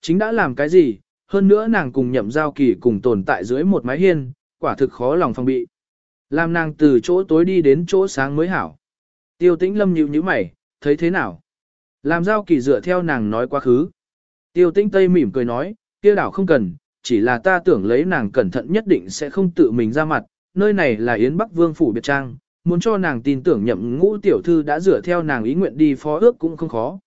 Chính đã làm cái gì, hơn nữa nàng cùng nhậm giao kỳ cùng tồn tại dưới một mái hiên, quả thực khó lòng phòng bị. Làm nàng từ chỗ tối đi đến chỗ sáng mới hảo. Tiêu tĩnh lâm nhịu như mày, thấy thế nào? Làm giao kỳ dựa theo nàng nói quá khứ. Tiêu tĩnh tây mỉm cười nói, kia đảo không cần, chỉ là ta tưởng lấy nàng cẩn thận nhất định sẽ không tự mình ra mặt, nơi này là Yến Bắc Vương Phủ Biệt Trang, muốn cho nàng tin tưởng nhậm ngũ tiểu thư đã dựa theo nàng ý nguyện đi phó ước cũng không khó.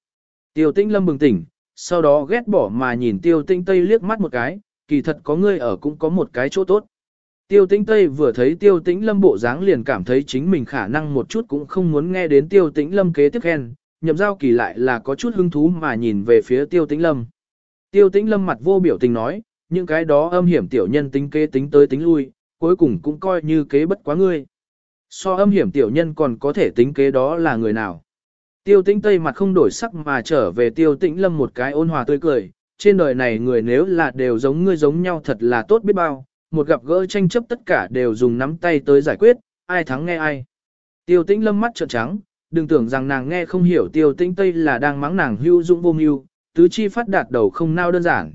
Tiêu tĩnh lâm bừng tỉnh, sau đó ghét bỏ mà nhìn tiêu tĩnh tây liếc mắt một cái, kỳ thật có ngươi ở cũng có một cái chỗ tốt. Tiêu tĩnh Tây vừa thấy tiêu tĩnh lâm bộ dáng liền cảm thấy chính mình khả năng một chút cũng không muốn nghe đến tiêu tĩnh lâm kế tiếp khen, nhậm giao kỳ lại là có chút hứng thú mà nhìn về phía tiêu tĩnh lâm. Tiêu tĩnh lâm mặt vô biểu tình nói, những cái đó âm hiểm tiểu nhân tính kế tính tới tính lui, cuối cùng cũng coi như kế bất quá ngươi. So âm hiểm tiểu nhân còn có thể tính kế đó là người nào. Tiêu tĩnh Tây mặt không đổi sắc mà trở về tiêu tĩnh lâm một cái ôn hòa tươi cười, trên đời này người nếu là đều giống ngươi giống nhau thật là tốt biết bao, một gặp gỡ tranh chấp tất cả đều dùng nắm tay tới giải quyết, ai thắng nghe ai. Tiêu tĩnh lâm mắt trợn trắng, đừng tưởng rằng nàng nghe không hiểu tiêu tĩnh tây là đang mắng nàng hưu dũng vô mưu, tứ chi phát đạt đầu không nao đơn giản.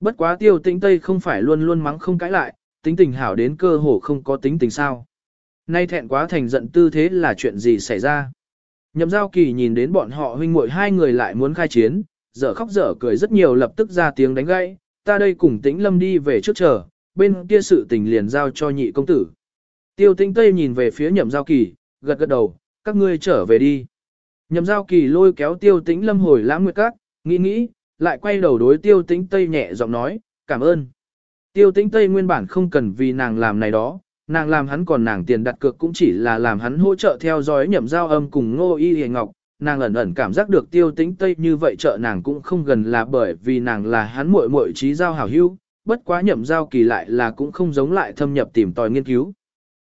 Bất quá tiêu tĩnh tây không phải luôn luôn mắng không cãi lại, tính tình hảo đến cơ hồ không có tính tình sao. Nay thẹn quá thành giận tư thế là chuyện gì xảy ra. Nhậm giao kỳ nhìn đến bọn họ huynh muội hai người lại muốn khai chiến, dở khóc dở cười rất nhiều lập tức ra tiếng đánh gãy, ta đây cùng tĩnh lâm đi về trước chờ, bên kia sự tình liền giao cho nhị công tử. Tiêu tĩnh Tây nhìn về phía nhậm giao kỳ, gật gật đầu, các ngươi trở về đi. Nhậm giao kỳ lôi kéo tiêu tĩnh lâm hồi lãng nguyệt các, nghĩ nghĩ, lại quay đầu đối tiêu tĩnh Tây nhẹ giọng nói, cảm ơn. Tiêu tĩnh Tây nguyên bản không cần vì nàng làm này đó, nàng làm hắn còn nàng tiền đặt cược cũng chỉ là làm hắn hỗ trợ theo dõi nhậm giao âm cùng ngô y hề ngọc. Nàng ẩn ẩn cảm giác được tiêu tĩnh Tây như vậy trợ nàng cũng không gần là bởi vì nàng là hắn muội muội trí giao hảo hữu, bất quá nhậm giao kỳ lại là cũng không giống lại thâm nhập tìm tòi nghiên cứu.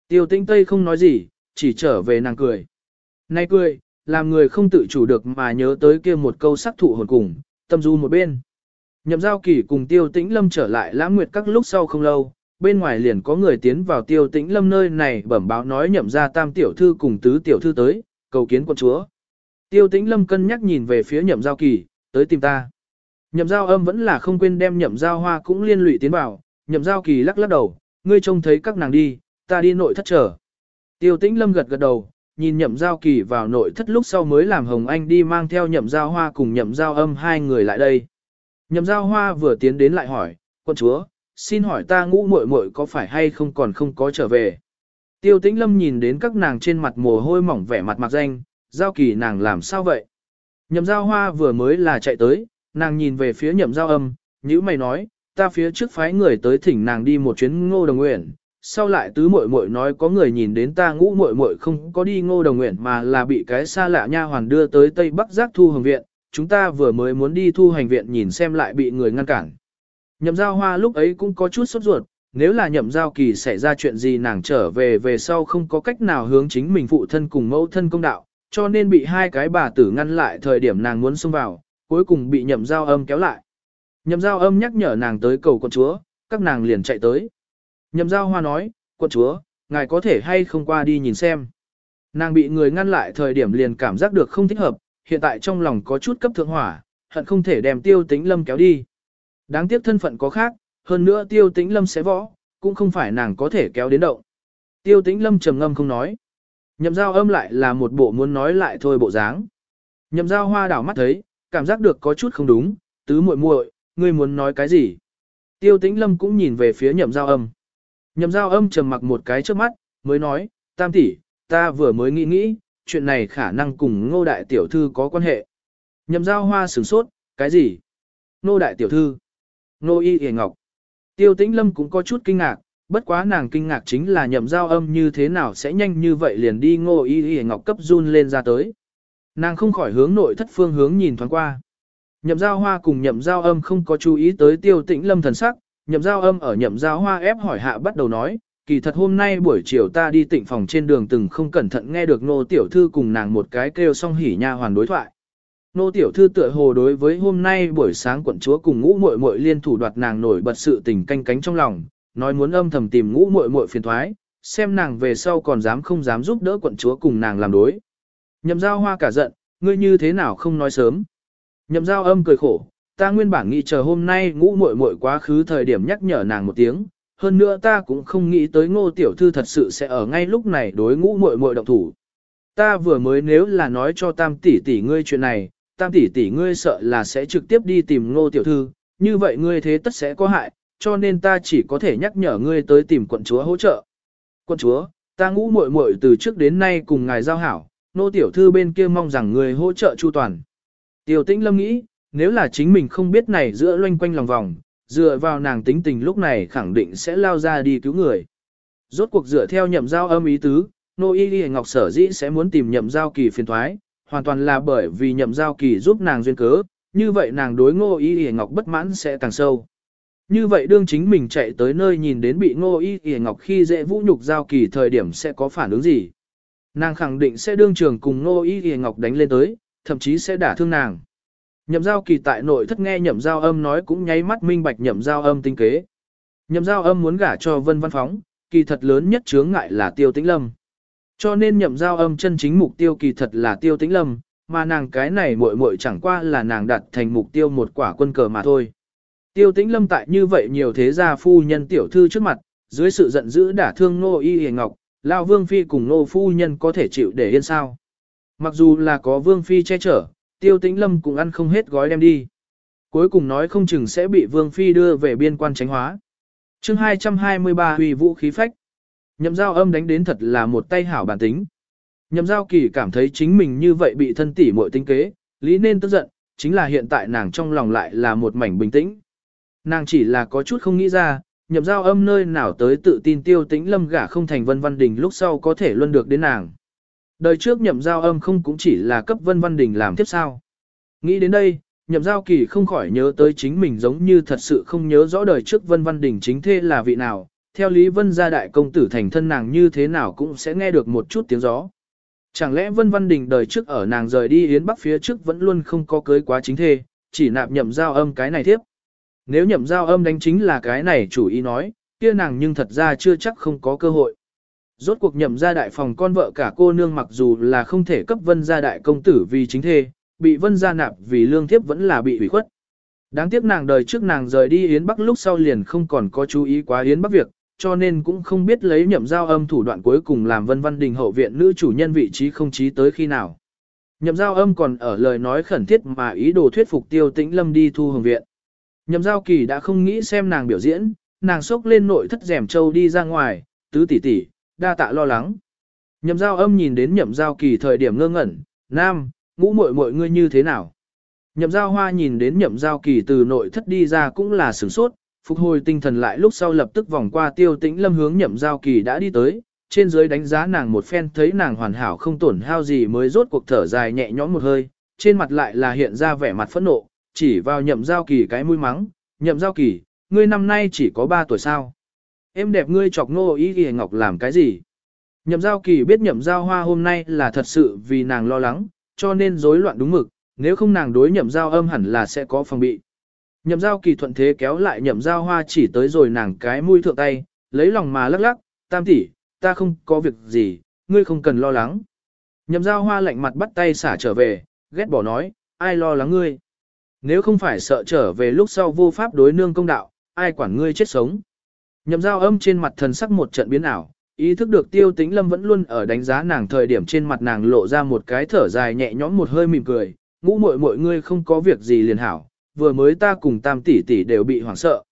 Tiêu tĩnh Tây không nói gì, chỉ trở về nàng cười. Nay cười, làm người không tự chủ được mà nhớ tới kia một câu sắc thụ hồn cùng, tâm du một bên. Nhậm giao kỳ cùng tiêu tĩnh lâm trở lại lãng nguyệt các lúc sau không lâu, bên ngoài liền có người tiến vào tiêu tĩnh lâm nơi này bẩm báo nói nhậm ra tam tiểu thư cùng tứ tiểu thư tới, cầu kiến quân chúa. Tiêu tĩnh lâm cân nhắc nhìn về phía nhậm giao kỳ, tới tìm ta. Nhậm giao âm vẫn là không quên đem nhậm giao hoa cũng liên lụy tiến vào, nhậm giao kỳ lắc lắc đầu, ngươi trông thấy các nàng đi, ta đi nội thất trở. Tiêu tĩnh lâm gật gật đầu, nhìn nhậm giao kỳ vào nội thất lúc sau mới làm Hồng Anh đi mang theo nhậm giao hoa cùng nhậm giao âm hai người lại đây. Nhậm giao hoa vừa tiến đến lại hỏi, quân chúa, xin hỏi ta ngũ muội muội có phải hay không còn không có trở về. Tiêu tĩnh lâm nhìn đến các nàng trên mặt mồ hôi mỏng vẻ mặt mặt danh, giao kỳ nàng làm sao vậy? Nhậm giao hoa vừa mới là chạy tới, nàng nhìn về phía nhậm giao âm, nhữ mày nói, ta phía trước phái người tới thỉnh nàng đi một chuyến ngô đồng nguyện, sau lại tứ muội muội nói có người nhìn đến ta ngũ muội muội không có đi ngô đồng nguyện mà là bị cái xa lạ nha hoàn đưa tới Tây Bắc Giác thu hồng viện, chúng ta vừa mới muốn đi thu hành viện nhìn xem lại bị người ngăn cản. Nhậm giao hoa lúc ấy cũng có chút sốt ruột, nếu là nhậm giao kỳ xảy ra chuyện gì nàng trở về về sau không có cách nào hướng chính mình phụ thân cùng mẫu thân công đạo, cho nên bị hai cái bà tử ngăn lại thời điểm nàng muốn xông vào, cuối cùng bị nhậm giao âm kéo lại. Nhậm giao âm nhắc nhở nàng tới cầu con chúa, các nàng liền chạy tới. Nhậm giao hoa nói, con chúa, ngài có thể hay không qua đi nhìn xem. Nàng bị người ngăn lại thời điểm liền cảm giác được không thích hợp, hiện tại trong lòng có chút cấp thượng hỏa, hận không thể đem tiêu tính lâm kéo đi. Đáng tiếc thân phận có khác, hơn nữa tiêu tĩnh lâm sẽ võ, cũng không phải nàng có thể kéo đến động. Tiêu tĩnh lâm trầm ngâm không nói. Nhậm giao âm lại là một bộ muốn nói lại thôi bộ dáng. Nhậm giao hoa đảo mắt thấy, cảm giác được có chút không đúng, tứ muội muội, ngươi muốn nói cái gì? Tiêu tĩnh lâm cũng nhìn về phía nhậm giao âm. Nhậm giao âm trầm mặc một cái trước mắt, mới nói, tam tỷ, ta vừa mới nghĩ nghĩ, chuyện này khả năng cùng ngô đại tiểu thư có quan hệ. Nhậm giao hoa sửng sốt, cái gì? Ngô đại tiểu thư? Ngô y hề ngọc. Tiêu tĩnh lâm cũng có chút kinh ngạc, bất quá nàng kinh ngạc chính là nhậm giao âm như thế nào sẽ nhanh như vậy liền đi ngô y hề ngọc cấp run lên ra tới. Nàng không khỏi hướng nội thất phương hướng nhìn thoáng qua. Nhậm giao hoa cùng nhậm giao âm không có chú ý tới tiêu tĩnh lâm thần sắc, nhậm giao âm ở nhậm giao hoa ép hỏi hạ bắt đầu nói, kỳ thật hôm nay buổi chiều ta đi tịnh phòng trên đường từng không cẩn thận nghe được nô tiểu thư cùng nàng một cái kêu song hỉ nha hoàn đối thoại. Nô tiểu thư tựa hồ đối với hôm nay buổi sáng quận chúa cùng ngũ muội muội liên thủ đoạt nàng nổi bật sự tình canh cánh trong lòng, nói muốn âm thầm tìm ngũ muội muội phiền thoái, xem nàng về sau còn dám không dám giúp đỡ quận chúa cùng nàng làm đối. Nhậm giao hoa cả giận, ngươi như thế nào không nói sớm. Nhậm giao âm cười khổ, ta nguyên bản nghĩ chờ hôm nay ngũ muội muội quá khứ thời điểm nhắc nhở nàng một tiếng, hơn nữa ta cũng không nghĩ tới ngô tiểu thư thật sự sẽ ở ngay lúc này đối ngũ muội muội động thủ. Ta vừa mới nếu là nói cho tam tỷ tỷ ngươi chuyện này, tam tỷ tỷ ngươi sợ là sẽ trực tiếp đi tìm ngô tiểu thư, như vậy ngươi thế tất sẽ có hại, cho nên ta chỉ có thể nhắc nhở ngươi tới tìm quận chúa hỗ trợ. Quận chúa, ta ngũ muội muội từ trước đến nay cùng ngài giao hảo, nô tiểu thư bên kia mong rằng ngươi hỗ trợ chu toàn. Tiêu tĩnh lâm nghĩ, nếu là chính mình không biết này giữa loanh quanh lòng vòng, dựa vào nàng tính tình lúc này khẳng định sẽ lao ra đi cứu người. Rốt cuộc dựa theo nhậm giao âm ý tứ, nô y đi ngọc sở dĩ sẽ muốn tìm nhậm giao kỳ phiền thoái, hoàn toàn là bởi vì nhậm giao kỳ giúp nàng duyên cớ, như vậy nàng đối ngô y y ngọc bất mãn sẽ càng sâu. Như vậy đương chính mình chạy tới nơi nhìn đến bị ngô y y ngọc khi dễ vũ nhục giao kỳ thời điểm sẽ có phản ứng gì. Nàng khẳng định sẽ đương trường cùng ngô y y ngọc đánh lên tới, thậm chí sẽ đả thương nàng. Nhậm giao kỳ tại nội thất nghe nhậm giao âm nói cũng nháy mắt minh bạch nhậm giao âm tinh kế. Nhậm giao âm muốn gả cho vân văn phóng, kỳ thật lớn nhất chướng ngại là tiêu tĩnh lâm. Cho nên nhậm giao âm chân chính mục tiêu kỳ thật là tiêu tĩnh lâm, mà nàng cái này muội muội chẳng qua là nàng đặt thành mục tiêu một quả quân cờ mà thôi. Tiêu tĩnh lâm tại như vậy nhiều thế gia phu nhân tiểu thư trước mặt, dưới sự giận dữ đả thương nô y hề ngọc, lao vương phi cùng nô phu nhân có thể chịu để yên sao. Mặc dù là có vương phi che chở, tiêu tĩnh lâm cũng ăn không hết gói đem đi. Cuối cùng nói không chừng sẽ bị vương phi đưa về biên quan tránh hóa. chương 223 huy vũ khí phách. Nhậm giao âm đánh đến thật là một tay hảo bản tính. Nhậm giao kỳ cảm thấy chính mình như vậy bị thân tỷ muội tinh kế, lý nên tức giận, chính là hiện tại nàng trong lòng lại là một mảnh bình tĩnh. Nàng chỉ là có chút không nghĩ ra, nhậm giao âm nơi nào tới tự tin tiêu tĩnh lâm gả không thành vân văn đình lúc sau có thể luân được đến nàng. Đời trước nhậm giao âm không cũng chỉ là cấp vân văn đình làm tiếp sao. Nghĩ đến đây, nhậm giao kỳ không khỏi nhớ tới chính mình giống như thật sự không nhớ rõ đời trước vân văn đình chính thê là vị nào, theo Lý Vân gia đại công tử thành thân nàng như thế nào cũng sẽ nghe được một chút tiếng gió. Chẳng lẽ Vân Văn Đình đời trước ở nàng rời đi Yến Bắc phía trước vẫn luôn không có cưới quá chính thê, chỉ nạp nhậm giao âm cái này tiếp. Nếu nhậm giao âm đánh chính là cái này chủ ý nói, kia nàng nhưng thật ra chưa chắc không có cơ hội. Rốt cuộc nhậm ra đại phòng con vợ cả cô nương mặc dù là không thể cấp vân gia đại công tử vì chính thê, bị vân gia nạp vì lương thiếp vẫn là bị hủy khuất. Đáng tiếc nàng đời trước nàng rời đi Yến Bắc lúc sau liền không còn có chú ý quá Yến Bắc việc, cho nên cũng không biết lấy nhậm giao âm thủ đoạn cuối cùng làm vân văn đình hậu viện nữ chủ nhân vị trí không trí tới khi nào. Nhậm giao âm còn ở lời nói khẩn thiết mà ý đồ thuyết phục tiêu tĩnh lâm đi thu hồng viện. Nhậm giao kỳ đã không nghĩ xem nàng biểu diễn, nàng sốc lên nội thất rèm châu đi ra ngoài, tứ tỷ tỷ, đa tạ lo lắng. Nhậm giao âm nhìn đến nhậm giao kỳ thời điểm ngơ ngẩn, nam, ngũ muội muội ngươi như thế nào? Nhậm giao hoa nhìn đến nhậm giao kỳ từ nội thất đi ra cũng là sửng sốt, phục hồi tinh thần lại lúc sau lập tức vòng qua tiêu tĩnh lâm hướng nhậm giao kỳ đã đi tới, trên dưới đánh giá nàng một phen thấy nàng hoàn hảo không tổn hao gì mới rốt cuộc thở dài nhẹ nhõm một hơi, trên mặt lại là hiện ra vẻ mặt phẫn nộ, chỉ vào nhậm giao kỳ cái mũi mắng, nhậm giao kỳ, ngươi năm nay chỉ có 3 tuổi sao. Em đẹp ngươi chọc nô ý ghi ngọc làm cái gì? Nhậm giao kỳ biết nhậm giao hoa hôm nay là thật sự vì nàng lo lắng, cho nên rối loạn đúng mực, nếu không nàng đối nhậm giao âm hẳn là sẽ có phòng bị. Nhậm giao kỳ thuận thế kéo lại nhậm giao hoa chỉ tới rồi nàng cái mũi thượng tay, lấy lòng mà lắc lắc, tam tỷ, ta không có việc gì, ngươi không cần lo lắng. Nhậm giao hoa lạnh mặt bắt tay xả trở về, ghét bỏ nói, ai lo lắng ngươi. Nếu không phải sợ trở về lúc sau vô pháp đối nương công đạo, ai quản ngươi chết sống. Nhậm giao âm trên mặt thần sắc một trận biến ảo, ý thức được tiêu tĩnh lâm vẫn luôn ở đánh giá nàng thời điểm trên mặt nàng lộ ra một cái thở dài nhẹ nhõm một hơi mỉm cười, ngũ muội muội ngươi không có việc gì liền hảo, vừa mới ta cùng tam tỷ tỷ đều bị hoảng sợ.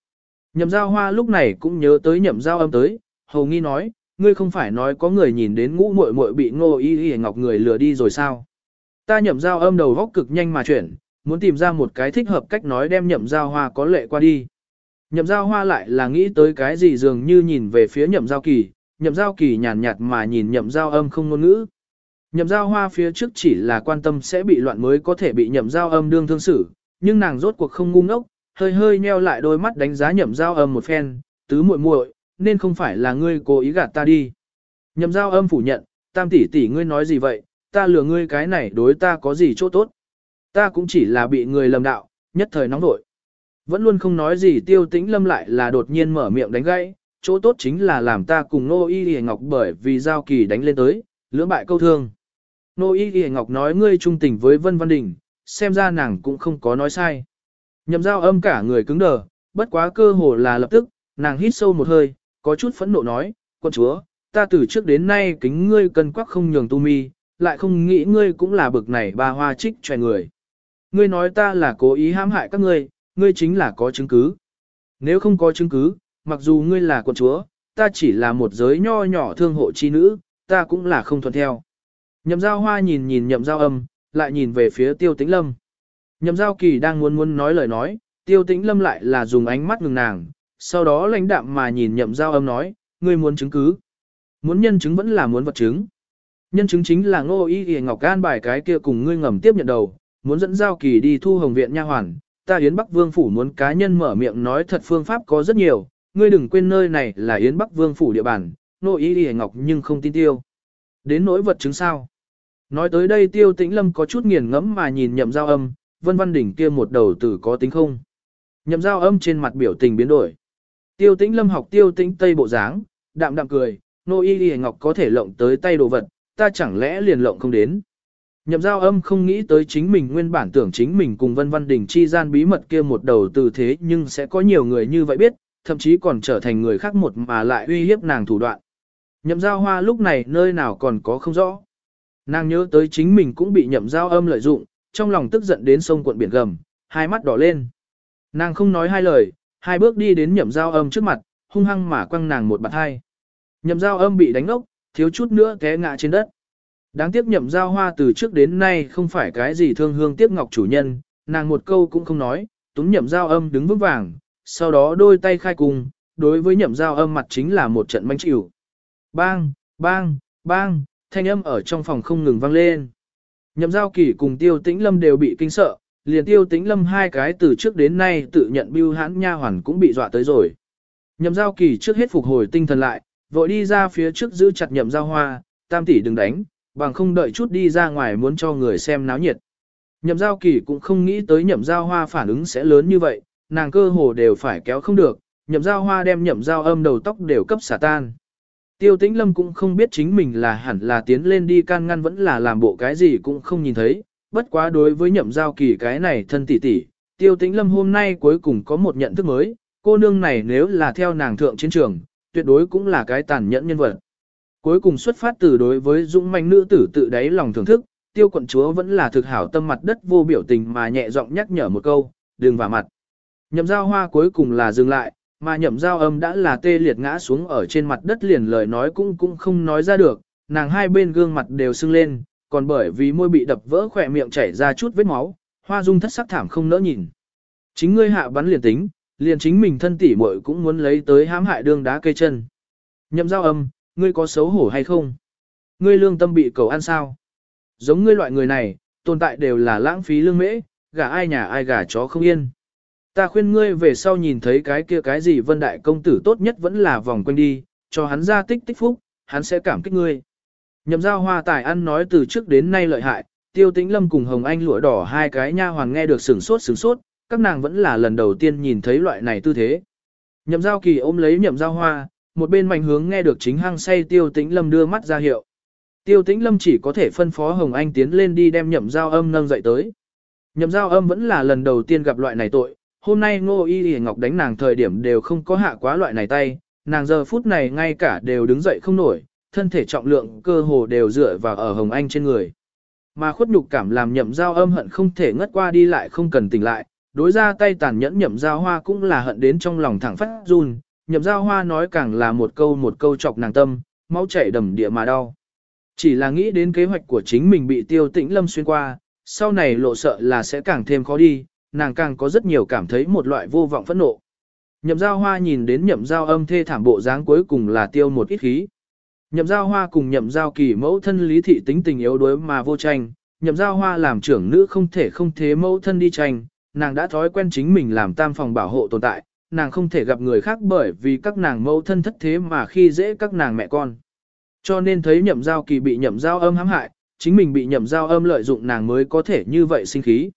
Nhậm giao hoa lúc này cũng nhớ tới nhậm giao âm tới, hầu nghi nói, ngươi không phải nói có người nhìn đến ngũ muội muội bị ngô y y ngọc người lừa đi rồi sao. Ta nhậm giao âm đầu góc cực nhanh mà chuyển, muốn tìm ra một cái thích hợp cách nói đem nhậm giao hoa có lệ qua đi. Nhậm giao hoa lại là nghĩ tới cái gì dường như nhìn về phía nhậm giao kỳ, nhậm giao kỳ nhàn nhạt mà nhìn nhậm giao âm không ngôn ngữ. Nhậm giao hoa phía trước chỉ là quan tâm sẽ bị loạn mới có thể bị nhậm giao âm đương thương xử, nhưng nàng rốt cuộc không ngu ngốc, hơi hơi nheo lại đôi mắt đánh giá nhậm giao âm một phen, tứ muội muội, nên không phải là ngươi cố ý gạt ta đi. Nhậm giao âm phủ nhận, tam tỷ tỷ ngươi nói gì vậy, ta lừa ngươi cái này đối ta có gì chỗ tốt. Ta cũng chỉ là bị người lầm đạo, nhất thời nóng nổi. Vẫn luôn không nói gì tiêu tĩnh lâm lại là đột nhiên mở miệng đánh gãy, chỗ tốt chính là làm ta cùng nô y hề ngọc bởi vì giao kỳ đánh lên tới, lưỡng bại câu thương. Nô y hề ngọc nói ngươi trung tình với Vân Văn Đình, xem ra nàng cũng không có nói sai. Nhậm giao âm cả người cứng đờ, bất quá cơ hồ là lập tức, nàng hít sâu một hơi, có chút phẫn nộ nói, quân chúa, ta từ trước đến nay kính ngươi cân quắc không nhường tu mi, lại không nghĩ ngươi cũng là bực này ba hoa trích chòe người. Ngươi nói ta là cố ý hãm hại các ngươi, ngươi chính là có chứng cứ. Nếu không có chứng cứ, mặc dù ngươi là quân chúa, ta chỉ là một giới nho nhỏ thương hộ chi nữ, ta cũng là không thuận theo. Nhậm giao hoa nhìn nhìn nhậm giao âm, lại nhìn về phía tiêu tĩnh lâm. Nhậm giao kỳ đang muốn muốn nói lời nói, tiêu tĩnh lâm lại là dùng ánh mắt ngừng nàng, sau đó lãnh đạm mà nhìn nhậm giao âm nói, ngươi muốn chứng cứ. Muốn nhân chứng vẫn là muốn vật chứng. Nhân chứng chính là ngô y y ngọc gan bài cái kia cùng ngươi ngầm tiếp nhận đầu, muốn dẫn giao kỳ đi thu hồng viện nha hoàn. Ta Yến Bắc Vương Phủ muốn cá nhân mở miệng nói thật phương pháp có rất nhiều, ngươi đừng quên nơi này là Yến Bắc Vương Phủ địa bàn, ngô y y ngọc nhưng không tin tiêu. Đến nỗi vật chứng sao? Nói tới đây tiêu tĩnh lâm có chút nghiền ngẫm mà nhìn nhậm giao âm, vân văn đỉnh kia một đầu tử có tính không. Nhậm giao âm trên mặt biểu tình biến đổi. Tiêu tĩnh lâm học tiêu tĩnh tây bộ dáng, đạm đạm cười, nô y y ngọc có thể lộng tới tay đồ vật, ta chẳng lẽ liền lộng không đến. Nhậm giao âm không nghĩ tới chính mình nguyên bản tưởng chính mình cùng vân văn đỉnh chi gian bí mật kia một đầu từ thế nhưng sẽ có nhiều người như vậy biết, thậm chí còn trở thành người khác một mà lại uy hiếp nàng thủ đoạn. Nhậm giao hoa lúc này nơi nào còn có không rõ. Nàng nhớ tới chính mình cũng bị nhậm giao âm lợi dụng, trong lòng tức giận đến sông cuộn biển gầm, hai mắt đỏ lên. Nàng không nói hai lời, hai bước đi đến nhậm giao âm trước mặt, hung hăng mà quăng nàng một bạt hai. Nhậm giao âm bị đánh ốc, thiếu chút nữa té ngã trên đất. Đáng tiếc nhậm giao hoa từ trước đến nay không phải cái gì thương hương tiếc ngọc chủ nhân, nàng một câu cũng không nói, túm nhậm giao âm đứng vững vàng, sau đó đôi tay khai cùng, đối với nhậm giao âm mặt chính là một trận manh chịu. Bang, bang, bang, thanh âm ở trong phòng không ngừng vang lên. Nhậm giao kỳ cùng tiêu tĩnh lâm đều bị kinh sợ, liền tiêu tĩnh lâm hai cái từ trước đến nay tự nhận bưu hãn nha hoàn cũng bị dọa tới rồi. Nhậm giao kỳ trước hết phục hồi tinh thần lại, vội đi ra phía trước giữ chặt nhậm giao hoa, tam tỷ đừng đánh, bằng không đợi chút đi ra ngoài muốn cho người xem náo nhiệt. Nhậm giao kỳ cũng không nghĩ tới nhậm giao hoa phản ứng sẽ lớn như vậy, nàng cơ hồ đều phải kéo không được, nhậm giao hoa đem nhậm giao âm đầu tóc đều cấp xả tan. Tiêu tĩnh lâm cũng không biết chính mình là hẳn là tiến lên đi can ngăn vẫn là làm bộ cái gì cũng không nhìn thấy, bất quá đối với nhậm giao kỳ cái này thân tỷ tỷ, tiêu tĩnh lâm hôm nay cuối cùng có một nhận thức mới, cô nương này nếu là theo nàng thượng chiến trường, tuyệt đối cũng là cái tàn nhẫn nhân vật. Cuối cùng xuất phát từ đối với dũng manh nữ tử tự đáy lòng thưởng thức, tiêu quận chúa vẫn là thực hảo tâm mặt đất vô biểu tình mà nhẹ giọng nhắc nhở một câu, đừng vào mặt. Nhậm giao hoa cuối cùng là dừng lại, mà nhậm giao âm đã là tê liệt ngã xuống ở trên mặt đất liền lời nói cũng cũng không nói ra được, nàng hai bên gương mặt đều sưng lên, còn bởi vì môi bị đập vỡ khỏe miệng chảy ra chút vết máu, hoa dung thất sắc thảm không nỡ nhìn. Chính ngươi hạ bắn liền tính, liền chính mình thân tỷ muội cũng muốn lấy tới hãm hại đương đá cây chân. Nhậm giao âm, ngươi có xấu hổ hay không? Ngươi lương tâm bị cầu ăn sao? Giống ngươi loại người này, tồn tại đều là lãng phí lương mễ, gả ai nhà ai gả chó không yên. Ta khuyên ngươi về sau nhìn thấy cái kia cái gì vân đại công tử tốt nhất vẫn là vòng quanh đi, cho hắn ra tích tích phúc, hắn sẽ cảm kích ngươi. Nhậm giao hoa tài ăn nói từ trước đến nay lợi hại, tiêu tĩnh lâm cùng hồng anh lụa đỏ hai cái nha hoàng nghe được sửng sốt sửng sốt, các nàng vẫn là lần đầu tiên nhìn thấy loại này tư thế. Nhậm giao kỳ ôm lấy nhậm giao hoa, một bên mạnh hướng nghe được chính hăng say tiêu tĩnh lâm đưa mắt ra hiệu. Tiêu tĩnh lâm chỉ có thể phân phó Hồng Anh tiến lên đi đem nhậm giao âm nâng dậy tới. Nhậm giao âm vẫn là lần đầu tiên gặp loại này tội, hôm nay ngô y y ngọc đánh nàng thời điểm đều không có hạ quá loại này tay, nàng giờ phút này ngay cả đều đứng dậy không nổi, thân thể trọng lượng cơ hồ đều dựa vào ở Hồng Anh trên người. Mà khuất nhục cảm làm nhậm giao âm hận không thể ngất qua đi lại không cần tỉnh lại, đối ra tay tàn nhẫn nhậm giao hoa cũng là hận đến trong lòng thẳng phát run, nhậm giao hoa nói càng là một câu một câu chọc nàng tâm, máu chảy đầm địa mà đau. Chỉ là nghĩ đến kế hoạch của chính mình bị tiêu tĩnh lâm xuyên qua, sau này lộ sợ là sẽ càng thêm khó đi, nàng càng có rất nhiều cảm thấy một loại vô vọng phẫn nộ. Nhậm giao hoa nhìn đến nhậm giao âm thê thảm bộ dáng cuối cùng là tiêu một ít khí. Nhậm giao hoa cùng nhậm giao kỳ mẫu thân lý thị tính tình yếu đuối mà vô tranh, nhậm giao hoa làm trưởng nữ không thể không thế mẫu thân đi tranh, nàng đã thói quen chính mình làm tam phòng bảo hộ tồn tại, nàng không thể gặp người khác bởi vì các nàng mẫu thân thất thế mà khi dễ các nàng mẹ con. Cho nên thấy nhậm giao kỳ bị nhậm giao âm hãm hại, chính mình bị nhậm giao âm lợi dụng nàng mới có thể như vậy sinh khí.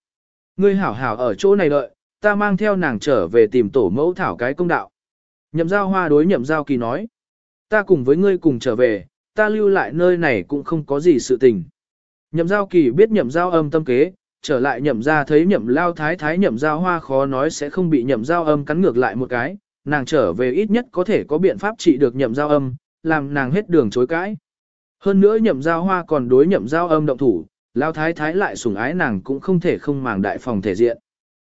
Ngươi hảo hảo ở chỗ này đợi, ta mang theo nàng trở về tìm tổ mẫu thảo cái công đạo. Nhậm giao hoa đối nhậm giao kỳ nói. Ta cùng với ngươi cùng trở về, ta lưu lại nơi này cũng không có gì sự tình. Nhậm giao kỳ biết nhậm giao âm tâm kế, trở lại nhậm ra thấy nhậm lao thái thái nhậm giao hoa khó nói sẽ không bị nhậm giao âm cắn ngược lại một cái, nàng trở về ít nhất có thể có biện pháp trị được nhậm giao âm, làm nàng hết đường chối cãi. Hơn nữa nhậm giao hoa còn đối nhậm giao âm động thủ, Lão thái thái lại sủng ái nàng cũng không thể không màng đại phòng thể diện.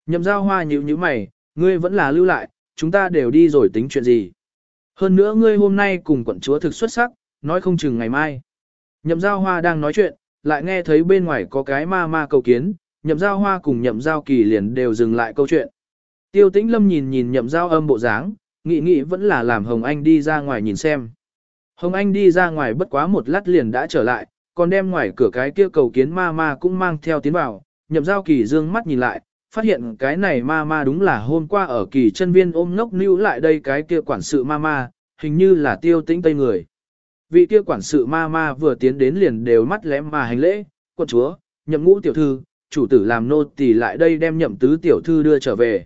Nhậm giao hoa nhíu nhíu mày, ngươi vẫn là lưu lại, chúng ta đều đi rồi tính chuyện gì. Hơn nữa ngươi hôm nay cùng quận chúa thực xuất sắc, nói không chừng ngày mai. Nhậm giao hoa đang nói chuyện, lại nghe thấy bên ngoài có cái ma ma cầu kiến, nhậm giao hoa cùng nhậm giao kỳ liền đều dừng lại câu chuyện. Tiêu tĩnh lâm nhìn nhìn nhậm giao âm bộ dáng, nghĩ nghĩ vẫn là làm Hồng Anh đi ra ngoài nhìn xem. Hồng Anh đi ra ngoài bất quá một lát liền đã trở lại, còn đem ngoài cửa cái kia cầu kiến ma ma cũng mang theo tiến vào, nhậm giao kỳ dương mắt nhìn lại, phát hiện cái này ma ma đúng là hôm qua ở kỳ chân viên ôm ngốc níu lại đây cái kia quản sự ma ma, hình như là tiêu tĩnh tây người. Vị kia quản sự ma ma vừa tiến đến liền đều mắt lém mà hành lễ, quân chúa, nhậm ngũ tiểu thư, chủ tử làm nô tỳ lại đây đem nhậm tứ tiểu thư đưa trở về.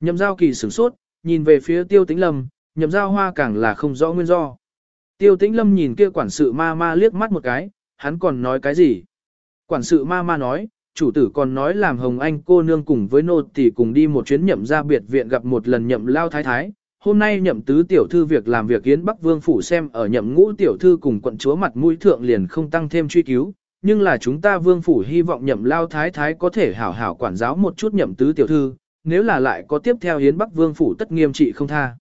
Nhậm giao kỳ sửng sốt, nhìn về phía tiêu tĩnh lâm, nhậm giao hoa càng là không rõ nguyên do. Tiêu tĩnh lâm nhìn kia quản sự ma ma liếc mắt một cái, hắn còn nói cái gì? Quản sự ma ma nói, chủ tử còn nói làm Hồng Anh cô nương cùng với nô tỳ cùng đi một chuyến nhậm ra biệt viện gặp một lần nhậm lao thái thái. Hôm nay nhậm tứ tiểu thư việc làm việc yến Bắc Vương phủ xem ở nhậm ngũ tiểu thư cùng quận chúa mặt mũi thượng liền không tăng thêm truy cứu, nhưng là chúng ta vương phủ hy vọng nhậm lao thái thái có thể hảo hảo quản giáo một chút nhậm tứ tiểu thư, nếu là lại có tiếp theo hiến bắc vương phủ tất nghiêm trị không tha.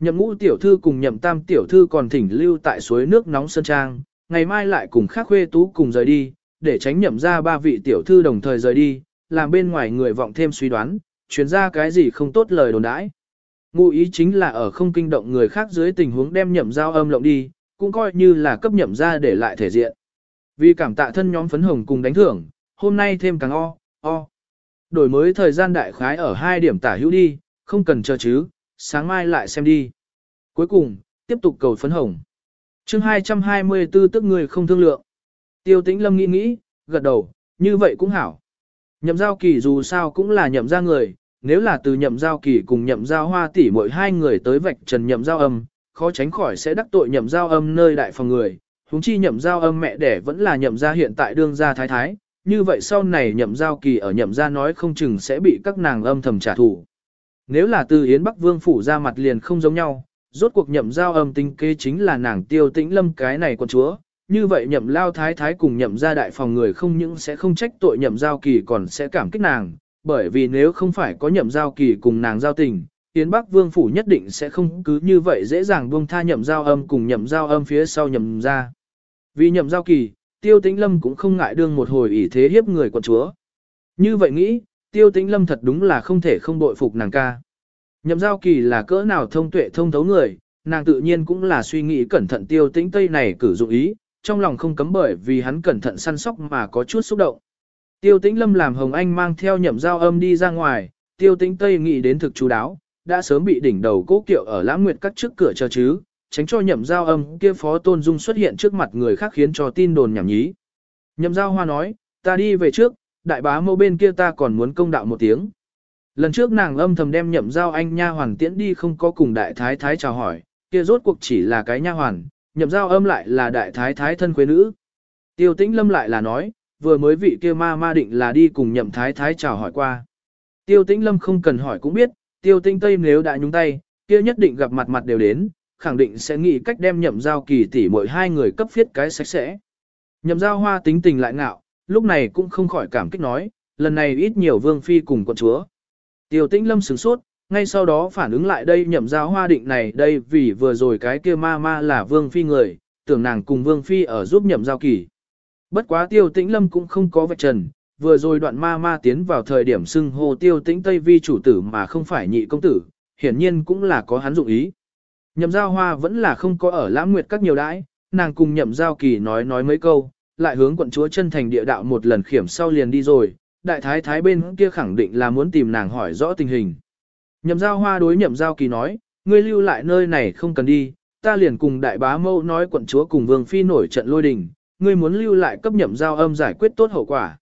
Nhậm ngũ tiểu thư cùng nhậm tam tiểu thư còn thỉnh lưu tại suối nước nóng sơn trang, ngày mai lại cùng khác khuê tú cùng rời đi, để tránh nhậm ra ba vị tiểu thư đồng thời rời đi, làm bên ngoài người vọng thêm suy đoán, chuyển ra cái gì không tốt lời đồn đãi. Ngụ ý chính là ở không kinh động người khác dưới tình huống đem nhậm giao âm lộng đi, cũng coi như là cấp nhậm ra để lại thể diện. Vì cảm tạ thân nhóm phấn hồng cùng đánh thưởng, hôm nay thêm càng o, o. Đổi mới thời gian đại khái ở hai điểm tả hữu đi, không cần chờ chứ, sáng mai lại xem đi. Cuối cùng, tiếp tục cầu phấn hồng chương 224 tức người không thương lượng. Tiêu tĩnh lâm nghĩ nghĩ, gật đầu, như vậy cũng hảo. Nhậm giao kỳ dù sao cũng là nhậm ra người, nếu là từ nhậm giao kỳ cùng nhậm giao hoa tỷ mỗi hai người tới vạch trần nhậm giao âm, khó tránh khỏi sẽ đắc tội nhậm giao âm nơi đại phòng người, Húng chi nhậm giao âm mẹ đẻ vẫn là nhậm gia hiện tại đương gia thái thái, như vậy sau này nhậm giao kỳ ở nhậm gia nói không chừng sẽ bị các nàng âm thầm trả thù. Nếu là từ Yến Bắc Vương phủ ra mặt liền không giống nhau, rốt cuộc nhậm giao âm tinh kế chính là nàng tiêu tĩnh lâm cái này con chúa, như vậy nhậm lao thái thái cùng nhậm gia đại phòng người không những sẽ không trách tội nhậm giao kỳ còn sẽ cảm kích nàng, bởi vì nếu không phải có nhậm giao kỳ cùng nàng giao tình, Yến Bắc Vương phủ nhất định sẽ không cứ như vậy dễ dàng buông tha nhậm giao âm cùng nhậm giao âm phía sau nhậm gia. Vì nhậm giao kỳ, tiêu tĩnh lâm cũng không ngại đương một hồi ỷ thế hiếp người quận chúa. Như vậy nghĩ, tiêu tĩnh lâm thật đúng là không thể không bội phục nàng ca. Nhậm giao kỳ là cỡ nào thông tuệ thông thấu người, nàng tự nhiên cũng là suy nghĩ cẩn thận tiêu tĩnh tây này cử dụng ý, trong lòng không cấm bởi vì hắn cẩn thận săn sóc mà có chút xúc động. Tiêu tĩnh lâm làm Hồng Anh mang theo nhậm giao âm đi ra ngoài, tiêu tĩnh tây nghĩ đến thực chú đáo, đã sớm bị đỉnh đầu cố kiệu ở lãng nguyệt cắt trước cửa chờ chứ, tránh cho nhậm giao âm kia phó tôn dung xuất hiện trước mặt người khác khiến cho tin đồn nhảm nhí. Nhậm giao hoa nói, ta đi về trước, đại bá mẫu bên kia ta còn muốn công đạo một tiếng. Lần trước nàng âm thầm đem nhậm giao anh nha hoàn tiễn đi không có cùng đại thái thái chào hỏi, kia rốt cuộc chỉ là cái nha hoàn, nhậm giao âm lại là đại thái thái thân quê nữ. Tiêu tĩnh lâm lại là nói, vừa mới vị kia ma ma định là đi cùng nhậm thái thái chào hỏi qua. Tiêu tĩnh lâm không cần hỏi cũng biết, tiêu tĩnh tây nếu đã nhúng tay, kia nhất định gặp mặt mặt đều đến, khẳng định sẽ nghĩ cách đem nhậm giao kỳ tỷ mỗi hai người cấp phiết cái sạch sẽ. Nhậm giao hoa tính tình lại ngạo, lúc này cũng không khỏi cảm kích nói, lần này ít nhiều vương phi cùng con chúa. Tiêu tĩnh lâm sửng sốt, ngay sau đó phản ứng lại đây nhậm giao hoa định này đây vì vừa rồi cái kia ma ma là vương phi người, tưởng nàng cùng vương phi ở giúp nhậm giao kỳ. Bất quá tiêu tĩnh lâm cũng không có vạch trần, vừa rồi đoạn ma ma tiến vào thời điểm xưng hô tiêu tĩnh tây vi chủ tử mà không phải nhị công tử, hiển nhiên cũng là có hắn dụng ý. Nhậm giao hoa vẫn là không có ở lãm nguyệt các nhiều đãi, nàng cùng nhậm giao kỳ nói nói mấy câu, lại hướng quận chúa chân thành địa đạo một lần khiểm sau liền đi rồi, đại thái thái bên kia khẳng định là muốn tìm nàng hỏi rõ tình hình. Nhậm giao hoa đối nhậm giao kỳ nói, ngươi lưu lại nơi này không cần đi, ta liền cùng đại bá mâu nói quận chúa cùng vương phi nổi trận lôi đình, ngươi muốn lưu lại cấp nhậm giao âm giải quyết tốt hậu quả.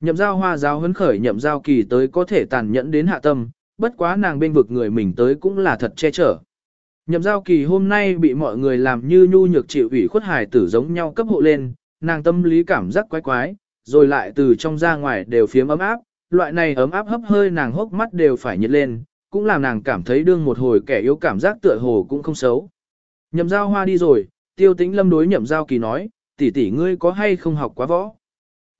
Nhậm giao hoa giáo hấn khởi nhậm giao kỳ tới có thể tàn nhẫn đến hạ tâm, bất quá nàng bên vực người mình tới cũng là thật che chở. Nhậm giao kỳ hôm nay bị mọi người làm như nhu nhược chịu ủy khuất hài tử giống nhau cấp hộ lên, nàng tâm lý cảm giác quái quái, rồi lại từ trong ra ngoài đều phiếm ấm áp, loại này ấm áp hấp hơi nàng hốc mắt đều phải nhiệt lên, cũng làm nàng cảm thấy đương một hồi kẻ yếu cảm giác tựa hồ cũng không xấu. Nhậm giao hoa đi rồi, tiêu tĩnh lâm đối nhậm giao kỳ nói, tỷ tỷ ngươi có hay không học quá võ.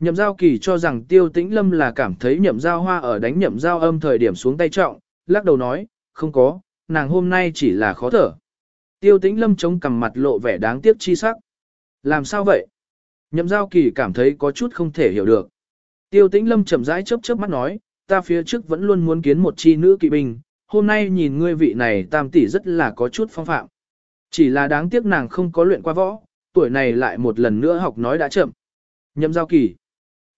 Nhậm giao kỳ cho rằng tiêu tĩnh lâm là cảm thấy nhậm giao hoa ở đánh nhậm giao âm thời điểm xuống tay trọng, lắc đầu nói, không có, nàng hôm nay chỉ là khó thở. Tiêu tĩnh lâm chống cằm mặt lộ vẻ đáng tiếc chi sắc. Làm sao vậy? Nhậm giao kỳ cảm thấy có chút không thể hiểu được. Tiêu tĩnh lâm chậm rãi chớp chớp mắt nói, ta phía trước vẫn luôn muốn kiến một chi nữ kỵ binh, hôm nay nhìn ngươi vị này tam tỷ rất là có chút phong phạm. Chỉ là đáng tiếc nàng không có luyện qua võ, tuổi này lại một lần nữa học nói đã chậm. Nhậm giao kỳ.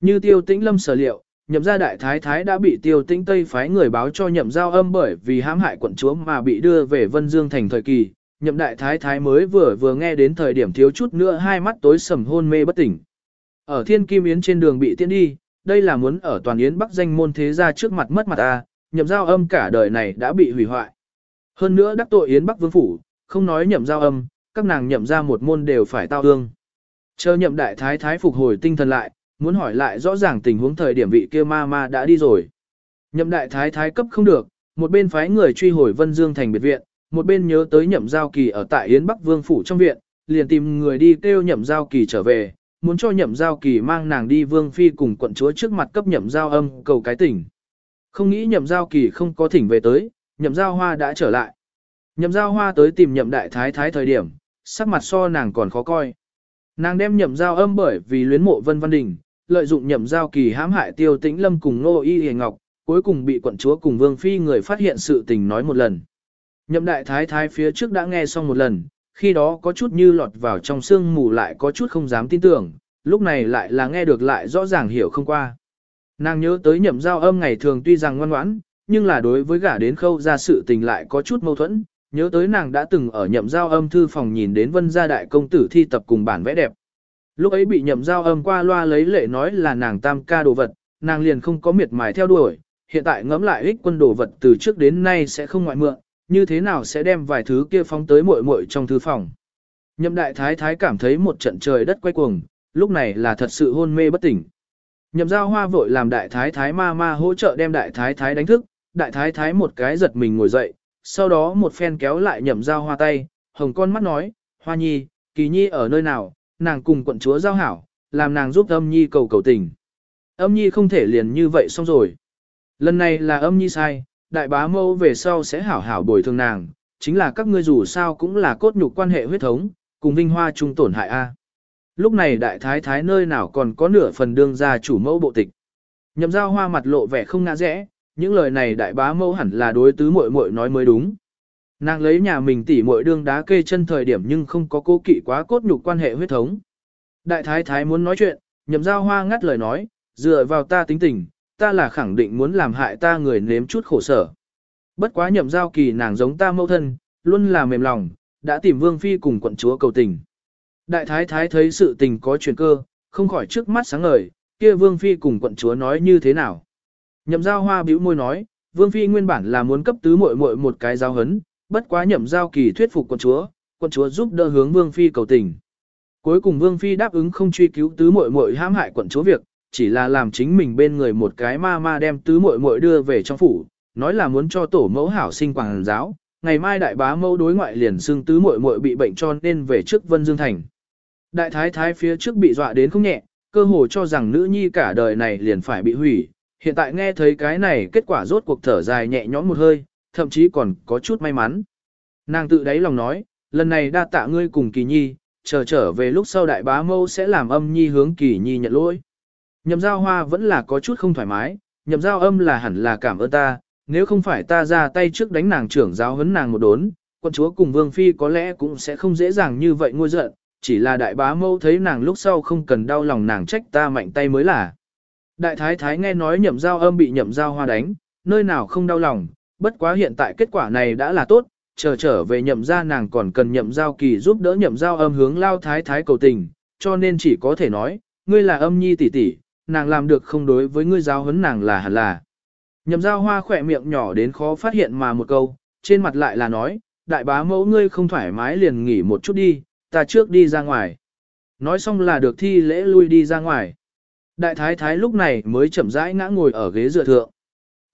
Như tiêu tĩnh lâm sở liệu, nhậm gia đại thái thái đã bị tiêu tĩnh tây phái người báo cho nhậm giao âm bởi vì hãm hại quận chúa mà bị đưa về Vân Dương thành thời kỳ. Nhậm đại thái thái mới vừa vừa nghe đến thời điểm thiếu chút nữa hai mắt tối sầm hôn mê bất tỉnh. Ở thiên kim yến trên đường bị tiễn đi, đây là muốn ở toàn yến bắc danh môn thế gia trước mặt mất mặt ta, nhậm giao âm cả đời này đã bị hủy hoại. Hơn nữa đắc tội yến bắc vương phủ, không nói nhậm giao âm, các nàng nhậm ra một môn đều phải tao ương. Chờ nhậm đại thái thái phục hồi tinh thần lại, muốn hỏi lại rõ ràng tình huống thời điểm vị kia ma ma đã đi rồi. Nhậm đại thái thái cấp không được, một bên phái người truy hồi Vân Dương thành biệt viện, một bên nhớ tới nhậm giao kỳ ở tại Yến Bắc Vương phủ trong viện, liền tìm người đi kêu nhậm giao kỳ trở về, muốn cho nhậm giao kỳ mang nàng đi Vương Phi cùng quận chúa trước mặt cấp nhậm giao âm cầu cái tỉnh. Không nghĩ nhậm giao kỳ không có thỉnh về tới, nhậm giao hoa đã trở lại. Nhậm giao hoa tới tìm nhậm đại thái thái thời điểm, sắc mặt so nàng còn khó coi. Nàng đem nhậm giao âm bởi vì luyến mộ vân văn đình, lợi dụng nhậm giao kỳ hãm hại tiêu tĩnh lâm cùng nô y hề ngọc, cuối cùng bị quận chúa cùng vương phi người phát hiện sự tình nói một lần. Nhậm đại thái thái phía trước đã nghe xong một lần, khi đó có chút như lọt vào trong sương mù lại có chút không dám tin tưởng, lúc này lại là nghe được lại rõ ràng hiểu không qua. Nàng nhớ tới nhậm giao âm ngày thường tuy rằng ngoan ngoãn, nhưng là đối với gả đến khâu ra sự tình lại có chút mâu thuẫn, nhớ tới nàng đã từng ở nhậm giao âm thư phòng nhìn đến vân gia đại công tử thi tập cùng bản vẽ đẹp. Lúc ấy bị nhậm giao âm qua loa lấy lệ nói là nàng tam ca đồ vật, nàng liền không có miệt mài theo đuổi, hiện tại ngẫm lại ích quân đồ vật từ trước đến nay sẽ không ngoại mượn, như thế nào sẽ đem vài thứ kia phóng tới muội muội trong thư phòng. Nhậm đại thái thái cảm thấy một trận trời đất quay cuồng, lúc này là thật sự hôn mê bất tỉnh. Nhậm giao hoa vội làm đại thái thái ma ma hỗ trợ đem đại thái thái đánh thức, đại thái thái một cái giật mình ngồi dậy, sau đó một phen kéo lại nhậm giao hoa tay, hồng con mắt nói, hoa nhi, kỳ nhi ở nơi nào, nàng cùng quận chúa giao hảo, làm nàng giúp âm nhi cầu cầu tình. Âm nhi không thể liền như vậy xong rồi. Lần này là âm nhi sai, đại bá mâu về sau sẽ hảo hảo bồi thường nàng, chính là các ngươi dù sao cũng là cốt nhục quan hệ huyết thống, cùng vinh hoa chung tổn hại a. Lúc này đại thái thái nơi nào còn có nửa phần đương gia chủ mẫu bộ tịch. Nhậm giao hoa mặt lộ vẻ không ngã rẽ, những lời này đại bá mẫu hẳn là đối tứ muội muội nói mới đúng. Nàng lấy nhà mình tỉ muội đương đá kê chân thời điểm nhưng không có cố kỵ quá cốt nhục quan hệ huyết thống. Đại thái thái muốn nói chuyện, nhậm giao hoa ngắt lời nói, dựa vào ta tính tình, ta là khẳng định muốn làm hại ta người nếm chút khổ sở. Bất quá nhậm giao kỳ nàng giống ta mẫu thân, luôn là mềm lòng, đã tìm vương phi cùng quận chúa cầu tình. Đại thái thái thấy sự tình có chuyển cơ, không khỏi trước mắt sáng ngời, kia vương phi cùng quận chúa nói như thế nào. Nhậm giao hoa bĩu môi nói, vương phi nguyên bản là muốn cấp tứ muội muội một cái giao hấn, bất quá nhậm giao kỳ thuyết phục quận chúa, quận chúa giúp đỡ hướng vương phi cầu tình. Cuối cùng vương phi đáp ứng không truy cứu tứ muội muội hãm hại quận chúa việc, chỉ là làm chính mình bên người một cái ma ma đem tứ muội muội đưa về trong phủ, nói là muốn cho tổ mẫu hảo sinh quảng giáo, ngày mai đại bá mẫu đối ngoại liền xưng tứ muội muội bị bệnh cho nên về trước Vân Dương thành. Đại thái thái phía trước bị dọa đến không nhẹ, cơ hồ cho rằng nữ nhi cả đời này liền phải bị hủy, hiện tại nghe thấy cái này kết quả rốt cuộc thở dài nhẹ nhõm một hơi, thậm chí còn có chút may mắn. Nàng tự đáy lòng nói, lần này đa tạ ngươi cùng kỳ nhi, chờ trở về lúc sau đại bá mâu sẽ làm âm nhi hướng kỳ nhi nhận lỗi. Nhậm giao hoa vẫn là có chút không thoải mái, nhậm giao âm là hẳn là cảm ơn ta, nếu không phải ta ra tay trước đánh nàng trưởng giáo hấn nàng một đốn, quân chúa cùng vương phi có lẽ cũng sẽ không dễ dàng như vậy ngôi giận, chỉ là đại bá mâu thấy nàng lúc sau không cần đau lòng nàng trách ta mạnh tay mới là. Đại thái thái nghe nói nhậm giao âm bị nhậm giao hoa đánh, nơi nào không đau lòng, bất quá hiện tại kết quả này đã là tốt, chờ trở về nhậm ra nàng còn cần nhậm giao kỳ giúp đỡ nhậm giao âm hướng lao thái thái cầu tình, cho nên chỉ có thể nói, ngươi là âm nhi tỷ tỷ, nàng làm được không đối với ngươi giáo huấn nàng là hẳn là. Nhậm giao hoa khỏe miệng nhỏ đến khó phát hiện mà một câu, trên mặt lại là nói, đại bá mẫu ngươi không thoải mái liền nghỉ một chút đi, ta trước đi ra ngoài. Nói xong là được thi lễ lui đi ra ngoài. Đại thái thái lúc này mới chậm rãi ngã ngồi ở ghế dựa thượng.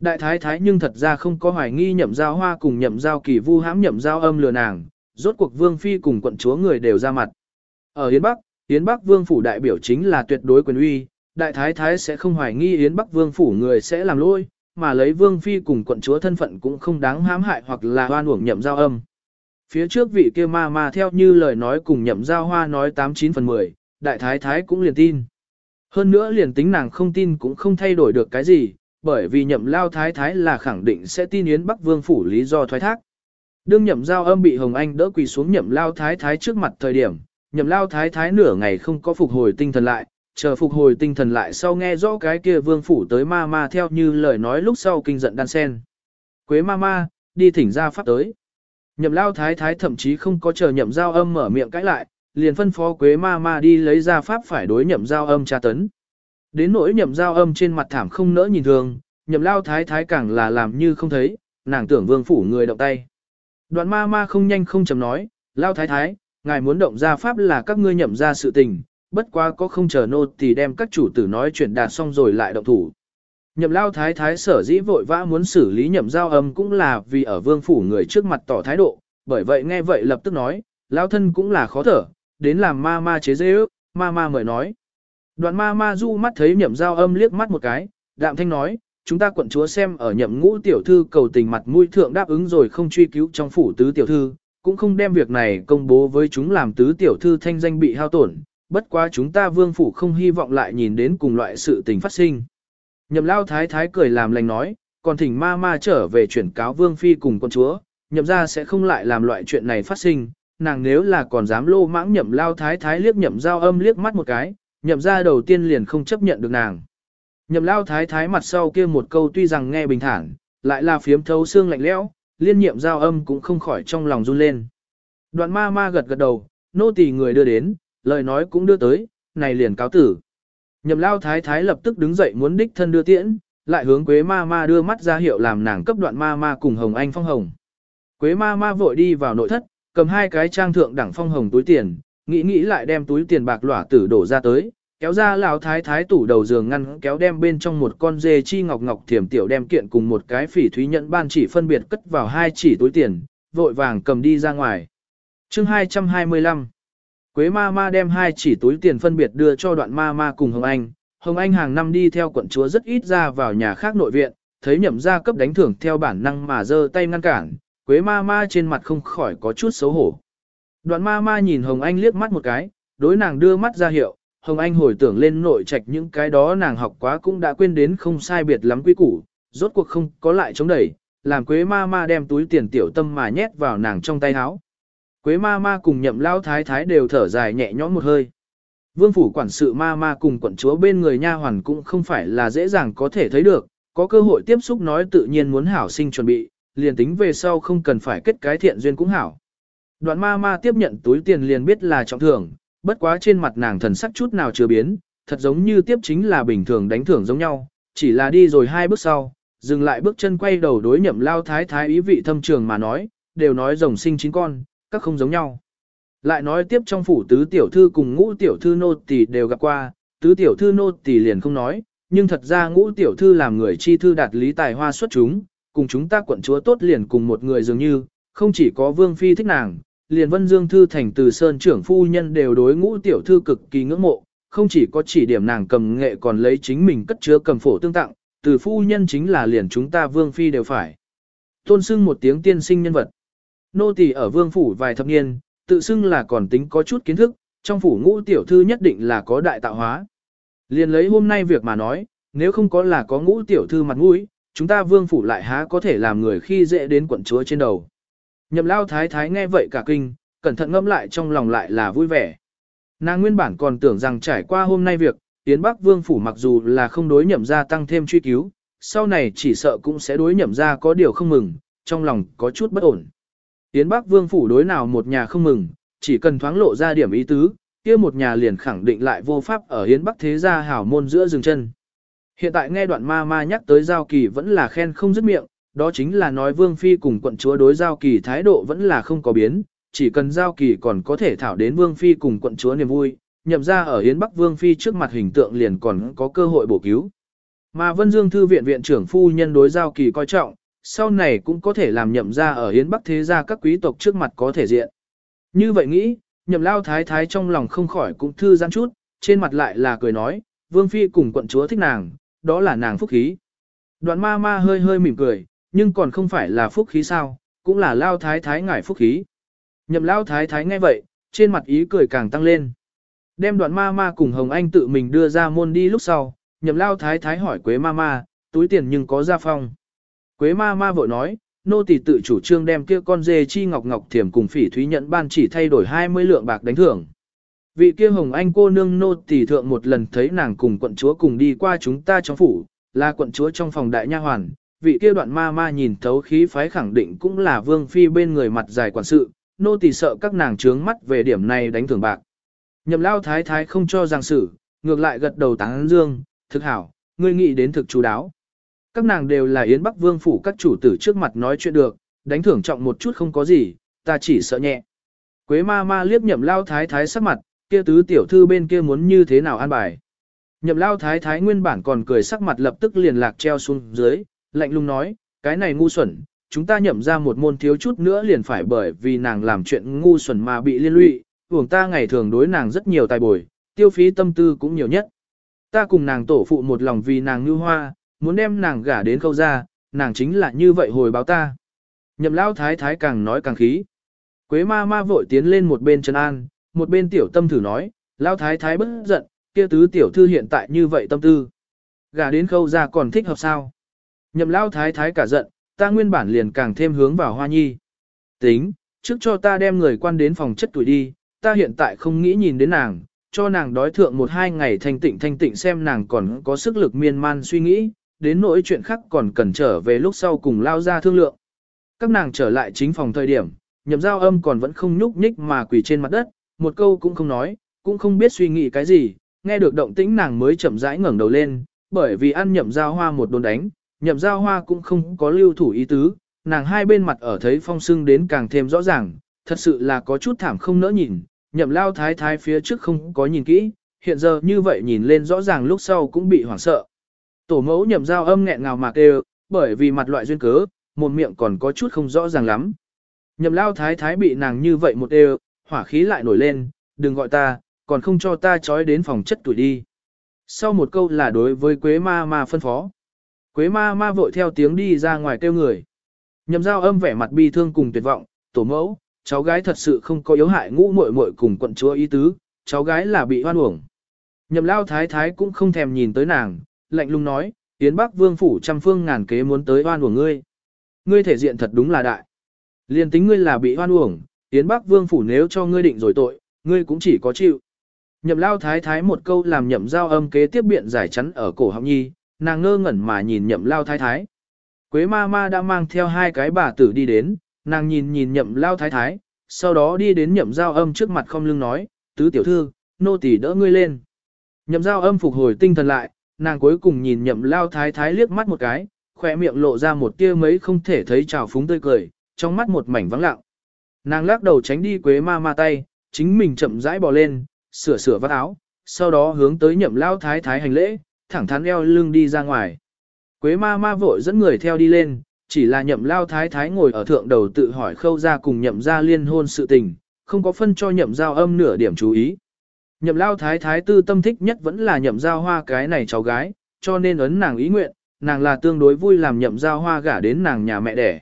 Đại thái thái nhưng thật ra không có hoài nghi nhậm giao hoa cùng nhậm giao kỳ vu hãm nhậm giao âm lừa nàng, rốt cuộc vương phi cùng quận chúa người đều ra mặt. Ở Yến Bắc, Yến Bắc vương phủ đại biểu chính là tuyệt đối quyền uy, đại thái thái sẽ không hoài nghi Yến Bắc vương phủ người sẽ làm lỗi, mà lấy vương phi cùng quận chúa thân phận cũng không đáng hãm hại hoặc là hoan uổng nhậm giao âm. Phía trước vị kia ma ma theo như lời nói cùng nhậm giao hoa nói 89 phần 10, đại thái thái cũng liền tin. Hơn nữa liền tính nàng không tin cũng không thay đổi được cái gì, bởi vì nhậm lao thái thái là khẳng định sẽ tin Yến Bắc Vương phủ lý do thoái thác. Đương nhậm giao âm bị Hồng Anh đỡ quỳ xuống nhậm lao thái thái trước mặt thời điểm, nhậm lao thái thái nửa ngày không có phục hồi tinh thần lại, chờ phục hồi tinh thần lại sau nghe rõ cái kia vương phủ tới ma ma theo như lời nói lúc sau kinh giận đan sen. Quế ma ma, đi thỉnh ra pháp tới. Nhậm lao thái thái thậm chí không có chờ nhậm giao âm mở miệng cãi lại, liền phân phó quế ma ma đi lấy ra pháp phải đối nhậm giao âm tra tấn. Đến nỗi nhậm giao âm trên mặt thảm không nỡ nhìn thường, nhậm lao thái thái càng là làm như không thấy, nàng tưởng vương phủ người động tay. Đoạn ma ma không nhanh không chậm nói, lao thái thái, ngài muốn động ra pháp là các ngươi nhậm ra sự tình, bất quá có không chờ nô thì đem các chủ tử nói chuyện đạt xong rồi lại động thủ. Nhậm lao thái thái sở dĩ vội vã muốn xử lý nhậm giao âm cũng là vì ở vương phủ người trước mặt tỏ thái độ, bởi vậy nghe vậy lập tức nói, lao thân cũng là khó thở, đến làm ma ma chế dễ ước, ma ma mời nói. Đoạn ma ma du mắt thấy nhậm giao âm liếc mắt một cái, đạm thanh nói, chúng ta quận chúa xem ở nhậm ngũ tiểu thư cầu tình mặt mũi thượng đáp ứng rồi không truy cứu trong phủ tứ tiểu thư, cũng không đem việc này công bố với chúng làm tứ tiểu thư thanh danh bị hao tổn, bất quá chúng ta vương phủ không hy vọng lại nhìn đến cùng loại sự tình phát sinh. Nhậm lao thái thái cười làm lành nói, còn thỉnh ma ma trở về chuyển cáo vương phi cùng con chúa, nhậm ra sẽ không lại làm loại chuyện này phát sinh, nàng nếu là còn dám lô mãng nhậm lao thái thái liếc nhậm giao âm liếc mắt một cái, nhậm ra đầu tiên liền không chấp nhận được nàng. Nhậm lao thái thái mặt sau kia một câu tuy rằng nghe bình thản, lại là phiếm thấu xương lạnh lẽo, liên nhiệm giao âm cũng không khỏi trong lòng run lên. Đoạn ma ma gật gật đầu, nô tỳ người đưa đến, lời nói cũng đưa tới, này liền cáo tử. Nhậm lao thái thái lập tức đứng dậy muốn đích thân đưa tiễn, lại hướng Quế ma ma đưa mắt ra hiệu làm nàng cấp đoạn ma ma cùng Hồng Anh phong hồng. Quế ma ma vội đi vào nội thất, cầm hai cái trang thượng đẳng phong hồng túi tiền, nghĩ nghĩ lại đem túi tiền bạc lỏa tử đổ ra tới, kéo ra lão thái thái tủ đầu giường ngăn kéo đem bên trong một con dê chi ngọc ngọc thiểm tiểu đem kiện cùng một cái phỉ thúy nhận ban chỉ phân biệt cất vào hai chỉ túi tiền, vội vàng cầm đi ra ngoài. Chương 225 Quế ma ma đem hai chỉ túi tiền phân biệt đưa cho đoạn ma ma cùng Hồng Anh. Hồng Anh hàng năm đi theo quận chúa rất ít ra vào nhà khác nội viện, thấy nhậm gia cấp đánh thưởng theo bản năng mà giơ tay ngăn cản, Quế ma ma trên mặt không khỏi có chút xấu hổ. Đoạn ma ma nhìn Hồng Anh liếc mắt một cái, đối nàng đưa mắt ra hiệu, Hồng Anh hồi tưởng lên nội trạch những cái đó nàng học quá cũng đã quên đến không sai biệt lắm quy củ, rốt cuộc không có lại chống đẩy, làm Quế ma ma đem túi tiền tiểu tâm mà nhét vào nàng trong tay áo. Quế ma ma cùng nhậm lao thái thái đều thở dài nhẹ nhõm một hơi. Vương phủ quản sự ma ma cùng quận chúa bên người nha hoàn cũng không phải là dễ dàng có thể thấy được, có cơ hội tiếp xúc nói tự nhiên muốn hảo sinh chuẩn bị, liền tính về sau không cần phải kết cái thiện duyên cũng hảo. Đoạn ma ma tiếp nhận túi tiền liền biết là trọng thưởng, bất quá trên mặt nàng thần sắc chút nào chưa biến, thật giống như tiếp chính là bình thường đánh thưởng giống nhau, chỉ là đi rồi hai bước sau, dừng lại bước chân quay đầu đối nhậm lao thái thái ý vị thâm trường mà nói, đều nói rồng sinh chín con, các không giống nhau. Lại nói tiếp trong phủ tứ tiểu thư cùng ngũ tiểu thư nô tỳ đều gặp qua, tứ tiểu thư nô tỳ liền không nói, nhưng thật ra ngũ tiểu thư làm người chi thư đạt lý tài hoa xuất chúng, cùng chúng ta quận chúa tốt liền cùng một người dường như, không chỉ có vương phi thích nàng, liền vân dương thư thành từ sơn trưởng phu nhân đều đối ngũ tiểu thư cực kỳ ngưỡng mộ, không chỉ có chỉ điểm nàng cầm nghệ còn lấy chính mình cất chứa cầm phổ tương tặng, từ phu nhân chính là liền chúng ta vương phi đều phải. Tôn xưng một tiếng tiên sinh nhân vật. Nô tỳ ở vương phủ vài thập niên, tự xưng là còn tính có chút kiến thức, trong phủ ngũ tiểu thư nhất định là có đại tạo hóa. Liền lấy hôm nay việc mà nói, nếu không có là có ngũ tiểu thư mặt mũi, chúng ta vương phủ lại há có thể làm người khi dễ đến quận chúa trên đầu. Nhậm lao thái thái nghe vậy cả kinh, cẩn thận ngẫm lại trong lòng lại là vui vẻ. Nàng nguyên bản còn tưởng rằng trải qua hôm nay việc, Tiến Bắc Vương Phủ mặc dù là không đối nhậm ra tăng thêm truy cứu, sau này chỉ sợ cũng sẽ đối nhậm ra có điều không mừng, trong lòng có chút bất ổn. Yến Bắc Vương phủ đối nào một nhà không mừng, chỉ cần thoáng lộ ra điểm ý tứ, kia một nhà liền khẳng định lại vô pháp ở Yến Bắc thế gia hảo môn giữa dừng chân. Hiện tại nghe đoạn ma ma nhắc tới giao kỳ vẫn là khen không dứt miệng, đó chính là nói Vương Phi cùng quận chúa đối giao kỳ thái độ vẫn là không có biến, chỉ cần giao kỳ còn có thể thảo đến Vương Phi cùng quận chúa niềm vui, nhậm ra ở Yến Bắc Vương Phi trước mặt hình tượng liền còn có cơ hội bổ cứu. Mà Vân Dương Thư viện viện trưởng phu nhân đối giao kỳ coi trọng, sau này cũng có thể làm nhậm ra ở Yến Bắc thế gia các quý tộc trước mặt có thể diện. Như vậy nghĩ, nhậm lao thái thái trong lòng không khỏi cũng thư giãn chút, trên mặt lại là cười nói, Vương Phi cùng quận chúa thích nàng, đó là nàng phúc khí. Đoạn ma ma hơi hơi mỉm cười, nhưng còn không phải là phúc khí sao, cũng là lao thái thái ngải phúc khí. Nhậm lao thái thái nghe vậy, trên mặt ý cười càng tăng lên. Đem đoạn ma ma cùng Hồng Anh tự mình đưa ra môn đi lúc sau, nhậm lao thái thái hỏi Quế ma ma, túi tiền nhưng có ra phong. Quế ma ma vội nói, nô tỳ tự chủ trương đem kia con dê chi ngọc ngọc thiểm cùng phỉ thúy nhận ban chỉ thay đổi 20 lượng bạc đánh thưởng. Vị kia Hồng Anh cô nương nô tỳ thượng một lần thấy nàng cùng quận chúa cùng đi qua chúng ta trong phủ, là quận chúa trong phòng đại nha hoàn, vị kia đoạn ma ma nhìn thấu khí phái khẳng định cũng là vương phi bên người mặt dài quản sự, nô tỳ sợ các nàng trướng mắt về điểm này đánh thưởng bạc. Nhậm lao thái thái không cho giang sử, ngược lại gật đầu tán dương, thực hảo, ngươi nghĩ đến thực chú đáo. Các nàng đều là Yến Bắc Vương phủ các chủ tử trước mặt nói chuyện được, đánh thưởng trọng một chút không có gì, ta chỉ sợ nhẹ. Quế ma ma liếc nhậm lao thái thái sắc mặt, kia tứ tiểu thư bên kia muốn như thế nào an bài. Nhậm lao thái thái nguyên bản còn cười sắc mặt lập tức liền lạc treo xuống dưới, lạnh lùng nói, cái này ngu xuẩn, chúng ta nhậm ra một môn thiếu chút nữa liền phải bởi vì nàng làm chuyện ngu xuẩn mà bị liên lụy, uổng ta ngày thường đối nàng rất nhiều tài bồi, tiêu phí tâm tư cũng nhiều nhất. Ta cùng nàng tổ phụ một lòng vì nàng như hoa, muốn đem nàng gả đến khâu ra, nàng chính là như vậy hồi báo ta. Nhậm lao thái thái càng nói càng khí. Quế ma ma vội tiến lên một bên chân an, một bên tiểu tâm thử nói, lao thái thái bất giận, kia tứ tiểu thư hiện tại như vậy tâm tư. Gả đến khâu ra còn thích hợp sao? Nhậm lao thái thái cả giận, ta nguyên bản liền càng thêm hướng vào hoa nhi. Tính, trước cho ta đem người quan đến phòng chất tuổi đi, ta hiện tại không nghĩ nhìn đến nàng, cho nàng đói thượng một hai ngày thanh tịnh thanh tịnh xem nàng còn có sức lực miên man suy nghĩ, đến nỗi chuyện khác còn cần trở về lúc sau cùng lao ra thương lượng. Các nàng trở lại chính phòng thời điểm, nhậm giao âm còn vẫn không nhúc nhích mà quỳ trên mặt đất, một câu cũng không nói, cũng không biết suy nghĩ cái gì, nghe được động tĩnh nàng mới chậm rãi ngẩng đầu lên, bởi vì ăn nhậm giao hoa một đồn đánh, nhậm giao hoa cũng không có lưu thủ ý tứ, nàng hai bên mặt ở thấy phong sưng đến càng thêm rõ ràng, thật sự là có chút thảm không nỡ nhìn, nhậm lao thái thái phía trước không có nhìn kỹ, hiện giờ như vậy nhìn lên rõ ràng lúc sau cũng bị hoảng sợ. Tổ mẫu nhậm giao âm nghẹn ngào mạc đều, bởi vì mặt loại duyên cớ, một miệng còn có chút không rõ ràng lắm. Nhậm lao thái thái bị nàng như vậy một đều, hỏa khí lại nổi lên, đừng gọi ta, còn không cho ta trói đến phòng chất tuổi đi. Sau một câu là đối với Quế ma ma phân phó. Quế ma ma vội theo tiếng đi ra ngoài kêu người. Nhậm giao âm vẻ mặt bi thương cùng tuyệt vọng, tổ mẫu, cháu gái thật sự không có yếu hại ngũ muội muội cùng quận chúa ý tứ, cháu gái là bị hoan uổng. Nhậm lao thái thái cũng không thèm nhìn tới nàng, lạnh lùng nói, Yến Bắc Vương phủ trăm phương ngàn kế muốn tới oan uổng ngươi. Ngươi thể diện thật đúng là đại. Liên tính ngươi là bị oan uổng, Yến Bắc Vương phủ nếu cho ngươi định rồi tội, ngươi cũng chỉ có chịu. Nhậm lao thái thái một câu làm nhậm giao âm kế tiếp biện giải chắn ở cổ họng nhi, nàng ngơ ngẩn mà nhìn nhậm lao thái thái. Quế ma ma đã mang theo hai cái bà tử đi đến, nàng nhìn nhìn nhậm lao thái thái, sau đó đi đến nhậm giao âm trước mặt không lưng nói, tứ tiểu thư, nô tỳ đỡ ngươi lên. Nhậm giao âm phục hồi tinh thần lại, nàng cuối cùng nhìn nhậm lao thái thái liếc mắt một cái, khỏe miệng lộ ra một tia mấy không thể thấy trào phúng tươi cười, trong mắt một mảnh vắng lặng. Nàng lắc đầu tránh đi quế ma ma tay, chính mình chậm rãi bò lên, sửa sửa vắt áo, sau đó hướng tới nhậm lao thái thái hành lễ, thẳng thắn eo lưng đi ra ngoài. Quế ma ma vội dẫn người theo đi lên, chỉ là nhậm lao thái thái ngồi ở thượng đầu tự hỏi khâu ra cùng nhậm ra liên hôn sự tình, không có phân cho nhậm giao âm nửa điểm chú ý. Nhậm lao thái thái tư tâm thích nhất vẫn là nhậm giao hoa cái này cháu gái, cho nên ấn nàng ý nguyện, nàng là tương đối vui làm nhậm giao hoa gả đến nàng nhà mẹ đẻ.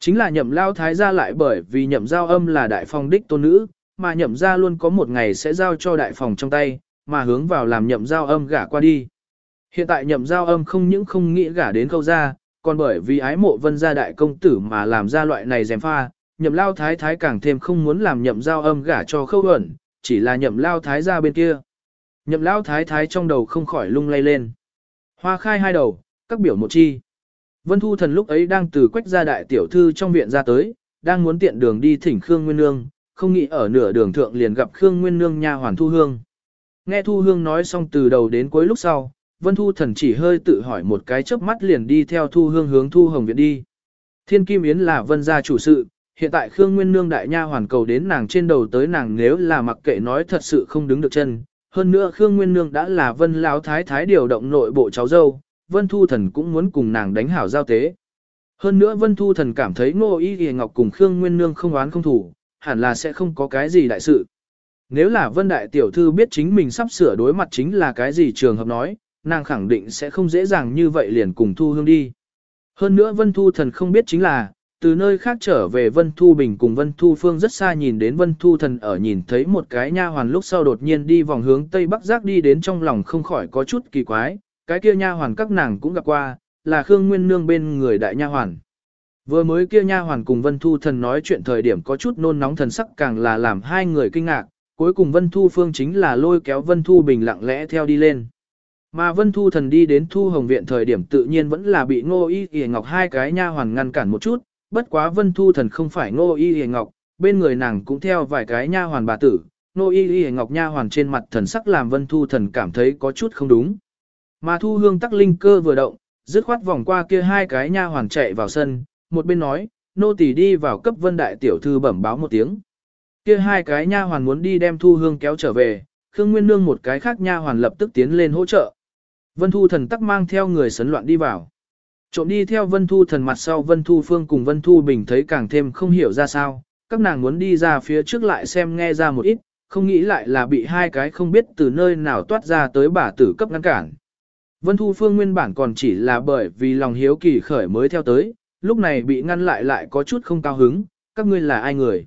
Chính là nhậm lao thái ra lại bởi vì nhậm giao âm là đại phòng đích tôn nữ, mà nhậm ra luôn có một ngày sẽ giao cho đại phòng trong tay, mà hướng vào làm nhậm giao âm gả qua đi. Hiện tại nhậm giao âm không những không nghĩ gả đến khâu ra, còn bởi vì ái mộ vân gia đại công tử mà làm ra loại này dèm pha, nhậm lao thái thái càng thêm không muốn làm nhậm giao âm gả cho khâu ẩn, chỉ là nhậm lao thái ra bên kia. Nhậm lao thái thái trong đầu không khỏi lung lay lên. Hoa khai hai đầu, các biểu một chi. Vân Thu Thần lúc ấy đang từ quách gia đại tiểu thư trong viện ra tới, đang muốn tiện đường đi thỉnh Khương Nguyên Nương, không nghĩ ở nửa đường thượng liền gặp Khương Nguyên Nương nha hoàn Thu Hương. Nghe Thu Hương nói xong từ đầu đến cuối lúc sau, Vân Thu Thần chỉ hơi tự hỏi một cái chớp mắt liền đi theo Thu Hương hướng Thu Hồng viện đi. Thiên Kim Yến là Vân gia chủ sự, hiện tại Khương Nguyên Nương đại nha hoàn cầu đến nàng trên đầu tới nàng nếu là mặc kệ nói thật sự không đứng được chân. Hơn nữa Khương Nguyên Nương đã là vân lão thái thái điều động nội bộ cháu dâu, vân thu thần cũng muốn cùng nàng đánh hảo giao tế. Hơn nữa vân thu thần cảm thấy ngô y ghi ngọc cùng Khương Nguyên Nương không oán không thủ, hẳn là sẽ không có cái gì đại sự. Nếu là vân đại tiểu thư biết chính mình sắp sửa đối mặt chính là cái gì trường hợp nói, nàng khẳng định sẽ không dễ dàng như vậy liền cùng thu hương đi. Hơn nữa vân thu thần không biết chính là, từ nơi khác trở về Vân Thu Bình cùng Vân Thu Phương rất xa nhìn đến Vân Thu Thần ở nhìn thấy một cái nha hoàn lúc sau đột nhiên đi vòng hướng Tây Bắc Giác đi đến trong lòng không khỏi có chút kỳ quái, cái kia nha hoàn các nàng cũng gặp qua, là Khương Nguyên Nương bên người đại nha hoàn. Vừa mới kia nha hoàn cùng Vân Thu Thần nói chuyện thời điểm có chút nôn nóng thần sắc càng là làm hai người kinh ngạc, cuối cùng Vân Thu Phương chính là lôi kéo Vân Thu Bình lặng lẽ theo đi lên. Mà Vân Thu Thần đi đến Thu Hồng Viện thời điểm tự nhiên vẫn là bị Ngô Y Y Ngọc hai cái nha hoàn ngăn cản một chút, bất quá Vân Thu Thần không phải Ngô Y Y Ngọc, bên người nàng cũng theo vài cái nha hoàn bà tử, Ngô Y Y Ngọc nha hoàn trên mặt thần sắc làm Vân Thu Thần cảm thấy có chút không đúng. Mà Thu Hương tắc linh cơ vừa động, dứt khoát vòng qua kia hai cái nha hoàn chạy vào sân, một bên nói, nô tỳ đi vào cấp Vân đại tiểu thư bẩm báo một tiếng. Kia hai cái nha hoàn muốn đi đem Thu Hương kéo trở về, Khương Nguyên Nương một cái khác nha hoàn lập tức tiến lên hỗ trợ. Vân Thu Thần tắc mang theo người sấn loạn đi vào. Trộm đi theo Vân Thu thần mặt sau Vân Thu Phương cùng Vân Thu Bình thấy càng thêm không hiểu ra sao, các nàng muốn đi ra phía trước lại xem nghe ra một ít, không nghĩ lại là bị hai cái không biết từ nơi nào toát ra tới bà tử cấp ngăn cản. Vân Thu Phương nguyên bản còn chỉ là bởi vì lòng hiếu kỳ khởi mới theo tới, lúc này bị ngăn lại lại có chút không cao hứng, các ngươi là ai người?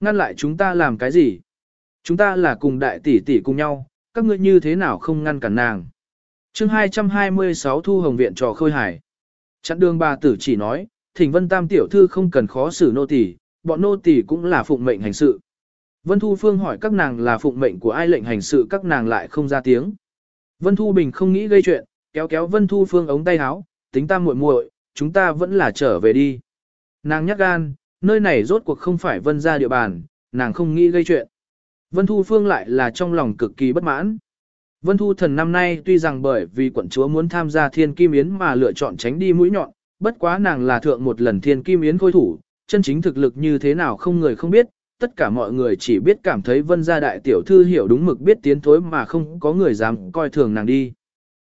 Ngăn lại chúng ta làm cái gì? Chúng ta là cùng đại tỷ tỷ cùng nhau, các ngươi như thế nào không ngăn cản nàng? chương 226 Thu Hồng Viện trò khôi hải. Chặn đường bà tử chỉ nói, thỉnh vân tam tiểu thư không cần khó xử nô tỳ, bọn nô tỳ cũng là phụng mệnh hành sự. Vân Thu Phương hỏi các nàng là phụng mệnh của ai lệnh hành sự các nàng lại không ra tiếng. Vân Thu Bình không nghĩ gây chuyện, kéo kéo Vân Thu Phương ống tay áo, tính ta muội muội, chúng ta vẫn là trở về đi. Nàng nhắc gan, nơi này rốt cuộc không phải Vân ra địa bàn, nàng không nghĩ gây chuyện. Vân Thu Phương lại là trong lòng cực kỳ bất mãn. Vân Thu Thần năm nay tuy rằng bởi vì quận chúa muốn tham gia thiên kim yến mà lựa chọn tránh đi mũi nhọn, bất quá nàng là thượng một lần thiên kim yến khôi thủ, chân chính thực lực như thế nào không người không biết, tất cả mọi người chỉ biết cảm thấy vân gia đại tiểu thư hiểu đúng mực biết tiến thối mà không có người dám coi thường nàng đi.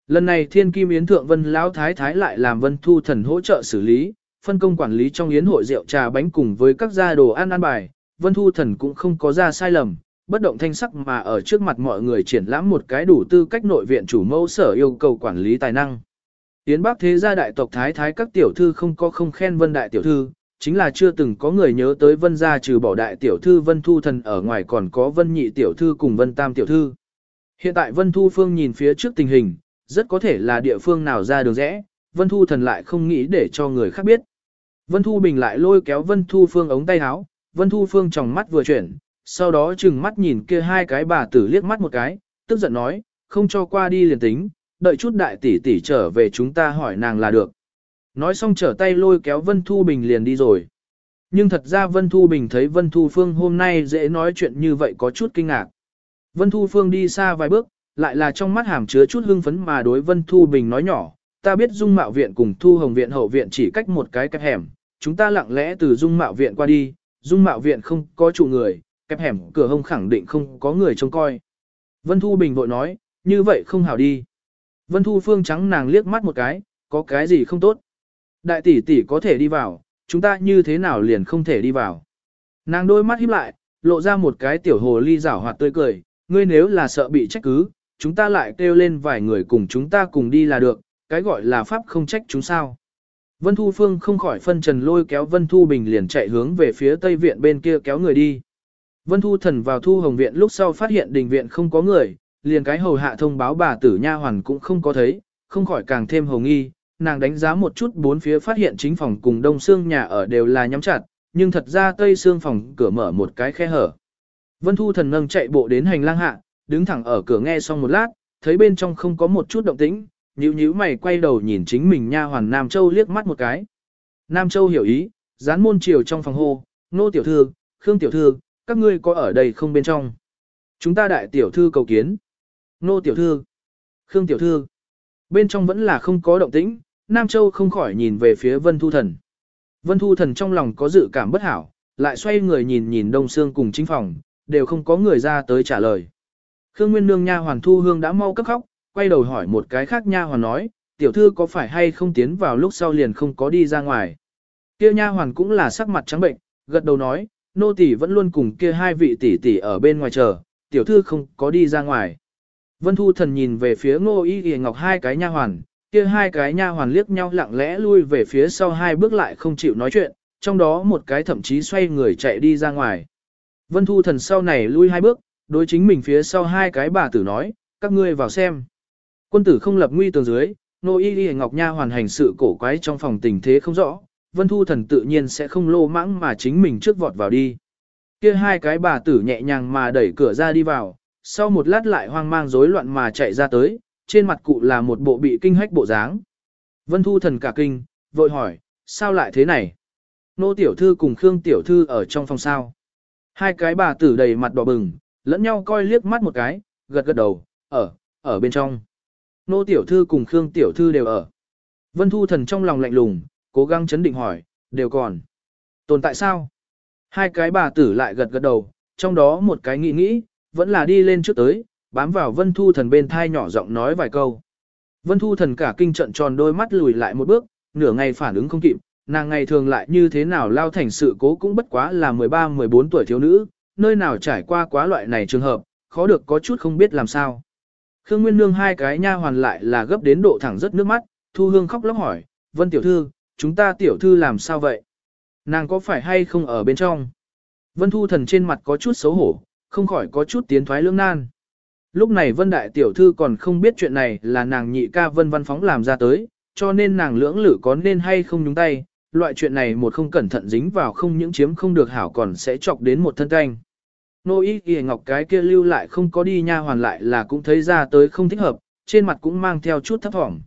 Lần này thiên kim yến thượng vân lão thái thái lại làm vân thu thần hỗ trợ xử lý, phân công quản lý trong yến hội rượu trà bánh cùng với các gia đồ ăn ăn bài, vân thu thần cũng không có ra sai lầm, bất động thanh sắc mà ở trước mặt mọi người triển lãm một cái đủ tư cách nội viện chủ mẫu sở yêu cầu quản lý tài năng. Yến Bắc thế gia đại tộc thái thái các tiểu thư không có không khen vân đại tiểu thư, chính là chưa từng có người nhớ tới vân gia trừ bỏ đại tiểu thư vân thu thần ở ngoài còn có vân nhị tiểu thư cùng vân tam tiểu thư. Hiện tại vân thu phương nhìn phía trước tình hình, rất có thể là địa phương nào ra đường rẽ, vân thu thần lại không nghĩ để cho người khác biết. Vân thu bình lại lôi kéo vân thu phương ống tay áo, vân thu phương trong mắt vừa chuyển, sau đó chừng mắt nhìn kia hai cái bà tử liếc mắt một cái, tức giận nói, không cho qua đi liền tính, đợi chút đại tỷ tỷ trở về chúng ta hỏi nàng là được. Nói xong trở tay lôi kéo Vân Thu Bình liền đi rồi. Nhưng thật ra Vân Thu Bình thấy Vân Thu Phương hôm nay dễ nói chuyện như vậy có chút kinh ngạc. Vân Thu Phương đi xa vài bước, lại là trong mắt hàm chứa chút hưng phấn mà đối Vân Thu Bình nói nhỏ, ta biết Dung Mạo Viện cùng Thu Hồng Viện hậu viện chỉ cách một cái cái hẻm, chúng ta lặng lẽ từ Dung Mạo Viện qua đi, Dung Mạo Viện không có chủ người, kẹp hẻm cửa hông khẳng định không có người trông coi. Vân Thu Bình vội nói, như vậy không hảo đi. Vân Thu Phương trắng nàng liếc mắt một cái, có cái gì không tốt. Đại tỷ tỷ có thể đi vào, chúng ta như thế nào liền không thể đi vào. Nàng đôi mắt híp lại, lộ ra một cái tiểu hồ ly rảo hoạt tươi cười, ngươi nếu là sợ bị trách cứ, chúng ta lại kêu lên vài người cùng chúng ta cùng đi là được, cái gọi là pháp không trách chúng sao. Vân Thu Phương không khỏi phân trần lôi kéo Vân Thu Bình liền chạy hướng về phía tây viện bên kia kéo người đi. Vân Thu Thần vào Thu Hồng Viện lúc sau phát hiện đình viện không có người, liền cái hầu hạ thông báo bà tử nha hoàn cũng không có thấy, không khỏi càng thêm hồng nghi, nàng đánh giá một chút bốn phía phát hiện chính phòng cùng đông xương nhà ở đều là nhắm chặt, nhưng thật ra tây xương phòng cửa mở một cái khe hở. Vân Thu Thần nâng chạy bộ đến hành lang hạ, đứng thẳng ở cửa nghe xong một lát, thấy bên trong không có một chút động tĩnh, nhíu nhíu mày quay đầu nhìn chính mình nha hoàn Nam Châu liếc mắt một cái. Nam Châu hiểu ý, dán môn chiều trong phòng hô, nô tiểu thư, khương tiểu thư, các ngươi có ở đây không bên trong? Chúng ta đại tiểu thư cầu kiến. Nô tiểu thư. Khương tiểu thư. Bên trong vẫn là không có động tĩnh, Nam Châu không khỏi nhìn về phía Vân Thu Thần. Vân Thu Thần trong lòng có dự cảm bất hảo, lại xoay người nhìn nhìn đông xương cùng chính phòng, đều không có người ra tới trả lời. Khương Nguyên Nương nha hoàn thu hương đã mau cấp khóc, quay đầu hỏi một cái khác nha hoàn nói, tiểu thư có phải hay không tiến vào lúc sau liền không có đi ra ngoài. Kia nha hoàn cũng là sắc mặt trắng bệnh, gật đầu nói, nô tỷ vẫn luôn cùng kia hai vị tỷ tỷ ở bên ngoài chờ, tiểu thư không có đi ra ngoài. Vân Thu Thần nhìn về phía Ngô Y Y Ngọc hai cái nha hoàn, kia hai cái nha hoàn liếc nhau lặng lẽ lui về phía sau hai bước lại không chịu nói chuyện, trong đó một cái thậm chí xoay người chạy đi ra ngoài. Vân Thu Thần sau này lui hai bước, đối chính mình phía sau hai cái bà tử nói, các ngươi vào xem. Quân tử không lập nguy tường dưới, Ngô Y Y Ngọc nha hoàn hành sự cổ quái trong phòng tình thế không rõ, Vân Thu Thần tự nhiên sẽ không lô mãng mà chính mình trước vọt vào đi. Kia hai cái bà tử nhẹ nhàng mà đẩy cửa ra đi vào, sau một lát lại hoang mang rối loạn mà chạy ra tới, trên mặt cụ là một bộ bị kinh hách bộ dáng. Vân Thu Thần cả kinh, vội hỏi, sao lại thế này? Nô tiểu thư cùng Khương tiểu thư ở trong phòng sao? Hai cái bà tử đầy mặt đỏ bừng, lẫn nhau coi liếc mắt một cái, gật gật đầu, ở, ở bên trong. Nô tiểu thư cùng Khương tiểu thư đều ở. Vân Thu Thần trong lòng lạnh lùng, cố gắng chấn định hỏi, đều còn. Tồn tại sao? Hai cái bà tử lại gật gật đầu, trong đó một cái nghĩ nghĩ, vẫn là đi lên trước tới, bám vào Vân Thu Thần bên thai nhỏ giọng nói vài câu. Vân Thu Thần cả kinh trận tròn đôi mắt lùi lại một bước, nửa ngày phản ứng không kịp, nàng ngày thường lại như thế nào lao thành sự cố cũng bất quá là 13-14 tuổi thiếu nữ, nơi nào trải qua quá loại này trường hợp, khó được có chút không biết làm sao. Khương Nguyên Nương hai cái nha hoàn lại là gấp đến độ thẳng rất nước mắt, Thu Hương khóc lóc hỏi, Vân Tiểu Thư, chúng ta Tiểu Thư làm sao vậy? Nàng có phải hay không ở bên trong? Vân Thu Thần trên mặt có chút xấu hổ, không khỏi có chút tiến thoái lưỡng nan. Lúc này Vân Đại Tiểu Thư còn không biết chuyện này là nàng nhị ca Vân Văn Phóng làm ra tới, cho nên nàng lưỡng lử có nên hay không nhúng tay, loại chuyện này một không cẩn thận dính vào không những chiếm không được hảo còn sẽ chọc đến một thân canh. Nô ý kìa ngọc cái kia lưu lại không có đi nha hoàn lại là cũng thấy ra tới không thích hợp, trên mặt cũng mang theo chút thấp thỏm.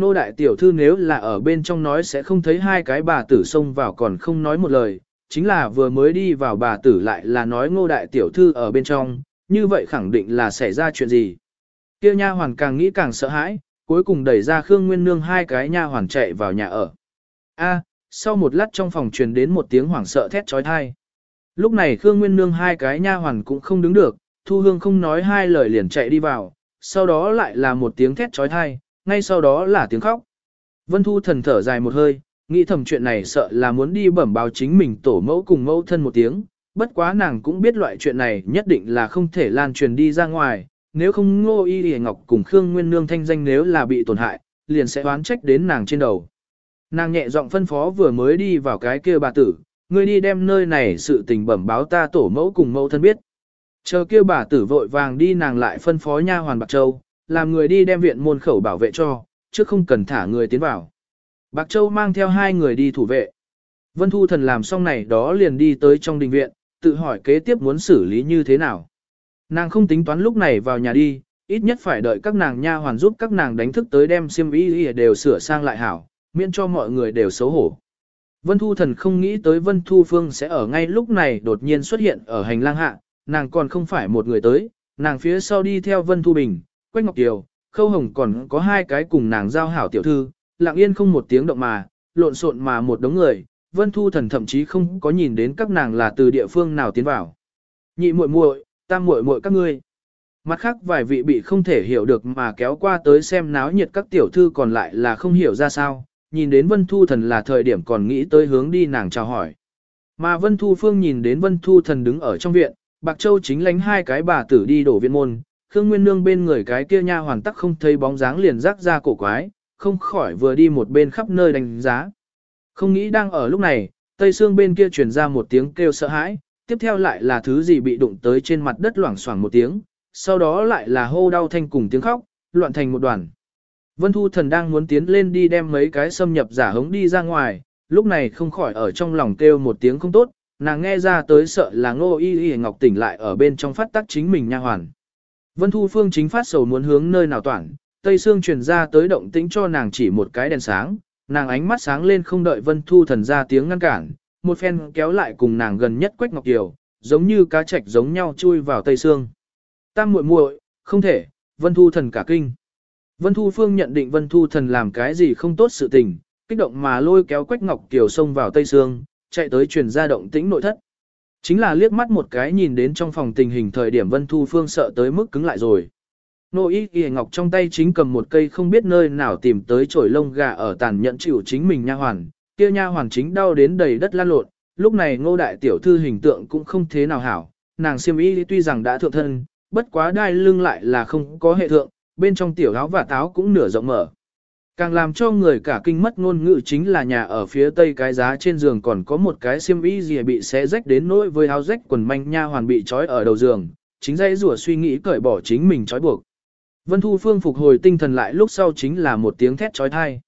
Nô đại tiểu thư nếu là ở bên trong nói sẽ không thấy hai cái bà tử xông vào còn không nói một lời, chính là vừa mới đi vào bà tử lại là nói ngô đại tiểu thư ở bên trong, như vậy khẳng định là xảy ra chuyện gì. Kia nha hoàn càng nghĩ càng sợ hãi, cuối cùng đẩy ra Khương Nguyên Nương hai cái nha hoàn chạy vào nhà ở. A, sau một lát trong phòng truyền đến một tiếng hoảng sợ thét trói thai. Lúc này Khương Nguyên Nương hai cái nha hoàn cũng không đứng được, Thu Hương không nói hai lời liền chạy đi vào, sau đó lại là một tiếng thét trói thai, ngay sau đó là tiếng khóc. Vân Thu thần thở dài một hơi, nghĩ thầm chuyện này sợ là muốn đi bẩm báo chính mình tổ mẫu cùng mẫu thân một tiếng, bất quá nàng cũng biết loại chuyện này nhất định là không thể lan truyền đi ra ngoài, nếu không ngô y Lệ ngọc cùng Khương Nguyên Nương thanh danh nếu là bị tổn hại, liền sẽ oán trách đến nàng trên đầu. Nàng nhẹ giọng phân phó vừa mới đi vào cái kia bà tử, ngươi đi đem nơi này sự tình bẩm báo ta tổ mẫu cùng mẫu thân biết. Chờ kia bà tử vội vàng đi nàng lại phân phó nha hoàn Bạc Châu, làm người đi đem viện môn khẩu bảo vệ cho, chứ không cần thả người tiến vào. Bạc Châu mang theo hai người đi thủ vệ. Vân Thu Thần làm xong này đó liền đi tới trong đình viện, tự hỏi kế tiếp muốn xử lý như thế nào. Nàng không tính toán lúc này vào nhà đi, ít nhất phải đợi các nàng nha hoàn giúp các nàng đánh thức tới đem xiêm y đều sửa sang lại hảo, miễn cho mọi người đều xấu hổ. Vân Thu Thần không nghĩ tới Vân Thu Phương sẽ ở ngay lúc này đột nhiên xuất hiện ở hành lang hạ, nàng còn không phải một người tới, nàng phía sau đi theo Vân Thu Bình, Quách Ngọc Kiều, Khâu Hồng còn có hai cái cùng nàng giao hảo tiểu thư, lặng yên không một tiếng động mà, lộn xộn mà một đống người, Vân Thu Thần thậm chí không có nhìn đến các nàng là từ địa phương nào tiến vào. Nhị muội muội, tam muội muội các ngươi. Mặt khác vài vị bị không thể hiểu được mà kéo qua tới xem náo nhiệt các tiểu thư còn lại là không hiểu ra sao, nhìn đến Vân Thu Thần là thời điểm còn nghĩ tới hướng đi nàng chào hỏi. Mà Vân Thu Phương nhìn đến Vân Thu Thần đứng ở trong viện, Bạc Châu chính lánh hai cái bà tử đi đổ viện môn, Khương Nguyên Nương bên người cái kia nha hoàn tắc không thấy bóng dáng liền rắc ra cổ quái, không khỏi vừa đi một bên khắp nơi đánh giá. Không nghĩ đang ở lúc này, Tây Sương bên kia truyền ra một tiếng kêu sợ hãi, tiếp theo lại là thứ gì bị đụng tới trên mặt đất loảng xoảng một tiếng, sau đó lại là hô đau thanh cùng tiếng khóc, loạn thành một đoàn. Vân Thu Thần đang muốn tiến lên đi đem mấy cái xâm nhập giả hống đi ra ngoài, lúc này không khỏi ở trong lòng kêu một tiếng không tốt, nàng nghe ra tới sợ là ngô y y ngọc tỉnh lại ở bên trong phát tác chính mình nha hoàn. Vân Thu Phương chính phát sầu muốn hướng nơi nào toàn, Tây Sương truyền ra tới động tĩnh cho nàng chỉ một cái đèn sáng, nàng ánh mắt sáng lên không đợi Vân Thu thần ra tiếng ngăn cản, một phen kéo lại cùng nàng gần nhất Quách Ngọc Kiều, giống như cá trạch giống nhau chui vào Tây Sương. Tam muội muội, không thể, Vân Thu thần cả kinh. Vân Thu Phương nhận định Vân Thu thần làm cái gì không tốt sự tình, kích động mà lôi kéo Quách Ngọc Kiều xông vào Tây Sương, chạy tới truyền ra động tĩnh nội thất. Chính là liếc mắt một cái nhìn đến trong phòng tình hình thời điểm Vân Thu Phương sợ tới mức cứng lại rồi. Nô y y ngọc trong tay chính cầm một cây không biết nơi nào tìm tới chổi lông gà ở tàn nhẫn chịu chính mình nha hoàn, kia nha hoàn chính đau đến đầy đất lan lộn, lúc này ngô đại tiểu thư hình tượng cũng không thế nào hảo, nàng xiêm y tuy rằng đã thượng thân, bất quá đai lưng lại là không có hệ thượng, bên trong tiểu áo và táo cũng nửa rộng mở. Càng làm cho người cả kinh mất ngôn ngữ chính là nhà ở phía tây cái giá trên giường còn có một cái xiêm y gì bị xé rách đến nỗi với áo rách quần manh nha hoàn bị trói ở đầu giường, chính dây rủa suy nghĩ cởi bỏ chính mình trói buộc. Vân Thu Phương phục hồi tinh thần lại lúc sau chính là một tiếng thét trói thai.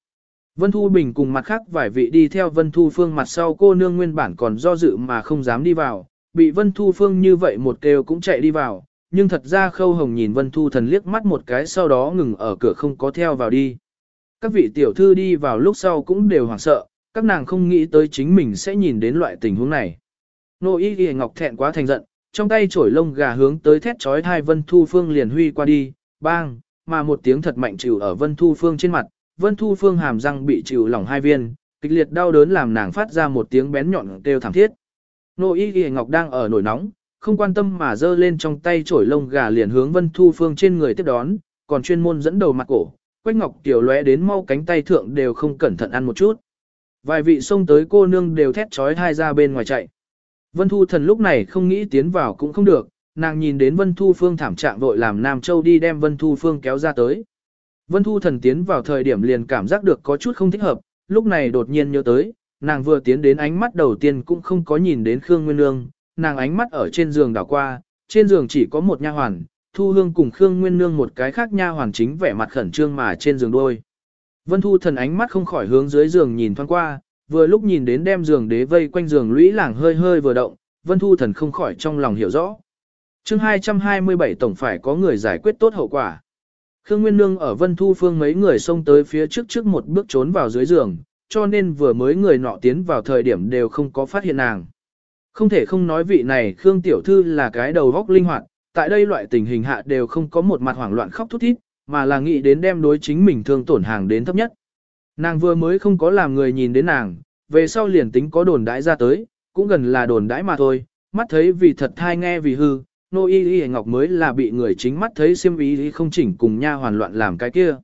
Vân Thu Bình cùng mặt khác vài vị đi theo Vân Thu Phương mặt sau cô nương nguyên bản còn do dự mà không dám đi vào, bị Vân Thu Phương như vậy một kêu cũng chạy đi vào, nhưng thật ra khâu hồng nhìn Vân Thu thần liếc mắt một cái sau đó ngừng ở cửa không có theo vào đi. Các vị tiểu thư đi vào lúc sau cũng đều hoảng sợ, các nàng không nghĩ tới chính mình sẽ nhìn đến loại tình huống này. Nô y y ngọc thẹn quá thành giận, trong tay chổi lông gà hướng tới thét chói thai Vân Thu Phương liền huy qua đi, bang, mà một tiếng thật mạnh chịu ở Vân Thu Phương trên mặt, Vân Thu Phương hàm răng bị chịu lỏng hai viên, kịch liệt đau đớn làm nàng phát ra một tiếng bén nhọn kêu thảm thiết. Nô Y Y Ngọc đang ở nổi nóng, không quan tâm mà giơ lên trong tay chổi lông gà liền hướng Vân Thu Phương trên người tiếp đón, còn chuyên môn dẫn đầu mặt cổ, Quách Ngọc tiểu lóe đến mau cánh tay thượng đều không cẩn thận ăn một chút. Vài vị xông tới cô nương đều thét chói hai ra bên ngoài chạy. Vân Thu Thần lúc này không nghĩ tiến vào cũng không được, nàng nhìn đến Vân Thu Phương thảm trạng vội làm Nam Châu đi đem Vân Thu Phương kéo ra tới. Vân Thu Thần tiến vào thời điểm liền cảm giác được có chút không thích hợp, lúc này đột nhiên nhớ tới, nàng vừa tiến đến ánh mắt đầu tiên cũng không có nhìn đến Khương Nguyên Nương, nàng ánh mắt ở trên giường đảo qua, trên giường chỉ có một nha hoàn, Thu Hương cùng Khương Nguyên Nương một cái khác nha hoàn chính vẻ mặt khẩn trương mà trên giường đôi. Vân Thu Thần ánh mắt không khỏi hướng dưới giường nhìn thoáng qua, vừa lúc nhìn đến đem giường đế vây quanh giường lũy lảng hơi hơi vừa động, Vân Thu Thần không khỏi trong lòng hiểu rõ. chương 227 tổng phải có người giải quyết tốt hậu quả. Khương Nguyên Nương ở Vân Thu Phương mấy người xông tới phía trước trước một bước trốn vào dưới giường, cho nên vừa mới người nọ tiến vào thời điểm đều không có phát hiện nàng. Không thể không nói vị này Khương Tiểu Thư là cái đầu góc linh hoạt, tại đây loại tình hình hạ đều không có một mặt hoảng loạn khóc thút thít, mà là nghĩ đến đem đối chính mình thương tổn hàng đến thấp nhất. Nàng vừa mới không có làm người nhìn đến nàng, về sau liền tính có đồn đãi ra tới, cũng gần là đồn đãi mà thôi, mắt thấy vì thật thai nghe vì hư, nô y y ngọc mới là bị người chính mắt thấy xiêm Y không chỉnh cùng nha hoàn loạn làm cái kia.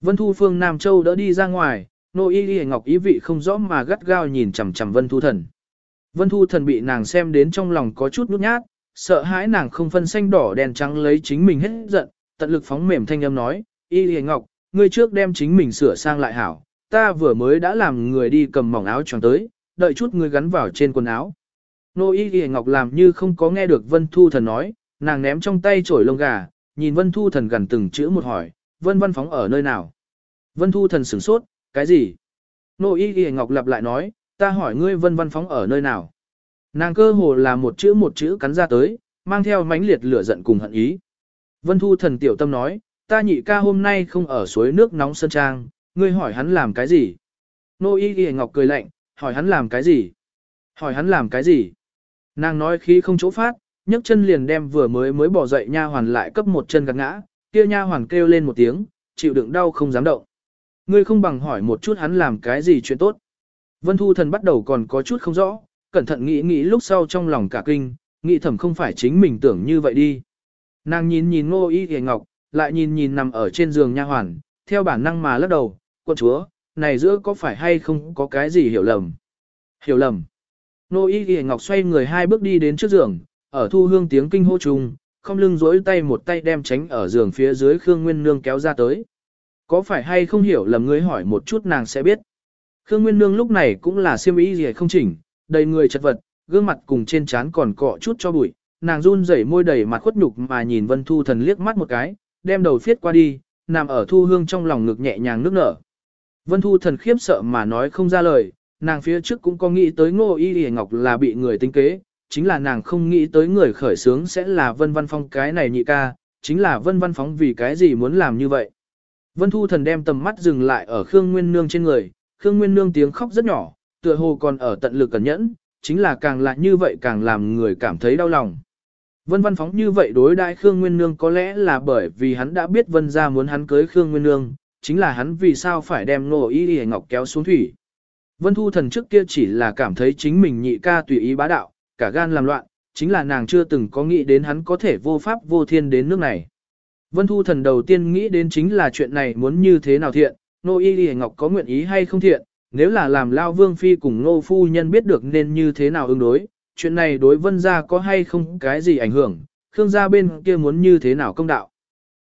Vân Thu Phương Nam Châu đã đi ra ngoài, nô y y ngọc ý vị không rõ mà gắt gao nhìn chằm chằm Vân Thu Thần. Vân Thu Thần bị nàng xem đến trong lòng có chút nhút nhát, sợ hãi nàng không phân xanh đỏ đen trắng lấy chính mình hết giận, tận lực phóng mềm thanh âm nói, y y ngọc, ngươi trước đem chính mình sửa sang lại hảo, ta vừa mới đã làm người đi cầm mỏng áo choàng tới, đợi chút ngươi gắn vào trên quần áo. Nô y y ngọc làm như không có nghe được Vân Thu Thần nói, nàng ném trong tay chổi lông gà, nhìn Vân Thu Thần gần từng chữ một hỏi, Vân Văn Phóng ở nơi nào? Vân Thu Thần sửng sốt, cái gì? Nô y y ngọc lặp lại nói, ta hỏi ngươi Vân Văn Phóng ở nơi nào? Nàng cơ hồ là một chữ một chữ cắn ra tới, mang theo mãnh liệt lửa giận cùng hận ý. Vân Thu Thần tiểu tâm nói, ta nhị ca hôm nay không ở suối nước nóng sơn trang, ngươi hỏi hắn làm cái gì? Nô y y ngọc cười lạnh, hỏi hắn làm cái gì? Hỏi hắn làm cái gì? Nàng nói khi không chỗ phát, nhấc chân liền đem vừa mới mới bỏ dậy nha hoàn lại cấp một chân gạt ngã, kia nha hoàn kêu lên một tiếng, chịu đựng đau không dám động. Ngươi không bằng hỏi một chút hắn làm cái gì chuyện tốt. Vân Thu Thần bắt đầu còn có chút không rõ, cẩn thận nghĩ nghĩ lúc sau trong lòng cả kinh, nghĩ thầm không phải chính mình tưởng như vậy đi. Nàng nhìn nhìn ngô y hề ngọc, lại nhìn nhìn nằm ở trên giường nha hoàn, theo bản năng mà lắc đầu, quân chúa, này giữa có phải hay không có cái gì hiểu lầm. Hiểu lầm. Nô y hề ngọc xoay người hai bước đi đến trước giường, ở thu hương tiếng kinh hô trùng, không lưng dối tay một tay đem tránh ở giường phía dưới Khương Nguyên Nương kéo ra tới. Có phải hay không hiểu lầm người hỏi một chút nàng sẽ biết. Khương Nguyên Nương lúc này cũng là siêm ý gì không chỉnh, đầy người chật vật, gương mặt cùng trên trán còn cọ chút cho bụi, nàng run rẩy môi đầy mặt khuất nhục mà nhìn Vân Thu Thần liếc mắt một cái, đem đầu phiết qua đi, nằm ở Thu Hương trong lòng ngực nhẹ nhàng nước nở. Vân Thu Thần khiếp sợ mà nói không ra lời, nàng phía trước cũng có nghĩ tới ngô y y ngọc là bị người tính kế, chính là nàng không nghĩ tới người khởi sướng sẽ là vân văn phong cái này nhị ca, chính là vân văn phóng vì cái gì muốn làm như vậy. Vân Thu Thần đem tầm mắt dừng lại ở Khương Nguyên Nương trên người, Khương Nguyên Nương tiếng khóc rất nhỏ, tựa hồ còn ở tận lực cẩn nhẫn, chính là càng là như vậy càng làm người cảm thấy đau lòng. Vân Văn Phóng như vậy đối đại Khương Nguyên Nương có lẽ là bởi vì hắn đã biết Vân gia muốn hắn cưới Khương Nguyên Nương, chính là hắn vì sao phải đem Nô Y Y Ngọc kéo xuống thủy. Vân Thu Thần trước kia chỉ là cảm thấy chính mình nhị ca tùy ý bá đạo, cả gan làm loạn, chính là nàng chưa từng có nghĩ đến hắn có thể vô pháp vô thiên đến nước này. Vân Thu Thần đầu tiên nghĩ đến chính là chuyện này muốn như thế nào thiện, Nô Y Y Ngọc có nguyện ý hay không thiện, nếu là làm Lao Vương Phi cùng Nô Phu Nhân biết được nên như thế nào ứng đối, chuyện này đối Vân gia có hay không cái gì ảnh hưởng, Khương gia bên kia muốn như thế nào công đạo.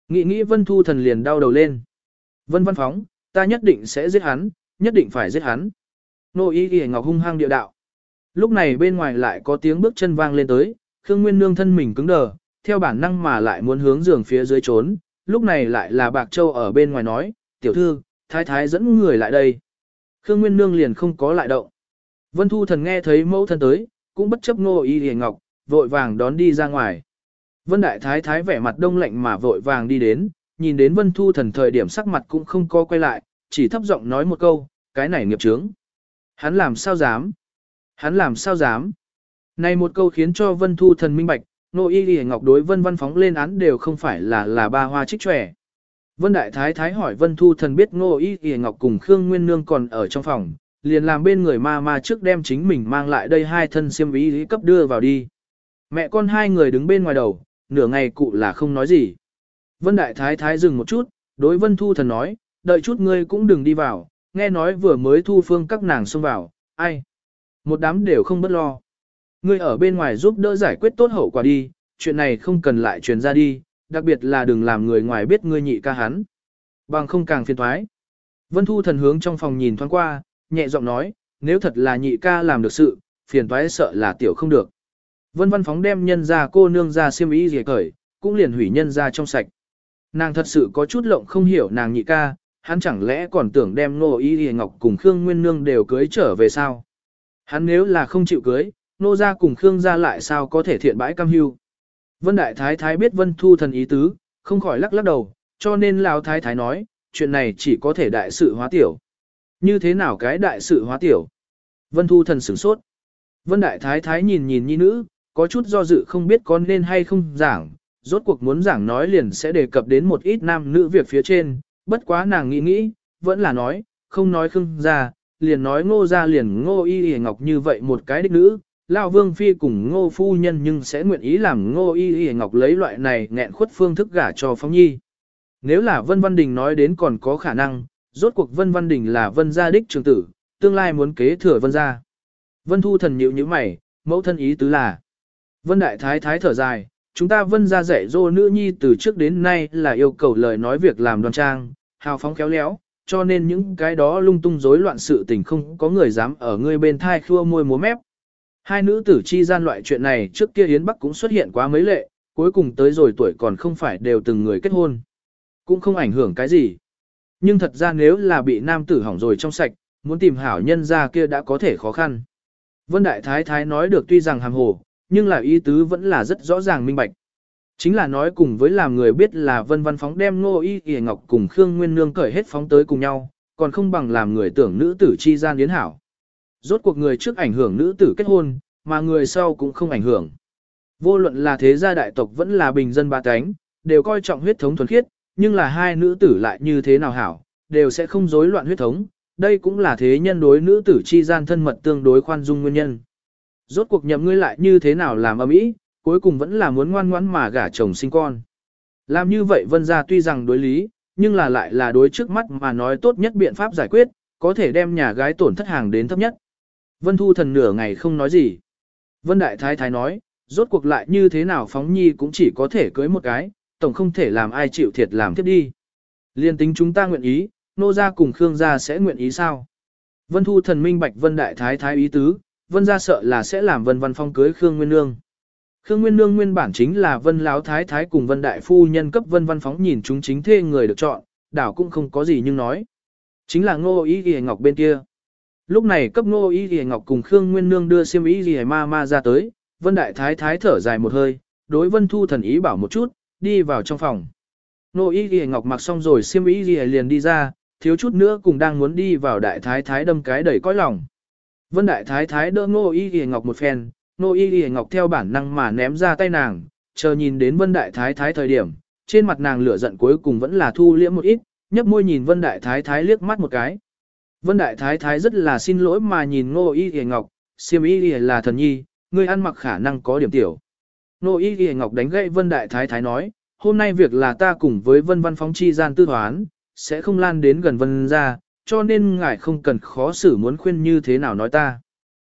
Nghĩ nghĩ Vân Thu Thần liền đau đầu lên. Vân Văn Phóng, ta nhất định sẽ giết hắn, nhất định phải giết hắn. Nô Y Y Ngọc hung hăng địa đạo. Lúc này bên ngoài lại có tiếng bước chân vang lên tới, Khương Nguyên Nương thân mình cứng đờ, theo bản năng mà lại muốn hướng giường phía dưới trốn, lúc này lại là Bạc Châu ở bên ngoài nói, tiểu thư, thái thái dẫn người lại đây. Khương Nguyên Nương liền không có lại động. Vân Thu Thần nghe thấy mẫu thân tới, cũng bất chấp ngô y hề ngọc, vội vàng đón đi ra ngoài. Vân Đại Thái Thái vẻ mặt đông lạnh mà vội vàng đi đến, nhìn đến Vân Thu Thần thời điểm sắc mặt cũng không co quay lại, chỉ thấp giọng nói một câu, cái này nghiệp chướng. Hắn làm sao dám? Hắn làm sao dám? Này một câu khiến cho Vân Thu Thần minh bạch, Nô Y Lì Ngọc đối Vân Văn phóng lên án đều không phải là là ba hoa trích trẻ. Vân Đại Thái Thái hỏi Vân Thu Thần biết Ngô Y Y Ngọc cùng Khương Nguyên Nương còn ở trong phòng, liền làm bên người ma ma trước đem chính mình mang lại đây hai thân xiêm ý cấp đưa vào đi. Mẹ con hai người đứng bên ngoài đầu, nửa ngày cụ là không nói gì. Vân Đại Thái Thái dừng một chút, đối Vân Thu Thần nói, đợi chút ngươi cũng đừng đi vào, nghe nói vừa mới thu phương các nàng xông vào, ai. Một đám đều không bất lo. Ngươi ở bên ngoài giúp đỡ giải quyết tốt hậu quả đi, chuyện này không cần lại truyền ra đi, đặc biệt là đừng làm người ngoài biết ngươi nhị ca hắn. Bằng không càng phiền thoái. Vân Thu thần hướng trong phòng nhìn thoáng qua, nhẹ giọng nói, nếu thật là nhị ca làm được sự, phiền toái sợ là tiểu không được. Vân Văn Phóng đem nhân ra cô nương ra xiêm y gì cởi, cũng liền hủy nhân ra trong sạch. Nàng thật sự có chút lộng không hiểu nàng nhị ca, hắn chẳng lẽ còn tưởng đem nô y gì ngọc cùng Khương Nguyên Nương đều cưới trở về sao? Hắn nếu là không chịu cưới, nô gia cùng Khương gia lại sao có thể thiện bãi cam hưu. Vân Đại Thái Thái biết Vân Thu thần ý tứ, không khỏi lắc lắc đầu, cho nên Lão Thái Thái nói, chuyện này chỉ có thể đại sự hóa tiểu. Như thế nào cái đại sự hóa tiểu? Vân Thu thần sửng sốt. Vân Đại Thái Thái nhìn nhìn nhi nữ, có chút do dự không biết con nên hay không giảng, rốt cuộc muốn giảng nói liền sẽ đề cập đến một ít nam nữ việc phía trên, bất quá nàng nghĩ nghĩ, vẫn là nói, không nói khưng ra, liền nói ngô gia liền ngô y y ngọc như vậy một cái đích nữ, Lão Vương Phi cùng ngô phu nhân nhưng sẽ nguyện ý làm ngô y y ngọc lấy loại này nghẹn khuất phương thức gả cho Phong Nhi. Nếu là Vân Văn Đình nói đến còn có khả năng, rốt cuộc Vân Văn Đình là Vân gia đích trường tử, tương lai muốn kế thừa Vân gia. Vân Thu thần nhịu như mày, mẫu thân ý tứ là. Vân Đại Thái Thái thở dài, chúng ta Vân gia dạy dỗ nữ nhi từ trước đến nay là yêu cầu lời nói việc làm đoan trang, hào phóng khéo léo, cho nên những cái đó lung tung rối loạn sự tình không có người dám ở ngươi bên thai khua môi múa mép, Hai nữ tử chi gian loại chuyện này trước kia Yến Bắc cũng xuất hiện quá mấy lệ, cuối cùng tới rồi tuổi còn không phải đều từng người kết hôn. Cũng không ảnh hưởng cái gì. Nhưng thật ra nếu là bị nam tử hỏng rồi trong sạch, muốn tìm hảo nhân ra kia đã có thể khó khăn. Vân Đại Thái Thái nói được tuy rằng hàm hồ, nhưng là ý tứ vẫn là rất rõ ràng minh bạch. Chính là nói cùng với làm người biết là Vân Văn Phóng đem Ngô Y Y Ngọc cùng Khương Nguyên Nương cởi hết phóng tới cùng nhau, còn không bằng làm người tưởng nữ tử chi gian yến hảo. Rốt cuộc người trước ảnh hưởng nữ tử kết hôn, mà người sau cũng không ảnh hưởng. Vô luận là thế gia đại tộc vẫn là bình dân ba cánh, đều coi trọng huyết thống thuần khiết, nhưng là hai nữ tử lại như thế nào hảo, đều sẽ không rối loạn huyết thống, đây cũng là thế nhân đối nữ tử chi gian thân mật tương đối khoan dung nguyên nhân. Rốt cuộc nhậm ngươi lại như thế nào làm âm mỹ, cuối cùng vẫn là muốn ngoan ngoãn mà gả chồng sinh con. Làm như vậy vân gia tuy rằng đối lý, nhưng là lại là đối trước mắt mà nói tốt nhất biện pháp giải quyết, có thể đem nhà gái tổn thất hàng đến thấp nhất. Vân Thu Thần nửa ngày không nói gì. Vân Đại Thái Thái nói, rốt cuộc lại như thế nào Phóng Nhi cũng chỉ có thể cưới một cái, tổng không thể làm ai chịu thiệt làm tiếp đi. Liên tính chúng ta nguyện ý, nô gia cùng Khương gia sẽ nguyện ý sao? Vân Thu Thần minh bạch Vân Đại Thái Thái ý tứ, Vân gia sợ là sẽ làm Vân Văn Phong cưới Khương Nguyên Nương. Khương Nguyên Nương nguyên bản chính là Vân Láo Thái Thái cùng Vân Đại Phu nhân cấp Vân Văn Phóng nhìn chúng chính thê người được chọn, đảo cũng không có gì nhưng nói. Chính là ngô ý ghi ngọc bên kia. Lúc này cấp ngô y y ngọc cùng Khương Nguyên Nương đưa xiêm y y ma ma ra tới, Vân Đại Thái Thái thở dài một hơi, đối Vân Thu thần ý bảo một chút, đi vào trong phòng. Ngô y y ngọc mặc xong rồi xiêm y y liền đi ra, thiếu chút nữa cùng đang muốn đi vào Đại Thái Thái đâm cái đẩy cõi lòng. Vân Đại Thái Thái đỡ ngô y y ngọc một phen, ngô y y ngọc theo bản năng mà ném ra tay nàng, chờ nhìn đến Vân Đại Thái Thái thời điểm, trên mặt nàng lửa giận cuối cùng vẫn là thu liễm một ít, nhấp môi nhìn Vân Đại Thái Thái liếc mắt một cái. Vân Đại Thái Thái rất là xin lỗi mà nhìn Ngô Y Y Ngọc, siêm Y Y là thần nhi, ngươi ăn mặc khả năng có điểm tiểu. Ngô Y Y Ngọc đánh gậy Vân Đại Thái Thái nói, hôm nay việc là ta cùng với Vân Văn Phóng chi gian tư thoán, sẽ không lan đến gần Vân ra, cho nên ngài không cần khó xử muốn khuyên như thế nào nói ta.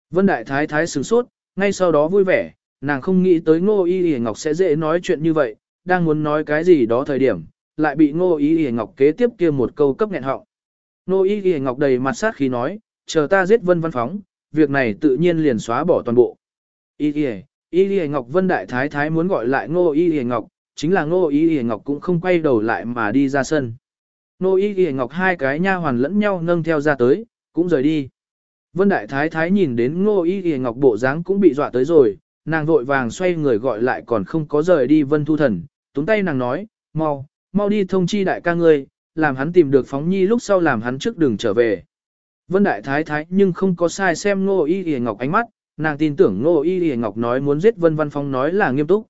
Vân Đại Thái Thái sửng sốt, ngay sau đó vui vẻ, nàng không nghĩ tới Ngô Y Y Ngọc sẽ dễ nói chuyện như vậy, đang muốn nói cái gì đó thời điểm, lại bị Ngô Y Y Ngọc kế tiếp kia một câu cấp nghẹn họng. Nô Y Ghi Ngọc đầy mặt sát khí nói, chờ ta giết Vân Văn Phóng, việc này tự nhiên liền xóa bỏ toàn bộ. Y Ghi, Y Ghi Ngọc Vân Đại Thái Thái muốn gọi lại Ngô Y Ghi Ngọc, chính là Ngô Y Ghi Ngọc cũng không quay đầu lại mà đi ra sân. Ngô Y Ghi Ngọc hai cái nha hoàn lẫn nhau nâng theo ra tới, cũng rời đi. Vân Đại Thái Thái nhìn đến Ngô Y Ghi Ngọc bộ dáng cũng bị dọa tới rồi, nàng vội vàng xoay người gọi lại còn không có rời đi Vân Thu Thần, túng tay nàng nói, mau, mau đi thông chi đại ca ngươi, làm hắn tìm được phóng nhi lúc sau làm hắn trước đường trở về. Vân Đại Thái Thái nhưng không có sai xem Ngô Y Y Ngọc ánh mắt, nàng tin tưởng Ngô Y Y Ngọc nói muốn giết Vân Văn Phong nói là nghiêm túc.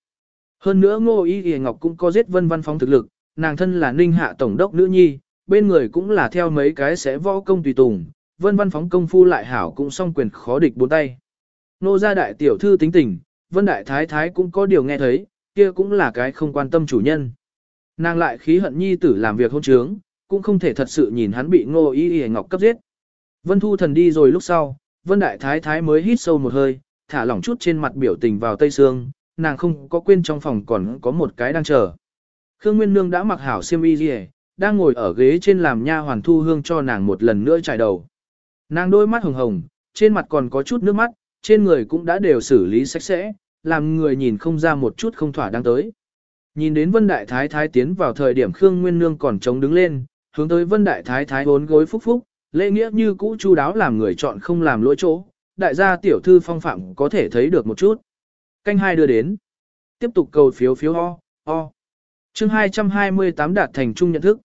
Hơn nữa Ngô Y Y Ngọc cũng có giết Vân Văn Phong thực lực, nàng thân là Ninh Hạ Tổng đốc nữ nhi, bên người cũng là theo mấy cái sẽ võ công tùy tùng, Vân Văn Phóng công phu lại hảo cũng song quyền khó địch bốn tay. Nô gia đại tiểu thư tính tình, Vân Đại Thái Thái cũng có điều nghe thấy, kia cũng là cái không quan tâm chủ nhân. Nàng lại khí hận nhi tử làm việc hôn trướng, cũng không thể thật sự nhìn hắn bị ngô y y ngọc cấp giết. Vân Thu Thần đi rồi lúc sau, Vân Đại Thái Thái mới hít sâu một hơi, thả lỏng chút trên mặt biểu tình vào tây xương, nàng không có quên trong phòng còn có một cái đang chờ. Khương Nguyên Nương đã mặc hảo xiêm y gì, đang ngồi ở ghế trên làm nha hoàn thu hương cho nàng một lần nữa trải đầu. Nàng đôi mắt hồng hồng, trên mặt còn có chút nước mắt, trên người cũng đã đều xử lý sạch sẽ, làm người nhìn không ra một chút không thỏa đang tới. Nhìn đến Vân Đại Thái Thái tiến vào thời điểm Khương Nguyên Nương còn chống đứng lên, hướng tới Vân Đại Thái Thái bốn gối phúc phúc, lễ nghĩa như cũ chu đáo làm người chọn không làm lỗi chỗ, đại gia tiểu thư phong phạm có thể thấy được một chút. Canh hai đưa đến. Tiếp tục cầu phiếu phiếu ho, ho. Chương 228 đạt thành trung nhận thức.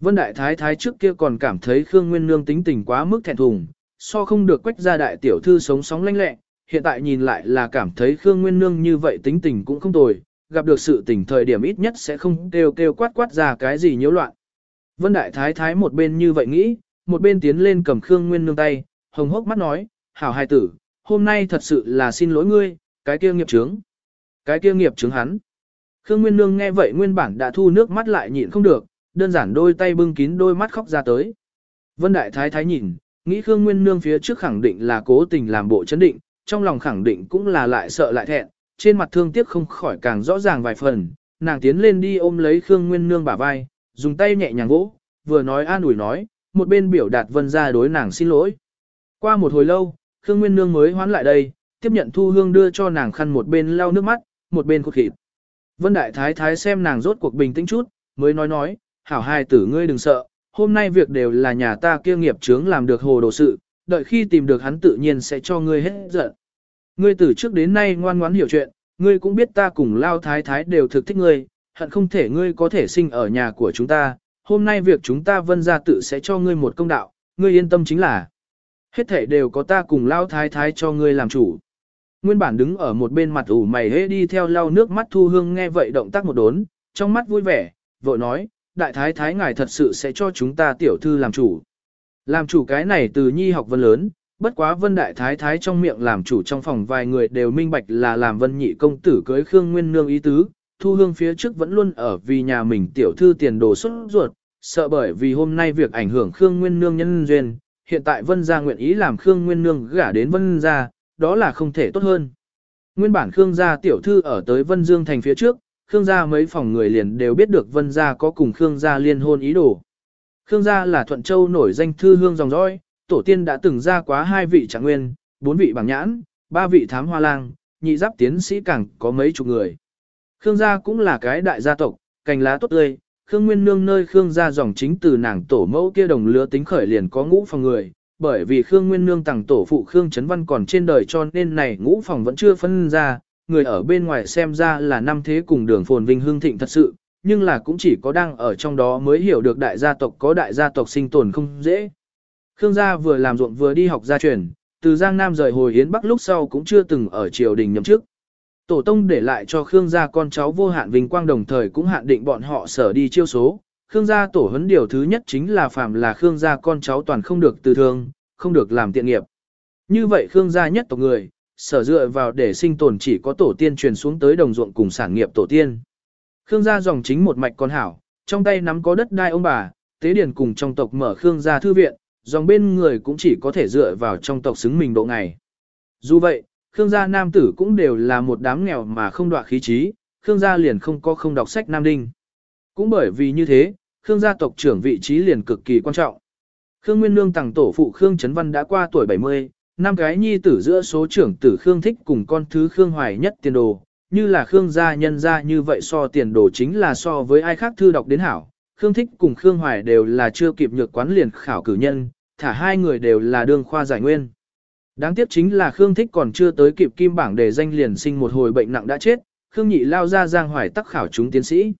Vân Đại Thái Thái trước kia còn cảm thấy Khương Nguyên Nương tính tình quá mức thẹn thùng, so không được quách ra đại tiểu thư sống sóng lanh lẹ, hiện tại nhìn lại là cảm thấy Khương Nguyên Nương như vậy tính tình cũng không tồi, gặp được sự tình thời điểm ít nhất sẽ không kêu kêu quát quát ra cái gì nhiễu loạn. Vân Đại Thái Thái một bên như vậy nghĩ, một bên tiến lên cầm Khương Nguyên Nương tay, hồng hốc mắt nói, hảo hài tử, hôm nay thật sự là xin lỗi ngươi, cái kia nghiệp trướng. Cái kia nghiệp trướng hắn. Khương Nguyên Nương nghe vậy nguyên bản đã thu nước mắt lại nhịn không được, đơn giản đôi tay bưng kín đôi mắt khóc ra tới. Vân Đại Thái Thái nhìn, nghĩ Khương Nguyên Nương phía trước khẳng định là cố tình làm bộ chấn định, trong lòng khẳng định cũng là lại sợ lại thẹn, trên mặt thương tiếc không khỏi càng rõ ràng vài phần, nàng tiến lên đi ôm lấy Khương Nguyên Nương bả vai, dùng tay nhẹ nhàng vỗ, vừa nói an ủi nói, một bên biểu đạt vân ra đối nàng xin lỗi. Qua một hồi lâu, Khương Nguyên Nương mới hoán lại đây, tiếp nhận thu hương đưa cho nàng khăn một bên lau nước mắt, một bên khuất khịt. Vân Đại Thái Thái xem nàng rốt cuộc bình tĩnh chút, mới nói nói, hảo hai tử ngươi đừng sợ, hôm nay việc đều là nhà ta kia nghiệp chướng làm được hồ đồ sự, đợi khi tìm được hắn tự nhiên sẽ cho ngươi hết giận. Ngươi từ trước đến nay ngoan ngoãn hiểu chuyện, ngươi cũng biết ta cùng lao thái thái đều thực thích ngươi, hận không thể ngươi có thể sinh ở nhà của chúng ta, hôm nay việc chúng ta vân ra tự sẽ cho ngươi một công đạo, ngươi yên tâm chính là. Hết thể đều có ta cùng lao thái thái cho ngươi làm chủ. Nguyên bản đứng ở một bên mặt ủ mày hế đi theo lau nước mắt thu hương nghe vậy động tác một đốn, trong mắt vui vẻ, vội nói, đại thái thái ngài thật sự sẽ cho chúng ta tiểu thư làm chủ. Làm chủ cái này từ nhi học vân lớn, bất quá vân đại thái thái trong miệng làm chủ trong phòng vài người đều minh bạch là làm vân nhị công tử cưới Khương Nguyên Nương ý tứ, thu hương phía trước vẫn luôn ở vì nhà mình tiểu thư tiền đồ xuất ruột, sợ bởi vì hôm nay việc ảnh hưởng Khương Nguyên Nương nhân duyên, hiện tại vân gia nguyện ý làm Khương Nguyên Nương gả đến vân gia, đó là không thể tốt hơn. Nguyên bản Khương gia tiểu thư ở tới Vân Dương thành phía trước, Khương gia mấy phòng người liền đều biết được Vân gia có cùng Khương gia liên hôn ý đồ. Khương gia là Thuận Châu nổi danh thư hương dòng dõi, tổ tiên đã từng ra quá hai vị trạng nguyên, bốn vị bảng nhãn, ba vị thám hoa lang, nhị giáp tiến sĩ càng có mấy chục người. Khương gia cũng là cái đại gia tộc, cành lá tốt tươi, Khương Nguyên Nương nơi Khương gia dòng chính từ nàng tổ mẫu kia đồng lứa tính khởi liền có ngũ phòng người, bởi vì Khương Nguyên Nương tặng tổ phụ Khương Trấn Văn còn trên đời cho nên này ngũ phòng vẫn chưa phân ra, người ở bên ngoài xem ra là năm thế cùng đường phồn vinh hương thịnh thật sự, nhưng là cũng chỉ có đang ở trong đó mới hiểu được đại gia tộc có đại gia tộc sinh tồn không dễ. Khương gia vừa làm ruộng vừa đi học gia truyền, từ Giang Nam rời hồi Yến Bắc lúc sau cũng chưa từng ở triều đình nhậm chức. Tổ tông để lại cho Khương gia con cháu vô hạn vinh quang đồng thời cũng hạn định bọn họ sở đi chiêu số. Khương gia tổ huấn điều thứ nhất chính là phạm là Khương gia con cháu toàn không được từ thương, không được làm tiện nghiệp. Như vậy Khương gia nhất tộc người, sở dựa vào để sinh tồn chỉ có tổ tiên truyền xuống tới đồng ruộng cùng sản nghiệp tổ tiên. Khương gia dòng chính một mạch con hảo, trong tay nắm có đất đai ông bà, tế điển cùng trong tộc mở Khương gia thư viện, dòng bên người cũng chỉ có thể dựa vào trong tộc xứng mình độ ngày. Dù vậy, Khương gia nam tử cũng đều là một đám nghèo mà không đọa khí trí, Khương gia liền không có không đọc sách nam đinh. Cũng bởi vì như thế, Khương gia tộc trưởng vị trí liền cực kỳ quan trọng. Khương Nguyên Nương tặng tổ phụ Khương Trấn Văn đã qua tuổi 70, năm cái nhi tử giữa số trưởng tử Khương Thích cùng con thứ Khương Hoài nhất tiền đồ, như là Khương gia nhân gia như vậy so tiền đồ chính là so với ai khác thư đọc đến hảo. Khương Thích cùng Khương Hoài đều là chưa kịp nhược quán liền khảo cử nhân, thả hai người đều là đương khoa giải nguyên. Đáng tiếc chính là Khương Thích còn chưa tới kịp kim bảng để danh liền sinh một hồi bệnh nặng đã chết, Khương Nhị lao ra giang hoài tắc khảo chúng tiến sĩ.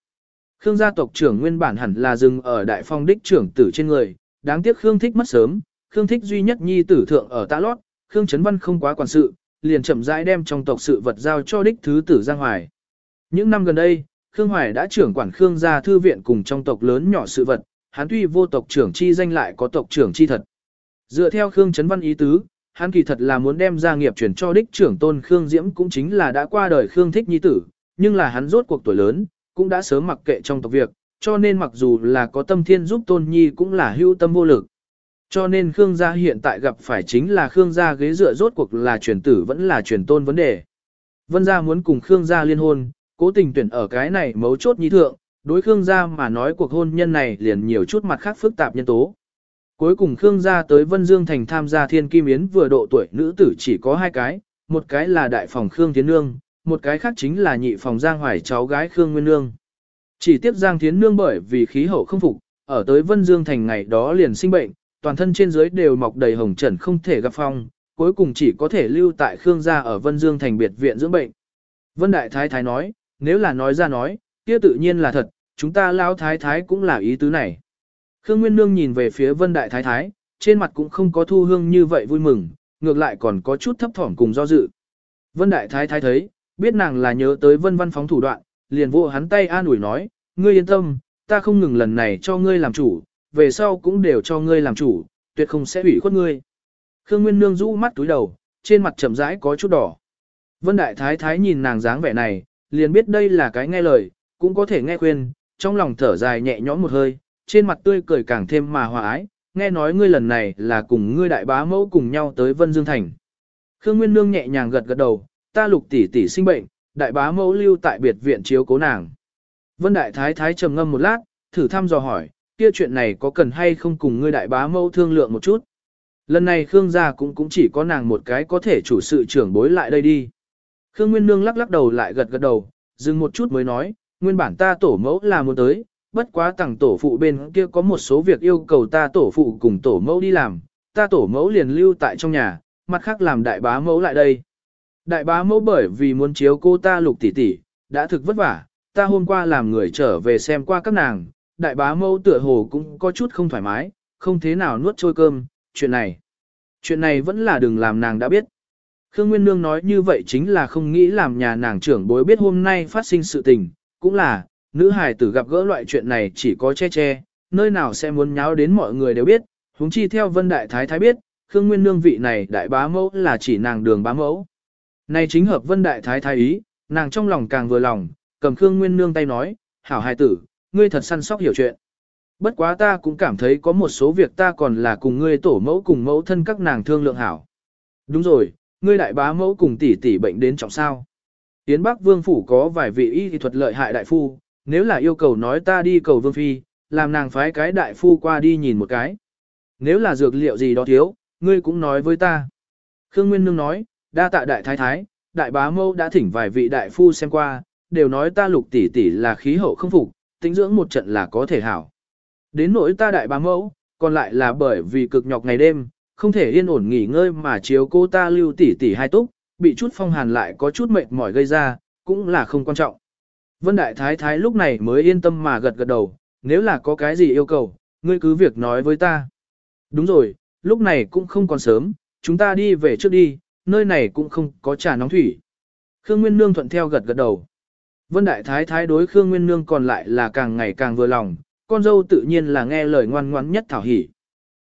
Khương gia tộc trưởng nguyên bản hẳn là dừng ở đại phong đích trưởng tử trên người, đáng tiếc Khương Thích mất sớm, Khương Thích duy nhất nhi tử thượng ở tạ lót, Khương Trấn Văn không quá quản sự, liền chậm rãi đem trong tộc sự vật giao cho đích thứ tử Giang Hoài. Những năm gần đây, Khương Hoài đã trưởng quản Khương gia thư viện cùng trong tộc lớn nhỏ sự vật, hắn tuy vô tộc trưởng chi danh lại có tộc trưởng chi thật. Dựa theo Khương Trấn Văn ý tứ, hắn kỳ thật là muốn đem gia nghiệp chuyển cho đích trưởng tôn Khương Diễm cũng chính là đã qua đời Khương Thích Nhi tử, nhưng là hắn rốt cuộc tuổi lớn, cũng đã sớm mặc kệ trong tộc việc, cho nên mặc dù là có tâm thiên giúp tôn nhi cũng là hưu tâm vô lực. Cho nên Khương gia hiện tại gặp phải chính là Khương gia ghế dựa rốt cuộc là truyền tử vẫn là truyền tôn vấn đề. Vân gia muốn cùng Khương gia liên hôn, cố tình tuyển ở cái này mấu chốt nhi thượng, đối Khương gia mà nói cuộc hôn nhân này liền nhiều chút mặt khác phức tạp nhân tố. Cuối cùng Khương gia tới Vân Dương thành tham gia Thiên Kim Yến vừa độ tuổi nữ tử chỉ có hai cái, một cái là đại phòng Khương Thiến Nương, một cái khác chính là nhị phòng Giang Hoài cháu gái Khương Nguyên Nương. Chỉ tiếp Giang Thiến Nương bởi vì khí hậu không phục, ở tới Vân Dương thành ngày đó liền sinh bệnh, toàn thân trên dưới đều mọc đầy hồng trần không thể gặp phong, cuối cùng chỉ có thể lưu tại Khương gia ở Vân Dương thành biệt viện dưỡng bệnh. Vân Đại Thái Thái nói, nếu là nói ra nói, kia tự nhiên là thật, chúng ta Lão thái thái cũng là ý tứ này. Khương Nguyên Nương nhìn về phía Vân Đại Thái Thái, trên mặt cũng không có thu hương như vậy vui mừng, ngược lại còn có chút thấp thỏm cùng do dự. Vân Đại Thái Thái thấy, biết nàng là nhớ tới Vân Văn phóng thủ đoạn, liền vô hắn tay an ủi nói, ngươi yên tâm, ta không ngừng lần này cho ngươi làm chủ, về sau cũng đều cho ngươi làm chủ, tuyệt không sẽ hủy khuất ngươi. Khương Nguyên Nương rũ mắt túi đầu, trên mặt chậm rãi có chút đỏ. Vân Đại Thái Thái nhìn nàng dáng vẻ này, liền biết đây là cái nghe lời, cũng có thể nghe khuyên, trong lòng thở dài nhẹ nhõm một hơi, trên mặt tươi cười càng thêm mà hòa ái, nghe nói ngươi lần này là cùng ngươi đại bá mẫu cùng nhau tới Vân Dương Thành. Khương Nguyên Nương nhẹ nhàng gật gật đầu, ta lục tỷ tỷ sinh bệnh, đại bá mẫu lưu tại biệt viện chiếu cố nàng. Vân Đại Thái Thái trầm ngâm một lát, thử thăm dò hỏi, kia chuyện này có cần hay không cùng ngươi đại bá mẫu thương lượng một chút. Lần này Khương gia cũng cũng chỉ có nàng một cái có thể chủ sự trưởng bối lại đây đi. Khương Nguyên Nương lắc lắc đầu lại gật gật đầu, dừng một chút mới nói, nguyên bản ta tổ mẫu là muốn tới, bất quá tặng tổ phụ bên kia có một số việc yêu cầu ta tổ phụ cùng tổ mẫu đi làm, ta tổ mẫu liền lưu tại trong nhà, mặt khác làm đại bá mẫu lại đây. Đại bá mẫu bởi vì muốn chiếu cô ta lục tỷ tỷ, đã thực vất vả, ta hôm qua làm người trở về xem qua các nàng, đại bá mẫu tựa hồ cũng có chút không thoải mái, không thế nào nuốt trôi cơm, chuyện này. Chuyện này vẫn là đừng làm nàng đã biết. Khương Nguyên Nương nói như vậy chính là không nghĩ làm nhà nàng trưởng bối biết hôm nay phát sinh sự tình, cũng là, nữ hài tử gặp gỡ loại chuyện này chỉ có che che, nơi nào sẽ muốn nháo đến mọi người đều biết, huống chi theo Vân Đại Thái Thái biết, Khương Nguyên Nương vị này đại bá mẫu là chỉ nàng đường bá mẫu. Này chính hợp Vân Đại Thái Thái ý, nàng trong lòng càng vừa lòng, cầm Khương Nguyên Nương tay nói, hảo hài tử, ngươi thật săn sóc hiểu chuyện. Bất quá ta cũng cảm thấy có một số việc ta còn là cùng ngươi tổ mẫu cùng mẫu thân các nàng thương lượng hảo. Đúng rồi, ngươi đại bá mẫu cùng tỷ tỷ bệnh đến trọng sao. Tiến Bắc Vương Phủ có vài vị y thuật lợi hại đại phu, nếu là yêu cầu nói ta đi cầu Vương Phi, làm nàng phái cái đại phu qua đi nhìn một cái. Nếu là dược liệu gì đó thiếu, ngươi cũng nói với ta. Khương Nguyên Nương nói, đa tạ đại thái thái, đại bá mâu đã thỉnh vài vị đại phu xem qua, đều nói ta lục tỷ tỷ là khí hậu không phục, tính dưỡng một trận là có thể hảo. Đến nỗi ta đại bá mẫu, còn lại là bởi vì cực nhọc ngày đêm, không thể yên ổn nghỉ ngơi mà chiếu cô ta lưu tỷ tỷ hai túc, bị chút phong hàn lại có chút mệt mỏi gây ra, cũng là không quan trọng. Vân Đại Thái Thái lúc này mới yên tâm mà gật gật đầu, nếu là có cái gì yêu cầu, ngươi cứ việc nói với ta. Đúng rồi, lúc này cũng không còn sớm, chúng ta đi về trước đi, nơi này cũng không có trà nóng thủy. Khương Nguyên Nương thuận theo gật gật đầu. Vân Đại Thái Thái đối Khương Nguyên Nương còn lại là càng ngày càng vừa lòng, con dâu tự nhiên là nghe lời ngoan ngoãn nhất thảo hỉ.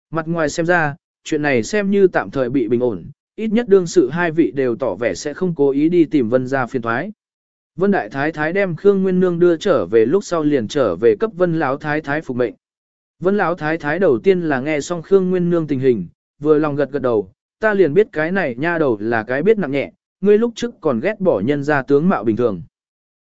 Mặt ngoài xem ra, chuyện này xem như tạm thời bị bình ổn, ít nhất đương sự hai vị đều tỏ vẻ sẽ không cố ý đi tìm Vân ra phiền thoái. Vân Đại Thái Thái đem Khương Nguyên Nương đưa trở về lúc sau liền trở về cấp Vân Lão Thái Thái phục mệnh. Vân Lão Thái Thái đầu tiên là nghe xong Khương Nguyên Nương tình hình, vừa lòng gật gật đầu, ta liền biết cái này nha đầu là cái biết nặng nhẹ, ngươi lúc trước còn ghét bỏ nhân ra tướng mạo bình thường.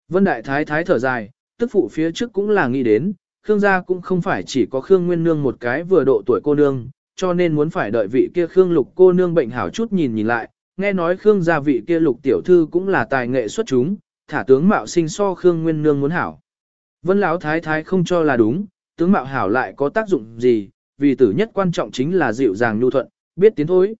Vân Đại Thái Thái thở dài, tức phụ phía trước cũng là nghĩ đến, Khương gia cũng không phải chỉ có Khương Nguyên Nương một cái vừa độ tuổi cô nương, cho nên muốn phải đợi vị kia Khương Lục cô nương bệnh hảo chút nhìn nhìn lại, nghe nói Khương gia vị kia Lục tiểu thư cũng là tài nghệ xuất chúng, thả tướng mạo sinh so Khương Nguyên Nương muốn hảo. Vân Lão Thái Thái không cho là đúng, tướng mạo hảo lại có tác dụng gì, vì tử nhất quan trọng chính là dịu dàng nhu thuận, biết tiến thối.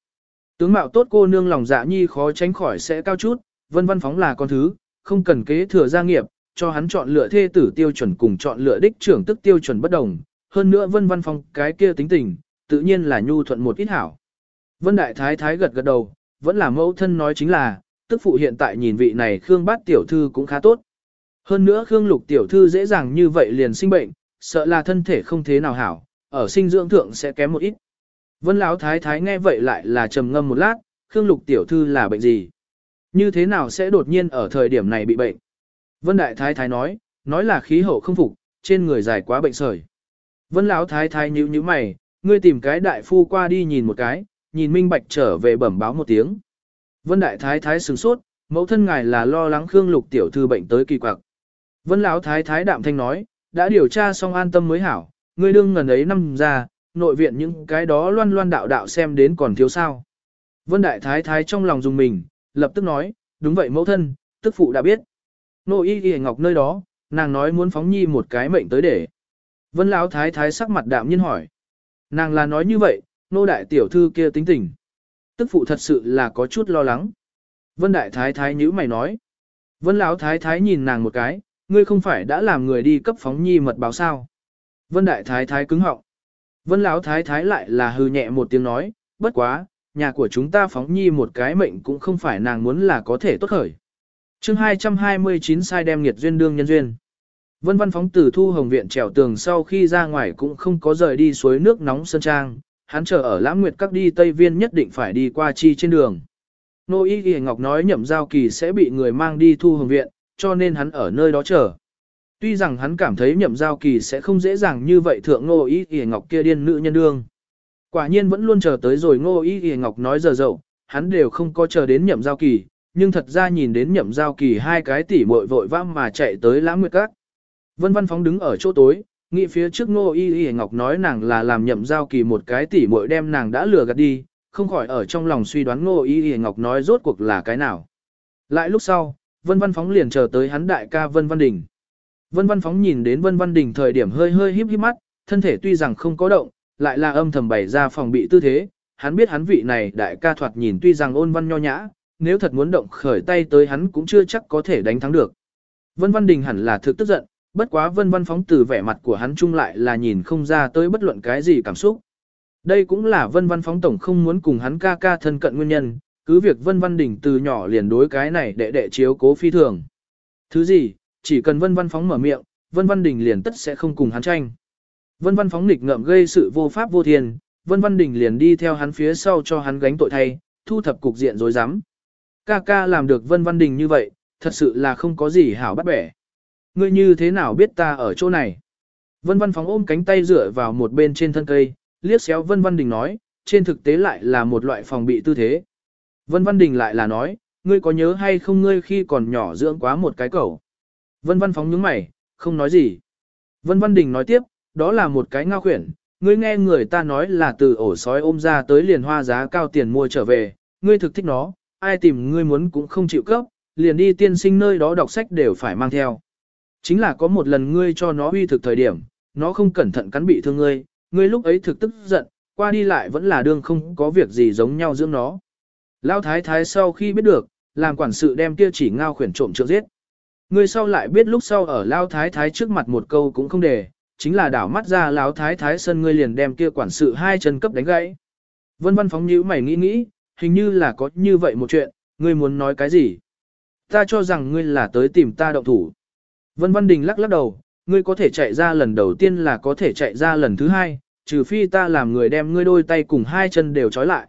Tướng mạo tốt cô nương lòng dạ nhi khó tránh khỏi sẽ cao chút, vân văn phóng là con thứ, không cần kế thừa gia nghiệp, cho hắn chọn lựa thê tử tiêu chuẩn cùng chọn lựa đích trưởng tức tiêu chuẩn bất đồng. Hơn nữa vân văn phóng cái kia tính tình, tự nhiên là nhu thuận một ít hảo. Vân đại thái thái gật gật đầu, vẫn là mẫu thân nói chính là, tức phụ hiện tại nhìn vị này Khương bát tiểu thư cũng khá tốt. Hơn nữa Khương lục tiểu thư dễ dàng như vậy liền sinh bệnh, sợ là thân thể không thế nào hảo, ở sinh dưỡng thượng sẽ kém một ít. Vân Lão Thái Thái nghe vậy lại là trầm ngâm một lát, Khương Lục Tiểu Thư là bệnh gì? Như thế nào sẽ đột nhiên ở thời điểm này bị bệnh? Vân Đại Thái Thái nói, nói là khí hậu không phục, trên người dài quá bệnh sởi. Vân Lão Thái Thái nhíu nhíu mày, ngươi tìm cái đại phu qua đi nhìn một cái, nhìn minh bạch trở về bẩm báo một tiếng. Vân Đại Thái Thái sửng sốt, mẫu thân ngài là lo lắng Khương Lục Tiểu Thư bệnh tới kỳ quặc. Vân Lão Thái Thái đạm thanh nói, đã điều tra xong an tâm mới hảo, ngươi đương ngần ấy năm ra, nội viện những cái đó loan loan đạo đạo xem đến còn thiếu sao. Vân Đại Thái Thái trong lòng dùng mình, lập tức nói, đúng vậy mẫu thân, tức phụ đã biết. Nô y y ngọc nơi đó, nàng nói muốn phóng nhi một cái mệnh tới để. Vân Lão Thái Thái sắc mặt đạm nhiên hỏi. Nàng là nói như vậy, nô đại tiểu thư kia tính tình. Tức phụ thật sự là có chút lo lắng. Vân Đại Thái Thái nhữ mày nói. Vân Lão Thái Thái nhìn nàng một cái, ngươi không phải đã làm người đi cấp phóng nhi mật báo sao. Vân Đại Thái Thái cứng họng. Vân Lão Thái Thái lại là hư nhẹ một tiếng nói, bất quá, nhà của chúng ta phóng nhi một cái mệnh cũng không phải nàng muốn là có thể tốt khởi. chương 229 sai đem nghiệt duyên đương nhân duyên. Vân Văn phóng từ thu hồng viện trèo tường sau khi ra ngoài cũng không có rời đi suối nước nóng sơn trang, hắn chờ ở lãng nguyệt các đi Tây Viên nhất định phải đi qua chi trên đường. Nô Y Ghi Ngọc nói nhậm giao kỳ sẽ bị người mang đi thu hồng viện, cho nên hắn ở nơi đó chờ. Tuy rằng hắn cảm thấy nhậm giao kỳ sẽ không dễ dàng như vậy thượng ngô Y Ghi ngọc kia điên nữ nhân đương. Quả nhiên vẫn luôn chờ tới rồi ngô Y Ghi ngọc nói giờ dậu, hắn đều không có chờ đến nhậm giao kỳ, nhưng thật ra nhìn đến nhậm giao kỳ hai cái tỉ muội vội vã mà chạy tới lãng nguyệt các. Vân văn phóng đứng ở chỗ tối, nghĩ phía trước ngô y y ngọc nói nàng là làm nhậm giao kỳ một cái tỉ muội đem nàng đã lừa gạt đi, không khỏi ở trong lòng suy đoán ngô y y ngọc nói rốt cuộc là cái nào. Lại lúc sau, vân văn phóng liền chờ tới hắn đại ca vân văn đình. Vân Văn Phóng nhìn đến Vân Văn Đình thời điểm hơi hơi híp híp mắt, thân thể tuy rằng không có động, lại là âm thầm bày ra phòng bị tư thế, hắn biết hắn vị này đại ca thoạt nhìn tuy rằng ôn văn nho nhã, nếu thật muốn động khởi tay tới hắn cũng chưa chắc có thể đánh thắng được. Vân Văn Đình hẳn là thực tức giận, bất quá Vân Văn Phóng từ vẻ mặt của hắn chung lại là nhìn không ra tới bất luận cái gì cảm xúc. Đây cũng là Vân Văn Phóng tổng không muốn cùng hắn ca ca thân cận nguyên nhân, cứ việc Vân Văn đỉnh từ nhỏ liền đối cái này đệ đệ chiếu cố phi thường. Thứ gì, chỉ cần Vân Văn Phóng mở miệng, Vân Văn đỉnh liền tất sẽ không cùng hắn tranh. Vân Văn Phóng nghịch ngợm gây sự vô pháp vô thiên, Vân Văn đỉnh liền đi theo hắn phía sau cho hắn gánh tội thay, thu thập cục diện rồi rắm. Ca ca làm được Vân Văn đỉnh như vậy, thật sự là không có gì hảo bắt bẻ. Ngươi như thế nào biết ta ở chỗ này? Vân Văn Phóng ôm cánh tay dựa vào một bên trên thân cây, liếc xéo Vân Văn Đình nói, trên thực tế lại là một loại phòng bị tư thế. Vân Văn Đình lại là nói, ngươi có nhớ hay không ngươi khi còn nhỏ dưỡng quá một cái cẩu? Vân Văn phóng nhướng mày, không nói gì. Vân Văn Đình nói tiếp, đó là một cái ngao khuyển, ngươi nghe người ta nói là từ ổ sói ôm ra tới liền hoa giá cao tiền mua trở về, ngươi thực thích nó, ai tìm ngươi muốn cũng không chịu cấp, liền đi tiên sinh nơi đó đọc sách đều phải mang theo. Chính là có một lần ngươi cho nó uy thực thời điểm, nó không cẩn thận cắn bị thương ngươi, ngươi lúc ấy thực tức giận, qua đi lại vẫn là đương không có việc gì giống nhau dưỡng nó. Lao thái thái sau khi biết được, làm quản sự đem kia chỉ ngao khuyển trộm trượng giết. Ngươi sau lại biết lúc sau ở Lao Thái Thái trước mặt một câu cũng không để, chính là đảo mắt ra Lao Thái Thái sân ngươi liền đem kia quản sự hai chân cấp đánh gãy. Vân văn phóng nhíu mày nghĩ nghĩ, hình như là có như vậy một chuyện, ngươi muốn nói cái gì? Ta cho rằng ngươi là tới tìm ta động thủ. Vân Văn Đình lắc lắc đầu, ngươi có thể chạy ra lần đầu tiên là có thể chạy ra lần thứ hai, trừ phi ta làm người đem ngươi đôi tay cùng hai chân đều trói lại.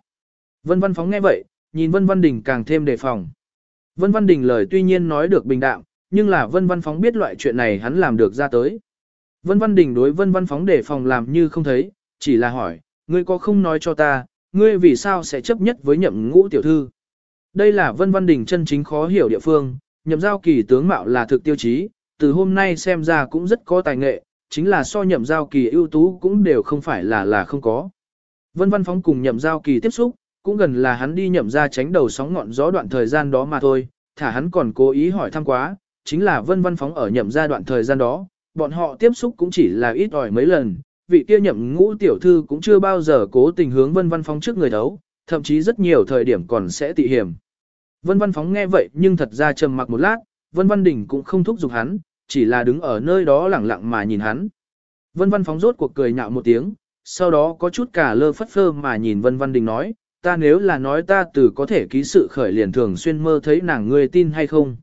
Vân Văn Phóng nghe vậy, nhìn Vân Văn Đình càng thêm đề phòng. Vân Văn Đình lời tuy nhiên nói được bình đạm, nhưng là Vân Văn Phóng biết loại chuyện này hắn làm được ra tới. Vân Văn Đình đối Vân Văn Phóng đề phòng làm như không thấy, chỉ là hỏi, ngươi có không nói cho ta, ngươi vì sao sẽ chấp nhất với nhậm ngũ tiểu thư. Đây là Vân Văn Đình chân chính khó hiểu địa phương, nhậm giao kỳ tướng mạo là thực tiêu chí, từ hôm nay xem ra cũng rất có tài nghệ, chính là so nhậm giao kỳ ưu tú cũng đều không phải là là không có. Vân Văn Phóng cùng nhậm giao kỳ tiếp xúc, cũng gần là hắn đi nhậm ra tránh đầu sóng ngọn gió đoạn thời gian đó mà thôi, thả hắn còn cố ý hỏi thăm quá, chính là Vân Văn Phóng ở nhậm ra đoạn thời gian đó, bọn họ tiếp xúc cũng chỉ là ít ỏi mấy lần, vị kia nhậm ngũ tiểu thư cũng chưa bao giờ cố tình hướng Vân Văn Phóng trước người đấu, thậm chí rất nhiều thời điểm còn sẽ tị hiểm. Vân Văn Phóng nghe vậy nhưng thật ra trầm mặc một lát, Vân Văn Đình cũng không thúc giục hắn, chỉ là đứng ở nơi đó lẳng lặng mà nhìn hắn. Vân Văn Phóng rốt cuộc cười nhạo một tiếng, sau đó có chút cả lơ phất phơ mà nhìn Vân Văn Đình nói, ta nếu là nói ta từ có thể ký sự khởi liền thường xuyên mơ thấy nàng ngươi tin hay không.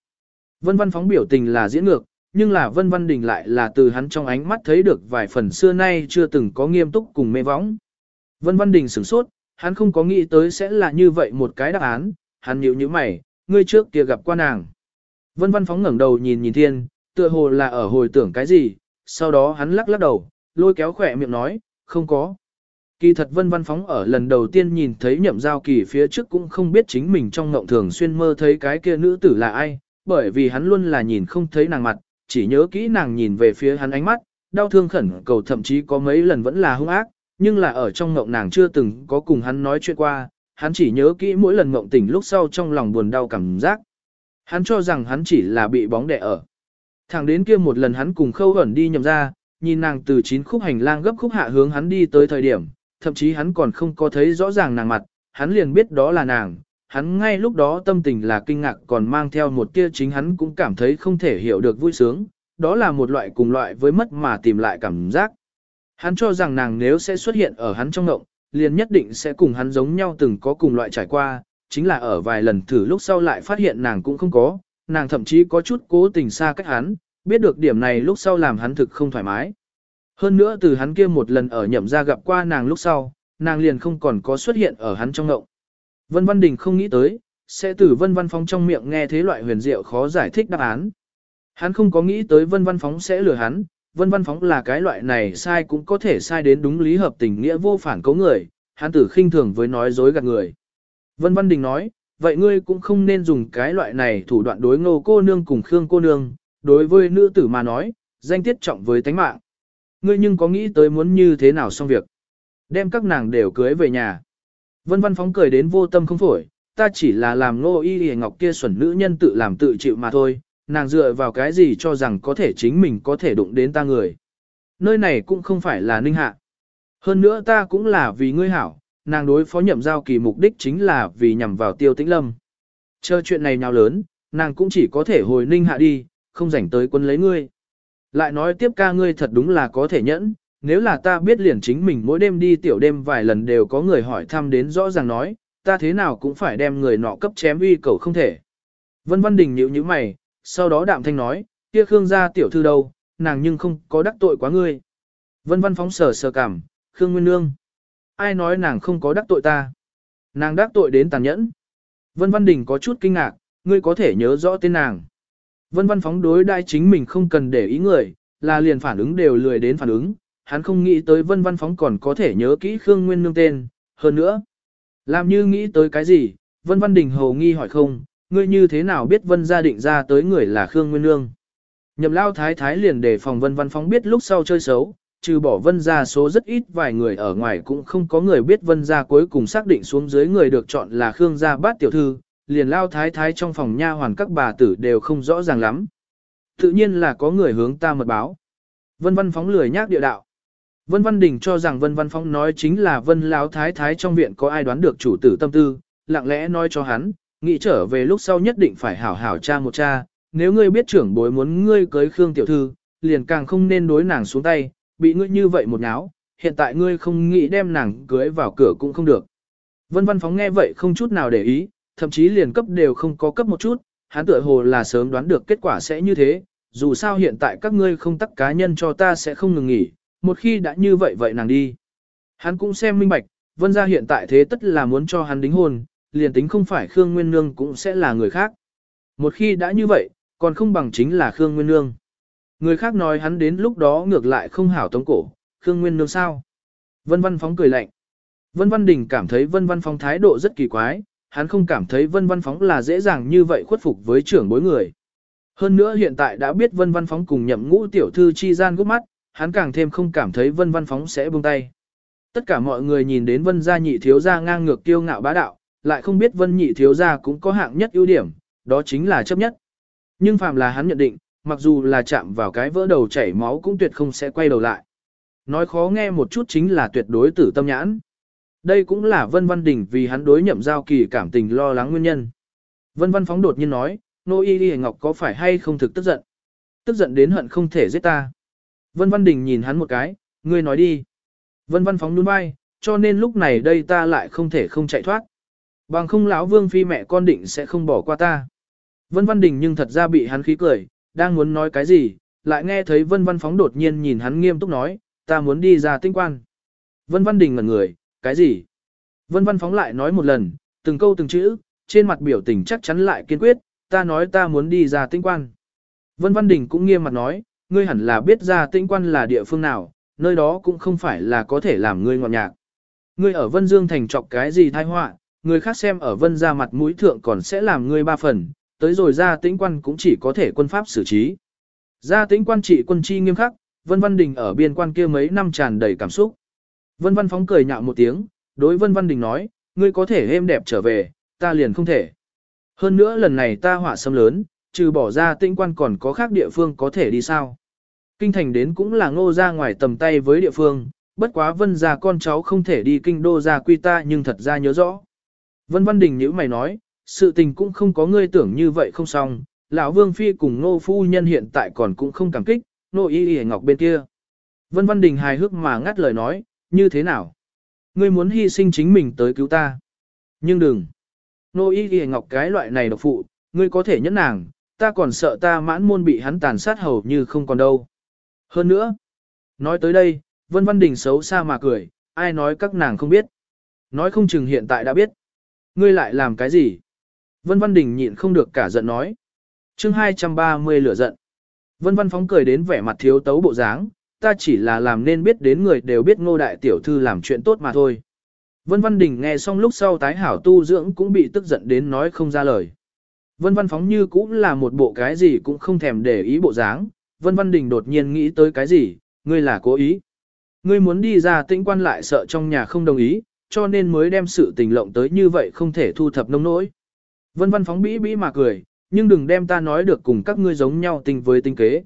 Vân Văn Phóng biểu tình là diễn ngược, nhưng là Vân Văn Đình lại là từ hắn trong ánh mắt thấy được vài phần xưa nay chưa từng có nghiêm túc cùng mê võng. Vân Văn Đình sửng sốt, hắn không có nghĩ tới sẽ là như vậy một cái đáp án, hắn nhíu như mày, ngươi trước kia gặp qua nàng. Vân Văn Phóng ngẩng đầu nhìn nhìn thiên, tựa hồ là ở hồi tưởng cái gì, sau đó hắn lắc lắc đầu, lôi kéo khỏe miệng nói, không có. Kỳ thật Vân Văn Phóng ở lần đầu tiên nhìn thấy nhậm giao kỳ phía trước cũng không biết chính mình trong ngộng thường xuyên mơ thấy cái kia nữ tử là ai, bởi vì hắn luôn là nhìn không thấy nàng mặt, chỉ nhớ kỹ nàng nhìn về phía hắn ánh mắt, đau thương khẩn cầu thậm chí có mấy lần vẫn là hung ác, nhưng là ở trong ngộng nàng chưa từng có cùng hắn nói chuyện qua, hắn chỉ nhớ kỹ mỗi lần ngộng tỉnh lúc sau trong lòng buồn đau cảm giác. Hắn cho rằng hắn chỉ là bị bóng đè ở. Thẳng đến kia một lần hắn cùng khâu ẩn đi nhầm ra, nhìn nàng từ chín khúc hành lang gấp khúc hạ hướng hắn đi tới thời điểm, thậm chí hắn còn không có thấy rõ ràng nàng mặt, hắn liền biết đó là nàng. Hắn ngay lúc đó tâm tình là kinh ngạc còn mang theo một tia chính hắn cũng cảm thấy không thể hiểu được vui sướng, đó là một loại cùng loại với mất mà tìm lại cảm giác. Hắn cho rằng nàng nếu sẽ xuất hiện ở hắn trong ngộng, liền nhất định sẽ cùng hắn giống nhau từng có cùng loại trải qua, chính là ở vài lần thử lúc sau lại phát hiện nàng cũng không có, nàng thậm chí có chút cố tình xa cách hắn, biết được điểm này lúc sau làm hắn thực không thoải mái. Hơn nữa từ hắn kia một lần ở nhậm ra gặp qua nàng lúc sau, nàng liền không còn có xuất hiện ở hắn trong ngộng. Vân Văn Đình không nghĩ tới, sẽ từ Vân Văn Phóng trong miệng nghe thế loại huyền diệu khó giải thích đáp án. Hắn không có nghĩ tới Vân Văn Phóng sẽ lừa hắn, Vân Văn Phóng là cái loại này sai cũng có thể sai đến đúng lý hợp tình nghĩa vô phản cấu người, hắn tử khinh thường với nói dối gạt người. Vân Văn Đình nói, vậy ngươi cũng không nên dùng cái loại này thủ đoạn đối ngô cô nương cùng Khương cô nương, đối với nữ tử mà nói, danh tiết trọng với tánh mạng. Ngươi nhưng có nghĩ tới muốn như thế nào xong việc. Đem các nàng đều cưới về nhà. Vân Văn Phóng cười đến vô tâm không phổi, ta chỉ là làm ngô y hề ngọc kia xuẩn nữ nhân tự làm tự chịu mà thôi, nàng dựa vào cái gì cho rằng có thể chính mình có thể đụng đến ta người. Nơi này cũng không phải là ninh hạ. Hơn nữa ta cũng là vì ngươi hảo, nàng đối phó nhậm giao kỳ mục đích chính là vì nhằm vào tiêu tĩnh lâm. Chờ chuyện này nào lớn, nàng cũng chỉ có thể hồi ninh hạ đi, không rảnh tới quân lấy ngươi. Lại nói tiếp ca ngươi thật đúng là có thể nhẫn, nếu là ta biết liền chính mình mỗi đêm đi tiểu đêm vài lần đều có người hỏi thăm đến rõ ràng nói, ta thế nào cũng phải đem người nọ cấp chém uy cầu không thể. Vân Văn Đình nhíu nhíu mày, sau đó đạm thanh nói, kia Khương gia tiểu thư đâu, nàng nhưng không có đắc tội quá ngươi. Vân Văn phóng sở sờ cảm, Khương Nguyên Nương. Ai nói nàng không có đắc tội ta? Nàng đắc tội đến tàn nhẫn. Vân Văn Đình có chút kinh ngạc, ngươi có thể nhớ rõ tên nàng. Vân Văn phóng đối đai chính mình không cần để ý người, là liền phản ứng đều lười đến phản ứng, hắn không nghĩ tới Vân Văn phóng còn có thể nhớ kỹ Khương Nguyên Nương tên, hơn nữa. Làm như nghĩ tới cái gì, Vân Văn Đình hầu nghi hỏi không, ngươi như thế nào biết Vân gia định ra tới người là Khương Nguyên Nương. Nhậm lao thái thái liền để phòng Vân Văn phóng biết lúc sau chơi xấu, trừ bỏ Vân gia số rất ít vài người ở ngoài cũng không có người biết Vân gia cuối cùng xác định xuống dưới người được chọn là Khương gia bát tiểu thư, liền lao thái thái trong phòng nha hoàn các bà tử đều không rõ ràng lắm. Tự nhiên là có người hướng ta mật báo. Vân Văn phóng lười nhác địa đạo. Vân Văn Đình cho rằng Vân Văn Phóng nói chính là Vân Lão Thái Thái trong viện có ai đoán được chủ tử tâm tư, lặng lẽ nói cho hắn, nghĩ trở về lúc sau nhất định phải hảo hảo cha một cha, nếu ngươi biết trưởng bối muốn ngươi cưới Khương tiểu thư, liền càng không nên đối nàng xuống tay, bị ngươi như vậy một náo, hiện tại ngươi không nghĩ đem nàng cưới vào cửa cũng không được. Vân Văn Phóng nghe vậy không chút nào để ý, thậm chí liền cấp đều không có cấp một chút, hắn tựa hồ là sớm đoán được kết quả sẽ như thế, dù sao hiện tại các ngươi không tắc cá nhân cho ta sẽ không ngừng nghỉ, một khi đã như vậy vậy nàng đi. Hắn cũng xem minh bạch, vân gia hiện tại thế tất là muốn cho hắn đính hôn, liền tính không phải Khương Nguyên Nương cũng sẽ là người khác. Một khi đã như vậy, còn không bằng chính là Khương Nguyên Nương. Người khác nói hắn đến lúc đó ngược lại không hảo tống cổ, Khương Nguyên Nương sao? Vân Văn Phóng cười lạnh. Vân Văn Đình cảm thấy Vân Văn Phóng thái độ rất kỳ quái, hắn không cảm thấy Vân Văn Phóng là dễ dàng như vậy khuất phục với trưởng bối người. Hơn nữa hiện tại đã biết Vân Văn Phóng cùng nhậm ngũ tiểu thư chi gian gút mắt, hắn càng thêm không cảm thấy Vân Văn Phóng sẽ buông tay. Tất cả mọi người nhìn đến Vân gia nhị thiếu gia ngang ngược kiêu ngạo bá đạo, lại không biết Vân nhị thiếu gia cũng có hạng nhất ưu điểm, đó chính là chấp nhất. Nhưng phàm là hắn nhận định, mặc dù là chạm vào cái vỡ đầu chảy máu cũng tuyệt không sẽ quay đầu lại. Nói khó nghe một chút chính là tuyệt đối tử tâm nhãn. Đây cũng là Vân Văn Đình vì hắn đối nhậm giao kỳ cảm tình lo lắng nguyên nhân. Vân Văn Phóng đột nhiên nói, nô y y ngọc có phải hay không thực tức giận? Tức giận đến hận không thể giết ta. Vân Văn Đình nhìn hắn một cái, ngươi nói đi. Vân Văn Phóng đúng vai, cho nên lúc này đây ta lại không thể không chạy thoát. Bằng không lão vương phi mẹ con định sẽ không bỏ qua ta. Vân Văn Đình nhưng thật ra bị hắn khí cười, đang muốn nói cái gì, lại nghe thấy Vân Văn Phóng đột nhiên nhìn hắn nghiêm túc nói, ta muốn đi ra tinh quan. Vân Văn Đình ngẩn người, cái gì? Vân Văn Phóng lại nói một lần, từng câu từng chữ, trên mặt biểu tình chắc chắn lại kiên quyết, ta nói ta muốn đi ra tinh quan. Vân Văn Đình cũng nghiêm mặt nói, ngươi hẳn là biết ra tinh quan là địa phương nào, nơi đó cũng không phải là có thể làm ngươi ngọt nhạc. Ngươi ở Vân Dương thành trọc cái gì thai họa, người khác xem ở Vân ra mặt mũi thượng còn sẽ làm ngươi ba phần, tới rồi ra tĩnh quan cũng chỉ có thể quân pháp xử trí. Ra tĩnh quan trị quân chi nghiêm khắc, Vân Văn Đình ở biên quan kia mấy năm tràn đầy cảm xúc. Vân Văn Phóng cười nhạo một tiếng, đối Vân Văn Đình nói, ngươi có thể êm đẹp trở về, ta liền không thể. Hơn nữa lần này ta hỏa xâm lớn, trừ bỏ ra tĩnh quan còn có khác địa phương có thể đi sao. Kinh thành đến cũng là ngô ra ngoài tầm tay với địa phương, bất quá vân ra con cháu không thể đi kinh đô ra quy ta nhưng thật ra nhớ rõ. Vân Văn Đình nhữ mày nói, sự tình cũng không có ngươi tưởng như vậy không xong, lão Vương Phi cùng Nô Phu Nhân hiện tại còn cũng không cảm kích, Nô Y Y Ngọc bên kia. Vân Văn Đình hài hước mà ngắt lời nói, như thế nào? Ngươi muốn hy sinh chính mình tới cứu ta. Nhưng đừng. Nô Y Y Ngọc cái loại này độc phụ, ngươi có thể nhẫn nàng, ta còn sợ ta mãn môn bị hắn tàn sát hầu như không còn đâu. Hơn nữa, nói tới đây, Vân Văn Đình xấu xa mà cười, ai nói các nàng không biết. Nói không chừng hiện tại đã biết. Ngươi lại làm cái gì? Vân Văn Đình nhịn không được cả giận nói. chương 230 lửa giận. Vân Văn Phóng cười đến vẻ mặt thiếu tấu bộ dáng, ta chỉ là làm nên biết đến người đều biết ngô đại tiểu thư làm chuyện tốt mà thôi. Vân Văn Đình nghe xong lúc sau tái hảo tu dưỡng cũng bị tức giận đến nói không ra lời. Vân Văn Phóng như cũng là một bộ cái gì cũng không thèm để ý bộ dáng, Vân Văn Đình đột nhiên nghĩ tới cái gì, ngươi là cố ý. Ngươi muốn đi ra tĩnh quan lại sợ trong nhà không đồng ý, cho nên mới đem sự tình lộng tới như vậy không thể thu thập nông nỗi. Vân Văn Phóng bĩ bĩ mà cười, nhưng đừng đem ta nói được cùng các ngươi giống nhau tình với tinh kế.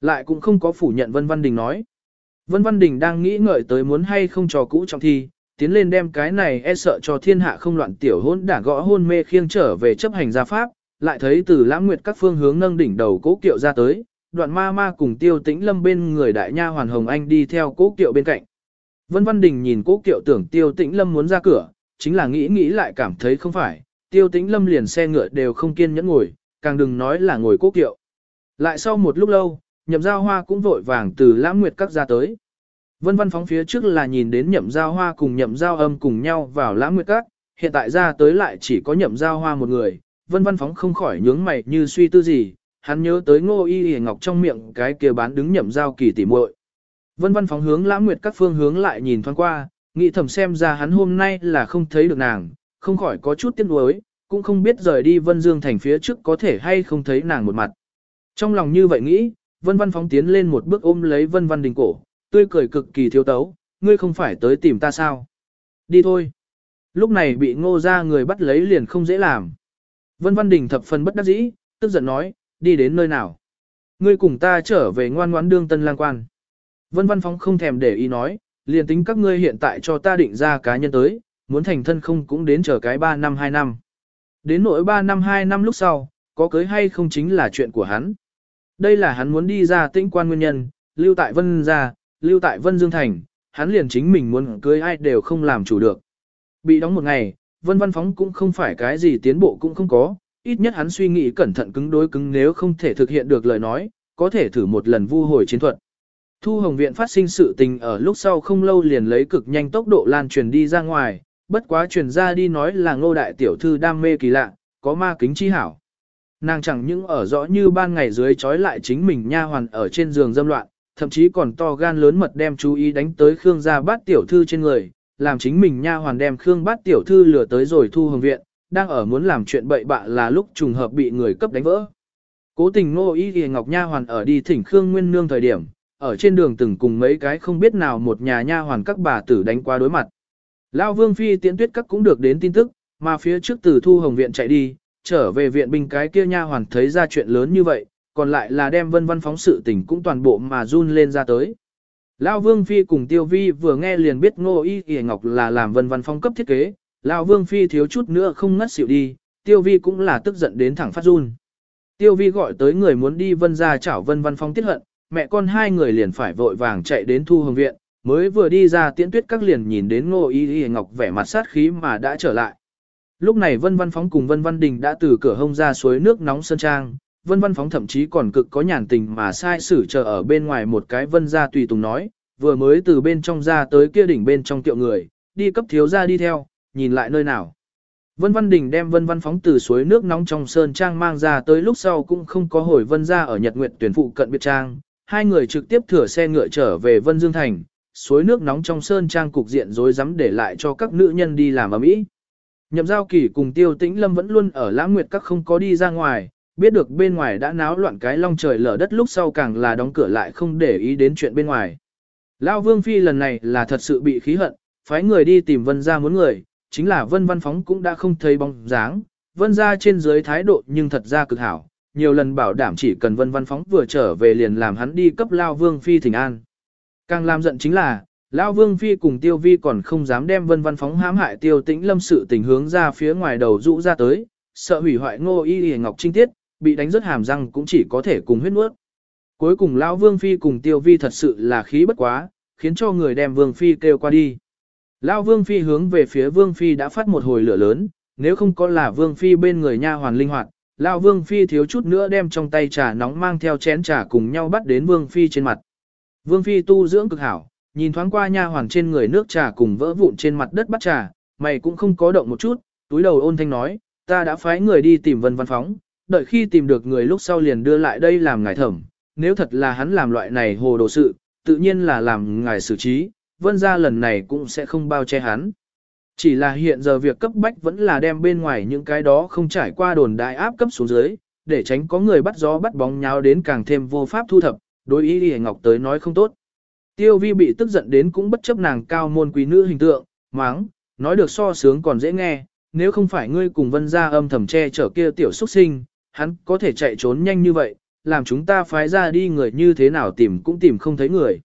Lại cũng không có phủ nhận Vân Văn Đình nói. Vân Văn Đình đang nghĩ ngợi tới muốn hay không trò cũ trong thi, tiến lên đem cái này e sợ cho thiên hạ không loạn tiểu hôn đả gõ hôn mê khiêng trở về chấp hành gia pháp, lại thấy từ lãng nguyệt các phương hướng nâng đỉnh đầu cố kiệu ra tới, đoạn ma ma cùng tiêu tĩnh lâm bên người đại nha hoàn hồng anh đi theo cố kiệu bên cạnh. Vân Văn Đình nhìn cố kiệu tưởng tiêu tĩnh lâm muốn ra cửa, chính là nghĩ nghĩ lại cảm thấy không phải, tiêu tĩnh lâm liền xe ngựa đều không kiên nhẫn ngồi, càng đừng nói là ngồi cố kiệu. Lại sau một lúc lâu, nhậm giao hoa cũng vội vàng từ lãng nguyệt các ra tới. Vân Văn phóng phía trước là nhìn đến nhậm giao hoa cùng nhậm giao âm cùng nhau vào lãng nguyệt các, hiện tại ra tới lại chỉ có nhậm giao hoa một người, Vân Văn phóng không khỏi nhướng mày như suy tư gì, hắn nhớ tới ngô y hề ngọc trong miệng cái kia bán đứng nhậm giao kỳ tỉ muội. Vân văn phóng hướng lãng nguyệt các phương hướng lại nhìn thoáng qua, nghĩ thầm xem ra hắn hôm nay là không thấy được nàng, không khỏi có chút tiếc nuối, cũng không biết rời đi Vân Dương thành phía trước có thể hay không thấy nàng một mặt. Trong lòng như vậy nghĩ, Vân Văn phóng tiến lên một bước ôm lấy Vân Văn Đình cổ, tươi cười cực kỳ thiếu tấu, ngươi không phải tới tìm ta sao? Đi thôi. Lúc này bị ngô ra người bắt lấy liền không dễ làm. Vân Văn Đình thập phần bất đắc dĩ, tức giận nói, đi đến nơi nào. Ngươi cùng ta trở về ngoan ngoãn đương tân lang quan. Vân Văn Phóng không thèm để ý nói, liền tính các ngươi hiện tại cho ta định ra cá nhân tới, muốn thành thân không cũng đến chờ cái 3 năm 2 năm. Đến nỗi 3 năm 2 năm lúc sau, có cưới hay không chính là chuyện của hắn. Đây là hắn muốn đi ra tĩnh quan nguyên nhân, lưu tại Vân gia, lưu tại Vân Dương Thành, hắn liền chính mình muốn cưới ai đều không làm chủ được. Bị đóng một ngày, Vân Văn Phóng cũng không phải cái gì tiến bộ cũng không có, ít nhất hắn suy nghĩ cẩn thận cứng đối cứng nếu không thể thực hiện được lời nói, có thể thử một lần vu hồi chiến thuật. Thu Hồng Viện phát sinh sự tình ở lúc sau không lâu liền lấy cực nhanh tốc độ lan truyền đi ra ngoài, bất quá truyền ra đi nói là ngô đại tiểu thư đam mê kỳ lạ, có ma kính chi hảo. Nàng chẳng những ở rõ như ban ngày dưới trói lại chính mình nha hoàn ở trên giường dâm loạn, thậm chí còn to gan lớn mật đem chú ý đánh tới Khương gia bát tiểu thư trên người, làm chính mình nha hoàn đem Khương bát tiểu thư lừa tới rồi thu hồng viện, đang ở muốn làm chuyện bậy bạ là lúc trùng hợp bị người cấp đánh vỡ. Cố tình ngô y thì ngọc nha hoàn ở đi thỉnh Khương Nguyên Nương thời điểm, ở trên đường từng cùng mấy cái không biết nào một nhà nha hoàn các bà tử đánh qua đối mặt. Lão Vương Phi tiễn tuyết các cũng được đến tin tức, mà phía trước từ thu hồng viện chạy đi, trở về viện binh cái kia nha hoàn thấy ra chuyện lớn như vậy, còn lại là đem vân văn phóng sự tình cũng toàn bộ mà run lên ra tới. Lão Vương Phi cùng Tiêu Vi vừa nghe liền biết Ngô Y Y Ngọc là làm vân văn Phong cấp thiết kế, Lão Vương Phi thiếu chút nữa không ngất xỉu đi, Tiêu Vi cũng là tức giận đến thẳng phát run. Tiêu Vi gọi tới người muốn đi vân ra chảo vân văn Phong tiết hận, mẹ con hai người liền phải vội vàng chạy đến thu hồng viện, mới vừa đi ra tiễn tuyết các liền nhìn đến Ngô Y Y Ngọc vẻ mặt sát khí mà đã trở lại. Lúc này Vân Văn Phóng cùng Vân Văn Đình đã từ cửa hông ra suối nước nóng sơn trang, Vân Văn Phóng thậm chí còn cực có nhàn tình mà sai sử chờ ở bên ngoài một cái vân ra tùy tùng nói, vừa mới từ bên trong ra tới kia đỉnh bên trong tiệu người, đi cấp thiếu ra đi theo, nhìn lại nơi nào. Vân Văn Đình đem Vân Văn Phóng từ suối nước nóng trong sơn trang mang ra tới lúc sau cũng không có hồi Vân ra ở Nhật Nguyệt tuyển phụ cận biệt trang, hai người trực tiếp thửa xe ngựa trở về Vân Dương Thành, suối nước nóng trong sơn trang cục diện rối rắm để lại cho các nữ nhân đi làm ở mỹ. Nhậm giao kỳ cùng tiêu tĩnh lâm vẫn luôn ở lãng nguyệt các không có đi ra ngoài, biết được bên ngoài đã náo loạn cái long trời lở đất lúc sau càng là đóng cửa lại không để ý đến chuyện bên ngoài. Lao vương phi lần này là thật sự bị khí hận, phái người đi tìm vân ra muốn người, chính là vân văn phóng cũng đã không thấy bóng dáng, vân ra trên dưới thái độ nhưng thật ra cực hảo, nhiều lần bảo đảm chỉ cần vân văn phóng vừa trở về liền làm hắn đi cấp Lao vương phi thỉnh an. Càng làm giận chính là, Lão Vương Phi cùng Tiêu Vi còn không dám đem vân văn phóng hãm hại Tiêu Tĩnh Lâm sự tình hướng ra phía ngoài đầu rũ ra tới, sợ hủy hoại ngô y y ngọc trinh tiết, bị đánh rất hàm răng cũng chỉ có thể cùng huyết nuốt. Cuối cùng Lão Vương Phi cùng Tiêu Vi thật sự là khí bất quá, khiến cho người đem Vương Phi kêu qua đi. Lão Vương Phi hướng về phía Vương Phi đã phát một hồi lửa lớn, nếu không có là Vương Phi bên người nha hoàn linh hoạt, Lão Vương Phi thiếu chút nữa đem trong tay trà nóng mang theo chén trà cùng nhau bắt đến Vương Phi trên mặt. Vương Phi tu dưỡng cực hảo, nhìn thoáng qua nha hoàn trên người nước trà cùng vỡ vụn trên mặt đất bắt trà, mày cũng không có động một chút, túi đầu ôn thanh nói, ta đã phái người đi tìm vân văn phóng, đợi khi tìm được người lúc sau liền đưa lại đây làm ngài thẩm, nếu thật là hắn làm loại này hồ đồ sự, tự nhiên là làm ngài xử trí, vân ra lần này cũng sẽ không bao che hắn. Chỉ là hiện giờ việc cấp bách vẫn là đem bên ngoài những cái đó không trải qua đồn đại áp cấp xuống dưới, để tránh có người bắt gió bắt bóng nháo đến càng thêm vô pháp thu thập, đối ý Y ngọc tới nói không tốt. Tiêu vi bị tức giận đến cũng bất chấp nàng cao môn quý nữ hình tượng, máng, nói được so sướng còn dễ nghe, nếu không phải ngươi cùng vân ra âm thầm che chở kia tiểu xuất sinh, hắn có thể chạy trốn nhanh như vậy, làm chúng ta phái ra đi người như thế nào tìm cũng tìm không thấy người.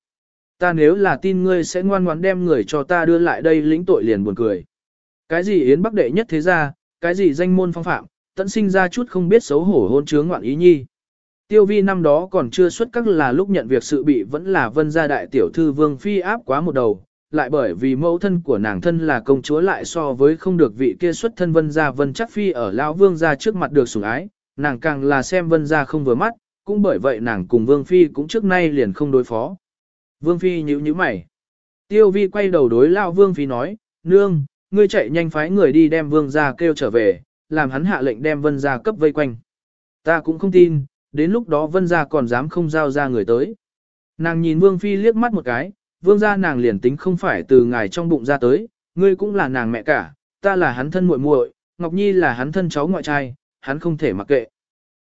Ta nếu là tin ngươi sẽ ngoan ngoãn đem người cho ta đưa lại đây lĩnh tội liền buồn cười. Cái gì yến bắc đệ nhất thế ra, cái gì danh môn phong phạm, tận sinh ra chút không biết xấu hổ hôn chướng ngoạn ý nhi. Tiêu vi năm đó còn chưa xuất các là lúc nhận việc sự bị vẫn là vân gia đại tiểu thư vương phi áp quá một đầu, lại bởi vì mẫu thân của nàng thân là công chúa lại so với không được vị kia xuất thân vân gia vân chắc phi ở lão vương gia trước mặt được sủng ái, nàng càng là xem vân gia không vừa mắt, cũng bởi vậy nàng cùng vương phi cũng trước nay liền không đối phó. Vương phi nhíu nhíu mày. Tiêu vi quay đầu đối lão vương phi nói, nương, ngươi chạy nhanh phái người đi đem vương gia kêu trở về, làm hắn hạ lệnh đem vân gia cấp vây quanh. Ta cũng không tin, Đến lúc đó vân gia còn dám không giao ra người tới. Nàng nhìn vương phi liếc mắt một cái, vương gia nàng liền tính không phải từ ngài trong bụng ra tới, ngươi cũng là nàng mẹ cả, ta là hắn thân muội muội, Ngọc Nhi là hắn thân cháu ngoại trai, hắn không thể mặc kệ.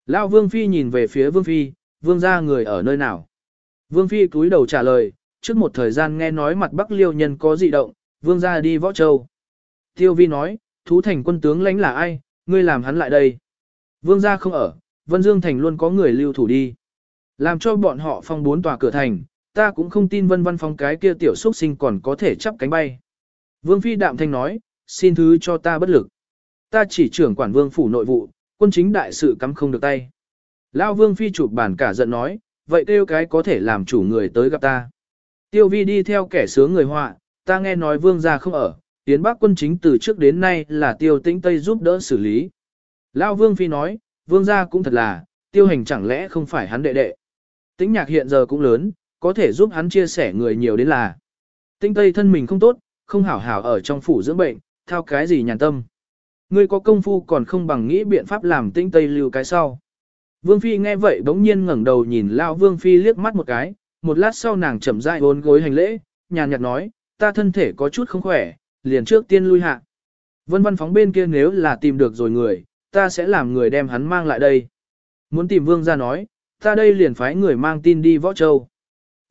Lão vương phi nhìn về phía vương phi, vương gia người ở nơi nào. Vương phi cúi đầu trả lời, trước một thời gian nghe nói mặt bắc liêu nhân có dị động, vương gia đi võ châu. Tiêu vi nói, thú thành quân tướng lãnh là ai, ngươi làm hắn lại đây. Vương gia không ở, Vân Dương Thành luôn có người lưu thủ đi. Làm cho bọn họ phong bốn tòa cửa thành, ta cũng không tin vân văn phong cái kia tiểu xuất sinh còn có thể chắp cánh bay. Vương Phi đạm thanh nói, xin thứ cho ta bất lực. Ta chỉ trưởng quản vương phủ nội vụ, quân chính đại sự cắm không được tay. Lao Vương Phi chụp bản cả giận nói, vậy kêu cái có thể làm chủ người tới gặp ta. Tiêu vi đi theo kẻ sướng người họa, ta nghe nói vương gia không ở, tiến bắc quân chính từ trước đến nay là tiêu tĩnh Tây giúp đỡ xử lý. Lao Vương Phi nói, vương gia cũng thật là, tiêu hành chẳng lẽ không phải hắn đệ đệ. Tĩnh nhạc hiện giờ cũng lớn, có thể giúp hắn chia sẻ người nhiều đến là. Tinh tây thân mình không tốt, không hảo hảo ở trong phủ dưỡng bệnh, thao cái gì nhàn tâm. Ngươi có công phu còn không bằng nghĩ biện pháp làm tinh tây lưu cái sau. Vương Phi nghe vậy bỗng nhiên ngẩng đầu nhìn Lao Vương Phi liếc mắt một cái, một lát sau nàng chậm rãi bốn gối hành lễ, nhàn nhạt nói, ta thân thể có chút không khỏe, liền trước tiên lui hạ. Vân văn phóng bên kia nếu là tìm được rồi người, ta sẽ làm người đem hắn mang lại đây. Muốn tìm Vương ra nói, ta đây liền phái người mang tin đi Võ Châu.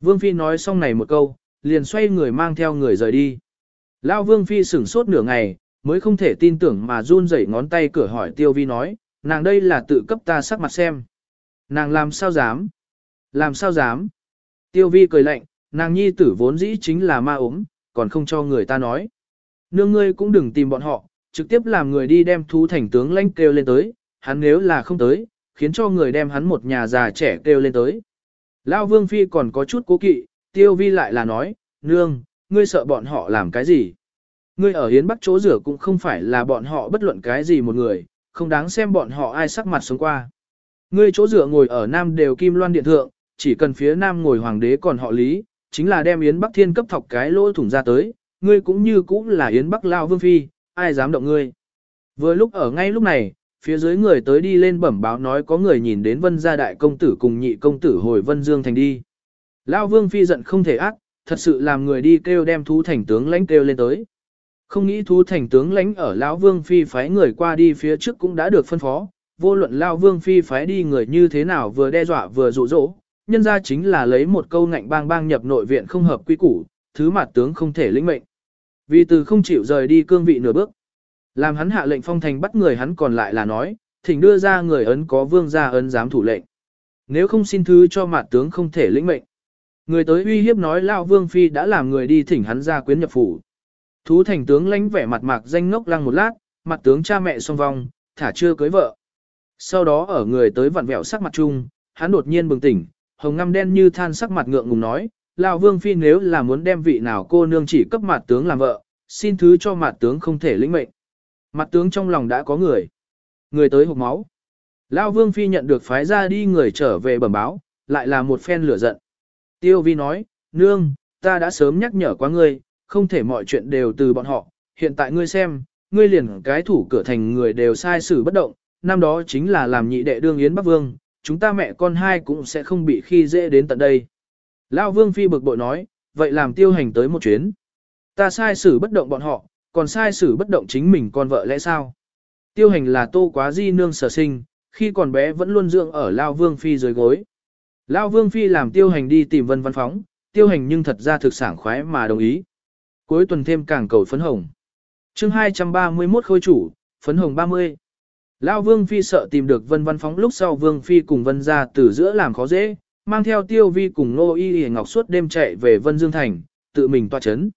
Vương Phi nói xong này một câu, liền xoay người mang theo người rời đi. Lao Vương Phi sửng sốt nửa ngày, mới không thể tin tưởng mà run rẩy ngón tay cửa hỏi Tiêu Vi nói, nàng đây là tự cấp ta sắc mặt xem. Nàng làm sao dám? Làm sao dám? Tiêu Vi cười lạnh, nàng nhi tử vốn dĩ chính là ma ốm, còn không cho người ta nói. Nương ngươi cũng đừng tìm bọn họ, trực tiếp làm người đi đem thú thành tướng lãnh kêu lên tới, hắn nếu là không tới, khiến cho người đem hắn một nhà già trẻ kêu lên tới. Lao Vương Phi còn có chút cố kỵ, Tiêu Vi lại là nói, nương, ngươi sợ bọn họ làm cái gì? Ngươi ở Hiến Bắc chỗ rửa cũng không phải là bọn họ bất luận cái gì một người, không đáng xem bọn họ ai sắc mặt sống qua. Ngươi chỗ rửa ngồi ở Nam đều Kim Loan Điện Thượng, chỉ cần phía Nam ngồi Hoàng đế còn họ Lý, chính là đem Yến Bắc Thiên cấp thọc cái lỗ thủng ra tới, ngươi cũng như cũng là Yến Bắc Lao Vương Phi, ai dám động ngươi. Vừa lúc ở ngay lúc này, phía dưới người tới đi lên bẩm báo nói có người nhìn đến vân gia đại công tử cùng nhị công tử hồi vân dương thành đi. Lao Vương Phi giận không thể ác, thật sự làm người đi kêu đem thú thành tướng lãnh kêu lên tới. Không nghĩ thú thành tướng lãnh ở lão Vương Phi phái người qua đi phía trước cũng đã được phân phó, vô luận Lao Vương Phi phái đi người như thế nào vừa đe dọa vừa dụ dỗ, nhân ra chính là lấy một câu ngạnh bang bang nhập nội viện không hợp quy củ, thứ mặt tướng không thể lĩnh mệnh. Vì từ không chịu rời đi cương vị nửa bước. Làm hắn hạ lệnh phong thành bắt người hắn còn lại là nói, thỉnh đưa ra người ấn có vương gia ấn dám thủ lệnh. Nếu không xin thứ cho mặt tướng không thể lĩnh mệnh. Người tới uy hiếp nói lão vương phi đã làm người đi thỉnh hắn ra quyến nhập phủ. Thú thành tướng lãnh vẻ mặt mạc danh ngốc lăng một lát, mặt tướng cha mẹ song vong, thả chưa cưới vợ. Sau đó ở người tới vặn vẹo sắc mặt chung, hắn đột nhiên bừng tỉnh, hồng ngăm đen như than sắc mặt ngượng ngùng nói, lão vương phi nếu là muốn đem vị nào cô nương chỉ cấp mặt tướng làm vợ, xin thứ cho mặt tướng không thể lĩnh mệnh. Mặt tướng trong lòng đã có người. Người tới hộp máu. Lão vương phi nhận được phái ra đi người trở về bẩm báo, lại là một phen lửa giận. Tiêu vi nói, nương, ta đã sớm nhắc nhở quá ngươi, không thể mọi chuyện đều từ bọn họ, hiện tại ngươi xem, ngươi liền cái thủ cửa thành người đều sai xử bất động, năm đó chính là làm nhị đệ đương yến bắc vương, chúng ta mẹ con hai cũng sẽ không bị khi dễ đến tận đây. Lão vương phi bực bội nói, vậy làm tiêu hành tới một chuyến. Ta sai xử bất động bọn họ, còn sai xử bất động chính mình con vợ lẽ sao? Tiêu hành là tô quá di nương sở sinh, khi còn bé vẫn luôn dưỡng ở Lao Vương Phi dưới gối. Lao Vương Phi làm tiêu hành đi tìm vân văn phóng, tiêu hành nhưng thật ra thực sản khoái mà đồng ý. Cuối tuần thêm càng cầu phấn hồng. chương 231 khôi chủ, phấn hồng 30. Lao Vương Phi sợ tìm được vân văn phóng lúc sau Vương Phi cùng vân ra từ giữa làm khó dễ, mang theo tiêu vi cùng nô y y ngọc suốt đêm chạy về vân dương thành, tự mình tòa chấn.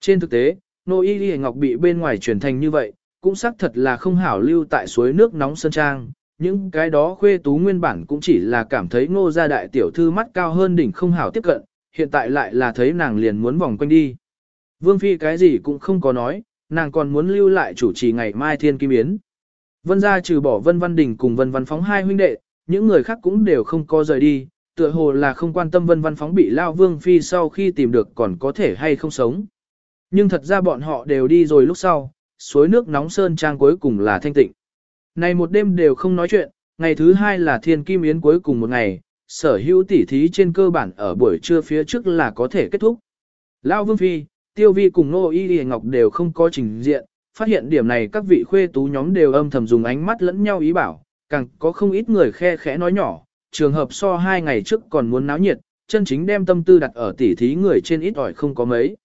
Trên thực tế, nô y y ngọc bị bên ngoài truyền thành như vậy, cũng xác thật là không hảo lưu tại suối nước nóng sơn trang. Những cái đó khuê tú nguyên bản cũng chỉ là cảm thấy ngô gia đại tiểu thư mắt cao hơn đỉnh không hảo tiếp cận, hiện tại lại là thấy nàng liền muốn vòng quanh đi. Vương Phi cái gì cũng không có nói, nàng còn muốn lưu lại chủ trì ngày mai thiên kim yến. Vân gia trừ bỏ Vân Văn Đình cùng Vân Văn Phóng hai huynh đệ, những người khác cũng đều không có rời đi, tựa hồ là không quan tâm Vân Văn Phóng bị Lao Vương Phi sau khi tìm được còn có thể hay không sống. Nhưng thật ra bọn họ đều đi rồi lúc sau, suối nước nóng sơn trang cuối cùng là thanh tịnh. Này một đêm đều không nói chuyện, ngày thứ hai là thiên kim yến cuối cùng một ngày, sở hữu tỉ thí trên cơ bản ở buổi trưa phía trước là có thể kết thúc. Lao Vương Phi, Tiêu Vi cùng Nô Y Y Ngọc đều không có trình diện, phát hiện điểm này các vị khuê tú nhóm đều âm thầm dùng ánh mắt lẫn nhau ý bảo, càng có không ít người khe khẽ nói nhỏ, trường hợp so hai ngày trước còn muốn náo nhiệt, chân chính đem tâm tư đặt ở tỉ thí người trên ít ỏi không có mấy.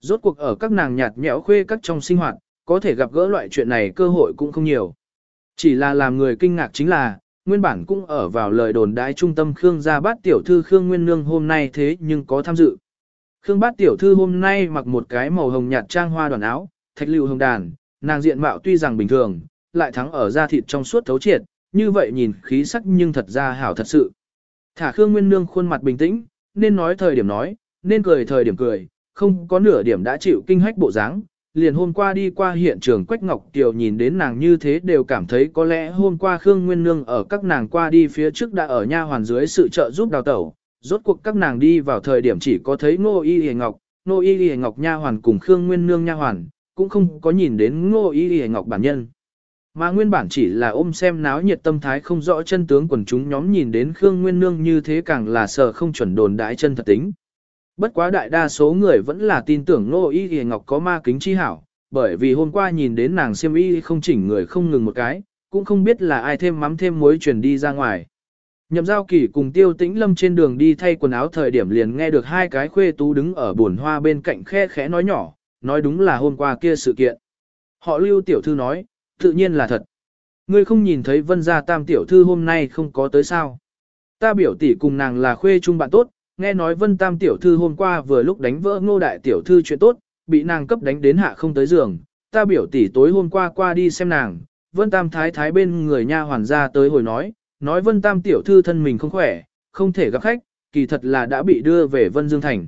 Rốt cuộc ở các nàng nhạt nhẽo khuê các trong sinh hoạt, có thể gặp gỡ loại chuyện này cơ hội cũng không nhiều. Chỉ là làm người kinh ngạc chính là, nguyên bản cũng ở vào lời đồn đái trung tâm Khương gia bát tiểu thư Khương Nguyên Nương hôm nay thế nhưng có tham dự. Khương bát tiểu thư hôm nay mặc một cái màu hồng nhạt trang hoa đoàn áo, thạch lưu hồng đàn, nàng diện mạo tuy rằng bình thường, lại thắng ở da thịt trong suốt thấu triệt, như vậy nhìn khí sắc nhưng thật ra hảo thật sự. Thả Khương Nguyên Nương khuôn mặt bình tĩnh, nên nói thời điểm nói, nên cười thời điểm cười, không có nửa điểm đã chịu kinh hách bộ dáng. Liền hôm qua đi qua hiện trường Quách Ngọc Kiều nhìn đến nàng như thế đều cảm thấy có lẽ hôm qua Khương Nguyên Nương ở các nàng qua đi phía trước đã ở nha hoàn dưới sự trợ giúp đào tẩu, Rốt cuộc các nàng đi vào thời điểm chỉ có thấy Ngô Y Y Ngọc, Ngô Y Y Ngọc nha hoàn cùng Khương Nguyên Nương nha hoàn, cũng không có nhìn đến Ngô Y Y Ngọc bản nhân. Mà nguyên bản chỉ là ôm xem náo nhiệt tâm thái không rõ chân tướng quần chúng nhóm nhìn đến Khương Nguyên Nương như thế càng là sợ không chuẩn đồn đãi chân thật tính. Bất quá đại đa số người vẫn là tin tưởng Ngô Y Y Ngọc có ma kính chi hảo, bởi vì hôm qua nhìn đến nàng xem y không chỉnh người không ngừng một cái, cũng không biết là ai thêm mắm thêm muối truyền đi ra ngoài. Nhậm giao kỳ cùng tiêu tĩnh lâm trên đường đi thay quần áo thời điểm liền nghe được hai cái khuê tú đứng ở buồn hoa bên cạnh khe khẽ nói nhỏ, nói đúng là hôm qua kia sự kiện. Họ lưu tiểu thư nói, tự nhiên là thật. Ngươi không nhìn thấy vân gia tam tiểu thư hôm nay không có tới sao. Ta biểu tỷ cùng nàng là khuê chung bạn tốt, nghe nói vân tam tiểu thư hôm qua vừa lúc đánh vỡ ngô đại tiểu thư chuyện tốt, bị nàng cấp đánh đến hạ không tới giường. Ta biểu tỷ tối hôm qua qua đi xem nàng, vân tam thái thái bên người nha hoàn ra tới hồi nói, nói vân tam tiểu thư thân mình không khỏe, không thể gặp khách, kỳ thật là đã bị đưa về vân dương thành.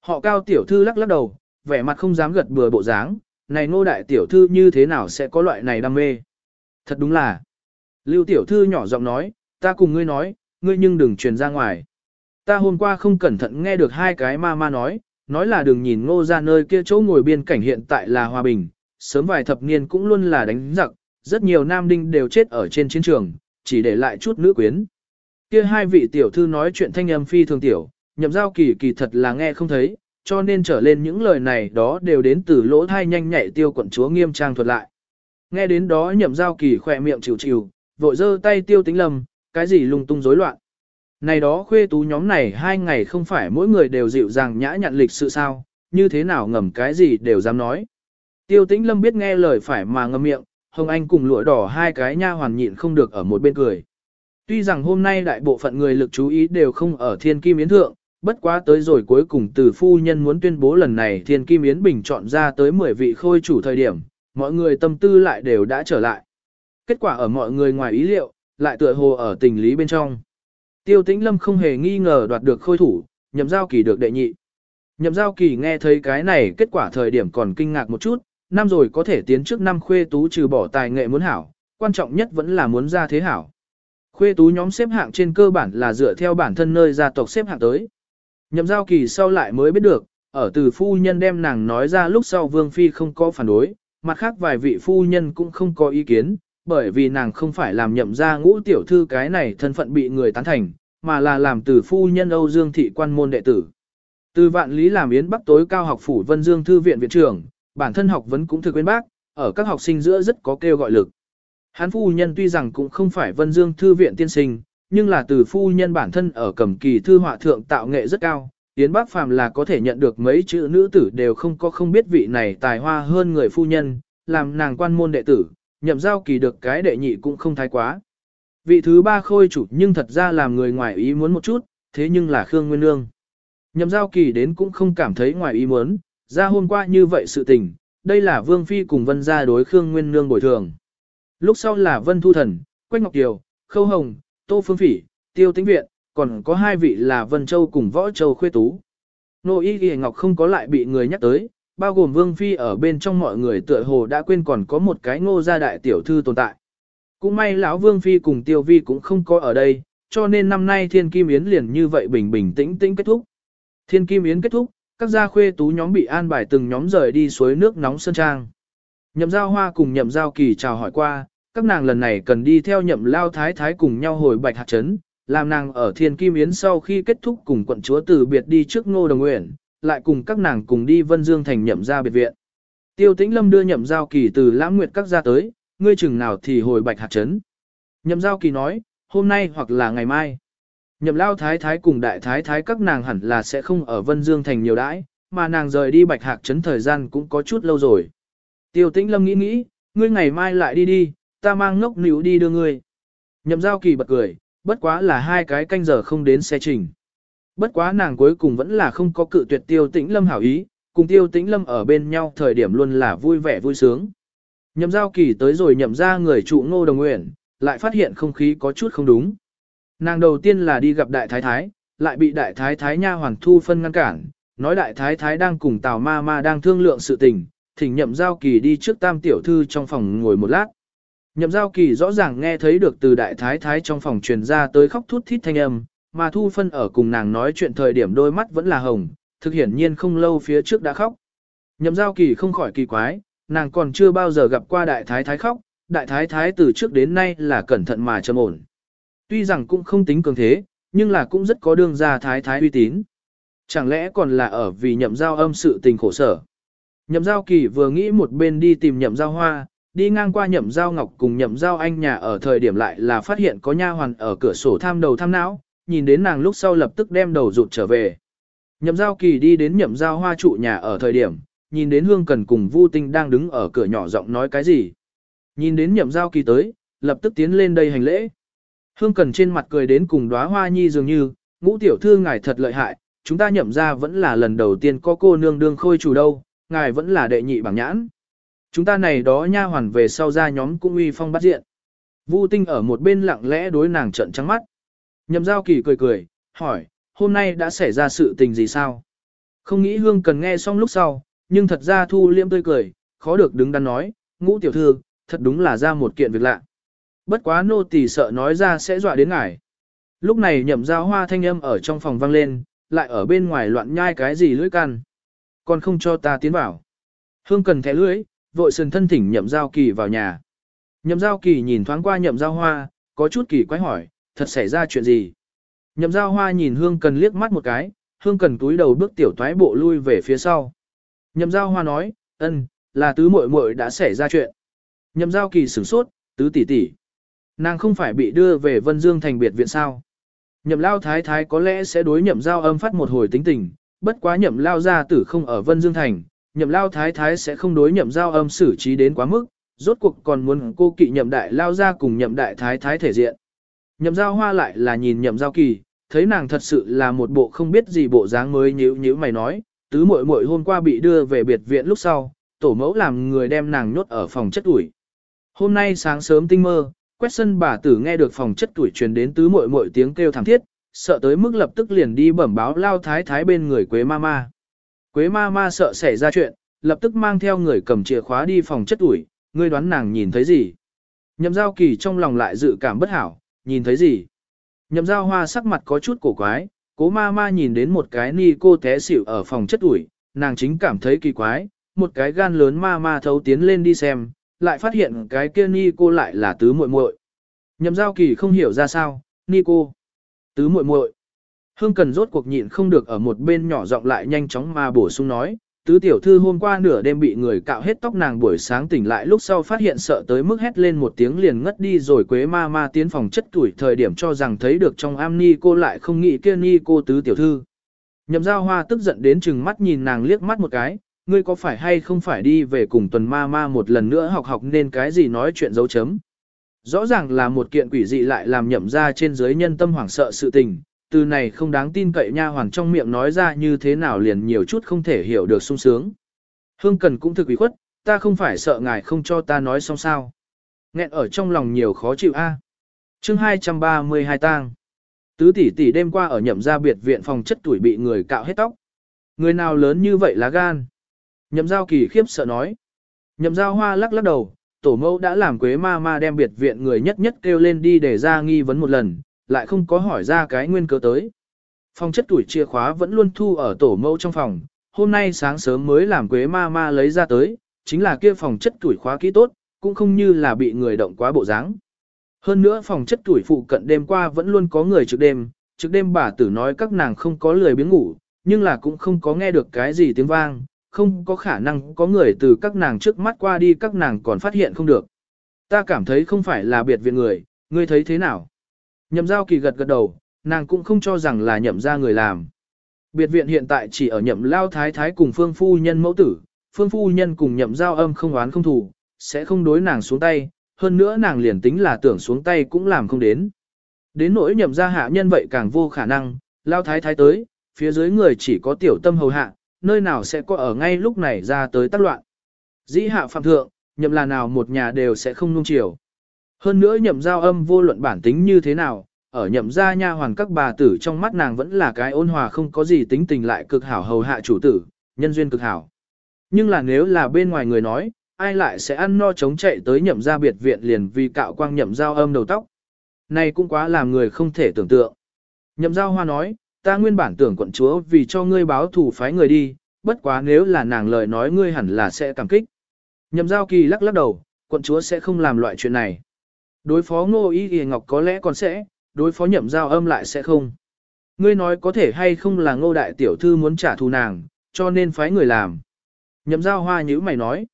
Họ cao tiểu thư lắc lắc đầu, vẻ mặt không dám gật bừa bộ dáng, này ngô đại tiểu thư như thế nào sẽ có loại này đam mê. Thật đúng là. Lưu tiểu thư nhỏ giọng nói, ta cùng ngươi nói, ngươi nhưng đừng truyền ra ngoài. Ta hôm qua không cẩn thận nghe được hai cái ma ma nói, nói là đừng nhìn ngô ra nơi kia chỗ ngồi biên cảnh hiện tại là hòa bình, sớm vài thập niên cũng luôn là đánh giặc, rất nhiều nam đinh đều chết ở trên chiến trường, chỉ để lại chút nữ quyến. Kia hai vị tiểu thư nói chuyện thanh âm phi thường tiểu, nhậm giao kỳ kỳ thật là nghe không thấy, cho nên trở lên những lời này đó đều đến từ lỗ thai nhanh nhạy tiêu quận chúa nghiêm trang thuật lại. Nghe đến đó nhậm giao kỳ khỏe miệng chịu chịu, vội giơ tay tiêu tính lầm, cái gì lung tung rối loạn. Này đó khuê tú nhóm này hai ngày không phải mỗi người đều dịu dàng nhã nhặn lịch sự sao, như thế nào ngầm cái gì đều dám nói. Tiêu tĩnh lâm biết nghe lời phải mà ngầm miệng, Hồng Anh cùng lụa đỏ hai cái nha hoàn nhịn không được ở một bên cười. Tuy rằng hôm nay đại bộ phận người lực chú ý đều không ở thiên kim yến thượng, bất quá tới rồi cuối cùng từ phu nhân muốn tuyên bố lần này thiên kim yến bình chọn ra tới 10 vị khôi chủ thời điểm, mọi người tâm tư lại đều đã trở lại. Kết quả ở mọi người ngoài ý liệu, lại tựa hồ ở tình lý bên trong. Tiêu tĩnh lâm không hề nghi ngờ đoạt được khôi thủ, nhậm giao kỳ được đệ nhị. Nhậm giao kỳ nghe thấy cái này kết quả thời điểm còn kinh ngạc một chút, năm rồi có thể tiến trước năm khuê tú trừ bỏ tài nghệ muốn hảo, quan trọng nhất vẫn là muốn ra thế hảo. Khuê tú nhóm xếp hạng trên cơ bản là dựa theo bản thân nơi gia tộc xếp hạng tới. Nhậm giao kỳ sau lại mới biết được, ở từ phu nhân đem nàng nói ra lúc sau vương phi không có phản đối, mặt khác vài vị phu nhân cũng không có ý kiến, bởi vì nàng không phải làm nhậm ra ngũ tiểu thư cái này thân phận bị người tán thành, mà là làm từ phu nhân Âu Dương thị quan môn đệ tử. Từ vạn lý làm yến bắc tối cao học phủ Vân Dương Thư viện viện trưởng, bản thân học vấn cũng thực quên bác, ở các học sinh giữa rất có kêu gọi lực. Hán phu nhân tuy rằng cũng không phải Vân Dương Thư viện tiên sinh, nhưng là từ phu nhân bản thân ở cầm kỳ thư họa thượng tạo nghệ rất cao, Yến Bác Phàm là có thể nhận được mấy chữ nữ tử đều không có không biết vị này tài hoa hơn người phu nhân, làm nàng quan môn đệ tử, nhậm giao kỳ được cái đệ nhị cũng không thái quá. Vị thứ ba khôi chủ nhưng thật ra làm người ngoài ý muốn một chút, thế nhưng là Khương Nguyên Nương. Nhậm giao kỳ đến cũng không cảm thấy ngoài ý muốn, ra hôm qua như vậy sự tình, đây là Vương Phi cùng Vân gia đối Khương Nguyên Nương bồi thường. Lúc sau là Vân Thu Thần, Quách Ngọc Kiều, Khâu Hồng, Tô Phương Phỉ, Tiêu Tĩnh Viện, còn có hai vị là Vân Châu cùng Võ Châu Khuê Tú. Nô Y Ghi Ngọc không có lại bị người nhắc tới, bao gồm Vương Phi ở bên trong mọi người tựa hồ đã quên còn có một cái ngô gia đại tiểu thư tồn tại. Cũng may lão Vương Phi cùng Tiêu Vi cũng không có ở đây, cho nên năm nay Thiên Kim Yến liền như vậy bình bình tĩnh tĩnh kết thúc. Thiên Kim Yến kết thúc, các gia khuê tú nhóm bị an bài từng nhóm rời đi suối nước nóng sơn trang. Nhậm giao hoa cùng nhậm giao kỳ chào hỏi qua, các nàng lần này cần đi theo nhậm lao thái thái cùng nhau hồi bạch hạt trấn, làm nàng ở thiên kim yến sau khi kết thúc cùng quận chúa từ biệt đi trước ngô đồng nguyện, lại cùng các nàng cùng đi vân dương thành nhậm ra biệt viện. Tiêu tĩnh lâm đưa nhậm giao kỳ từ lãng nguyệt các gia tới, ngươi chừng nào thì hồi bạch hạt trấn. Nhậm giao kỳ nói, hôm nay hoặc là ngày mai. Nhậm lao thái thái cùng đại thái thái các nàng hẳn là sẽ không ở Vân Dương thành nhiều đãi, mà nàng rời đi bạch hạc trấn thời gian cũng có chút lâu rồi. Tiêu tĩnh lâm nghĩ nghĩ, ngươi ngày mai lại đi đi, ta mang ngốc níu đi đưa ngươi. Nhậm giao kỳ bật cười, bất quá là hai cái canh giờ không đến xe trình. Bất quá nàng cuối cùng vẫn là không có cự tuyệt tiêu tĩnh lâm hảo ý, cùng tiêu tĩnh lâm ở bên nhau thời điểm luôn là vui vẻ vui sướng. Nhậm giao kỳ tới rồi nhậm ra người trụ ngô đồng nguyện, lại phát hiện không khí có chút không đúng. Nàng đầu tiên là đi gặp đại thái thái, lại bị đại thái thái nha hoàn thu phân ngăn cản, nói đại thái thái đang cùng tào ma ma đang thương lượng sự tình, thỉnh nhậm giao kỳ đi trước tam tiểu thư trong phòng ngồi một lát. Nhậm giao kỳ rõ ràng nghe thấy được từ đại thái thái trong phòng truyền ra tới khóc thút thít thanh âm, mà Thu Phân ở cùng nàng nói chuyện thời điểm đôi mắt vẫn là hồng, thực hiển nhiên không lâu phía trước đã khóc. Nhậm giao kỳ không khỏi kỳ quái, nàng còn chưa bao giờ gặp qua đại thái thái khóc, đại thái thái từ trước đến nay là cẩn thận mà trầm ổn. Tuy rằng cũng không tính cường thế, nhưng là cũng rất có đương gia thái thái uy tín. Chẳng lẽ còn là ở vì nhậm giao âm sự tình khổ sở. Nhậm giao kỳ vừa nghĩ một bên đi tìm nhậm giao hoa, đi ngang qua nhậm giao ngọc cùng nhậm giao anh nhà ở thời điểm lại là phát hiện có nha hoàn ở cửa sổ tham đầu tham não, nhìn đến nàng lúc sau lập tức đem đầu rụt trở về. Nhậm giao kỳ đi đến nhậm giao hoa trụ nhà ở thời điểm, nhìn đến hương cần cùng vu tinh đang đứng ở cửa nhỏ giọng nói cái gì. Nhìn đến nhậm giao kỳ tới, lập tức tiến lên đây hành lễ. Hương cần trên mặt cười đến cùng đóa hoa nhi dường như, ngũ tiểu thư ngài thật lợi hại, chúng ta nhậm ra vẫn là lần đầu tiên có cô nương đương khôi chủ đâu, ngài vẫn là đệ nhị bảng nhãn. Chúng ta này đó nha hoàn về sau ra nhóm cũng uy phong bắt diện. Vu tinh ở một bên lặng lẽ đối nàng trận trắng mắt. Nhậm giao kỳ cười cười, hỏi, hôm nay đã xảy ra sự tình gì sao? Không nghĩ hương cần nghe xong lúc sau, nhưng thật ra thu liêm tươi cười, khó được đứng đắn nói, ngũ tiểu thư, thật đúng là ra một kiện việc lạ. Bất quá nô tỳ sợ nói ra sẽ dọa đến ngài. Lúc này nhậm giao hoa thanh âm ở trong phòng vang lên, lại ở bên ngoài loạn nhai cái gì lưỡi can Còn không cho ta tiến vào. Hương cần thẻ lưỡi, vội sườn thân thỉnh nhậm giao kỳ vào nhà. Nhậm giao kỳ nhìn thoáng qua nhậm giao hoa, có chút kỳ quái hỏi, thật xảy ra chuyện gì? Nhậm giao hoa nhìn hương cần liếc mắt một cái, hương cần túi đầu bước tiểu toái bộ lui về phía sau. Nhậm giao hoa nói, ân, là tứ muội muội đã xảy ra chuyện. Nhậm giao kỳ sửng sốt, tứ tỷ tỷ. Nàng không phải bị đưa về Vân Dương thành biệt viện sao. Nhậm lao thái thái có lẽ sẽ đối nhậm giao âm phát một hồi tính tình, bất quá nhậm lao gia tử không ở Vân Dương thành, nhậm lao thái thái sẽ không đối nhậm giao âm xử trí đến quá mức, rốt cuộc còn muốn cô kỵ nhậm đại lao ra cùng nhậm đại thái thái thể diện. Nhậm giao hoa lại là nhìn nhậm giao kỳ, thấy nàng thật sự là một bộ không biết gì bộ dáng mới nhíu nhíu mày nói, tứ muội muội hôm qua bị đưa về biệt viện lúc sau, tổ mẫu làm người đem nàng nhốt ở phòng chất ủi. Hôm nay sáng sớm tinh mơ, quét sân bà tử nghe được phòng chất tuổi truyền đến tứ muội muội tiếng kêu thảm thiết, sợ tới mức lập tức liền đi bẩm báo lao thái thái bên người Quế ma ma. Quế ma ma sợ xảy ra chuyện, lập tức mang theo người cầm chìa khóa đi phòng chất tuổi, ngươi đoán nàng nhìn thấy gì? Nhậm giao kỳ trong lòng lại dự cảm bất hảo, nhìn thấy gì? Nhậm giao hoa sắc mặt có chút cổ quái, cố ma ma nhìn đến một cái ni cô té xỉu ở phòng chất tuổi, nàng chính cảm thấy kỳ quái, một cái gan lớn ma ma thấu tiến lên đi xem, lại phát hiện cái kia ni cô lại là tứ muội muội. Nhậm giao kỳ không hiểu ra sao, ni cô, tứ muội muội. Hương cần rốt cuộc nhịn không được ở một bên nhỏ giọng lại nhanh chóng mà bổ sung nói, tứ tiểu thư hôm qua nửa đêm bị người cạo hết tóc nàng buổi sáng tỉnh lại lúc sau phát hiện sợ tới mức hét lên một tiếng liền ngất đi rồi quế ma ma tiến phòng chất tuổi thời điểm cho rằng thấy được trong am ni cô lại không nghĩ kia ni cô tứ tiểu thư. Nhậm giao hoa tức giận đến chừng mắt nhìn nàng liếc mắt một cái, ngươi có phải hay không phải đi về cùng tuần ma ma một lần nữa học học nên cái gì nói chuyện dấu chấm. Rõ ràng là một kiện quỷ dị lại làm nhậm ra trên dưới nhân tâm hoảng sợ sự tình, từ này không đáng tin cậy nha hoàn trong miệng nói ra như thế nào liền nhiều chút không thể hiểu được sung sướng. Hương Cần cũng thực ý khuất, ta không phải sợ ngài không cho ta nói xong sao. Nghẹn ở trong lòng nhiều khó chịu a. À. Chương 232 tang. Tứ tỷ tỷ đêm qua ở nhậm gia biệt viện phòng chất tuổi bị người cạo hết tóc. Người nào lớn như vậy là gan? Nhậm giao kỳ khiếp sợ nói. Nhậm giao hoa lắc lắc đầu, tổ mẫu đã làm quế ma ma đem biệt viện người nhất nhất kêu lên đi để ra nghi vấn một lần, lại không có hỏi ra cái nguyên cớ tới. Phòng chất tuổi chìa khóa vẫn luôn thu ở tổ mẫu trong phòng, hôm nay sáng sớm mới làm quế ma ma lấy ra tới, chính là kia phòng chất tuổi khóa kỹ tốt, cũng không như là bị người động quá bộ dáng. Hơn nữa phòng chất tuổi phụ cận đêm qua vẫn luôn có người trực đêm, trực đêm bà tử nói các nàng không có lười biếng ngủ, nhưng là cũng không có nghe được cái gì tiếng vang, không có khả năng có người từ các nàng trước mắt qua đi các nàng còn phát hiện không được. Ta cảm thấy không phải là biệt viện người, ngươi thấy thế nào? Nhậm giao kỳ gật gật đầu, nàng cũng không cho rằng là nhậm ra người làm. Biệt viện hiện tại chỉ ở nhậm lao thái thái cùng phương phu nhân mẫu tử, phương phu nhân cùng nhậm giao âm không oán không thù, sẽ không đối nàng xuống tay, hơn nữa nàng liền tính là tưởng xuống tay cũng làm không đến. Đến nỗi nhậm ra hạ nhân vậy càng vô khả năng, lao thái thái tới, phía dưới người chỉ có tiểu tâm hầu hạ, nơi nào sẽ có ở ngay lúc này ra tới tác loạn. Dĩ hạ phạm thượng, nhậm là nào một nhà đều sẽ không nung chiều. Hơn nữa nhậm giao âm vô luận bản tính như thế nào, ở nhậm gia nha hoàn các bà tử trong mắt nàng vẫn là cái ôn hòa không có gì tính tình lại cực hảo hầu hạ chủ tử, nhân duyên cực hảo. Nhưng là nếu là bên ngoài người nói, ai lại sẽ ăn no chống chạy tới nhậm gia biệt viện liền vì cạo quang nhậm giao âm đầu tóc. Này cũng quá làm người không thể tưởng tượng. Nhậm giao hoa nói, ta nguyên bản tưởng quận chúa vì cho ngươi báo thù phái người đi, bất quá nếu là nàng lời nói ngươi hẳn là sẽ cảm kích. Nhậm giao kỳ lắc lắc đầu, quận chúa sẽ không làm loại chuyện này. Đối phó ngô y y ngọc có lẽ còn sẽ, đối phó nhậm giao âm lại sẽ không. Ngươi nói có thể hay không là ngô đại tiểu thư muốn trả thù nàng, cho nên phái người làm. Nhậm giao hoa nhữ mày nói.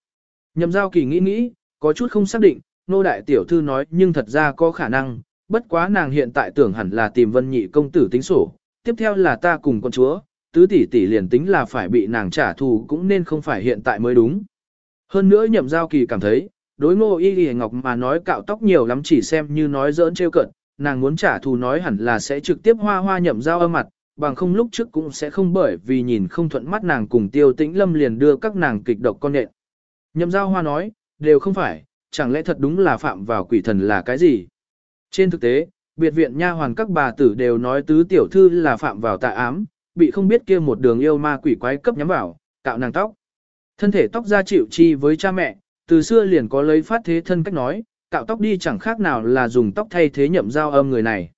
Nhậm giao kỳ nghĩ nghĩ, có chút không xác định, ngô đại tiểu thư nói nhưng thật ra có khả năng, bất quá nàng hiện tại tưởng hẳn là tìm vân nhị công tử tính sổ. Tiếp theo là ta cùng con chúa, tứ tỷ tỷ liền tính là phải bị nàng trả thù cũng nên không phải hiện tại mới đúng. Hơn nữa nhậm giao kỳ cảm thấy, đối ngô y y ngọc mà nói cạo tóc nhiều lắm chỉ xem như nói dỡn trêu cận, nàng muốn trả thù nói hẳn là sẽ trực tiếp hoa hoa nhậm dao âm mặt, bằng không lúc trước cũng sẽ không bởi vì nhìn không thuận mắt nàng cùng tiêu tĩnh lâm liền đưa các nàng kịch độc con nện. Nhậm Dao hoa nói, đều không phải, chẳng lẽ thật đúng là phạm vào quỷ thần là cái gì? Trên thực tế, biệt viện nha hoàn các bà tử đều nói tứ tiểu thư là phạm vào tạ ám, bị không biết kia một đường yêu ma quỷ quái cấp nhắm vào, cạo nàng tóc. Thân thể tóc ra chịu chi với cha mẹ, từ xưa liền có lấy phát thế thân cách nói, cạo tóc đi chẳng khác nào là dùng tóc thay thế nhậm giao âm người này.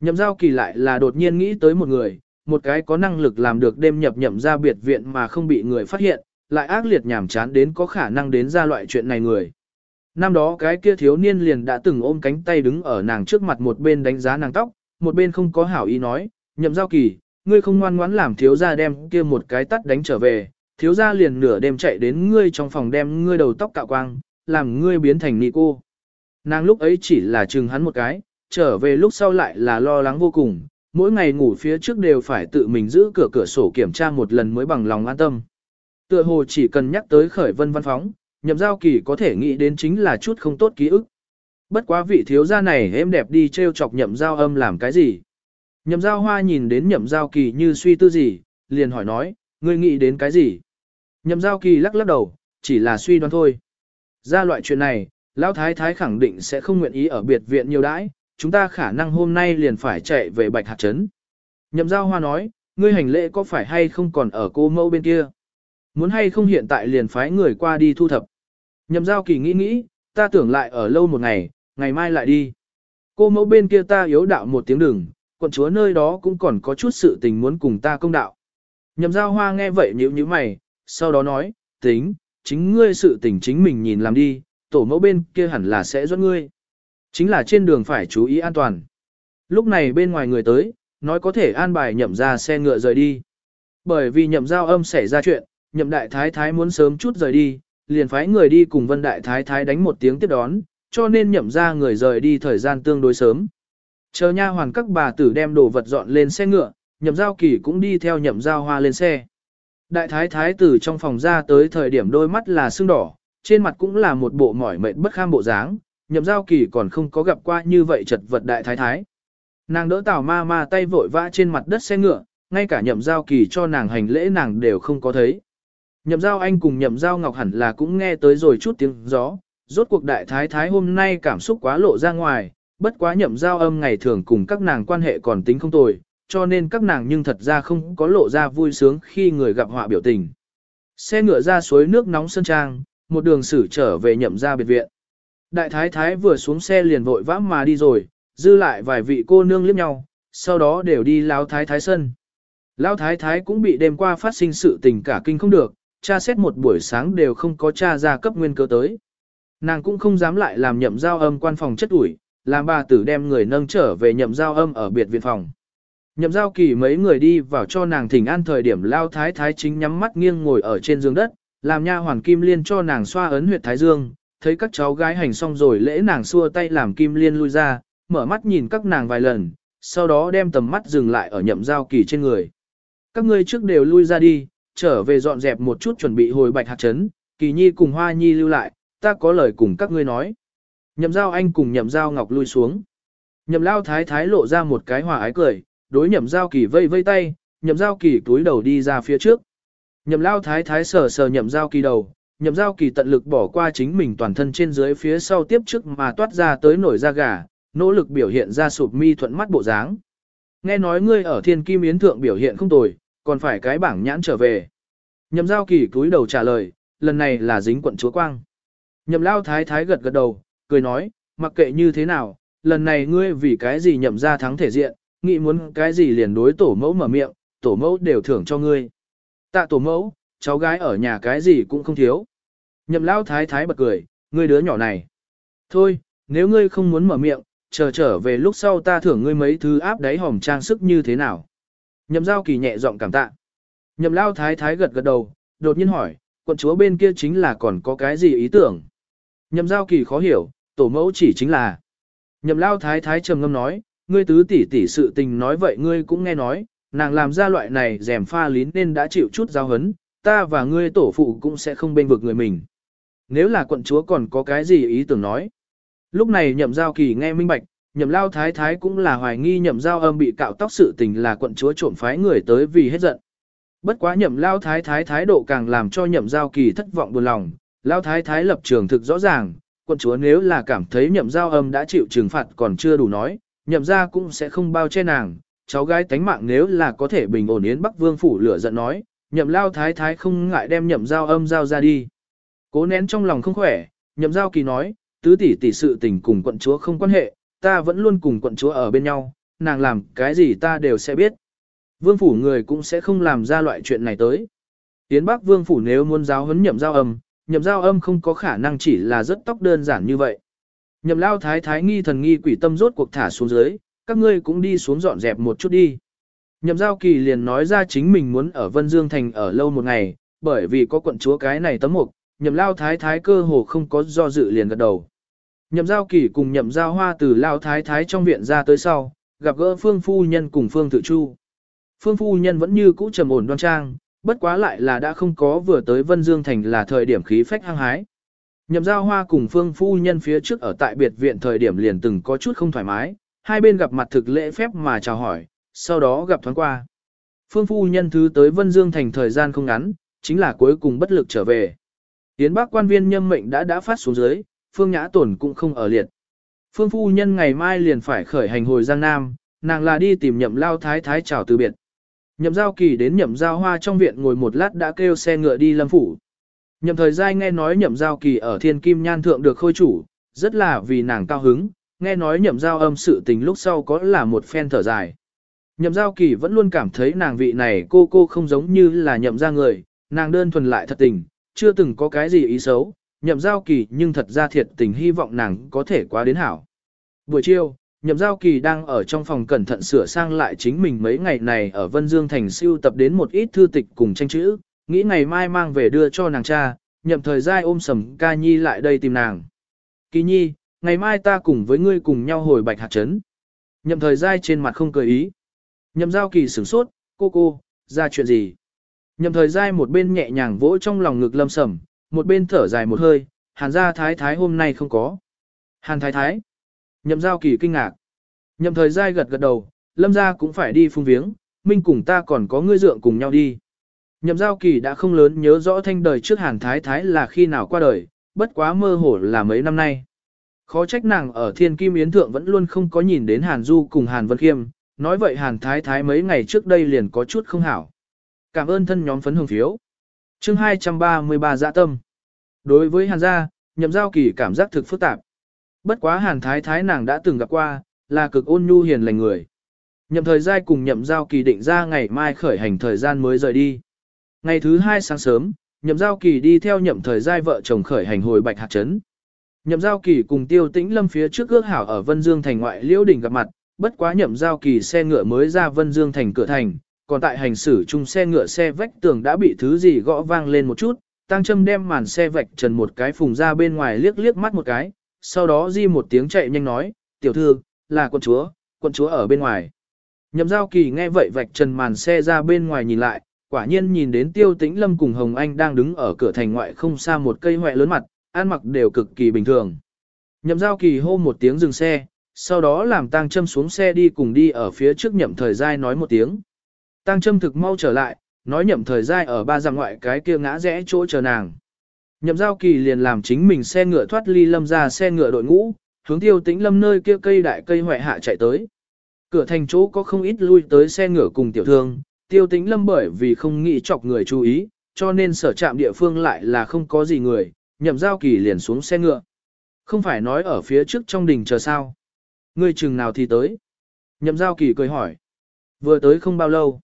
Nhậm giao kỳ lại là đột nhiên nghĩ tới một người, một cái có năng lực làm được đêm nhập nhậm ra biệt viện mà không bị người phát hiện, lại ác liệt nhảm chán đến có khả năng đến ra loại chuyện này người. Năm đó cái kia thiếu niên liền đã từng ôm cánh tay đứng ở nàng trước mặt một bên đánh giá nàng tóc, một bên không có hảo ý nói, nhậm giao kỳ, ngươi không ngoan ngoãn làm thiếu gia đem kia một cái tắt đánh trở về, thiếu gia liền nửa đêm chạy đến ngươi trong phòng đem ngươi đầu tóc cạo quang, làm ngươi biến thành nị cô. Nàng lúc ấy chỉ là chừng hắn một cái, trở về lúc sau lại là lo lắng vô cùng, mỗi ngày ngủ phía trước đều phải tự mình giữ cửa cửa sổ kiểm tra một lần mới bằng lòng an tâm. Tựa hồ chỉ cần nhắc tới khởi vân văn phóng, nhậm giao kỳ có thể nghĩ đến chính là chút không tốt ký ức. Bất quá vị thiếu gia này êm đẹp đi treo chọc nhậm giao âm làm cái gì. Nhậm giao hoa nhìn đến nhậm giao kỳ như suy tư gì, liền hỏi nói, ngươi nghĩ đến cái gì? Nhậm giao kỳ lắc lắc đầu, chỉ là suy đoán thôi. Ra loại chuyện này, Lão Thái Thái khẳng định sẽ không nguyện ý ở biệt viện nhiều đãi, chúng ta khả năng hôm nay liền phải chạy về Bạch Hạt Trấn. Nhậm giao hoa nói, ngươi hành lễ có phải hay không còn ở cô mẫu bên kia? Muốn hay không hiện tại liền phái người qua đi thu thập. Nhậm giao kỳ nghĩ nghĩ, ta tưởng lại ở lâu một ngày, ngày mai lại đi. Cô mẫu bên kia ta yếu đạo một tiếng đừng, quận chúa nơi đó cũng còn có chút sự tình muốn cùng ta công đạo. Nhậm giao hoa nghe vậy nhíu nhíu mày, sau đó nói, tính, chính ngươi sự tình chính mình nhìn làm đi, tổ mẫu bên kia hẳn là sẽ dẫn ngươi. Chính là trên đường phải chú ý an toàn. Lúc này bên ngoài người tới, nói có thể an bài nhậm ra xe ngựa rời đi. Bởi vì nhậm giao âm xảy ra chuyện, nhậm đại thái thái muốn sớm chút rời đi, liền phái người đi cùng vân đại thái thái đánh một tiếng tiếp đón, cho nên nhậm ra người rời đi thời gian tương đối sớm. Chờ nha hoàn các bà tử đem đồ vật dọn lên xe ngựa, nhậm giao kỳ cũng đi theo nhậm giao hoa lên xe. Đại thái thái tử trong phòng ra tới thời điểm đôi mắt là sưng đỏ, trên mặt cũng là một bộ mỏi mệt bất kham bộ dáng, nhậm giao kỳ còn không có gặp qua như vậy chật vật đại thái thái. Nàng đỡ tảo ma ma tay vội vã trên mặt đất xe ngựa, ngay cả nhậm giao kỳ cho nàng hành lễ nàng đều không có thấy. Nhậm giao anh cùng nhậm giao ngọc hẳn là cũng nghe tới rồi chút tiếng gió, rốt cuộc đại thái thái hôm nay cảm xúc quá lộ ra ngoài, bất quá nhậm giao âm ngày thường cùng các nàng quan hệ còn tính không tồi, cho nên các nàng nhưng thật ra không có lộ ra vui sướng khi người gặp họa biểu tình. Xe ngựa ra suối nước nóng sơn trang, một đường xử trở về nhậm ra biệt viện. Đại thái thái vừa xuống xe liền vội vã mà đi rồi, dư lại vài vị cô nương liếc nhau, sau đó đều đi lao thái thái sân. Lao thái thái cũng bị đêm qua phát sinh sự tình cả kinh không được, cha xét một buổi sáng đều không có cha ra cấp nguyên cơ tới. Nàng cũng không dám lại làm nhậm giao âm quan phòng chất ủi, làm bà tử đem người nâng trở về nhậm giao âm ở biệt viện phòng. Nhậm giao kỳ mấy người đi vào cho nàng thỉnh an thời điểm lao thái thái chính nhắm mắt nghiêng ngồi ở trên giường đất, làm nha hoàn kim liên cho nàng xoa ấn huyệt thái dương, thấy các cháu gái hành xong rồi lễ nàng xua tay làm kim liên lui ra, mở mắt nhìn các nàng vài lần, sau đó đem tầm mắt dừng lại ở nhậm giao kỳ trên người. Các ngươi trước đều lui ra đi, trở về dọn dẹp một chút chuẩn bị hồi bạch hạt chấn, kỳ nhi cùng hoa nhi lưu lại, ta có lời cùng các ngươi nói. Nhậm giao anh cùng nhậm giao ngọc lui xuống. Nhậm lao thái thái lộ ra một cái hòa ái cười, đối nhậm giao kỳ vây vây tay, nhậm giao kỳ túi đầu đi ra phía trước. Nhậm lao thái thái sờ sờ nhậm giao kỳ đầu, nhậm giao kỳ tận lực bỏ qua chính mình toàn thân trên dưới phía sau tiếp trước mà toát ra tới nổi da gà, nỗ lực biểu hiện ra sụp mi thuận mắt bộ dáng. Nghe nói ngươi ở thiên kim yến thượng biểu hiện không tồi, còn phải cái bảng nhãn trở về. Nhậm giao kỳ túi đầu trả lời, lần này là dính quận chúa quang. Nhậm lao thái thái gật gật đầu, cười nói, mặc kệ như thế nào, lần này ngươi vì cái gì nhậm ra thắng thể diện, nghĩ muốn cái gì liền đối tổ mẫu mở miệng, tổ mẫu đều thưởng cho ngươi. Tạ tổ mẫu, cháu gái ở nhà cái gì cũng không thiếu. Nhậm lao thái thái bật cười, ngươi đứa nhỏ này. Thôi, nếu ngươi không muốn mở miệng, chờ trở về lúc sau ta thưởng ngươi mấy thứ áp đáy hòm trang sức như thế nào. Nhậm giao kỳ nhẹ giọng cảm tạ. Nhậm lao thái thái gật gật đầu, đột nhiên hỏi, quận chúa bên kia chính là còn có cái gì ý tưởng. Nhậm giao kỳ khó hiểu, tổ mẫu chỉ chính là. Nhậm lao thái thái trầm ngâm nói, ngươi tứ tỷ tỷ sự tình nói vậy ngươi cũng nghe nói, nàng làm ra loại này rèm pha lín nên đã chịu chút giao hấn, ta và ngươi tổ phụ cũng sẽ không bên vực người mình. Nếu là quận chúa còn có cái gì ý tưởng nói. Lúc này nhậm giao kỳ nghe minh bạch, nhậm lao thái thái cũng là hoài nghi nhậm giao âm bị cạo tóc sự tình là quận chúa trộm phái người tới vì hết giận. Bất quá nhậm lao thái thái thái độ càng làm cho nhậm giao kỳ thất vọng buồn lòng, lao thái thái lập trường thực rõ ràng, quận chúa nếu là cảm thấy nhậm giao âm đã chịu trừng phạt còn chưa đủ nói, nhậm ra cũng sẽ không bao che nàng, cháu gái tánh mạng nếu là có thể bình ổn yến Bắc Vương phủ lửa giận nói, nhậm lao thái thái không ngại đem nhậm giao âm giao ra đi. Cố nén trong lòng không khỏe, nhậm giao kỳ nói, tứ tỷ tỷ sự tình cùng quận chúa không quan hệ, ta vẫn luôn cùng quận chúa ở bên nhau, nàng làm cái gì ta đều sẽ biết. Vương phủ người cũng sẽ không làm ra loại chuyện này tới. Yến Bắc Vương phủ nếu muốn giáo huấn nhậm giao âm, nhậm giao âm không có khả năng chỉ là rất tóc đơn giản như vậy. Nhậm lao thái thái nghi thần nghi quỷ tâm rốt cuộc thả xuống dưới, các ngươi cũng đi xuống dọn dẹp một chút đi. Nhậm giao kỳ liền nói ra chính mình muốn ở Vân Dương Thành ở lâu một ngày, bởi vì có quận chúa cái này tấm mục, nhậm lao thái thái cơ hồ không có do dự liền gật đầu. Nhậm giao kỳ cùng nhậm giao hoa từ lao thái thái trong viện ra tới sau, gặp gỡ phương phu nhân cùng phương tự chu. Phương phu nhân vẫn như cũ trầm ổn đoan trang, bất quá lại là đã không có vừa tới Vân Dương Thành là thời điểm khí phách hăng hái. Nhậm giao hoa cùng phương phu nhân phía trước ở tại biệt viện thời điểm liền từng có chút không thoải mái, hai bên gặp mặt thực lễ phép mà chào hỏi, sau đó gặp thoáng qua. Phương phu nhân thứ tới Vân Dương thành thời gian không ngắn, chính là cuối cùng bất lực trở về. Tiến bác quan viên nhâm mệnh đã đã phát xuống dưới, Phương Nhã Tổn cũng không ở liệt. Phương phu nhân ngày mai liền phải khởi hành hồi Giang Nam, nàng là đi tìm nhậm lao thái thái chào từ biệt. Nhậm giao kỳ đến nhậm giao hoa trong viện ngồi một lát đã kêu xe ngựa đi lâm phủ. Nhậm thời Giai nghe nói nhậm giao kỳ ở thiên kim nhan thượng được khôi chủ, rất là vì nàng cao hứng, nghe nói nhậm giao âm sự tình lúc sau có là một phen thở dài. Nhậm giao kỳ vẫn luôn cảm thấy nàng vị này cô cô không giống như là nhậm ra người, nàng đơn thuần lại thật tình, chưa từng có cái gì ý xấu, nhậm giao kỳ nhưng thật ra thiệt tình hy vọng nàng có thể quá đến hảo. Buổi chiều, nhậm giao kỳ đang ở trong phòng cẩn thận sửa sang lại chính mình mấy ngày này ở Vân Dương Thành siêu tập đến một ít thư tịch cùng tranh chữ, nghĩ ngày mai mang về đưa cho nàng cha, nhậm thời gian ôm sầm ca nhi lại đây tìm nàng. Kỳ nhi, ngày mai ta cùng với ngươi cùng nhau hồi bạch hạt trấn. Nhậm thời gian trên mặt không cười ý. Nhậm giao kỳ sửng sốt, cô cô, ra chuyện gì? Nhậm thời gian một bên nhẹ nhàng vỗ trong lòng ngực lâm sầm, một bên thở dài một hơi, hàn gia thái thái hôm nay không có. Hàn thái thái. Nhậm giao kỳ kinh ngạc. Nhậm thời gian gật gật đầu, lâm gia cũng phải đi phung viếng, minh cùng ta còn có ngươi dượng cùng nhau đi. Nhậm giao kỳ đã không lớn nhớ rõ thanh đời trước hàn thái thái là khi nào qua đời, bất quá mơ hồ là mấy năm nay. Khó trách nàng ở thiên kim yến thượng vẫn luôn không có nhìn đến hàn du cùng hàn vân khiêm, nói vậy hàn thái thái mấy ngày trước đây liền có chút không hảo. Cảm ơn thân nhóm phấn hưởng phiếu. chương 233 dạ tâm. Đối với hàn gia, nhậm giao kỳ cảm giác thực phức tạp. Bất quá hàn thái thái nàng đã từng gặp qua, là cực ôn nhu hiền lành người. Nhậm thời gian cùng nhậm giao kỳ định ra ngày mai khởi hành thời gian mới rời đi. Ngày thứ hai sáng sớm, nhậm giao kỳ đi theo nhậm thời giai vợ chồng khởi hành hồi bạch hạt trấn. Nhậm giao kỳ cùng tiêu tĩnh lâm phía trước ước hảo ở Vân Dương thành ngoại liễu đỉnh gặp mặt, bất quá nhậm giao kỳ xe ngựa mới ra Vân Dương thành cửa thành, còn tại hành xử chung xe ngựa xe vách tường đã bị thứ gì gõ vang lên một chút, tăng châm đem màn xe vạch trần một cái phùng ra bên ngoài liếc liếc mắt một cái, sau đó di một tiếng chạy nhanh nói, tiểu thư, là quân chúa, quân chúa ở bên ngoài. Nhậm giao kỳ nghe vậy vạch trần màn xe ra bên ngoài nhìn lại, quả nhiên nhìn đến tiêu tĩnh lâm cùng Hồng Anh đang đứng ở cửa thành ngoại không xa một cây hoẹ lớn mặt, ăn mặc đều cực kỳ bình thường. Nhậm giao kỳ hô một tiếng dừng xe, sau đó làm tang châm xuống xe đi cùng đi ở phía trước nhậm thời gian nói một tiếng. Tang châm thực mau trở lại, nói nhậm thời gian ở ba giang ngoại cái kia ngã rẽ chỗ chờ nàng. Nhậm giao kỳ liền làm chính mình xe ngựa thoát ly lâm ra xe ngựa đội ngũ, hướng tiêu tĩnh lâm nơi kia cây đại cây hoại hạ chạy tới. Cửa thành chỗ có không ít lui tới xe ngựa cùng tiểu thương, tiêu tĩnh lâm bởi vì không nghĩ chọc người chú ý, cho nên sở trạm địa phương lại là không có gì người, nhậm giao kỳ liền xuống xe ngựa. Không phải nói ở phía trước trong đình chờ sao. Ngươi chừng nào thì tới. Nhậm giao kỳ cười hỏi. Vừa tới không bao lâu.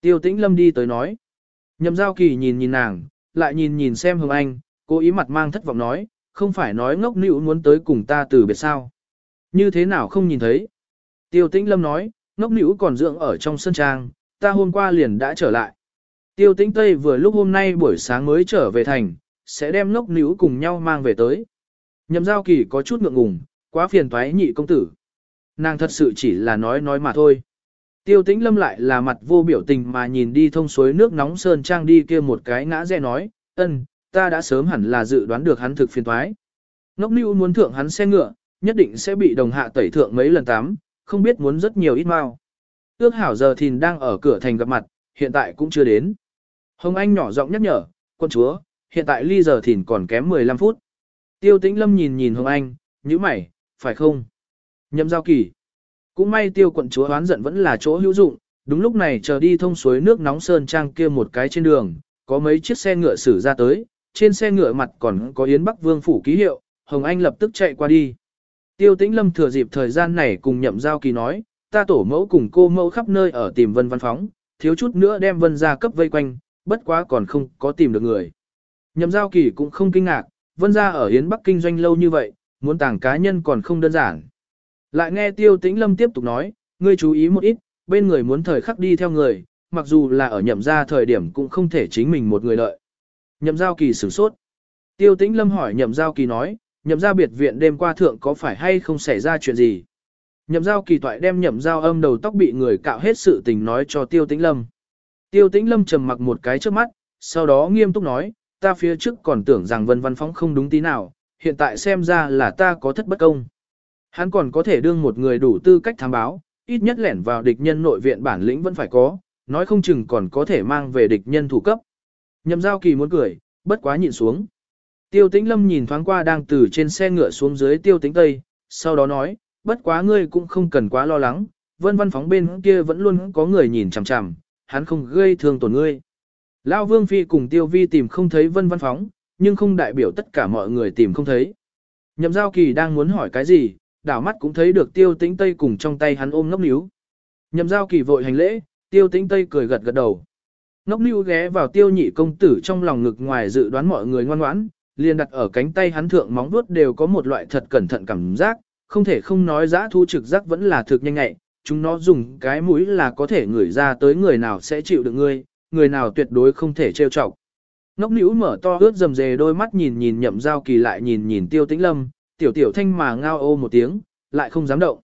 Tiêu tĩnh lâm đi tới nói. Nhậm giao kỳ nhìn nhìn nàng, lại nhìn nhìn xem Hồng Anh, cố ý mặt mang thất vọng nói, không phải nói ngốc nữ muốn tới cùng ta từ biệt sao. Như thế nào không nhìn thấy. Tiêu tĩnh lâm nói, ngốc nữ còn dưỡng ở trong sân trang, ta hôm qua liền đã trở lại. Tiêu tĩnh Tây vừa lúc hôm nay buổi sáng mới trở về thành, sẽ đem ngốc nữ cùng nhau mang về tới. Nhậm giao kỳ có chút ngượng ngùng, quá phiền toái nhị công tử. Nàng thật sự chỉ là nói nói mà thôi. Tiêu tĩnh lâm lại là mặt vô biểu tình mà nhìn đi thông suối nước nóng sơn trang đi kia một cái ngã rẽ nói, ân, ta đã sớm hẳn là dự đoán được hắn thực phiền toái. Ngốc Nưu muốn thượng hắn xe ngựa, nhất định sẽ bị đồng hạ tẩy thượng mấy lần tắm, không biết muốn rất nhiều ít mau. Ước hảo giờ thìn đang ở cửa thành gặp mặt, hiện tại cũng chưa đến. Hồng Anh nhỏ giọng nhắc nhở, quân chúa, hiện tại ly giờ thìn còn kém 15 phút. Tiêu tĩnh lâm nhìn nhìn Hồng Anh, như mày, phải không? Nhậm giao kỳ. Cũng may tiêu quận chúa hoán giận vẫn là chỗ hữu dụng, đúng lúc này chờ đi thông suối nước nóng sơn trang kia một cái trên đường, có mấy chiếc xe ngựa xử ra tới, trên xe ngựa mặt còn có Yến Bắc Vương phủ ký hiệu, Hồng Anh lập tức chạy qua đi. Tiêu tĩnh lâm thừa dịp thời gian này cùng nhậm giao kỳ nói, ta tổ mẫu cùng cô mẫu khắp nơi ở tìm vân văn phóng, thiếu chút nữa đem vân ra cấp vây quanh, bất quá còn không có tìm được người. Nhậm giao kỳ cũng không kinh ngạc, vân ra ở Yến Bắc kinh doanh lâu như vậy, muốn tàng cá nhân còn không đơn giản. Lại nghe tiêu tĩnh lâm tiếp tục nói, ngươi chú ý một ít, bên người muốn thời khắc đi theo người, mặc dù là ở nhậm ra thời điểm cũng không thể chính mình một người lợi. Nhậm giao kỳ sửng sốt. Tiêu tĩnh lâm hỏi nhậm giao kỳ nói, nhậm gia biệt viện đêm qua thượng có phải hay không xảy ra chuyện gì? Nhậm giao kỳ toại đem nhậm giao âm đầu tóc bị người cạo hết sự tình nói cho tiêu tĩnh lâm. Tiêu tĩnh lâm trầm mặc một cái trước mắt, sau đó nghiêm túc nói, ta phía trước còn tưởng rằng vân văn phóng không đúng tí nào, hiện tại xem ra là ta có thất bất công. Hắn còn có thể đương một người đủ tư cách thám báo, ít nhất lẻn vào địch nhân nội viện bản lĩnh vẫn phải có, nói không chừng còn có thể mang về địch nhân thủ cấp. Nhậm giao kỳ muốn cười, bất quá nhịn xuống. Tiêu tĩnh lâm nhìn thoáng qua đang từ trên xe ngựa xuống dưới tiêu tĩnh tây, sau đó nói, bất quá ngươi cũng không cần quá lo lắng, vân văn phóng bên kia vẫn luôn có người nhìn chằm chằm, hắn không gây thương tổn ngươi. Lão Vương Phi cùng Tiêu Vi tìm không thấy vân văn phóng, nhưng không đại biểu tất cả mọi người tìm không thấy. Nhậm giao kỳ đang muốn hỏi cái gì, đảo mắt cũng thấy được tiêu tĩnh tây cùng trong tay hắn ôm ngốc níu. Nhậm giao kỳ vội hành lễ, tiêu tĩnh tây cười gật gật đầu. Ngốc níu ghé vào tiêu nhị công tử trong lòng ngực ngoài dự đoán mọi người ngoan ngoãn, liền đặt ở cánh tay hắn thượng móng vuốt đều có một loại thật cẩn thận cảm giác, không thể không nói giã thu trực giác vẫn là thực nhanh nhẹ, chúng nó dùng cái mũi là có thể ngửi ra tới người nào sẽ chịu được ngươi, người nào tuyệt đối không thể trêu chọc. Ngốc nữ mở to ướt dầm dề đôi mắt nhìn nhìn nhậm giao kỳ lại nhìn nhìn tiêu tĩnh lâm, tiểu tiểu thanh mà ngao ô một tiếng, lại không dám động.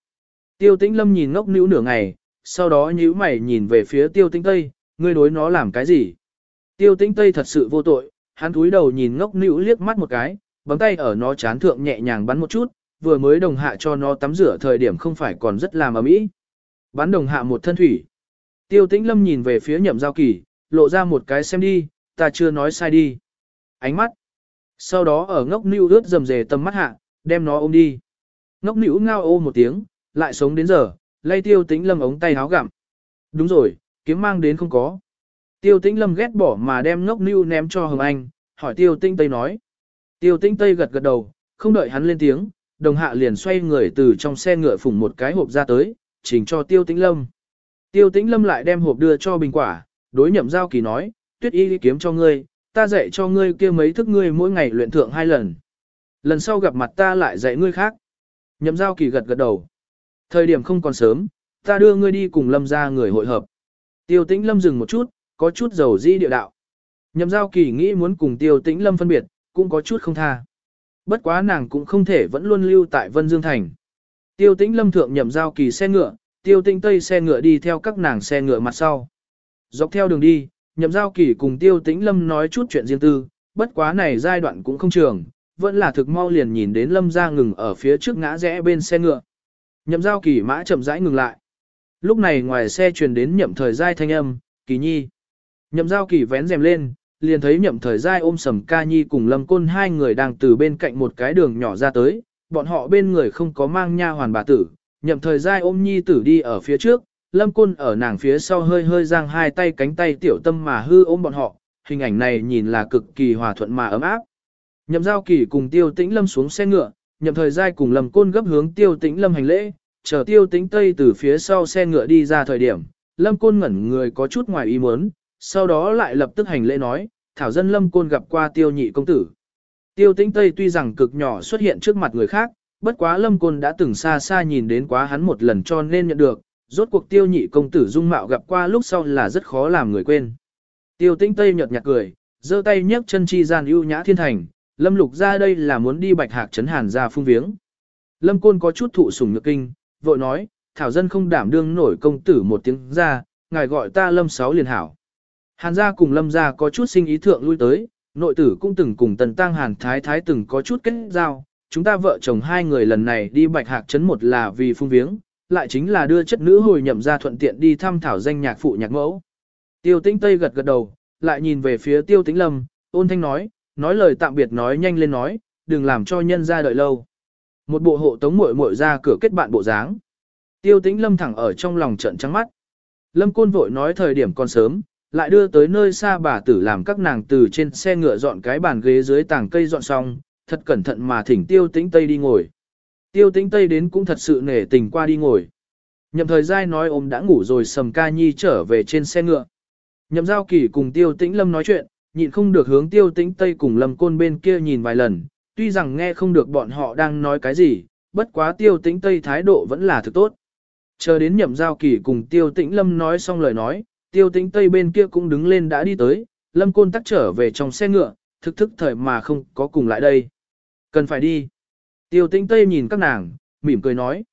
Tiêu tĩnh lâm nhìn ngốc nữ nửa ngày, sau đó nhíu mày nhìn về phía tiêu tĩnh tây, ngươi đối nó làm cái gì? Tiêu tĩnh tây thật sự vô tội, hắn cúi đầu nhìn ngốc nữ liếc mắt một cái, bấm tay ở nó chán thượng nhẹ nhàng bắn một chút, vừa mới đồng hạ cho nó tắm rửa thời điểm không phải còn rất làm ấm ý. Bắn đồng hạ một thân thủy. Tiêu tĩnh lâm nhìn về phía nhậm giao kỳ, lộ ra một cái xem đi, ta chưa nói sai đi. Ánh mắt. Sau đó ở ngốc nữ ướt dầm dề tầm mắt hạ, đem nó ôm đi. Ngốc nữ ngao ô một tiếng, lại sống đến giờ, lay tiêu tĩnh lâm ống tay háo gặm. Đúng rồi, kiếm mang đến không có. Tiêu tĩnh lâm ghét bỏ mà đem ngốc nữ ném cho Hồng Anh, hỏi tiêu tĩnh Tây nói. Tiêu tĩnh Tây gật gật đầu, không đợi hắn lên tiếng, đồng hạ liền xoay người từ trong xe ngựa phủng một cái hộp ra tới, chỉnh cho tiêu tĩnh lâm. Tiêu tĩnh lâm lại đem hộp đưa cho bình quả, đối nhậm giao kỳ nói, tuyết y kiếm cho ngươi, ta dạy cho ngươi kia mấy thức ngươi mỗi ngày luyện thượng hai lần. Lần sau gặp mặt ta lại dạy ngươi khác. Nhậm giao kỳ gật gật đầu. Thời điểm không còn sớm, ta đưa ngươi đi cùng lâm ra người hội hợp. Tiêu tĩnh lâm dừng một chút, có chút dầu di địa đạo. Nhậm giao kỳ nghĩ muốn cùng tiêu tĩnh lâm phân biệt, cũng có chút không tha. Bất quá nàng cũng không thể vẫn luôn lưu tại Vân Dương Thành. Tiêu tĩnh lâm thượng nhậm giao kỳ xe ngựa, tiêu tĩnh tây xe ngựa đi theo các nàng xe ngựa mặt sau. Dọc theo đường đi, nhậm giao kỳ cùng tiêu tĩnh lâm nói chút chuyện riêng tư, bất quá này giai đoạn cũng không trường, vẫn là thực mau liền nhìn đến lâm ra ngừng ở phía trước ngã rẽ bên xe ngựa. Nhậm giao kỳ mã chậm rãi ngừng lại. Lúc này ngoài xe truyền đến nhậm thời giai thanh âm, kỳ nhi. Nhậm giao kỳ vén rèm lên, liền thấy nhậm thời giai ôm sầm ca nhi cùng lâm côn hai người đang từ bên cạnh một cái đường nhỏ ra tới, bọn họ bên người không có mang nha hoàn bà tử, nhậm thời giai ôm nhi tử đi ở phía trước, lâm côn ở nàng phía sau hơi hơi giang hai tay cánh tay tiểu tâm mà hư ôm bọn họ, hình ảnh này nhìn là cực kỳ hòa thuận mà ấm áp. Nhậm giao kỳ cùng tiêu tĩnh lâm xuống xe ngựa, nhậm thời giai cùng lâm côn gấp hướng tiêu tĩnh lâm hành lễ, chờ tiêu tĩnh Tây từ phía sau xe ngựa đi ra thời điểm, Lâm Côn ngẩn người có chút ngoài ý muốn, sau đó lại lập tức hành lễ nói, thảo dân Lâm Côn gặp qua tiêu nhị công tử. Tiêu tĩnh Tây tuy rằng cực nhỏ xuất hiện trước mặt người khác, bất quá Lâm Côn đã từng xa xa nhìn đến quá hắn một lần cho nên nhận được, rốt cuộc tiêu nhị công tử dung mạo gặp qua lúc sau là rất khó làm người quên. Tiêu tĩnh Tây nhợt nhạt cười, giơ tay nhấc chân chi gian ưu nhã thiên thành, Lâm Lục ra đây là muốn đi bạch hạc trấn hàn ra phung viếng. Lâm Côn có chút thụ sủng nhược kinh, vội nói, thảo dân không đảm đương nổi công tử một tiếng ra, ngài gọi ta Lâm Sáu liền hảo. Hàn gia cùng Lâm gia có chút sinh ý thượng lui tới, nội tử cũng từng cùng tần tăng Hàn Thái Thái từng có chút kết giao, chúng ta vợ chồng hai người lần này đi bạch hạc chấn một là vì phung viếng, lại chính là đưa chất nữ hồi nhậm ra thuận tiện đi thăm thảo danh nhạc phụ nhạc mẫu. Tiêu tĩnh Tây gật gật đầu, lại nhìn về phía tiêu tĩnh Lâm, ôn thanh nói, nói lời tạm biệt nói nhanh lên nói, đừng làm cho nhân ra đợi lâu. Một bộ hộ tống muội muội ra cửa kết bạn bộ dáng. Tiêu tĩnh lâm thẳng ở trong lòng trận trắng mắt. Lâm côn vội nói thời điểm còn sớm, lại đưa tới nơi xa bà tử làm các nàng từ trên xe ngựa dọn cái bàn ghế dưới tảng cây dọn xong, thật cẩn thận mà thỉnh tiêu tĩnh tây đi ngồi. Tiêu tĩnh tây đến cũng thật sự nể tình qua đi ngồi. Nhậm thời giai nói ôm đã ngủ rồi sầm ca nhi trở về trên xe ngựa. Nhậm giao kỳ cùng tiêu tĩnh lâm nói chuyện, nhịn không được hướng tiêu tĩnh tây cùng lâm côn bên kia nhìn vài lần, tuy rằng nghe không được bọn họ đang nói cái gì, bất quá tiêu tĩnh tây thái độ vẫn là thực tốt. Chờ đến nhậm giao kỳ cùng tiêu tĩnh lâm nói xong lời nói, tiêu tĩnh tây bên kia cũng đứng lên đã đi tới, lâm côn tắc trở về trong xe ngựa, thực thức thời mà không có cùng lại đây. Cần phải đi. Tiêu tĩnh tây nhìn các nàng, mỉm cười nói.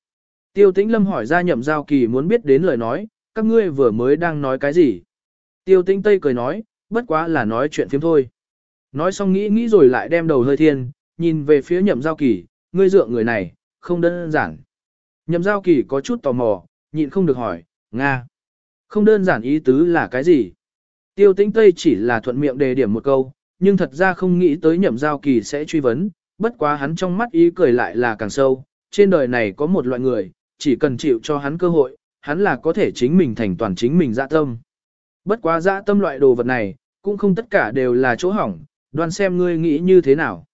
Tiêu tĩnh lâm hỏi ra nhậm giao kỳ muốn biết đến lời nói, các ngươi vừa mới đang nói cái gì. Tiêu tĩnh tây cười nói, bất quá là nói chuyện phiếm thôi. Nói xong nghĩ nghĩ rồi lại đem đầu hơi thiên, nhìn về phía nhậm giao kỳ, ngươi dựa người này, không đơn giản. Nhậm giao kỳ có chút tò mò, nhịn không được hỏi, Nga. Không đơn giản ý tứ là cái gì? Tiêu tĩnh Tây chỉ là thuận miệng đề điểm một câu, nhưng thật ra không nghĩ tới nhậm giao kỳ sẽ truy vấn, bất quá hắn trong mắt ý cười lại là càng sâu, trên đời này có một loại người, chỉ cần chịu cho hắn cơ hội, hắn là có thể chính mình thành toàn chính mình dạ tâm. Bất quá dạ tâm loại đồ vật này, cũng không tất cả đều là chỗ hỏng, đoan xem ngươi nghĩ như thế nào.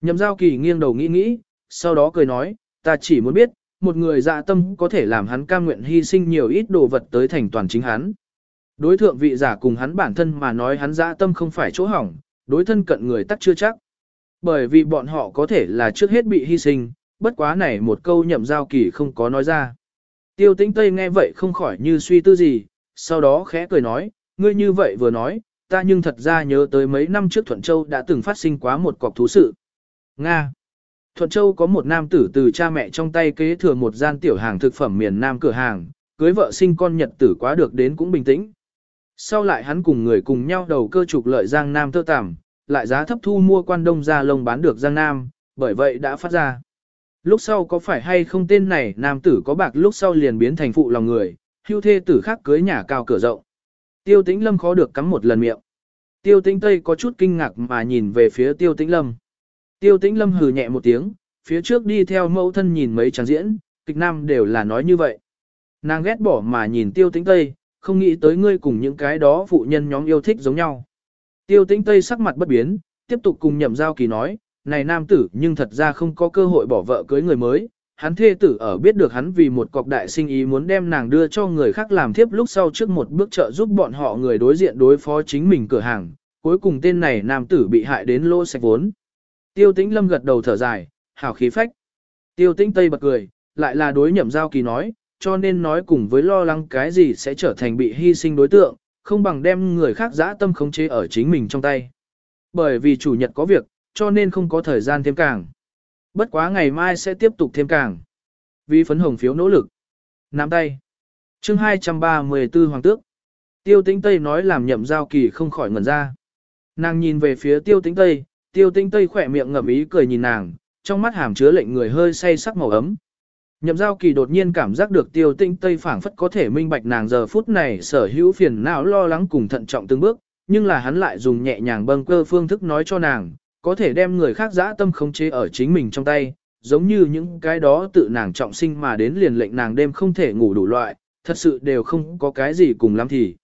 Nhậm giao kỳ nghiêng đầu nghĩ nghĩ, sau đó cười nói, ta chỉ muốn biết, một người dạ tâm có thể làm hắn cam nguyện hy sinh nhiều ít đồ vật tới thành toàn chính hắn. Đối thượng vị giả cùng hắn bản thân mà nói hắn dạ tâm không phải chỗ hỏng, đối thân cận người tắc chưa chắc. Bởi vì bọn họ có thể là trước hết bị hy sinh, bất quá này một câu nhậm giao kỳ không có nói ra. Tiêu tĩnh Tây nghe vậy không khỏi như suy tư gì, sau đó khẽ cười nói, ngươi như vậy vừa nói, ta nhưng thật ra nhớ tới mấy năm trước Thuận Châu đã từng phát sinh quá một cọc thú sự. Nga Thuận Châu có một nam tử từ cha mẹ trong tay kế thừa một gian tiểu hàng thực phẩm miền Nam cửa hàng, cưới vợ sinh con nhật tử quá được đến cũng bình tĩnh. Sau lại hắn cùng người cùng nhau đầu cơ trục lợi Giang Nam thơ tằm, lại giá thấp thu mua quan đông ra lông bán được Giang Nam, bởi vậy đã phát ra. Lúc sau có phải hay không tên này nam tử có bạc lúc sau liền biến thành phụ lòng người, hưu thê tử khác cưới nhà cao cửa rộng. Tiêu tĩnh lâm khó được cắm một lần miệng. Tiêu tĩnh tây có chút kinh ngạc mà nhìn về phía tiêu tĩnh lâm. Tiêu tĩnh lâm hừ nhẹ một tiếng, phía trước đi theo mẫu thân nhìn mấy tràng diễn, kịch nam đều là nói như vậy. Nàng ghét bỏ mà nhìn tiêu tĩnh tây, không nghĩ tới ngươi cùng những cái đó phụ nhân nhóm yêu thích giống nhau. Tiêu tĩnh tây sắc mặt bất biến, tiếp tục cùng nhậm giao kỳ nói, này nam tử nhưng thật ra không có cơ hội bỏ vợ cưới người mới. Hắn thê tử ở biết được hắn vì một cọc đại sinh ý muốn đem nàng đưa cho người khác làm thiếp lúc sau trước một bước trợ giúp bọn họ người đối diện đối phó chính mình cửa hàng. Cuối cùng tên này nam tử bị hại đến lô sạch vốn. Tiêu tĩnh lâm gật đầu thở dài, hảo khí phách. Tiêu tĩnh tây bật cười, lại là đối nhậm giao kỳ nói, cho nên nói cùng với lo lắng cái gì sẽ trở thành bị hy sinh đối tượng, không bằng đem người khác dã tâm khống chế ở chính mình trong tay. Bởi vì chủ nhật có việc, cho nên không có thời gian thêm càng. Bất quá ngày mai sẽ tiếp tục thêm càng. Vì phấn hồng phiếu nỗ lực. Nắm tay. chương 234 Hoàng tước. Tiêu tĩnh Tây nói làm nhậm giao kỳ không khỏi ngẩn ra. Nàng nhìn về phía tiêu tĩnh Tây, tiêu Tinh Tây khỏe miệng ngậm ý cười nhìn nàng, trong mắt hàm chứa lệnh người hơi say sắc màu ấm. Nhậm giao kỳ đột nhiên cảm giác được tiêu tinh tây phảng phất có thể minh bạch nàng giờ phút này sở hữu phiền não lo lắng cùng thận trọng từng bước, nhưng là hắn lại dùng nhẹ nhàng bâng cơ phương thức nói cho nàng, có thể đem người khác dã tâm khống chế ở chính mình trong tay, giống như những cái đó tự nàng trọng sinh mà đến liền lệnh nàng đêm không thể ngủ đủ loại, thật sự đều không có cái gì cùng lắm thì.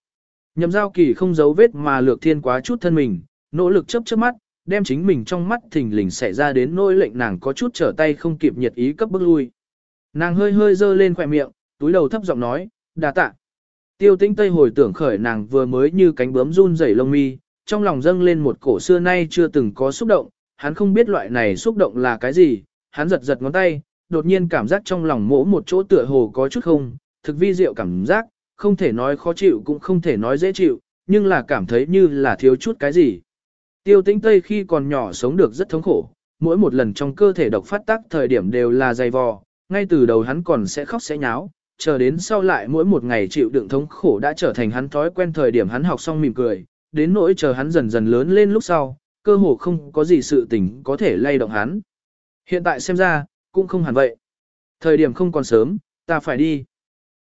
Nhậm giao kỳ không giấu vết mà lược thiên quá chút thân mình, nỗ lực chấp chớp mắt, đem chính mình trong mắt thình lình xảy ra đến nỗi lệnh nàng có chút trở tay không kịp nhiệt ý cấp bước lui. Nàng hơi hơi dơ lên khỏe miệng, túi đầu thấp giọng nói, đà tạ. Tiêu tĩnh Tây hồi tưởng khởi nàng vừa mới như cánh bướm run rẩy lông mi, trong lòng dâng lên một cổ xưa nay chưa từng có xúc động, hắn không biết loại này xúc động là cái gì, hắn giật giật ngón tay, đột nhiên cảm giác trong lòng mỗ một chỗ tựa hồ có chút không, thực vi diệu cảm giác, không thể nói khó chịu cũng không thể nói dễ chịu, nhưng là cảm thấy như là thiếu chút cái gì. Tiêu tĩnh Tây khi còn nhỏ sống được rất thống khổ, mỗi một lần trong cơ thể độc phát tác thời điểm đều là dày vò, ngay từ đầu hắn còn sẽ khóc sẽ nháo, chờ đến sau lại mỗi một ngày chịu đựng thống khổ đã trở thành hắn thói quen thời điểm hắn học xong mỉm cười, đến nỗi chờ hắn dần dần lớn lên lúc sau, cơ hồ không có gì sự tình có thể lay động hắn. Hiện tại xem ra, cũng không hẳn vậy. Thời điểm không còn sớm, ta phải đi.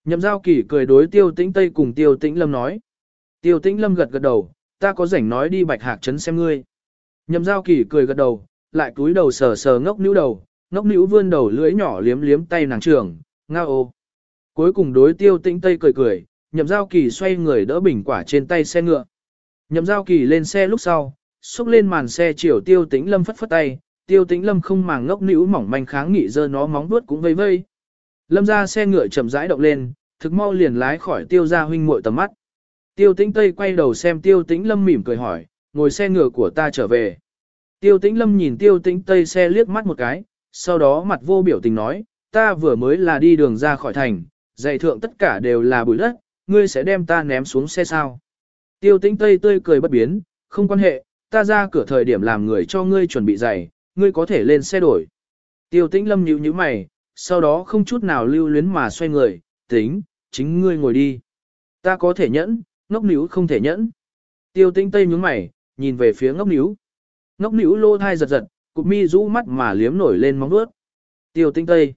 Nhậm giao kỳ cười đối tiêu tĩnh Tây cùng tiêu tĩnh Lâm nói. Tiêu tĩnh Lâm gật gật đầu, ta có rảnh nói đi bạch hạc trấn xem ngươi. Nhậm giao kỳ cười gật đầu, lại cúi đầu sờ sờ ngốc nữ đầu, ngốc nữ vươn đầu lưỡi nhỏ liếm liếm tay nàng trưởng, ngao ô. Cuối cùng đối tiêu tĩnh Tây cười cười, nhậm giao kỳ xoay người đỡ bình quả trên tay xe ngựa. Nhậm giao kỳ lên xe lúc sau, xúc lên màn xe chiều tiêu tĩnh lâm phất phất tay, tiêu tĩnh lâm không màng ngốc nữ mỏng manh kháng nghị dơ nó móng vuốt cũng vây vây. Lâm ra xe ngựa chậm rãi động lên, thực mau liền lái khỏi tiêu ra huynh muội tầm mắt. Tiêu tĩnh Tây quay đầu xem tiêu tĩnh lâm mỉm cười hỏi, ngồi xe ngựa của ta trở về. Tiêu tĩnh lâm nhìn tiêu tĩnh Tây xe liếc mắt một cái, sau đó mặt vô biểu tình nói, ta vừa mới là đi đường ra khỏi thành, dạy thượng tất cả đều là bụi đất, ngươi sẽ đem ta ném xuống xe sao. Tiêu tĩnh Tây tươi cười bất biến, không quan hệ, ta ra cửa thời điểm làm người cho ngươi chuẩn bị giày, ngươi có thể lên xe đổi. Tiêu tĩnh lâm nhíu nhíu mày, sau đó không chút nào lưu luyến mà xoay người, tính, chính ngươi ngồi đi. Ta có thể nhẫn, ngốc níu không thể nhẫn. Tiêu Tinh Tây nhướng mày, nhìn về phía ngốc níu. Ngốc níu lô thai giật giật, cụp mi rũ mắt mà liếm nổi lên móng vuốt. Tiêu Tinh Tây.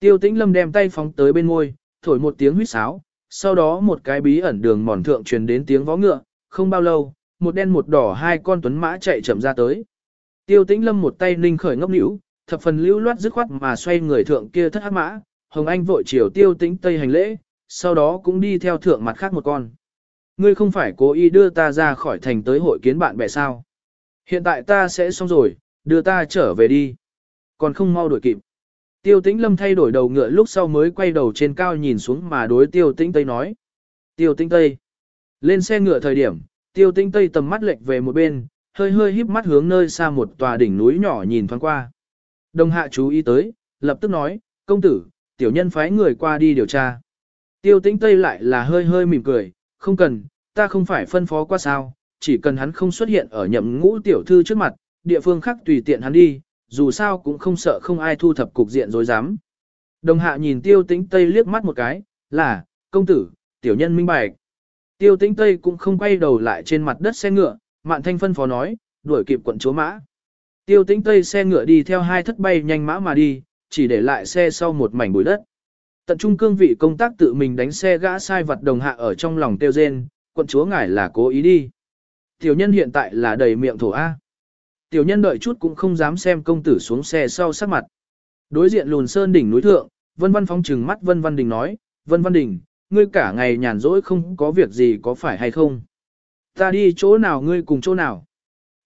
Tiêu tĩnh lâm đem tay phóng tới bên môi, thổi một tiếng huýt sáo, sau đó một cái bí ẩn đường mòn thượng truyền đến tiếng vó ngựa, không bao lâu, một đen một đỏ hai con tuấn mã chạy chậm ra tới. Tiêu tĩnh lâm một tay ninh khởi ngốc nữ, thập phần lưu loát dứt khoát mà xoay người thượng kia thất hắc mã, Hồng Anh vội chiều tiêu tĩnh tây hành lễ, sau đó cũng đi theo thượng mặt khác một con. Ngươi không phải cố ý đưa ta ra khỏi thành tới hội kiến bạn bè sao. Hiện tại ta sẽ xong rồi, đưa ta trở về đi. Còn không mau đuổi kịp. Tiêu tĩnh lâm thay đổi đầu ngựa lúc sau mới quay đầu trên cao nhìn xuống mà đối tiêu tĩnh tây nói. Tiêu tĩnh tây. Lên xe ngựa thời điểm, tiêu tĩnh tây tầm mắt lệch về một bên, hơi hơi híp mắt hướng nơi xa một tòa đỉnh núi nhỏ nhìn thoáng qua. Đồng hạ chú ý tới, lập tức nói, công tử, tiểu nhân phái người qua đi điều tra. Tiêu tĩnh tây lại là hơi hơi mỉm cười, không cần, ta không phải phân phó qua sao, chỉ cần hắn không xuất hiện ở nhậm ngũ tiểu thư trước mặt, địa phương khác tùy tiện hắn đi, dù sao cũng không sợ không ai thu thập cục diện dối dám. Đồng hạ nhìn tiêu tĩnh Tây liếc mắt một cái, là, công tử, tiểu nhân minh bạch. Tiêu tĩnh Tây cũng không quay đầu lại trên mặt đất xe ngựa, mạn thanh phân phó nói, đuổi kịp quận chúa mã. Tiêu tĩnh Tây xe ngựa đi theo hai thất bay nhanh mã mà đi, chỉ để lại xe sau một mảnh bụi đất. Tận trung cương vị công tác tự mình đánh xe gã sai vật đồng hạ ở trong lòng tiêu rên, quận chúa ngài là cố ý đi. Tiểu nhân hiện tại là đầy miệng thổ A. Tiểu nhân đợi chút cũng không dám xem công tử xuống xe sau sắc mặt. Đối diện lùn sơn đỉnh núi thượng, Vân Văn phóng trừng mắt Vân Văn Đình nói, Vân Văn Đình, ngươi cả ngày nhàn rỗi không có việc gì có phải hay không? Ta đi chỗ nào ngươi cùng chỗ nào?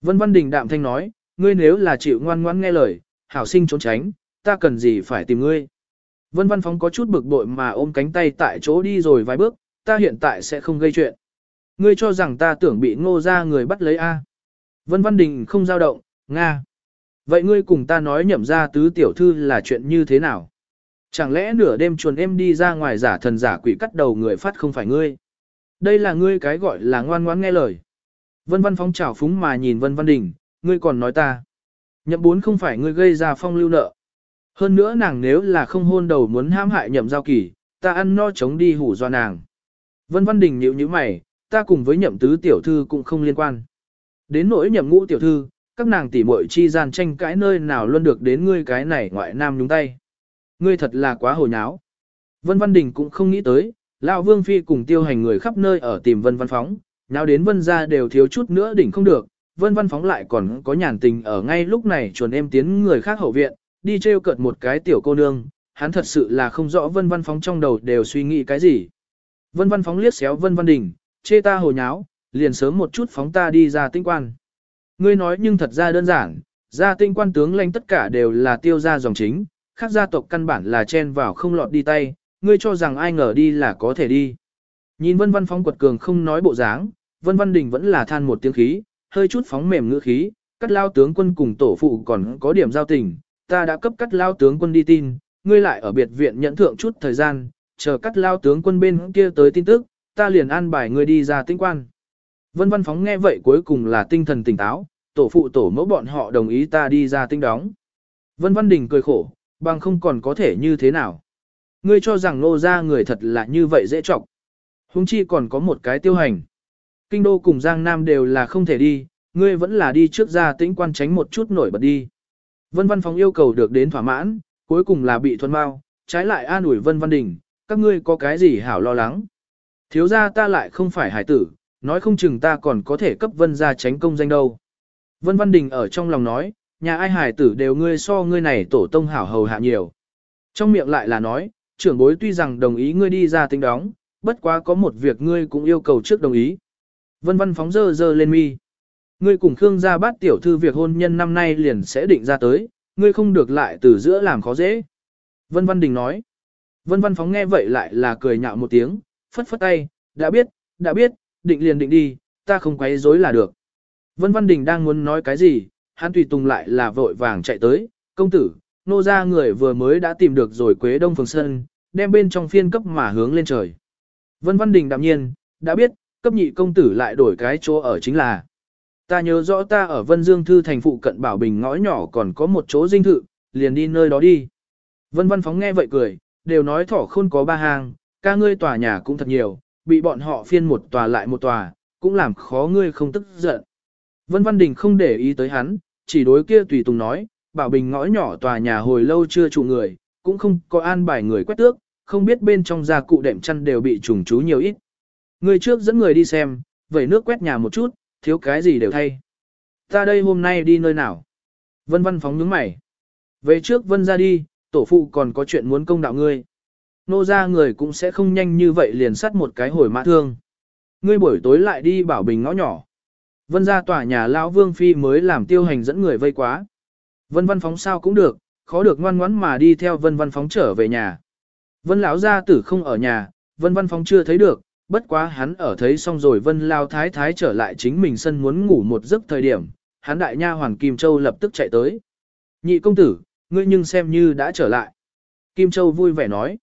Vân Văn Đình đạm thanh nói, ngươi nếu là chịu ngoan ngoãn nghe lời, hảo sinh trốn tránh, ta cần gì phải tìm ngươi? Vân Văn Phóng có chút bực bội mà ôm cánh tay tại chỗ đi rồi vài bước, ta hiện tại sẽ không gây chuyện. Ngươi cho rằng ta tưởng bị ngô ra người bắt lấy A. Vân Văn Đình không giao động, Nga. Vậy ngươi cùng ta nói nhậm ra tứ tiểu thư là chuyện như thế nào? Chẳng lẽ nửa đêm chuồn em đi ra ngoài giả thần giả quỷ cắt đầu người phát không phải ngươi? Đây là ngươi cái gọi là ngoan ngoãn nghe lời. Vân Văn Phóng trào phúng mà nhìn Vân Văn Đình, ngươi còn nói ta. Nhậm bốn không phải ngươi gây ra phong lưu nợ. Hơn nữa nàng nếu là không hôn đầu muốn hãm hại nhậm giao kỳ, ta ăn no chống đi hủ do nàng. Vân Văn Đình nhíu như mày, ta cùng với nhậm tứ tiểu thư cũng không liên quan. Đến nỗi nhậm ngũ tiểu thư, các nàng tỉ muội chi gian tranh cãi nơi nào luôn được đến ngươi cái này ngoại nam nhúng tay. Ngươi thật là quá hồ nháo. Vân Văn Đình cũng không nghĩ tới, Lão Vương Phi cùng tiêu hành người khắp nơi ở tìm Vân Văn Phóng, nào đến Vân ra đều thiếu chút nữa đỉnh không được, Vân Văn Phóng lại còn có nhàn tình ở ngay lúc này chuồn em tiến người khác hậu viện, đi trêu cợt một cái tiểu cô nương, hắn thật sự là không rõ Vân Văn Phóng trong đầu đều suy nghĩ cái gì. Vân Văn Phóng liếc xéo Vân Văn Đình, chê ta hồ nháo, liền sớm một chút phóng ta đi ra tinh quan. Ngươi nói nhưng thật ra đơn giản, ra tinh quan tướng lãnh tất cả đều là tiêu gia dòng chính, khác gia tộc căn bản là chen vào không lọt đi tay, ngươi cho rằng ai ngờ đi là có thể đi. Nhìn vân văn phóng quật cường không nói bộ dáng, vân văn đình vẫn là than một tiếng khí, hơi chút phóng mềm ngữ khí, cắt lao tướng quân cùng tổ phụ còn có điểm giao tình, ta đã cấp cắt lao tướng quân đi tin, ngươi lại ở biệt viện nhận thượng chút thời gian, chờ cắt lao tướng quân bên kia tới tin tức, ta liền an bài ngươi đi ra tinh quan. Vân văn phóng nghe vậy cuối cùng là tinh thần tỉnh táo, tổ phụ tổ mẫu bọn họ đồng ý ta đi ra tinh đóng. Vân văn đình cười khổ, bằng không còn có thể như thế nào. Ngươi cho rằng nô ra người thật là như vậy dễ trọng. Hùng chi còn có một cái tiêu hành. Kinh đô cùng Giang Nam đều là không thể đi, ngươi vẫn là đi trước ra tĩnh quan tránh một chút nổi bật đi. Vân Văn Phóng yêu cầu được đến thỏa mãn, cuối cùng là bị thuần bao, trái lại an ủi Vân Văn Đình, các ngươi có cái gì hảo lo lắng. Thiếu ra ta lại không phải hải tử, nói không chừng ta còn có thể cấp Vân ra tránh công danh đâu. Vân Văn Đình ở trong lòng nói, nhà ai hải tử đều ngươi so ngươi này tổ tông hảo hầu hạ nhiều. Trong miệng lại là nói, trưởng bối tuy rằng đồng ý ngươi đi ra tính đóng, bất quá có một việc ngươi cũng yêu cầu trước đồng ý. Vân Văn phóng dơ dơ lên mi. Ngươi cùng Khương gia bát tiểu thư việc hôn nhân năm nay liền sẽ định ra tới, ngươi không được lại từ giữa làm khó dễ. Vân Văn Đình nói. Vân Văn phóng nghe vậy lại là cười nhạo một tiếng, phất phất tay, đã biết, đã biết, định liền định đi, ta không quấy rối là được. Vân Văn Đình đang muốn nói cái gì, hắn tùy tùng lại là vội vàng chạy tới, công tử, nô ra người vừa mới đã tìm được rồi Quế Đông Phường Sơn, đem bên trong phiên cấp mà hướng lên trời. Vân Văn Đình đạm nhiên, đã biết, cấp nhị công tử lại đổi cái chỗ ở chính là. Ta nhớ rõ ta ở Vân Dương Thư thành phụ cận Bảo Bình ngõ nhỏ còn có một chỗ dinh thự, liền đi nơi đó đi. Vân Văn Phóng nghe vậy cười, đều nói thỏ khôn có ba hàng, ca ngươi tòa nhà cũng thật nhiều, bị bọn họ phiên một tòa lại một tòa, cũng làm khó ngươi không tức giận. Vân Văn Đình không để ý tới hắn, chỉ đối kia tùy tùng nói, Bảo Bình ngõ nhỏ tòa nhà hồi lâu chưa trụ người, cũng không có an bài người quét tước, không biết bên trong gia cụ đệm chăn đều bị trùng chú nhiều ít. Người trước dẫn người đi xem, vẩy nước quét nhà một chút, thiếu cái gì đều thay. Ta đây hôm nay đi nơi nào? Vân văn phóng nhướng mày. Về trước vân ra đi, tổ phụ còn có chuyện muốn công đạo ngươi. Nô ra người cũng sẽ không nhanh như vậy liền sắt một cái hồi mã thương. Ngươi buổi tối lại đi bảo bình ngõ nhỏ. Vân ra tòa nhà lão vương phi mới làm tiêu hành dẫn người vây quá. Vân văn phóng sao cũng được, khó được ngoan ngoãn mà đi theo vân văn phóng trở về nhà. Vân lão gia tử không ở nhà, vân văn phóng chưa thấy được, bất quá hắn ở thấy xong rồi vân lao thái thái trở lại chính mình sân muốn ngủ một giấc thời điểm, hắn đại nha hoàng Kim Châu lập tức chạy tới. Nhị công tử, ngươi nhưng xem như đã trở lại. Kim Châu vui vẻ nói.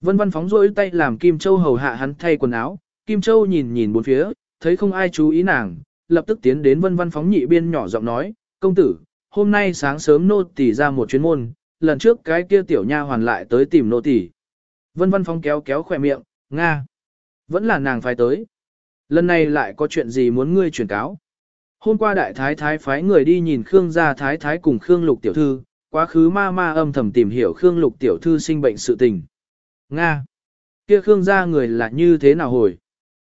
Vân văn phóng rôi tay làm Kim Châu hầu hạ hắn thay quần áo, Kim Châu nhìn nhìn bốn phía, thấy không ai chú ý nàng, lập tức tiến đến vân văn phóng nhị biên nhỏ giọng nói, công tử, hôm nay sáng sớm nô tỷ ra một chuyến môn, lần trước cái kia tiểu nha hoàn lại tới tìm nô tỷ Vân văn phóng kéo kéo khỏe miệng, Nga. Vẫn là nàng phải tới. Lần này lại có chuyện gì muốn ngươi truyền cáo. Hôm qua đại thái thái phái người đi nhìn Khương gia thái thái cùng Khương lục tiểu thư, quá khứ ma ma âm thầm tìm hiểu Khương lục tiểu thư sinh bệnh sự tình. Nga. Kia Khương gia người là như thế nào hồi?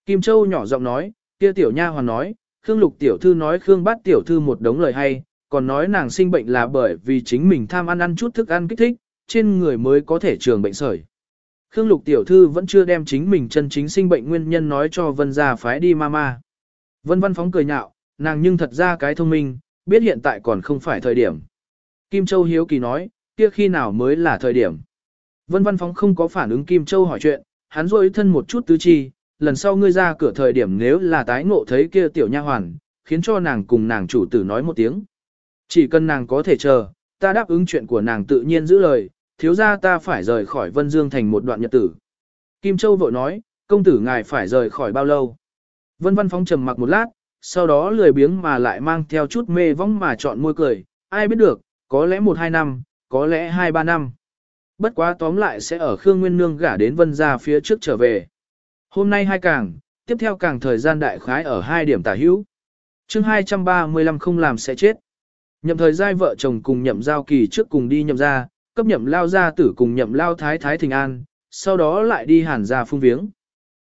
Kim Châu nhỏ giọng nói, kia tiểu nha hoàn nói, Khương lục tiểu thư nói Khương bát tiểu thư một đống lời hay, còn nói nàng sinh bệnh là bởi vì chính mình tham ăn ăn chút thức ăn kích thích, trên người mới có thể trường bệnh sởi. Khương Lục tiểu thư vẫn chưa đem chính mình chân chính sinh bệnh nguyên nhân nói cho Vân gia phái đi mama. Vân Văn phóng cười nhạo, nàng nhưng thật ra cái thông minh, biết hiện tại còn không phải thời điểm. Kim Châu hiếu kỳ nói, kia khi nào mới là thời điểm. Vân Văn phóng không có phản ứng Kim Châu hỏi chuyện, hắn rôi thân một chút tứ chi, lần sau ngươi ra cửa thời điểm nếu là tái ngộ thấy kia tiểu nha hoàn, khiến cho nàng cùng nàng chủ tử nói một tiếng. Chỉ cần nàng có thể chờ, ta đáp ứng chuyện của nàng tự nhiên giữ lời, thiếu ra ta phải rời khỏi Vân Dương thành một đoạn nhật tử. Kim Châu vội nói, công tử ngài phải rời khỏi bao lâu. Vân Văn Phóng trầm mặc một lát, sau đó lười biếng mà lại mang theo chút mê vong mà chọn môi cười, ai biết được, có lẽ một hai năm, có lẽ hai ba năm. Bất quá tóm lại sẽ ở Khương Nguyên Nương gả đến Vân ra phía trước trở về. Hôm nay hai càng, tiếp theo càng thời gian đại khái ở hai điểm tả hữu. chương 235 không làm sẽ chết. Nhậm thời giai vợ chồng cùng nhậm giao kỳ trước cùng đi nhậm ra, cấp nhậm lao gia tử cùng nhậm lao thái thái thình an, sau đó lại đi hàn ra phung viếng.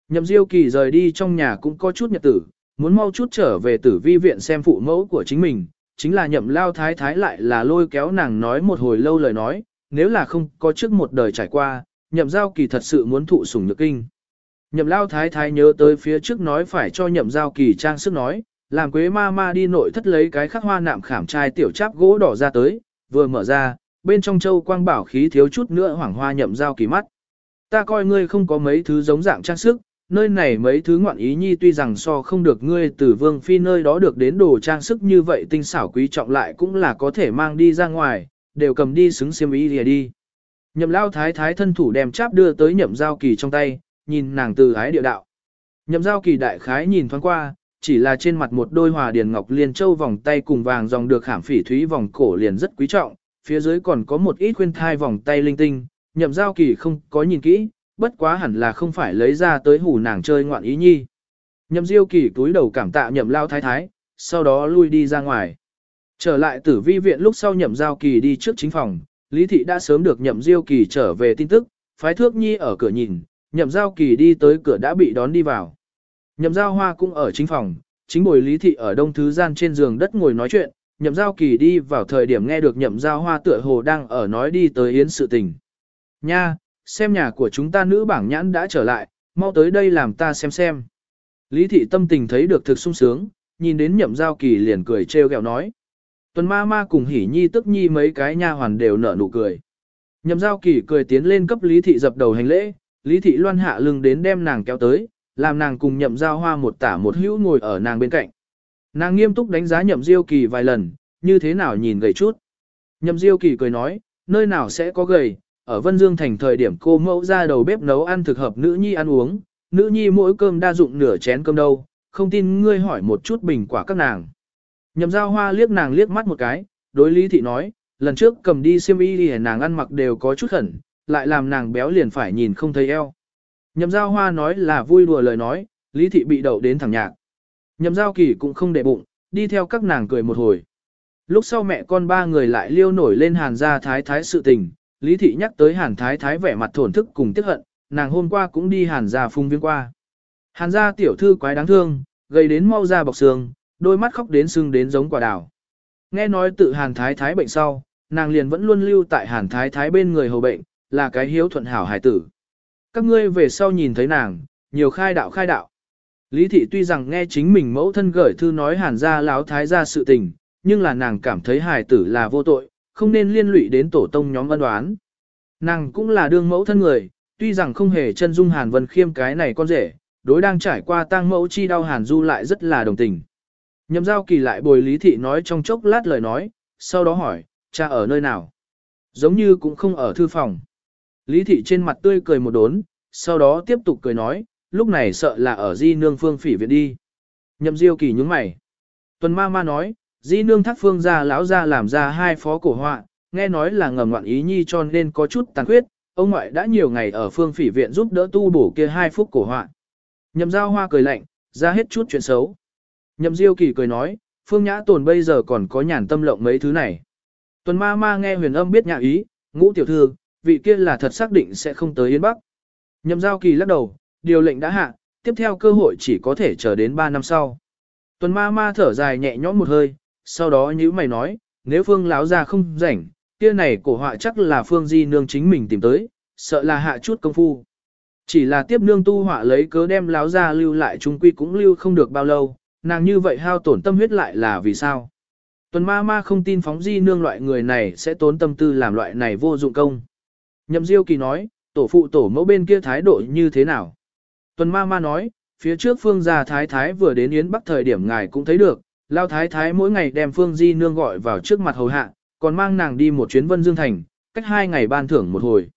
Nhậm diêu kỳ rời đi trong nhà cũng có chút nhật tử, muốn mau chút trở về tử vi viện xem phụ mẫu của chính mình, chính là nhậm lao thái thái lại là lôi kéo nàng nói một hồi lâu lời nói, nếu là không có trước một đời trải qua, nhậm giao kỳ thật sự muốn thụ sủng nhược kinh. Nhậm lao thái thái nhớ tới phía trước nói phải cho nhậm giao kỳ trang sức nói, làm quế ma ma đi nội thất lấy cái khắc hoa nạm khảm trai tiểu cháp gỗ đỏ ra tới, vừa mở ra, bên trong châu quang bảo khí thiếu chút nữa hoảng hoa nhậm giao kỳ mắt. Ta coi ngươi không có mấy thứ giống dạng trang sức, nơi này mấy thứ ngoạn ý nhi tuy rằng so không được ngươi từ vương phi nơi đó được đến đồ trang sức như vậy tinh xảo quý trọng lại cũng là có thể mang đi ra ngoài, đều cầm đi xứng xiêm ý lìa đi. Nhậm lao thái thái thân thủ đem cháp đưa tới nhậm giao kỳ trong tay, nhìn nàng từ ái địa đạo. Nhậm giao kỳ đại khái nhìn thoáng qua, chỉ là trên mặt một đôi hòa điền ngọc liên châu vòng tay cùng vàng dòng được khảm phỉ thúy vòng cổ liền rất quý trọng, phía dưới còn có một ít khuyên thai vòng tay linh tinh, nhậm giao kỳ không có nhìn kỹ, bất quá hẳn là không phải lấy ra tới hủ nàng chơi ngoạn ý nhi. Nhậm diêu kỳ túi đầu cảm tạ nhậm lao thái thái, sau đó lui đi ra ngoài. Trở lại tử vi viện lúc sau nhậm giao kỳ đi trước chính phòng, Lý Thị đã sớm được nhậm diêu kỳ trở về tin tức, phái thước nhi ở cửa nhìn, nhậm giao kỳ đi tới cửa đã bị đón đi vào. Nhậm giao hoa cũng ở chính phòng, chính bồi Lý Thị ở đông thứ gian trên giường đất ngồi nói chuyện, nhậm giao kỳ đi vào thời điểm nghe được nhậm giao hoa tựa hồ đang ở nói đi tới yến sự tình. Nha, xem nhà của chúng ta nữ bảng nhãn đã trở lại, mau tới đây làm ta xem xem. Lý thị tâm tình thấy được thực sung sướng, nhìn đến nhậm giao kỳ liền cười trêu ghẹo nói. Tuần ma ma cùng hỉ nhi tức nhi mấy cái nha hoàn đều nở nụ cười. Nhậm giao kỳ cười tiến lên cấp lý thị dập đầu hành lễ, lý thị loan hạ lưng đến đem nàng kéo tới, làm nàng cùng nhậm giao hoa một tả một hữu ngồi ở nàng bên cạnh. Nàng nghiêm túc đánh giá nhậm diêu kỳ vài lần, như thế nào nhìn gầy chút. Nhậm diêu kỳ cười nói, nơi nào sẽ có gầy, ở Vân Dương thành thời điểm cô mẫu ra đầu bếp nấu ăn thực hợp nữ nhi ăn uống, nữ nhi mỗi cơm đa dụng nửa chén cơm đâu, không tin ngươi hỏi một chút bình quả các nàng. Nhậm giao hoa liếc nàng liếc mắt một cái, đối lý thị nói, lần trước cầm đi xiêm y thì nàng ăn mặc đều có chút khẩn, lại làm nàng béo liền phải nhìn không thấy eo. Nhậm giao hoa nói là vui đùa lời nói, lý thị bị đậu đến thẳng nhạc. Nhậm giao kỳ cũng không để bụng, đi theo các nàng cười một hồi. Lúc sau mẹ con ba người lại liêu nổi lên hàn gia thái thái sự tình, Lý Thị nhắc tới hàn thái thái vẻ mặt thổn thức cùng tiếc hận, nàng hôm qua cũng đi hàn gia phung viếng qua. Hàn gia tiểu thư quái đáng thương, gầy đến mau ra bọc xương, đôi mắt khóc đến sưng đến giống quả đào. Nghe nói tự hàn thái thái bệnh sau, nàng liền vẫn luôn lưu tại hàn thái thái bên người hầu bệnh, là cái hiếu thuận hảo hài tử. Các ngươi về sau nhìn thấy nàng, nhiều khai đạo khai đạo. Lý thị tuy rằng nghe chính mình mẫu thân gửi thư nói hàn gia láo thái gia sự tình, nhưng là nàng cảm thấy hài tử là vô tội, không nên liên lụy đến tổ tông nhóm văn đoán. Nàng cũng là đương mẫu thân người, tuy rằng không hề chân dung hàn vân khiêm cái này con rể, đối đang trải qua tang mẫu chi đau hàn du lại rất là đồng tình. Nhậm giao kỳ lại bồi lý thị nói trong chốc lát lời nói, sau đó hỏi, cha ở nơi nào? Giống như cũng không ở thư phòng. Lý thị trên mặt tươi cười một đốn, sau đó tiếp tục cười nói, lúc này sợ là ở di nương phương phỉ viện đi. Nhậm diêu kỳ nhúng mày. Tuần ma ma nói, di nương thác phương ra lão ra làm ra hai phó cổ họa, nghe nói là ngầm ngoạn ý nhi cho nên có chút tàn khuyết, ông ngoại đã nhiều ngày ở phương phỉ viện giúp đỡ tu bổ kia hai phúc cổ họa. Nhậm giao hoa cười lạnh, ra hết chút chuyện xấu. Nhậm diêu kỳ cười nói, phương nhã tồn bây giờ còn có nhàn tâm lộng mấy thứ này. Tuần ma ma nghe huyền âm biết nhạ ý, ngũ tiểu thư, vị kia là thật xác định sẽ không tới Yên Bắc. Nhậm giao kỳ lắc đầu, điều lệnh đã hạ, tiếp theo cơ hội chỉ có thể chờ đến 3 năm sau. Tuần ma ma thở dài nhẹ nhõm một hơi, sau đó như mày nói, nếu phương láo ra không rảnh, kia này cổ họa chắc là phương di nương chính mình tìm tới, sợ là hạ chút công phu. Chỉ là tiếp nương tu họa lấy cớ đem láo ra lưu lại trung quy cũng lưu không được bao lâu, nàng như vậy hao tổn tâm huyết lại là vì sao? Tuần ma ma không tin phóng di nương loại người này sẽ tốn tâm tư làm loại này vô dụng công. Nhậm diêu kỳ nói, tổ phụ tổ mẫu bên kia thái độ như thế nào? Tuần ma ma nói, phía trước phương gia thái thái vừa đến Yến Bắc thời điểm ngài cũng thấy được, Lao thái thái mỗi ngày đem Phương Di Nương gọi vào trước mặt hầu hạ, còn mang nàng đi một chuyến Vân Dương Thành, cách hai ngày ban thưởng một hồi.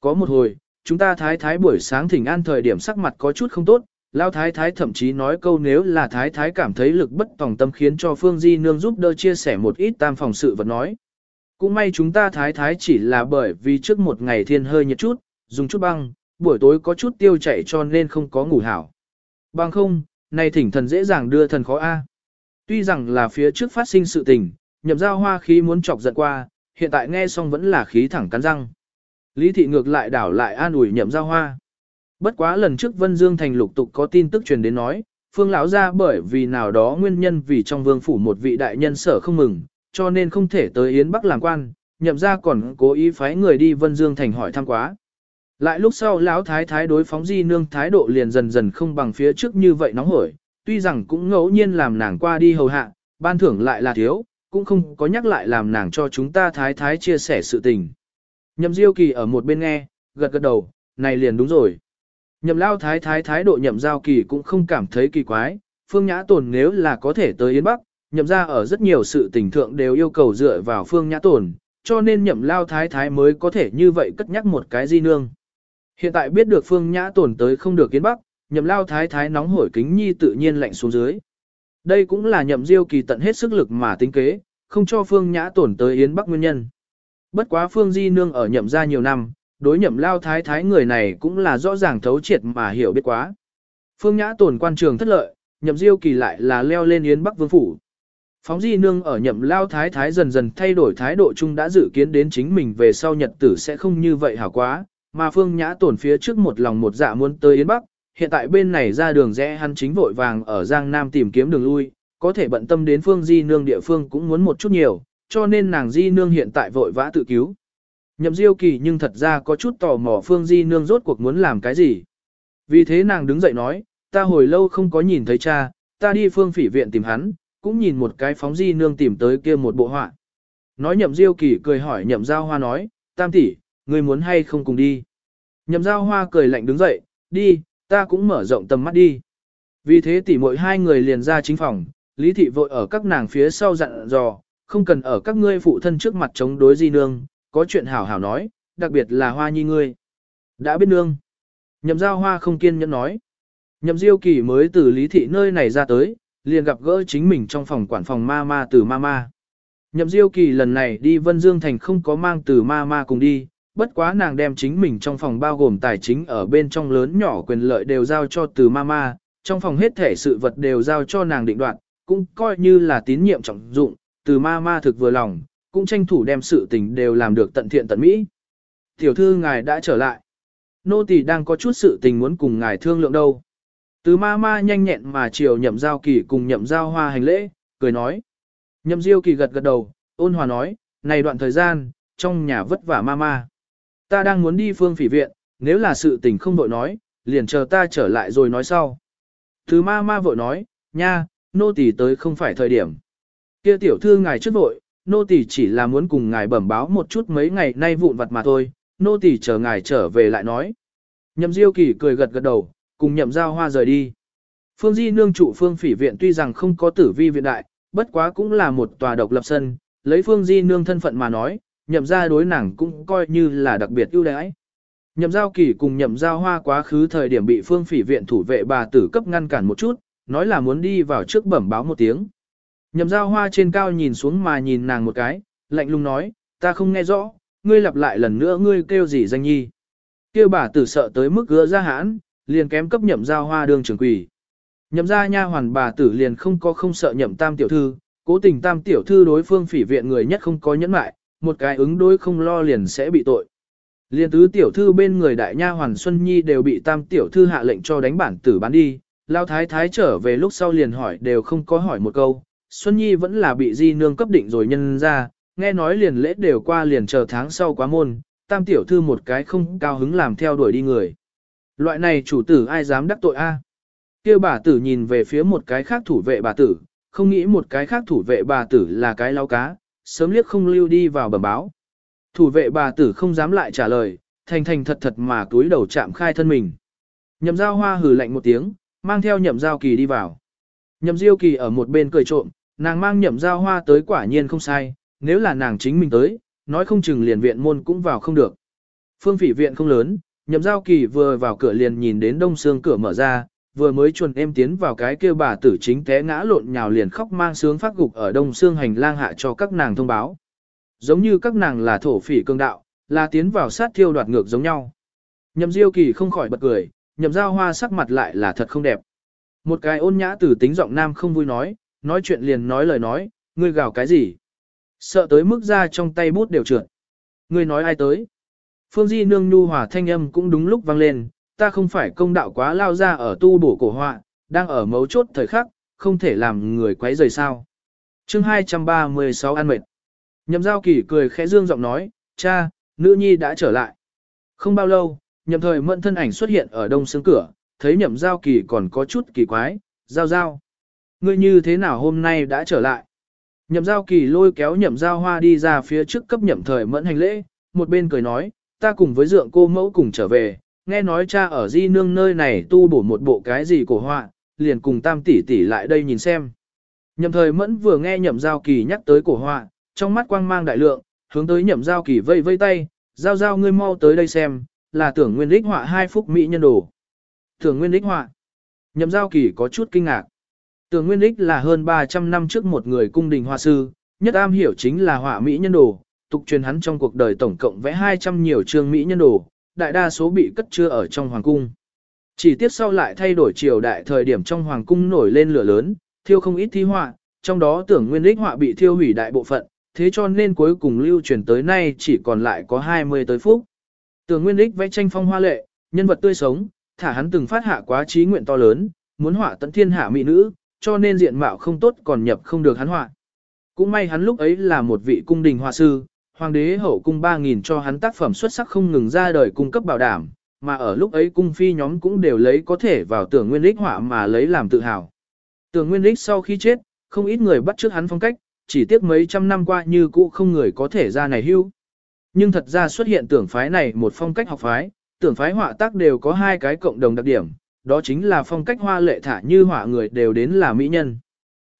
Có một hồi, chúng ta thái thái buổi sáng thỉnh an thời điểm sắc mặt có chút không tốt, Lao thái thái thậm chí nói câu nếu là thái thái cảm thấy lực bất tòng tâm khiến cho Phương Di Nương giúp đỡ chia sẻ một ít tam phòng sự vật nói. Cũng may chúng ta thái thái chỉ là bởi vì trước một ngày thiên hơi nhiệt chút, dùng chút băng, buổi tối có chút tiêu chảy cho nên không có ngủ hảo. Bằng không, này thỉnh thần dễ dàng đưa thần khó A. Tuy rằng là phía trước phát sinh sự tình, nhậm giao hoa khí muốn chọc giận qua, hiện tại nghe xong vẫn là khí thẳng cắn răng. Lý thị ngược lại đảo lại an ủi nhậm giao hoa. Bất quá lần trước Vân Dương Thành lục tục có tin tức truyền đến nói, phương lão ra bởi vì nào đó nguyên nhân vì trong vương phủ một vị đại nhân sở không mừng, cho nên không thể tới Yến Bắc làm quan, nhậm ra còn cố ý phái người đi Vân Dương Thành hỏi thăm quá. Lại lúc sau lão thái thái đối phóng di nương thái độ liền dần dần không bằng phía trước như vậy nóng hổi, tuy rằng cũng ngẫu nhiên làm nàng qua đi hầu hạ, ban thưởng lại là thiếu, cũng không có nhắc lại làm nàng cho chúng ta thái thái chia sẻ sự tình. Nhậm Diêu Kỳ ở một bên nghe, gật gật đầu, này liền đúng rồi. Nhậm lao thái thái thái độ nhậm giao kỳ cũng không cảm thấy kỳ quái, Phương Nhã Tồn nếu là có thể tới Yến Bắc, nhậm ra ở rất nhiều sự tình thượng đều yêu cầu dựa vào Phương Nhã Tồn, cho nên nhậm lao thái thái mới có thể như vậy cất nhắc một cái di nương. Hiện tại biết được Phương Nhã tổn tới không được Yến Bắc, nhậm lao thái thái nóng hổi kính nhi tự nhiên lạnh xuống dưới. Đây cũng là nhậm diêu kỳ tận hết sức lực mà tính kế, không cho Phương Nhã tổn tới Yến Bắc nguyên nhân. Bất quá Phương Di Nương ở nhậm ra nhiều năm, đối nhậm lao thái thái người này cũng là rõ ràng thấu triệt mà hiểu biết quá. Phương Nhã tổn quan trường thất lợi, nhậm diêu kỳ lại là leo lên Yến Bắc Vương Phủ. Phóng Di Nương ở nhậm lao thái thái dần dần thay đổi thái độ chung đã dự kiến đến chính mình về sau nhật tử sẽ không như vậy hảo quá, mà Phương Nhã Tổn phía trước một lòng một dạ muốn tới Yến Bắc, hiện tại bên này ra đường rẽ hắn chính vội vàng ở Giang Nam tìm kiếm đường lui, có thể bận tâm đến Phương Di Nương địa phương cũng muốn một chút nhiều, cho nên nàng Di Nương hiện tại vội vã tự cứu. Nhậm Diêu Kỳ nhưng thật ra có chút tò mò Phương Di Nương rốt cuộc muốn làm cái gì. Vì thế nàng đứng dậy nói, ta hồi lâu không có nhìn thấy cha, ta đi Phương Phỉ viện tìm hắn, cũng nhìn một cái phóng Di Nương tìm tới kia một bộ họa. Nói Nhậm Diêu Kỳ cười hỏi Nhậm Giao Hoa nói, tam tỷ, Ngươi muốn hay không cùng đi. Nhậm Giao Hoa cười lạnh đứng dậy, đi, ta cũng mở rộng tầm mắt đi. Vì thế tỷ muội hai người liền ra chính phòng, Lý Thị vội ở các nàng phía sau dặn dò, không cần ở các ngươi phụ thân trước mặt chống đối di nương, có chuyện hảo hảo nói, đặc biệt là hoa nhi ngươi. Đã biết nương. Nhậm giao hoa không kiên nhẫn nói. Nhậm diêu kỳ mới từ Lý Thị nơi này ra tới, liền gặp gỡ chính mình trong phòng quản phòng ma ma từ ma ma. Nhậm diêu kỳ lần này đi Vân Dương Thành không có mang từ ma ma cùng đi, bất quá nàng đem chính mình trong phòng bao gồm tài chính ở bên trong lớn nhỏ quyền lợi đều giao cho từ mama, trong phòng hết thể sự vật đều giao cho nàng định đoạt, cũng coi như là tín nhiệm trọng dụng, từ mama thực vừa lòng, cũng tranh thủ đem sự tình đều làm được tận thiện tận mỹ. Tiểu thư ngài đã trở lại. Nô tỳ đang có chút sự tình muốn cùng ngài thương lượng đâu. Từ mama nhanh nhẹn mà chiều nhậm giao kỳ cùng nhậm giao hoa hành lễ, cười nói. Nhậm diêu kỳ gật gật đầu, ôn hòa nói, này đoạn thời gian, trong nhà vất vả mama. Ta đang muốn đi phương phỉ viện, nếu là sự tình không vội nói, liền chờ ta trở lại rồi nói sau. Thứ ma ma vội nói, nha, nô tỳ tới không phải thời điểm. Kia tiểu thư ngài trước vội, nô tỳ chỉ là muốn cùng ngài bẩm báo một chút mấy ngày nay vụn vặt mà thôi, nô tỳ chờ ngài trở về lại nói. Nhậm Diêu Kỳ cười gật gật đầu, cùng Nhậm Giao Hoa rời đi. Phương Di nương trụ Phương Phỉ viện tuy rằng không có tử vi viện đại, bất quá cũng là một tòa độc lập sân, lấy Phương Di nương thân phận mà nói, nhậm ra đối nàng cũng coi như là đặc biệt ưu đãi. Nhậm giao kỳ cùng nhậm giao hoa quá khứ thời điểm bị phương phỉ viện thủ vệ bà tử cấp ngăn cản một chút, nói là muốn đi vào trước bẩm báo một tiếng. Nhậm giao hoa trên cao nhìn xuống mà nhìn nàng một cái, lạnh lùng nói, ta không nghe rõ, ngươi lặp lại lần nữa ngươi kêu gì danh nhi. Kêu bà tử sợ tới mức gỡ ra hãn, liền kém cấp nhậm giao hoa đường trường quỷ. Nhậm ra nha hoàn bà tử liền không có không sợ nhậm tam tiểu thư, cố tình tam tiểu thư đối phương phỉ viện người nhất không có nhẫn mại, một cái ứng đối không lo liền sẽ bị tội. Liên tứ tiểu thư bên người đại nha hoàn Xuân Nhi đều bị tam tiểu thư hạ lệnh cho đánh bản tử bán đi, lao thái thái trở về lúc sau liền hỏi đều không có hỏi một câu, Xuân Nhi vẫn là bị di nương cấp định rồi nhân ra, nghe nói liền lễ đều qua liền chờ tháng sau quá môn, tam tiểu thư một cái không cao hứng làm theo đuổi đi người. Loại này chủ tử ai dám đắc tội a? À? Kêu bà tử nhìn về phía một cái khác thủ vệ bà tử, không nghĩ một cái khác thủ vệ bà tử là cái lao cá, sớm liếc không lưu đi vào bẩm báo. Thủ vệ bà tử không dám lại trả lời, thành thành thật thật mà túi đầu chạm khai thân mình. Nhậm giao hoa hử lạnh một tiếng, mang theo nhậm giao kỳ đi vào. Nhậm diêu kỳ ở một bên cười trộm, nàng mang nhậm giao hoa tới quả nhiên không sai, nếu là nàng chính mình tới, nói không chừng liền viện môn cũng vào không được. Phương phỉ viện không lớn, nhậm giao kỳ vừa vào cửa liền nhìn đến đông xương cửa mở ra, vừa mới chuồn em tiến vào cái kia bà tử chính té ngã lộn nhào liền khóc mang sướng phát gục ở đông xương hành lang hạ cho các nàng thông báo. Giống như các nàng là thổ phỉ cương đạo, là tiến vào sát thiêu đoạt ngược giống nhau. Nhậm diêu kỳ không khỏi bật cười, nhậm giao hoa sắc mặt lại là thật không đẹp. Một cái ôn nhã tử tính giọng nam không vui nói, nói chuyện liền nói lời nói, ngươi gào cái gì? Sợ tới mức ra trong tay bút đều trượt. Ngươi nói ai tới? Phương Di nương nhu hòa thanh âm cũng đúng lúc vang lên, ta không phải công đạo quá lao ra ở tu bổ cổ họa, đang ở mấu chốt thời khắc, không thể làm người quấy rời sao. chương 236 ăn mệt. Nhậm giao kỳ cười khẽ dương giọng nói, cha, nữ nhi đã trở lại. Không bao lâu, nhậm thời mẫn thân ảnh xuất hiện ở đông xương cửa, thấy nhậm giao kỳ còn có chút kỳ quái, giao giao. Ngươi như thế nào hôm nay đã trở lại? Nhậm giao kỳ lôi kéo nhậm giao hoa đi ra phía trước cấp nhậm thời mẫn hành lễ, một bên cười nói, ta cùng với dượng cô mẫu cùng trở về, nghe nói cha ở di nương nơi này tu bổ một bộ cái gì cổ họa, liền cùng tam tỷ tỷ lại đây nhìn xem. Nhậm thời mẫn vừa nghe nhậm giao kỳ nhắc tới cổ họa, trong mắt quang mang đại lượng, hướng tới nhậm giao kỳ vây vây tay, giao giao ngươi mau tới đây xem, là tưởng nguyên đích họa hai phúc mỹ nhân đồ. Tưởng nguyên đích họa. Nhậm giao kỳ có chút kinh ngạc. Tưởng nguyên đích là hơn 300 năm trước một người cung đình họa sư, nhất am hiểu chính là họa mỹ nhân đồ, tục truyền hắn trong cuộc đời tổng cộng vẽ 200 nhiều chương mỹ nhân đồ, đại đa số bị cất chứa ở trong hoàng cung. Chỉ tiếp sau lại thay đổi triều đại thời điểm trong hoàng cung nổi lên lửa lớn, thiêu không ít thi họa, trong đó tưởng nguyên đích họa bị thiêu hủy đại bộ phận, thế cho nên cuối cùng lưu truyền tới nay chỉ còn lại có 20 tới phút. Tưởng nguyên đích vẽ tranh phong hoa lệ, nhân vật tươi sống, thả hắn từng phát hạ quá trí nguyện to lớn, muốn họa tận thiên hạ mỹ nữ, cho nên diện mạo không tốt còn nhập không được hắn họa. Cũng may hắn lúc ấy là một vị cung đình họa sư, hoàng đế hậu cung 3.000 cho hắn tác phẩm xuất sắc không ngừng ra đời cung cấp bảo đảm, mà ở lúc ấy cung phi nhóm cũng đều lấy có thể vào tưởng nguyên lích họa mà lấy làm tự hào. Tưởng nguyên lích sau khi chết, không ít người bắt trước hắn phong cách, chỉ tiếc mấy trăm năm qua như cũ không người có thể ra này hưu. Nhưng thật ra xuất hiện tưởng phái này một phong cách học phái, tưởng phái họa tác đều có hai cái cộng đồng đặc điểm, đó chính là phong cách hoa lệ thả như họa người đều đến là mỹ nhân.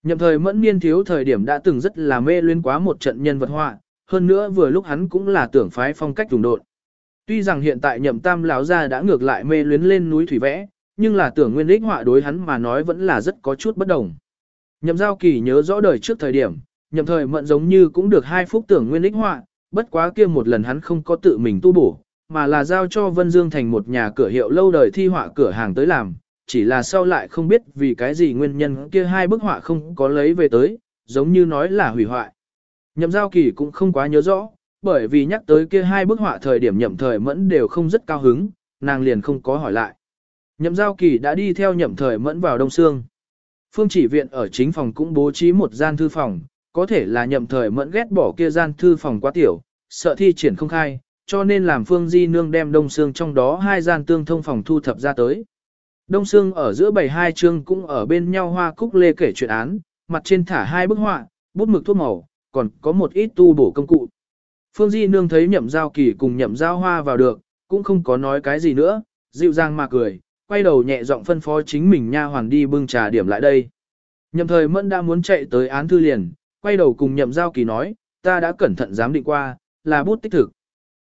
Nhậm thời mẫn niên thiếu thời điểm đã từng rất là mê luyến quá một trận nhân vật họa, hơn nữa vừa lúc hắn cũng là tưởng phái phong cách trùng độn. Tuy rằng hiện tại nhậm tam lão gia đã ngược lại mê luyến lên núi thủy vẽ, nhưng là tưởng nguyên đích họa đối hắn mà nói vẫn là rất có chút bất đồng. Nhậm giao kỳ nhớ rõ đời trước thời điểm, nhậm thời mận giống như cũng được hai phút tưởng nguyên đích họa, bất quá kia một lần hắn không có tự mình tu bổ, mà là giao cho Vân Dương thành một nhà cửa hiệu lâu đời thi họa cửa hàng tới làm, chỉ là sau lại không biết vì cái gì nguyên nhân kia hai bức họa không có lấy về tới, giống như nói là hủy hoại. Nhậm giao kỳ cũng không quá nhớ rõ, bởi vì nhắc tới kia hai bức họa thời điểm nhậm thời mẫn đều không rất cao hứng, nàng liền không có hỏi lại. Nhậm giao kỳ đã đi theo nhậm thời mẫn vào Đông Sương. Phương chỉ viện ở chính phòng cũng bố trí một gian thư phòng, có thể là nhậm thời mẫn ghét bỏ kia gian thư phòng quá tiểu, sợ thi triển không khai, cho nên làm Phương Di Nương đem Đông Sương trong đó hai gian tương thông phòng thu thập ra tới. Đông Sương ở giữa bảy hai chương cũng ở bên nhau hoa cúc lê kể chuyện án, mặt trên thả hai bức họa, bút mực thuốc màu, còn có một ít tu bổ công cụ. Phương Di Nương thấy nhậm giao kỳ cùng nhậm giao hoa vào được, cũng không có nói cái gì nữa, dịu dàng mà cười, quay đầu nhẹ giọng phân phó chính mình nha hoàn đi bưng trà điểm lại đây. Nhậm thời mẫn đã muốn chạy tới án thư liền, quay đầu cùng nhậm giao kỳ nói, ta đã cẩn thận giám định qua, là bút tích thực.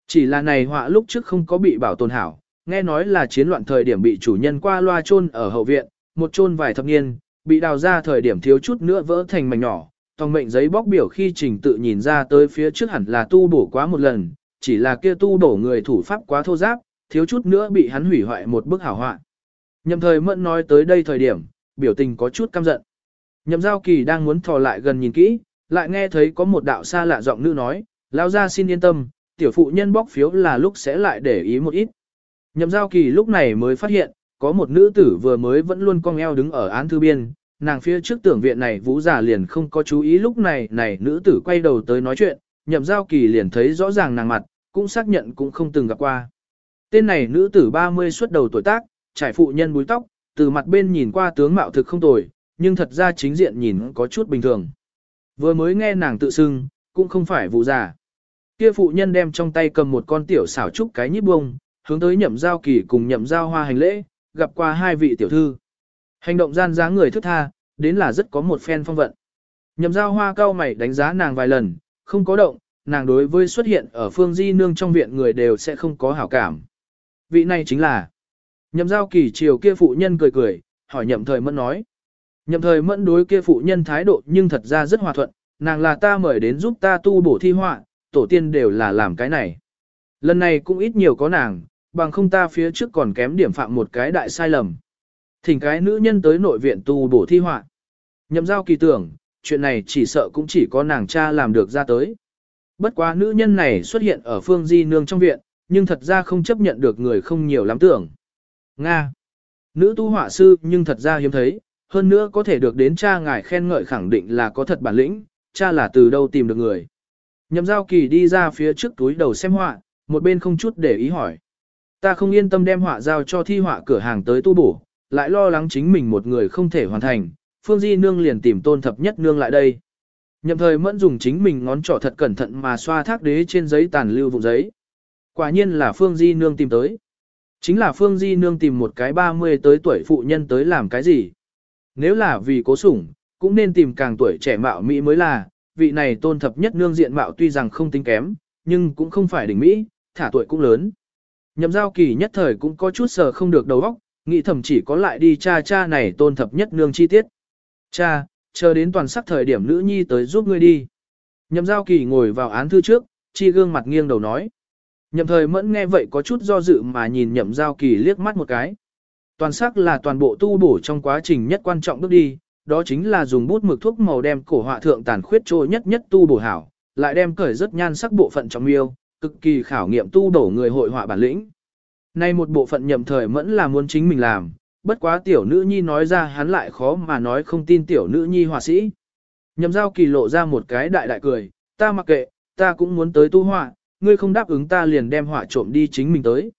Chỉ là này họa lúc trước không có bị bảo tồn hảo, nghe nói là chiến loạn thời điểm bị chủ nhân qua loa chôn ở hậu viện, một chôn vài thập niên, bị đào ra thời điểm thiếu chút nữa vỡ thành mảnh nhỏ. Tòng mệnh giấy bóc biểu khi trình tự nhìn ra tới phía trước hẳn là tu bổ quá một lần, chỉ là kia tu bổ người thủ pháp quá thô giáp, thiếu chút nữa bị hắn hủy hoại một bức hảo họa. Nhậm thời mẫn nói tới đây thời điểm, biểu tình có chút căm giận. Nhậm giao kỳ đang muốn thò lại gần nhìn kỹ, lại nghe thấy có một đạo xa lạ giọng nữ nói, lao ra xin yên tâm, tiểu phụ nhân bóc phiếu là lúc sẽ lại để ý một ít. Nhậm giao kỳ lúc này mới phát hiện, có một nữ tử vừa mới vẫn luôn cong eo đứng ở án thư biên, nàng phía trước tưởng viện này vũ giả liền không có chú ý lúc này này nữ tử quay đầu tới nói chuyện, nhậm giao kỳ liền thấy rõ ràng nàng mặt, cũng xác nhận cũng không từng gặp qua. Tên này nữ tử 30 xuất đầu tuổi tác, trải phụ nhân búi tóc, từ mặt bên nhìn qua tướng mạo thực không tồi, nhưng thật ra chính diện nhìn có chút bình thường. Vừa mới nghe nàng tự xưng, cũng không phải vụ giả. Kia phụ nhân đem trong tay cầm một con tiểu xảo trúc cái nhíp bông, hướng tới nhậm giao kỳ cùng nhậm giao hoa hành lễ, gặp qua hai vị tiểu thư. Hành động gian giá người thức tha, đến là rất có một phen phong vận. Nhậm giao hoa cao mày đánh giá nàng vài lần, không có động, nàng đối với xuất hiện ở phương di nương trong viện người đều sẽ không có hảo cảm. Vị này chính là Nhậm giao kỳ chiều kia phụ nhân cười cười, hỏi nhậm thời mẫn nói. Nhậm thời mẫn đối kia phụ nhân thái độ nhưng thật ra rất hòa thuận, nàng là ta mời đến giúp ta tu bổ thi họa, tổ tiên đều là làm cái này. Lần này cũng ít nhiều có nàng, bằng không ta phía trước còn kém điểm phạm một cái đại sai lầm. Thỉnh cái nữ nhân tới nội viện tu bổ thi họa. Nhậm giao kỳ tưởng, chuyện này chỉ sợ cũng chỉ có nàng cha làm được ra tới. Bất quá nữ nhân này xuất hiện ở phương di nương trong viện, nhưng thật ra không chấp nhận được người không nhiều lắm tưởng. Nga. Nữ tu họa sư nhưng thật ra hiếm thấy, hơn nữa có thể được đến cha ngài khen ngợi khẳng định là có thật bản lĩnh, cha là từ đâu tìm được người. Nhậm giao kỳ đi ra phía trước túi đầu xem họa, một bên không chút để ý hỏi. Ta không yên tâm đem họa giao cho thi họa cửa hàng tới tu bổ, lại lo lắng chính mình một người không thể hoàn thành, Phương Di Nương liền tìm tôn thập nhất nương lại đây. Nhậm thời mẫn dùng chính mình ngón trỏ thật cẩn thận mà xoa thác đế trên giấy tàn lưu vùng giấy. Quả nhiên là Phương Di Nương tìm tới. Chính là Phương Di Nương tìm một cái 30 tới tuổi phụ nhân tới làm cái gì. Nếu là vì cố sủng, cũng nên tìm càng tuổi trẻ mạo Mỹ mới là, vị này tôn thập nhất nương diện mạo tuy rằng không tính kém, nhưng cũng không phải đỉnh Mỹ, thả tuổi cũng lớn. Nhậm giao kỳ nhất thời cũng có chút sờ không được đầu óc, nghĩ thầm chỉ có lại đi cha cha này tôn thập nhất nương chi tiết. Cha, chờ đến toàn sắc thời điểm nữ nhi tới giúp ngươi đi. Nhậm giao kỳ ngồi vào án thư trước, chi gương mặt nghiêng đầu nói. Nhậm thời mẫn nghe vậy có chút do dự mà nhìn nhậm giao kỳ liếc mắt một cái. Toàn sắc là toàn bộ tu bổ trong quá trình nhất quan trọng bước đi, đó chính là dùng bút mực thuốc màu đem cổ họa thượng tàn khuyết trôi nhất nhất tu bổ hảo, lại đem cởi rất nhan sắc bộ phận trong miêu, cực kỳ khảo nghiệm tu bổ người hội họa bản lĩnh. Nay một bộ phận nhậm thời mẫn là muốn chính mình làm, bất quá tiểu nữ nhi nói ra hắn lại khó mà nói không tin tiểu nữ nhi họa sĩ. Nhậm giao kỳ lộ ra một cái đại đại cười, ta mặc kệ, ta cũng muốn tới tu họa, ngươi không đáp ứng ta liền đem họa trộm đi chính mình tới.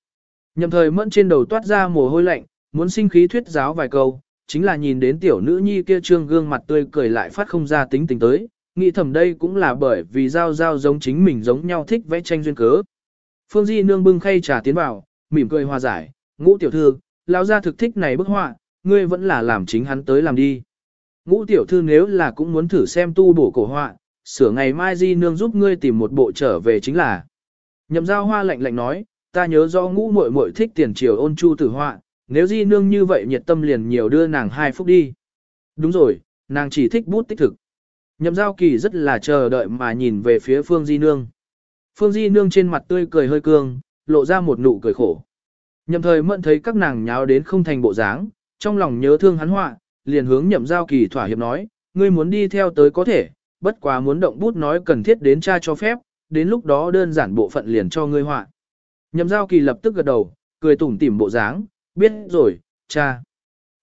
Nhậm thời mẫn trên đầu toát ra mồ hôi lạnh, muốn sinh khí thuyết giáo vài câu, chính là nhìn đến tiểu nữ nhi kia trương gương mặt tươi cười lại phát không ra tính tình tới, nghĩ thầm đây cũng là bởi vì giao giao giống chính mình giống nhau thích vẽ tranh duyên cớ. Phương Di nương bưng khay trà tiến vào, mỉm cười hòa giải, ngũ tiểu thư, lão gia thực thích này bức họa, ngươi vẫn là làm chính hắn tới làm đi. Ngũ tiểu thư nếu là cũng muốn thử xem tu bổ cổ họa, sửa ngày mai Di nương giúp ngươi tìm một bộ trở về chính là. Nhậm giao hoa lạnh lạnh nói, ta nhớ do ngũ muội muội thích tiền triều ôn chu tử họa, nếu Di nương như vậy nhiệt tâm liền nhiều đưa nàng hai phút đi. Đúng rồi, nàng chỉ thích bút tích thực. Nhậm giao kỳ rất là chờ đợi mà nhìn về phía Phương Di Nương. Phương Di Nương trên mặt tươi cười hơi cương, lộ ra một nụ cười khổ. Nhậm thời mẫn thấy các nàng nháo đến không thành bộ dáng, trong lòng nhớ thương hắn họa, liền hướng nhậm giao kỳ thỏa hiệp nói, ngươi muốn đi theo tới có thể, bất quá muốn động bút nói cần thiết đến cha cho phép, đến lúc đó đơn giản bộ phận liền cho ngươi họa. Nhậm giao kỳ lập tức gật đầu, cười tủm tỉm bộ dáng, biết rồi, cha.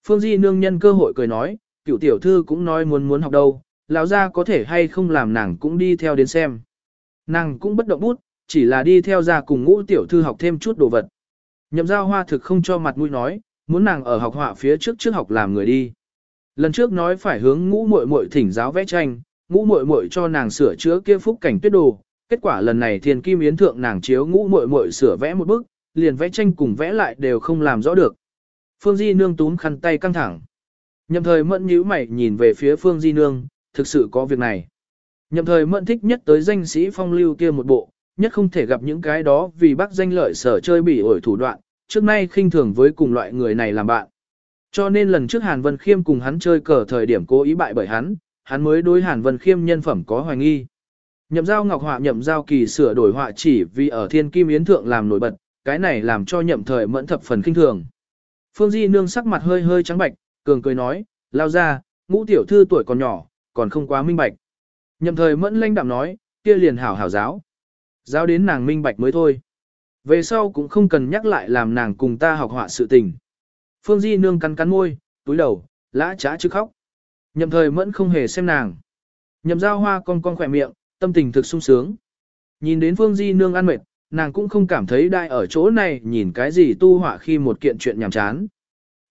Phương Di nương nhân cơ hội cười nói, cựu tiểu thư cũng nói muốn muốn học đâu, lão gia có thể hay không làm nàng cũng đi theo đến xem. Nàng cũng bất động bút, chỉ là đi theo ra cùng ngũ tiểu thư học thêm chút đồ vật. Nhậm giao hoa thực không cho mặt mũi nói, muốn nàng ở học họa phía trước trước học làm người đi. Lần trước nói phải hướng ngũ muội muội thỉnh giáo vẽ tranh, ngũ muội muội cho nàng sửa chữa kia phúc cảnh tuyết đồ. Kết quả lần này thiền kim yến thượng nàng chiếu ngũ muội muội sửa vẽ một bức, liền vẽ tranh cùng vẽ lại đều không làm rõ được. Phương Di Nương túm khăn tay căng thẳng. Nhậm thời mẫn nhíu mày nhìn về phía Phương Di Nương, thực sự có việc này. Nhậm thời mẫn thích nhất tới danh sĩ phong lưu kia một bộ, nhất không thể gặp những cái đó vì bác danh lợi sở chơi bỉ ổi thủ đoạn, trước nay khinh thường với cùng loại người này làm bạn. Cho nên lần trước Hàn Vân Khiêm cùng hắn chơi cờ thời điểm cố ý bại bởi hắn, hắn mới đối Hàn Vân Khiêm nhân phẩm có hoài nghi. Nhậm giao ngọc họa nhậm giao kỳ sửa đổi họa chỉ vì ở thiên kim yến thượng làm nổi bật, cái này làm cho nhậm thời mẫn thập phần khinh thường. Phương Di nương sắc mặt hơi hơi trắng bạch, cường cười nói, lao ra, ngũ tiểu thư tuổi còn nhỏ, còn không quá minh bạch. Nhậm thời mẫn lanh đạm nói, kia liền hảo hảo giáo giao đến nàng minh bạch mới thôi. Về sau cũng không cần nhắc lại làm nàng cùng ta học họa sự tình. Phương Di nương cắn cắn môi, túi đầu, lã trá chứ khóc. Nhậm thời mẫn không hề xem nàng. Nhậm giao hoa con con khỏe miệng, tâm tình thực sung sướng. Nhìn đến Phương Di nương ăn mệt, nàng cũng không cảm thấy đai ở chỗ này nhìn cái gì tu họa khi một kiện chuyện nhàm chán.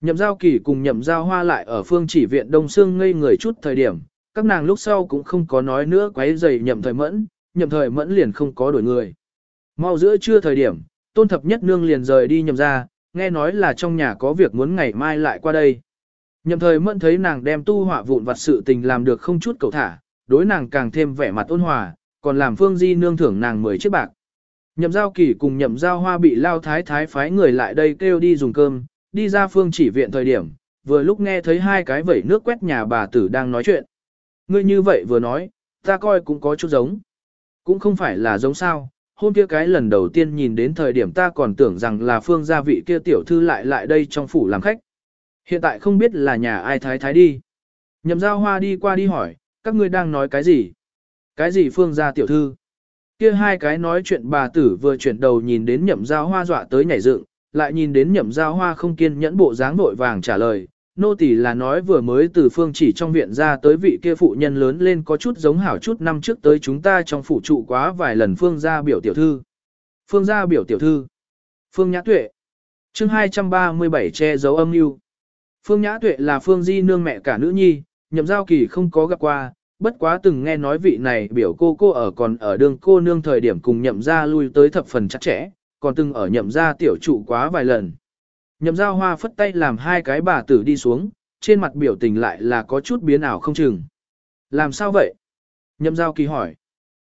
Nhậm giao kỳ cùng nhậm giao hoa lại ở phương chỉ viện Đông Sương ngây người chút thời điểm, các nàng lúc sau cũng không có nói nữa quấy rầy nhậm thời mẫn, nhậm thời mẫn liền không có đổi người. Mau giữa trưa thời điểm, tôn thập nhất nương liền rời đi nhậm ra, nghe nói là trong nhà có việc muốn ngày mai lại qua đây. Nhậm thời mẫn thấy nàng đem tu họa vụn vặt sự tình làm được không chút cầu thả, đối nàng càng thêm vẻ mặt ôn hòa, còn làm phương di nương thưởng nàng 10 chiếc bạc. Nhậm giao kỳ cùng nhậm giao hoa bị lao thái thái phái người lại đây kêu đi dùng cơm, đi ra phương chỉ viện thời điểm, vừa lúc nghe thấy hai cái vẩy nước quét nhà bà tử đang nói chuyện. Ngươi như vậy vừa nói, ta coi cũng có chút giống. Cũng không phải là giống sao, hôm kia cái lần đầu tiên nhìn đến thời điểm ta còn tưởng rằng là phương gia vị kia tiểu thư lại lại đây trong phủ làm khách. Hiện tại không biết là nhà ai thái thái đi. Nhậm giao hoa đi qua đi hỏi, các ngươi đang nói cái gì? Cái gì phương gia tiểu thư? Kia hai cái nói chuyện bà tử vừa chuyển đầu nhìn đến nhậm giao hoa dọa tới nhảy dựng, lại nhìn đến nhậm giao hoa không kiên nhẫn bộ dáng vội vàng trả lời. Nô tỳ là nói vừa mới từ phương chỉ trong viện ra tới vị kia phụ nhân lớn lên có chút giống hảo chút năm trước tới chúng ta trong phủ trụ quá vài lần phương gia biểu tiểu thư. Phương gia biểu tiểu thư. Phương Nhã Tuệ. chương 237 che giấu âm mưu Phương Nhã Tuệ là Phương Di nương mẹ cả nữ nhi, nhậm giao kỳ không có gặp qua, bất quá từng nghe nói vị này biểu cô cô ở còn ở đường cô nương thời điểm cùng nhậm ra lui tới thập phần chắc chẽ, còn từng ở nhậm ra tiểu trụ quá vài lần. Nhậm giao hoa phất tay làm hai cái bà tử đi xuống, trên mặt biểu tình lại là có chút biến ảo không chừng. Làm sao vậy? Nhậm giao kỳ hỏi.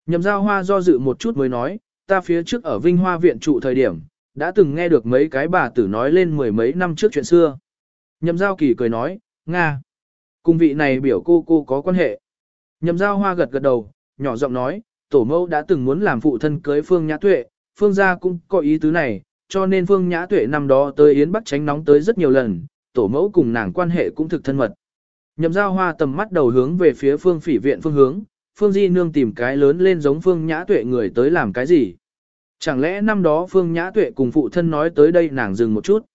Nhậm giao hoa do dự một chút mới nói, ta phía trước ở Vinh Hoa viện trụ thời điểm, đã từng nghe được mấy cái bà tử nói lên mười mấy năm trước chuyện xưa. Nhậm giao kỳ cười nói, Nga. Cùng vị này biểu cô cô có quan hệ. Nhậm giao hoa gật gật đầu, nhỏ giọng nói, tổ mẫu đã từng muốn làm phụ thân cưới Phương Nhã Tuệ, Phương gia cũng có ý tứ này, cho nên Phương Nhã Tuệ năm đó tới Yến Bắc tránh nóng tới rất nhiều lần, tổ mẫu cùng nàng quan hệ cũng thực thân mật. Nhậm giao hoa tầm mắt đầu hướng về phía Phương phỉ viện phương hướng, Phương Di Nương tìm cái lớn lên giống Phương Nhã Tuệ người tới làm cái gì. Chẳng lẽ năm đó Phương Nhã Tuệ cùng phụ thân nói tới đây nàng dừng một chút.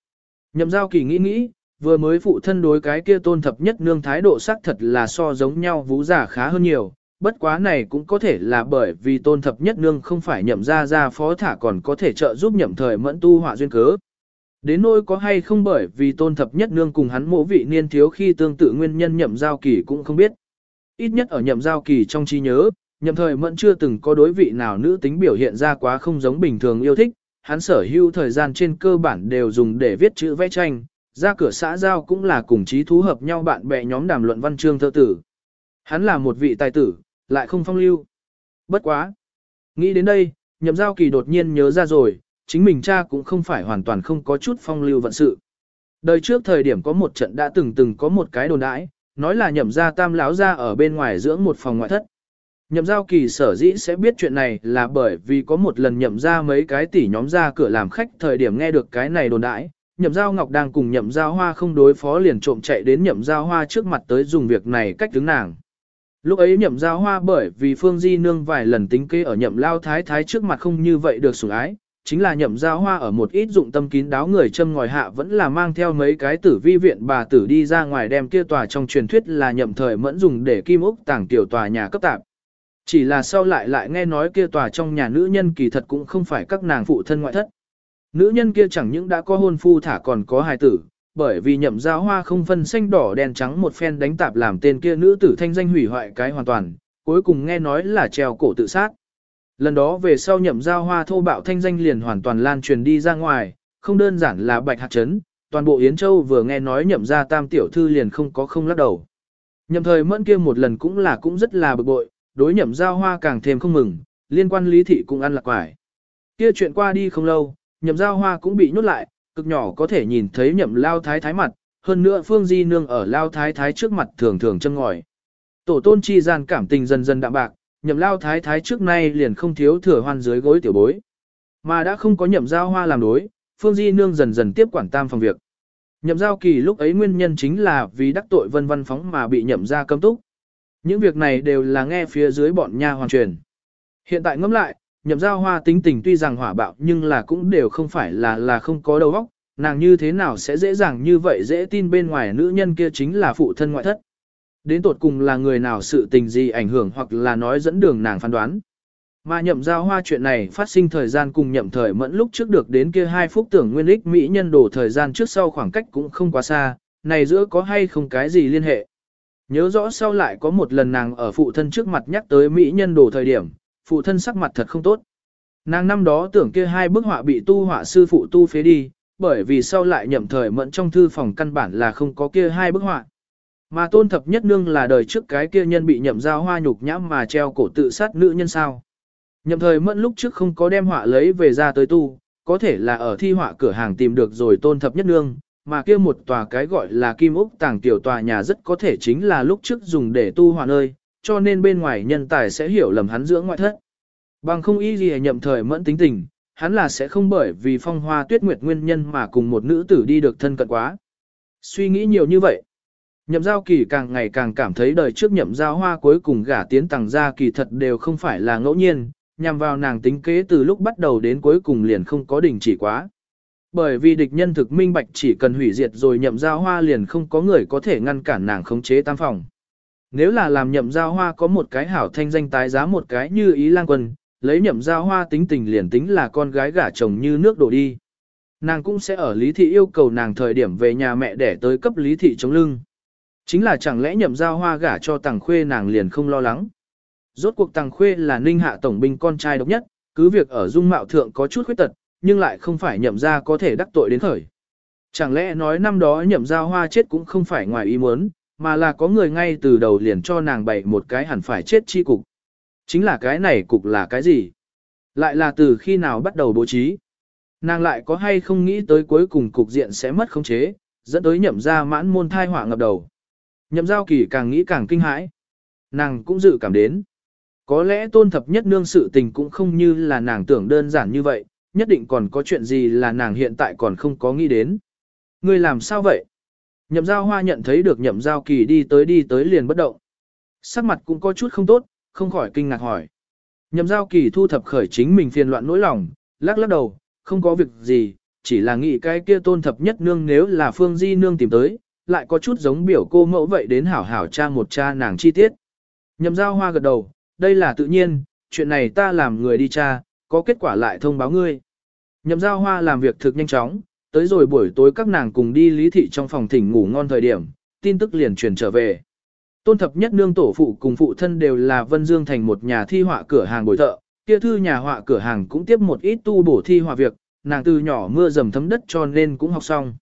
Nhậm giao kỳ nghĩ nghĩ, vừa mới phụ thân đối cái kia tôn thập nhất nương thái độ sắc thật là so giống nhau vũ giả khá hơn nhiều, bất quá này cũng có thể là bởi vì tôn thập nhất nương không phải nhậm ra ra phó thả còn có thể trợ giúp nhậm thời mẫn tu họa duyên cớ. Đến nỗi có hay không bởi vì tôn thập nhất nương cùng hắn mộ vị niên thiếu khi tương tự nguyên nhân nhậm giao kỳ cũng không biết. Ít nhất ở nhậm giao kỳ trong trí nhớ, nhậm thời mẫn chưa từng có đối vị nào nữ tính biểu hiện ra quá không giống bình thường yêu thích, hắn sở hữu thời gian trên cơ bản đều dùng để viết chữ vẽ tranh, ra cửa xã giao cũng là cùng chí thú hợp nhau bạn bè nhóm đàm luận văn chương thơ tử. Hắn là một vị tài tử, lại không phong lưu. Bất quá. Nghĩ đến đây, nhậm giao kỳ đột nhiên nhớ ra rồi, chính mình cha cũng không phải hoàn toàn không có chút phong lưu vận sự. Đời trước thời điểm có một trận đã từng từng có một cái đồn đãi, nói là nhậm ra tam lão ra ở bên ngoài dưỡng một phòng ngoại thất. Nhậm giao kỳ sở dĩ sẽ biết chuyện này là bởi vì có một lần nhậm ra mấy cái tỷ nhóm ra cửa làm khách thời điểm nghe được cái này đồn đãi, nhậm giao ngọc đang cùng nhậm giao hoa không đối phó liền trộm chạy đến nhậm giao hoa trước mặt tới dùng việc này cách đứng nàng. Lúc ấy nhậm giao hoa bởi vì Phương Di Nương vài lần tính kế ở nhậm lao thái thái trước mặt không như vậy được sủng ái, chính là nhậm giao hoa ở một ít dụng tâm kín đáo người châm ngòi hạ vẫn là mang theo mấy cái tử vi viện bà tử đi ra ngoài đem kia tòa trong truyền thuyết là nhậm thời mẫn dùng để kim úc tàng tiểu tòa nhà cấp tạp. Chỉ là sau lại lại nghe nói kia tòa trong nhà nữ nhân kỳ thật cũng không phải các nàng phụ thân ngoại thất. Nữ nhân kia chẳng những đã có hôn phu thả còn có hài tử, bởi vì nhậm giao hoa không phân xanh đỏ đen trắng một phen đánh tạp làm tên kia nữ tử thanh danh hủy hoại cái hoàn toàn, cuối cùng nghe nói là treo cổ tự sát. Lần đó về sau nhậm giao hoa thô bạo thanh danh liền hoàn toàn lan truyền đi ra ngoài, không đơn giản là bạch hạt chấn, toàn bộ Yến Châu vừa nghe nói nhậm ra tam tiểu thư liền không có không lắc đầu. Nhậm thời mẫn kia một lần cũng là cũng rất là bực bội, đối nhậm giao hoa càng thêm không mừng, liên quan lý thị cũng ăn lạc quải. Kia chuyện qua đi không lâu, nhậm giao hoa cũng bị nhốt lại, cực nhỏ có thể nhìn thấy nhậm lao thái thái mặt, hơn nữa phương di nương ở lao thái thái trước mặt thường thường châm ngòi. Tổ tôn chi gian cảm tình dần dần đạm bạc, nhậm lao thái thái trước nay liền không thiếu thừa hoan dưới gối tiểu bối. Mà đã không có nhậm giao hoa làm đối, phương di nương dần dần tiếp quản tam phòng việc. Nhậm giao kỳ lúc ấy nguyên nhân chính là vì đắc tội vân văn phóng mà bị nhậm ra cấm túc. Những việc này đều là nghe phía dưới bọn nha hoàn truyền. Hiện tại ngẫm lại, nhậm giao hoa tính tình tuy rằng hỏa bạo nhưng là cũng đều không phải là là không có đầu óc, nàng như thế nào sẽ dễ dàng như vậy dễ tin bên ngoài nữ nhân kia chính là phụ thân ngoại thất. Đến tột cùng là người nào sự tình gì ảnh hưởng hoặc là nói dẫn đường nàng phán đoán. Mà nhậm giao hoa chuyện này phát sinh thời gian cùng nhậm thời mẫn lúc trước được đến kia hai phút tưởng nguyên ích Mỹ nhân đổ thời gian trước sau khoảng cách cũng không quá xa, này giữa có hay không cái gì liên hệ. Nhớ rõ sau lại có một lần nàng ở phụ thân trước mặt nhắc tới Mỹ nhân đổ thời điểm, phụ thân sắc mặt thật không tốt. Nàng năm đó tưởng kia hai bức họa bị tu họa sư phụ tu phế đi, bởi vì sau lại nhậm thời mẫn trong thư phòng căn bản là không có kia hai bức họa. Mà tôn thập nhất nương là đời trước cái kia nhân bị nhậm giao hoa nhục nhãm mà treo cổ tự sát nữ nhân sao. Nhậm thời mẫn lúc trước không có đem họa lấy về ra tới tu, có thể là ở thi họa cửa hàng tìm được rồi tôn thập nhất nương, mà kia một tòa cái gọi là kim úc tàng tiểu tòa nhà rất có thể chính là lúc trước dùng để tu họa nơi, cho nên bên ngoài nhân tài sẽ hiểu lầm hắn dưỡng ngoại thất. Bằng không y gì nhậm thời mẫn tính tình, hắn là sẽ không bởi vì phong hoa tuyết nguyệt nguyên nhân mà cùng một nữ tử đi được thân cận quá. Suy nghĩ nhiều như vậy. Nhậm giao kỳ càng ngày càng cảm thấy đời trước nhậm giao hoa cuối cùng gả tiến tàng gia kỳ thật đều không phải là ngẫu nhiên, nhằm vào nàng tính kế từ lúc bắt đầu đến cuối cùng liền không có đình chỉ quá. Bởi vì địch nhân thực minh bạch chỉ cần hủy diệt rồi nhậm giao hoa liền không có người có thể ngăn cản nàng khống chế tam phòng. Nếu là làm nhậm giao hoa có một cái hảo thanh danh tái giá một cái như ý lang quân, lấy nhậm giao hoa tính tình liền tính là con gái gả chồng như nước đổ đi. Nàng cũng sẽ ở lý thị yêu cầu nàng thời điểm về nhà mẹ để tới cấp lý thị chống lưng. Chính là chẳng lẽ nhậm giao hoa gả cho tàng khuê nàng liền không lo lắng. Rốt cuộc tàng khuê là ninh hạ tổng binh con trai độc nhất, cứ việc ở dung mạo thượng có chút khuyết tật, nhưng lại không phải nhậm ra có thể đắc tội đến khởi. Chẳng lẽ nói năm đó nhậm giao hoa chết cũng không phải ngoài ý muốn, mà là có người ngay từ đầu liền cho nàng bày một cái hẳn phải chết chi cục. Chính là cái này cục là cái gì? Lại là từ khi nào bắt đầu bố trí? Nàng lại có hay không nghĩ tới cuối cùng cục diện sẽ mất khống chế, dẫn tới nhậm ra mãn môn thai họa ngập đầu. Nhậm giao kỳ càng nghĩ càng kinh hãi. Nàng cũng dự cảm đến. Có lẽ tôn thập nhất nương sự tình cũng không như là nàng tưởng đơn giản như vậy, nhất định còn có chuyện gì là nàng hiện tại còn không có nghĩ đến. Ngươi làm sao vậy? Nhậm giao hoa nhận thấy được nhậm giao kỳ đi tới đi tới liền bất động. Sắc mặt cũng có chút không tốt, không khỏi kinh ngạc hỏi. Nhậm giao kỳ thu thập khởi chính mình phiền loạn nỗi lòng, lắc lắc đầu, không có việc gì, chỉ là nghĩ cái kia tôn thập nhất nương nếu là phương di nương tìm tới, lại có chút giống biểu cô mẫu vậy đến hảo hảo cha một cha nàng chi tiết. Nhậm giao hoa gật đầu, đây là tự nhiên, chuyện này ta làm người đi cha, có kết quả lại thông báo ngươi. Nhậm giao hoa làm việc thực nhanh chóng, tới rồi buổi tối các nàng cùng đi lý thị trong phòng thỉnh ngủ ngon thời điểm, tin tức liền truyền trở về. Tôn thập nhất nương tổ phụ cùng phụ thân đều là Vân Dương thành một nhà thi họa cửa hàng bồi thợ, kia thư nhà họa cửa hàng cũng tiếp một ít tu bổ thi họa việc, nàng từ nhỏ mưa dầm thấm đất cho nên cũng học xong.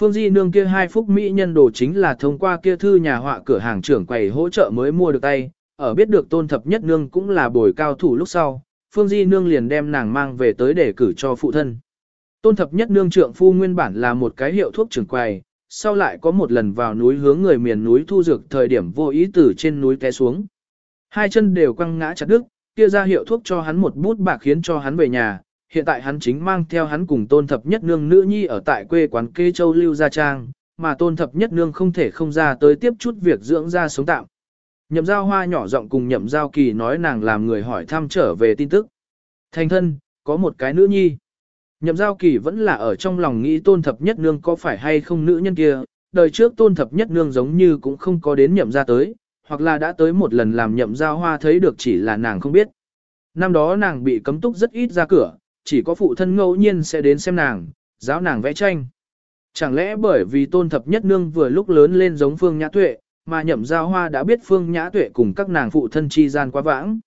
Phương Di nương kia hai phúc mỹ nhân đồ chính là thông qua kia thư nhà họa cửa hàng trưởng quầy hỗ trợ mới mua được tay, ở biết được tôn thập nhất nương cũng là bồi cao thủ lúc sau, Phương Di nương liền đem nàng mang về tới để cử cho phụ thân. Tôn thập nhất nương trượng phu nguyên bản là một cái hiệu thuốc trưởng quầy, sau lại có một lần vào núi hướng người miền núi thu dược thời điểm vô ý từ trên núi té xuống. Hai chân đều quăng ngã chặt đứt, kia ra hiệu thuốc cho hắn một bút bạc khiến cho hắn về nhà, hiện tại hắn chính mang theo hắn cùng tôn thập nhất nương nữ nhi ở tại quê quán kê châu lưu gia trang, mà tôn thập nhất nương không thể không ra tới tiếp chút việc dưỡng ra sống tạm. Nhậm giao hoa nhỏ giọng cùng nhậm giao kỳ nói nàng làm người hỏi thăm trở về tin tức. Thành thân, có một cái nữ nhi. Nhậm giao kỳ vẫn là ở trong lòng nghĩ tôn thập nhất nương có phải hay không nữ nhân kia, đời trước tôn thập nhất nương giống như cũng không có đến nhậm ra tới, hoặc là đã tới một lần làm nhậm giao hoa thấy được chỉ là nàng không biết. Năm đó nàng bị cấm túc rất ít ra cửa, chỉ có phụ thân ngẫu nhiên sẽ đến xem nàng, giáo nàng vẽ tranh. Chẳng lẽ bởi vì tôn thập nhất nương vừa lúc lớn lên giống phương nhã tuệ, mà nhậm giao hoa đã biết phương nhã tuệ cùng các nàng phụ thân chi gian quá vãng.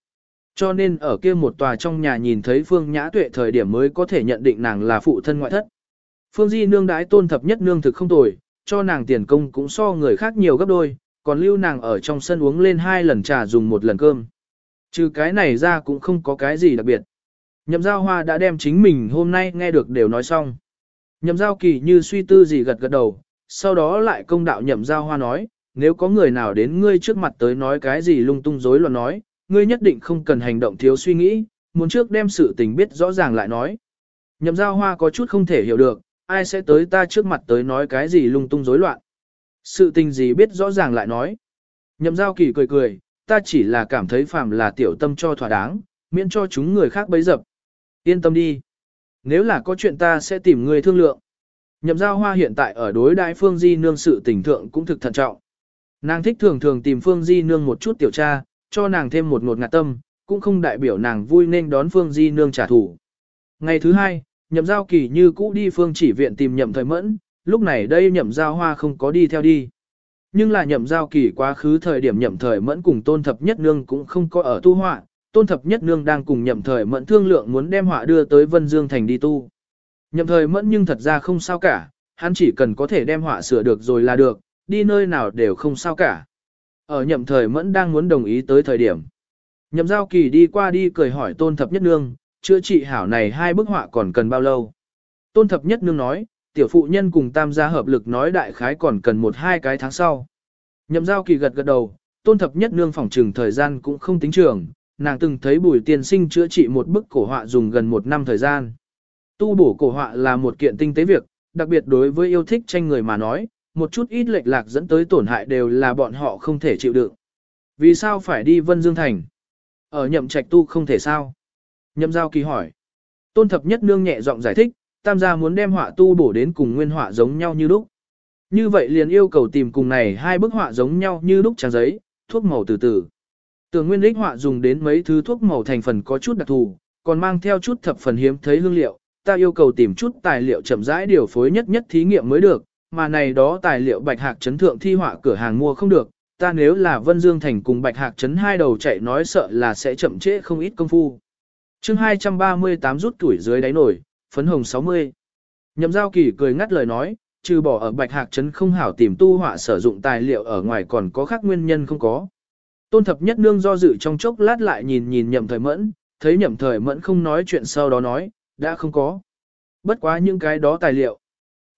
Cho nên ở kia một tòa trong nhà nhìn thấy phương nhã tuệ thời điểm mới có thể nhận định nàng là phụ thân ngoại thất. Phương di nương đái tôn thập nhất nương thực không tồi, cho nàng tiền công cũng so người khác nhiều gấp đôi, còn lưu nàng ở trong sân uống lên hai lần trà dùng một lần cơm. Trừ cái này ra cũng không có cái gì đặc biệt. Nhậm giao hoa đã đem chính mình hôm nay nghe được đều nói xong. Nhậm giao kỳ như suy tư gì gật gật đầu, sau đó lại công đạo nhậm giao hoa nói, nếu có người nào đến ngươi trước mặt tới nói cái gì lung tung rối loạn nói, ngươi nhất định không cần hành động thiếu suy nghĩ, muốn trước đem sự tình biết rõ ràng lại nói. Nhậm giao hoa có chút không thể hiểu được, ai sẽ tới ta trước mặt tới nói cái gì lung tung rối loạn. Sự tình gì biết rõ ràng lại nói. Nhậm giao kỳ cười cười, ta chỉ là cảm thấy phàm là tiểu tâm cho thỏa đáng, miễn cho chúng người khác bấy dập. Yên tâm đi. Nếu là có chuyện ta sẽ tìm người thương lượng. Nhậm giao hoa hiện tại ở đối đại phương di nương sự tình thượng cũng thực thận trọng. Nàng thích thường thường tìm phương di nương một chút tiểu tra, cho nàng thêm một ngột ngạt tâm, cũng không đại biểu nàng vui nên đón phương di nương trả thù. Ngày thứ hai, nhậm giao kỳ như cũ đi phương chỉ viện tìm nhậm thời mẫn, lúc này đây nhậm giao hoa không có đi theo đi. Nhưng là nhậm giao kỳ quá khứ thời điểm nhậm thời mẫn cùng tôn thập nhất nương cũng không có ở tu họa, tôn thập nhất nương đang cùng nhậm thời mẫn thương lượng muốn đem họa đưa tới Vân Dương Thành đi tu. Nhậm thời mẫn nhưng thật ra không sao cả, hắn chỉ cần có thể đem họa sửa được rồi là được, đi nơi nào đều không sao cả. Ở nhậm thời mẫn đang muốn đồng ý tới thời điểm. Nhậm giao kỳ đi qua đi cười hỏi tôn thập nhất nương, chữa trị hảo này hai bức họa còn cần bao lâu. Tôn thập nhất nương nói, tiểu phụ nhân cùng tam gia hợp lực nói đại khái còn cần một hai cái tháng sau. Nhậm giao kỳ gật gật đầu, tôn thập nhất nương phỏng trừng thời gian cũng không tính trường, nàng từng thấy bùi tiên sinh chữa trị một bức cổ họa dùng gần một năm thời gian. Tu bổ cổ họa là một kiện tinh tế việc, đặc biệt đối với yêu thích tranh người mà nói, một chút ít lệch lạc dẫn tới tổn hại đều là bọn họ không thể chịu đựng. Vì sao phải đi Vân Dương Thành? Ở nhậm trạch tu không thể sao? Nhậm giao kỳ hỏi. Tôn thập nhất nương nhẹ giọng giải thích, tam gia muốn đem họa tu bổ đến cùng nguyên họa giống nhau như lúc. Như vậy liền yêu cầu tìm cùng này hai bức họa giống nhau như lúc trang giấy, thuốc màu từ từ. Tường nguyên lích họa dùng đến mấy thứ thuốc màu thành phần có chút đặc thù, còn mang theo chút thập phần hiếm thấy hương liệu, ta yêu cầu tìm chút tài liệu chậm rãi điều phối nhất nhất thí nghiệm mới được, mà này đó tài liệu bạch hạc chấn thượng thi họa cửa hàng mua không được, ta nếu là Vân Dương Thành cùng bạch hạc chấn hai đầu chạy nói sợ là sẽ chậm trễ không ít công phu. chương 238 rút tuổi dưới đáy nổi, phấn hồng 60. Nhậm giao kỳ cười ngắt lời nói, trừ bỏ ở bạch hạc chấn không hảo tìm tu họa sử dụng tài liệu ở ngoài còn có khác nguyên nhân không có. Tôn thập nhất nương do dự trong chốc lát lại nhìn nhìn nhậm thời mẫn, thấy nhậm thời mẫn không nói chuyện sau đó nói, đã không có. Bất quá những cái đó tài liệu.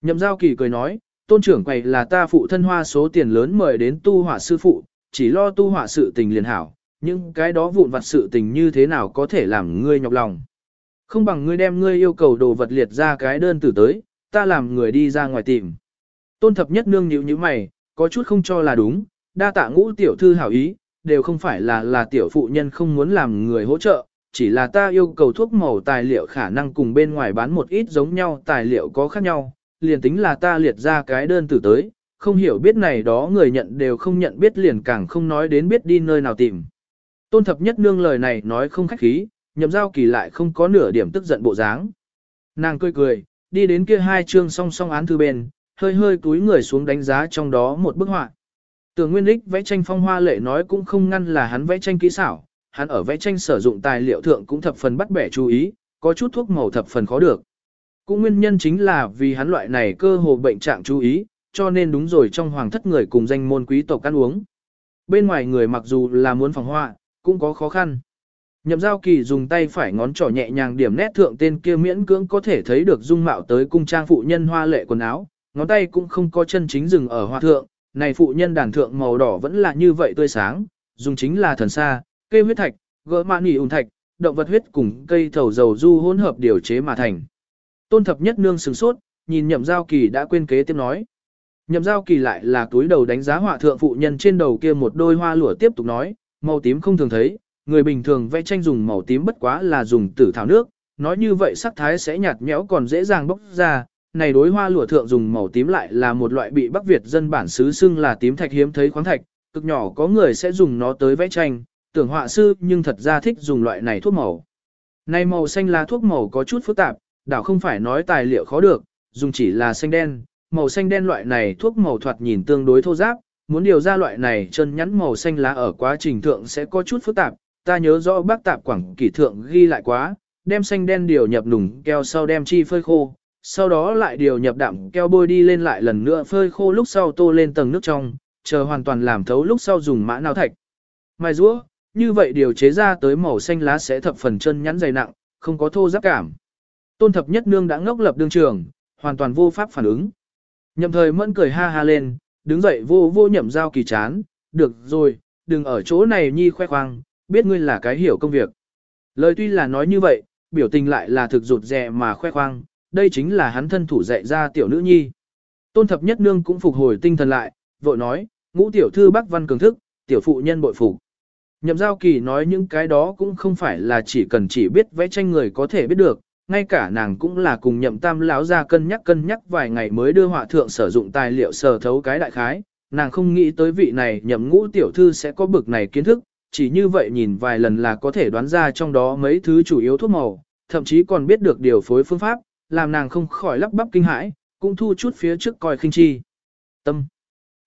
Nhậm giao kỳ cười nói, tôn trưởng quầy là ta phụ thân hoa số tiền lớn mời đến tu hỏa sư phụ, chỉ lo tu hỏa sự tình liền hảo, Nhưng cái đó vụn vặt sự tình như thế nào có thể làm ngươi nhọc lòng. Không bằng ngươi đem ngươi yêu cầu đồ vật liệt ra cái đơn tử tới, ta làm người đi ra ngoài tìm. Tôn thập nhất nương nhíu như mày, có chút không cho là đúng, đa tạ ngũ tiểu thư hảo ý, đều không phải là là tiểu phụ nhân không muốn làm người hỗ trợ, chỉ là ta yêu cầu thuốc màu tài liệu khả năng cùng bên ngoài bán một ít giống nhau tài liệu có khác nhau, liền tính là ta liệt ra cái đơn tử tới, không hiểu biết này đó người nhận đều không nhận biết liền càng không nói đến biết đi nơi nào tìm. Tôn thập nhất nương lời này nói không khách khí, nhậm giao kỳ lại không có nửa điểm tức giận bộ dáng. Nàng cười cười, đi đến kia hai chương song song án thư bên, hơi hơi túi người xuống đánh giá trong đó một bức họa. Tường Nguyên Lích vẽ tranh phong hoa lệ nói cũng không ngăn là hắn vẽ tranh kỹ xảo, hắn ở vẽ tranh sử dụng tài liệu thượng cũng thập phần bắt bẻ chú ý, có chút thuốc màu thập phần khó được. Cũng nguyên nhân chính là vì hắn loại này cơ hồ bệnh trạng chú ý, cho nên đúng rồi trong hoàng thất người cùng danh môn quý tộc ăn uống. Bên ngoài người mặc dù là muốn phòng họa, cũng có khó khăn. Nhậm giao kỳ dùng tay phải ngón trỏ nhẹ nhàng điểm nét thượng tên kia miễn cưỡng có thể thấy được dung mạo tới cung trang phụ nhân hoa lệ quần áo, ngón tay cũng không có chân chính dừng ở hoa thượng, này phụ nhân đàn thượng màu đỏ vẫn là như vậy tươi sáng, dùng chính là thần sa, cây huyết thạch, gỡ mạn nỉ ùn thạch, động vật huyết cùng cây thầu dầu du hỗn hợp điều chế mà thành. Tôn thập nhất nương sửng sốt, nhìn nhậm giao kỳ đã quên kế tiếp nói. Nhậm giao kỳ lại là túi đầu đánh giá họa thượng phụ nhân trên đầu kia một đôi hoa lửa tiếp tục nói, màu tím không thường thấy, người bình thường vẽ tranh dùng màu tím bất quá là dùng tử thảo nước, nói như vậy sắc thái sẽ nhạt nhẽo còn dễ dàng bốc ra, này đối hoa lụa thượng dùng màu tím lại là một loại bị Bắc Việt dân bản xứ xưng là tím thạch hiếm thấy khoáng thạch, cực nhỏ có người sẽ dùng nó tới vẽ tranh, tưởng họa sư nhưng thật ra thích dùng loại này thuốc màu. Này màu xanh là thuốc màu có chút phức tạp, đảo không phải nói tài liệu khó được, dùng chỉ là xanh đen, màu xanh đen loại này thuốc màu thoạt nhìn tương đối thô ráp, muốn điều ra loại này chân nhắn màu xanh lá ở quá trình thượng sẽ có chút phức tạp, ta nhớ rõ bác tạp quảng kỷ thượng ghi lại quá, đem xanh đen điều nhập nùng keo sau đem chi phơi khô, sau đó lại điều nhập đạm keo bôi đi lên lại lần nữa phơi khô lúc sau tô lên tầng nước trong, chờ hoàn toàn làm thấu lúc sau dùng mã nào thạch. Mai rúa, như vậy điều chế ra tới màu xanh lá sẽ thập phần chân nhắn dày nặng, không có thô giáp cảm. Tôn thập nhất nương đã ngốc lập đương trường, hoàn toàn vô pháp phản ứng. Nhậm thời mẫn cười ha ha lên, đứng dậy vô vô nhậm giao kỳ chán, được rồi, đừng ở chỗ này nhi khoe khoang, biết ngươi là cái hiểu công việc. Lời tuy là nói như vậy, biểu tình lại là thực rụt rè mà khoe khoang, đây chính là hắn thân thủ dạy ra tiểu nữ nhi. Tôn thập nhất nương cũng phục hồi tinh thần lại, vội nói, ngũ tiểu thư bác văn cường thức, tiểu phụ nhân bội phục. Nhậm giao kỳ nói những cái đó cũng không phải là chỉ cần chỉ biết vẽ tranh người có thể biết được, ngay cả nàng cũng là cùng nhậm tam lão ra cân nhắc cân nhắc vài ngày mới đưa họa thượng sử dụng tài liệu sở thấu cái đại khái, nàng không nghĩ tới vị này nhậm ngũ tiểu thư sẽ có bực này kiến thức, chỉ như vậy nhìn vài lần là có thể đoán ra trong đó mấy thứ chủ yếu thuốc màu, thậm chí còn biết được điều phối phương pháp, làm nàng không khỏi lắp bắp kinh hãi, cũng thu chút phía trước coi khinh chi. Tâm.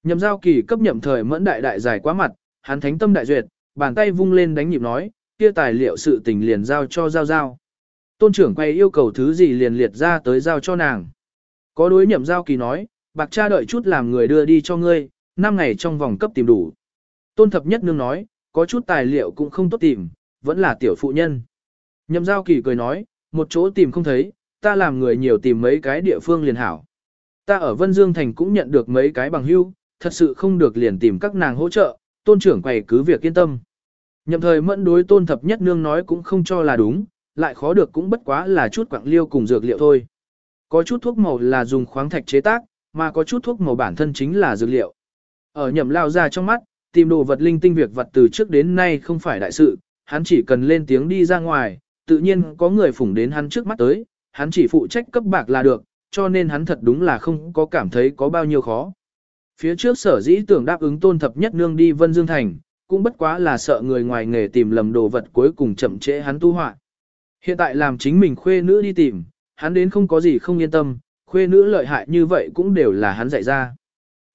Nhậm giao kỳ cấp nhậm thời mẫn đại đại giải quá mặt, hắn thánh tâm đại duyệt, bàn tay vung lên đánh nhịp nói, kia tài liệu sự tình liền giao cho giao giao. Tôn trưởng quay yêu cầu thứ gì liền liệt ra tới giao cho nàng. Có đối nhậm giao kỳ nói, bạc cha đợi chút làm người đưa đi cho ngươi, 5 ngày trong vòng cấp tìm đủ. Tôn thập nhất nương nói, có chút tài liệu cũng không tốt tìm, vẫn là tiểu phụ nhân. Nhậm giao kỳ cười nói, một chỗ tìm không thấy, ta làm người nhiều tìm mấy cái địa phương liền hảo. Ta ở Vân Dương Thành cũng nhận được mấy cái bằng hưu, thật sự không được liền tìm các nàng hỗ trợ, tôn trưởng quầy cứ việc yên tâm. Nhậm thời mẫn đối tôn thập nhất nương nói cũng không cho là đúng, lại khó được cũng bất quá là chút quặng liêu cùng dược liệu thôi. Có chút thuốc màu là dùng khoáng thạch chế tác, mà có chút thuốc màu bản thân chính là dược liệu. Ở nhậm lao ra trong mắt, tìm đồ vật linh tinh việc vật từ trước đến nay không phải đại sự, hắn chỉ cần lên tiếng đi ra ngoài, tự nhiên có người phủng đến hắn trước mắt tới, hắn chỉ phụ trách cấp bạc là được, cho nên hắn thật đúng là không có cảm thấy có bao nhiêu khó. Phía trước sở dĩ tưởng đáp ứng tôn thập nhất nương đi Vân Dương Thành, cũng bất quá là sợ người ngoài nghề tìm lầm đồ vật cuối cùng chậm trễ hắn tu họa. Hiện tại làm chính mình khuê nữ đi tìm, hắn đến không có gì không yên tâm, Khuê nữ lợi hại như vậy cũng đều là hắn dạy ra.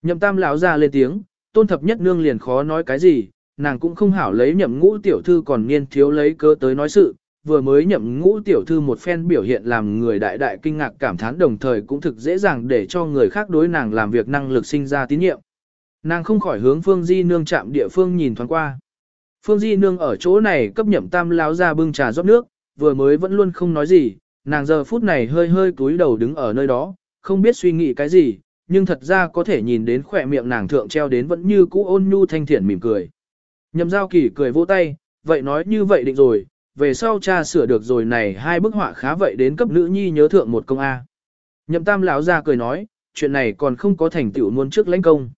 Nhậm tam lão ra lên tiếng, tôn thập nhất nương liền khó nói cái gì, nàng cũng không hảo lấy nhậm ngũ tiểu thư còn niên thiếu lấy cơ tới nói sự, vừa mới nhậm ngũ tiểu thư một phen biểu hiện làm người đại đại kinh ngạc cảm thán đồng thời cũng thực dễ dàng để cho người khác đối nàng làm việc năng lực sinh ra tín nhiệm. Nàng không khỏi hướng Phương Di Nương chạm địa phương nhìn thoáng qua. Phương Di Nương ở chỗ này cấp nhậm tam láo ra bưng trà rót nước, vừa mới vẫn luôn không nói gì, nàng giờ phút này hơi hơi cúi đầu đứng ở nơi đó, không biết suy nghĩ cái gì, nhưng thật ra có thể nhìn đến khỏe miệng nàng thượng treo đến vẫn như cũ ôn nhu thanh thiện mỉm cười. Nhậm giao kỳ cười vỗ tay, vậy nói như vậy định rồi, về sau cha sửa được rồi này hai bức họa khá vậy đến cấp nữ nhi nhớ thượng một công A. Nhậm tam lão ra cười nói, chuyện này còn không có thành tựu muôn trước lãnh công.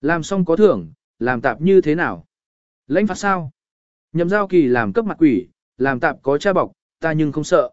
Làm xong có thưởng, làm tạp như thế nào? Lãnh phạt sao? Nhậm giao kỳ làm cấp mặt quỷ, làm tạp có cha bọc, ta nhưng không sợ.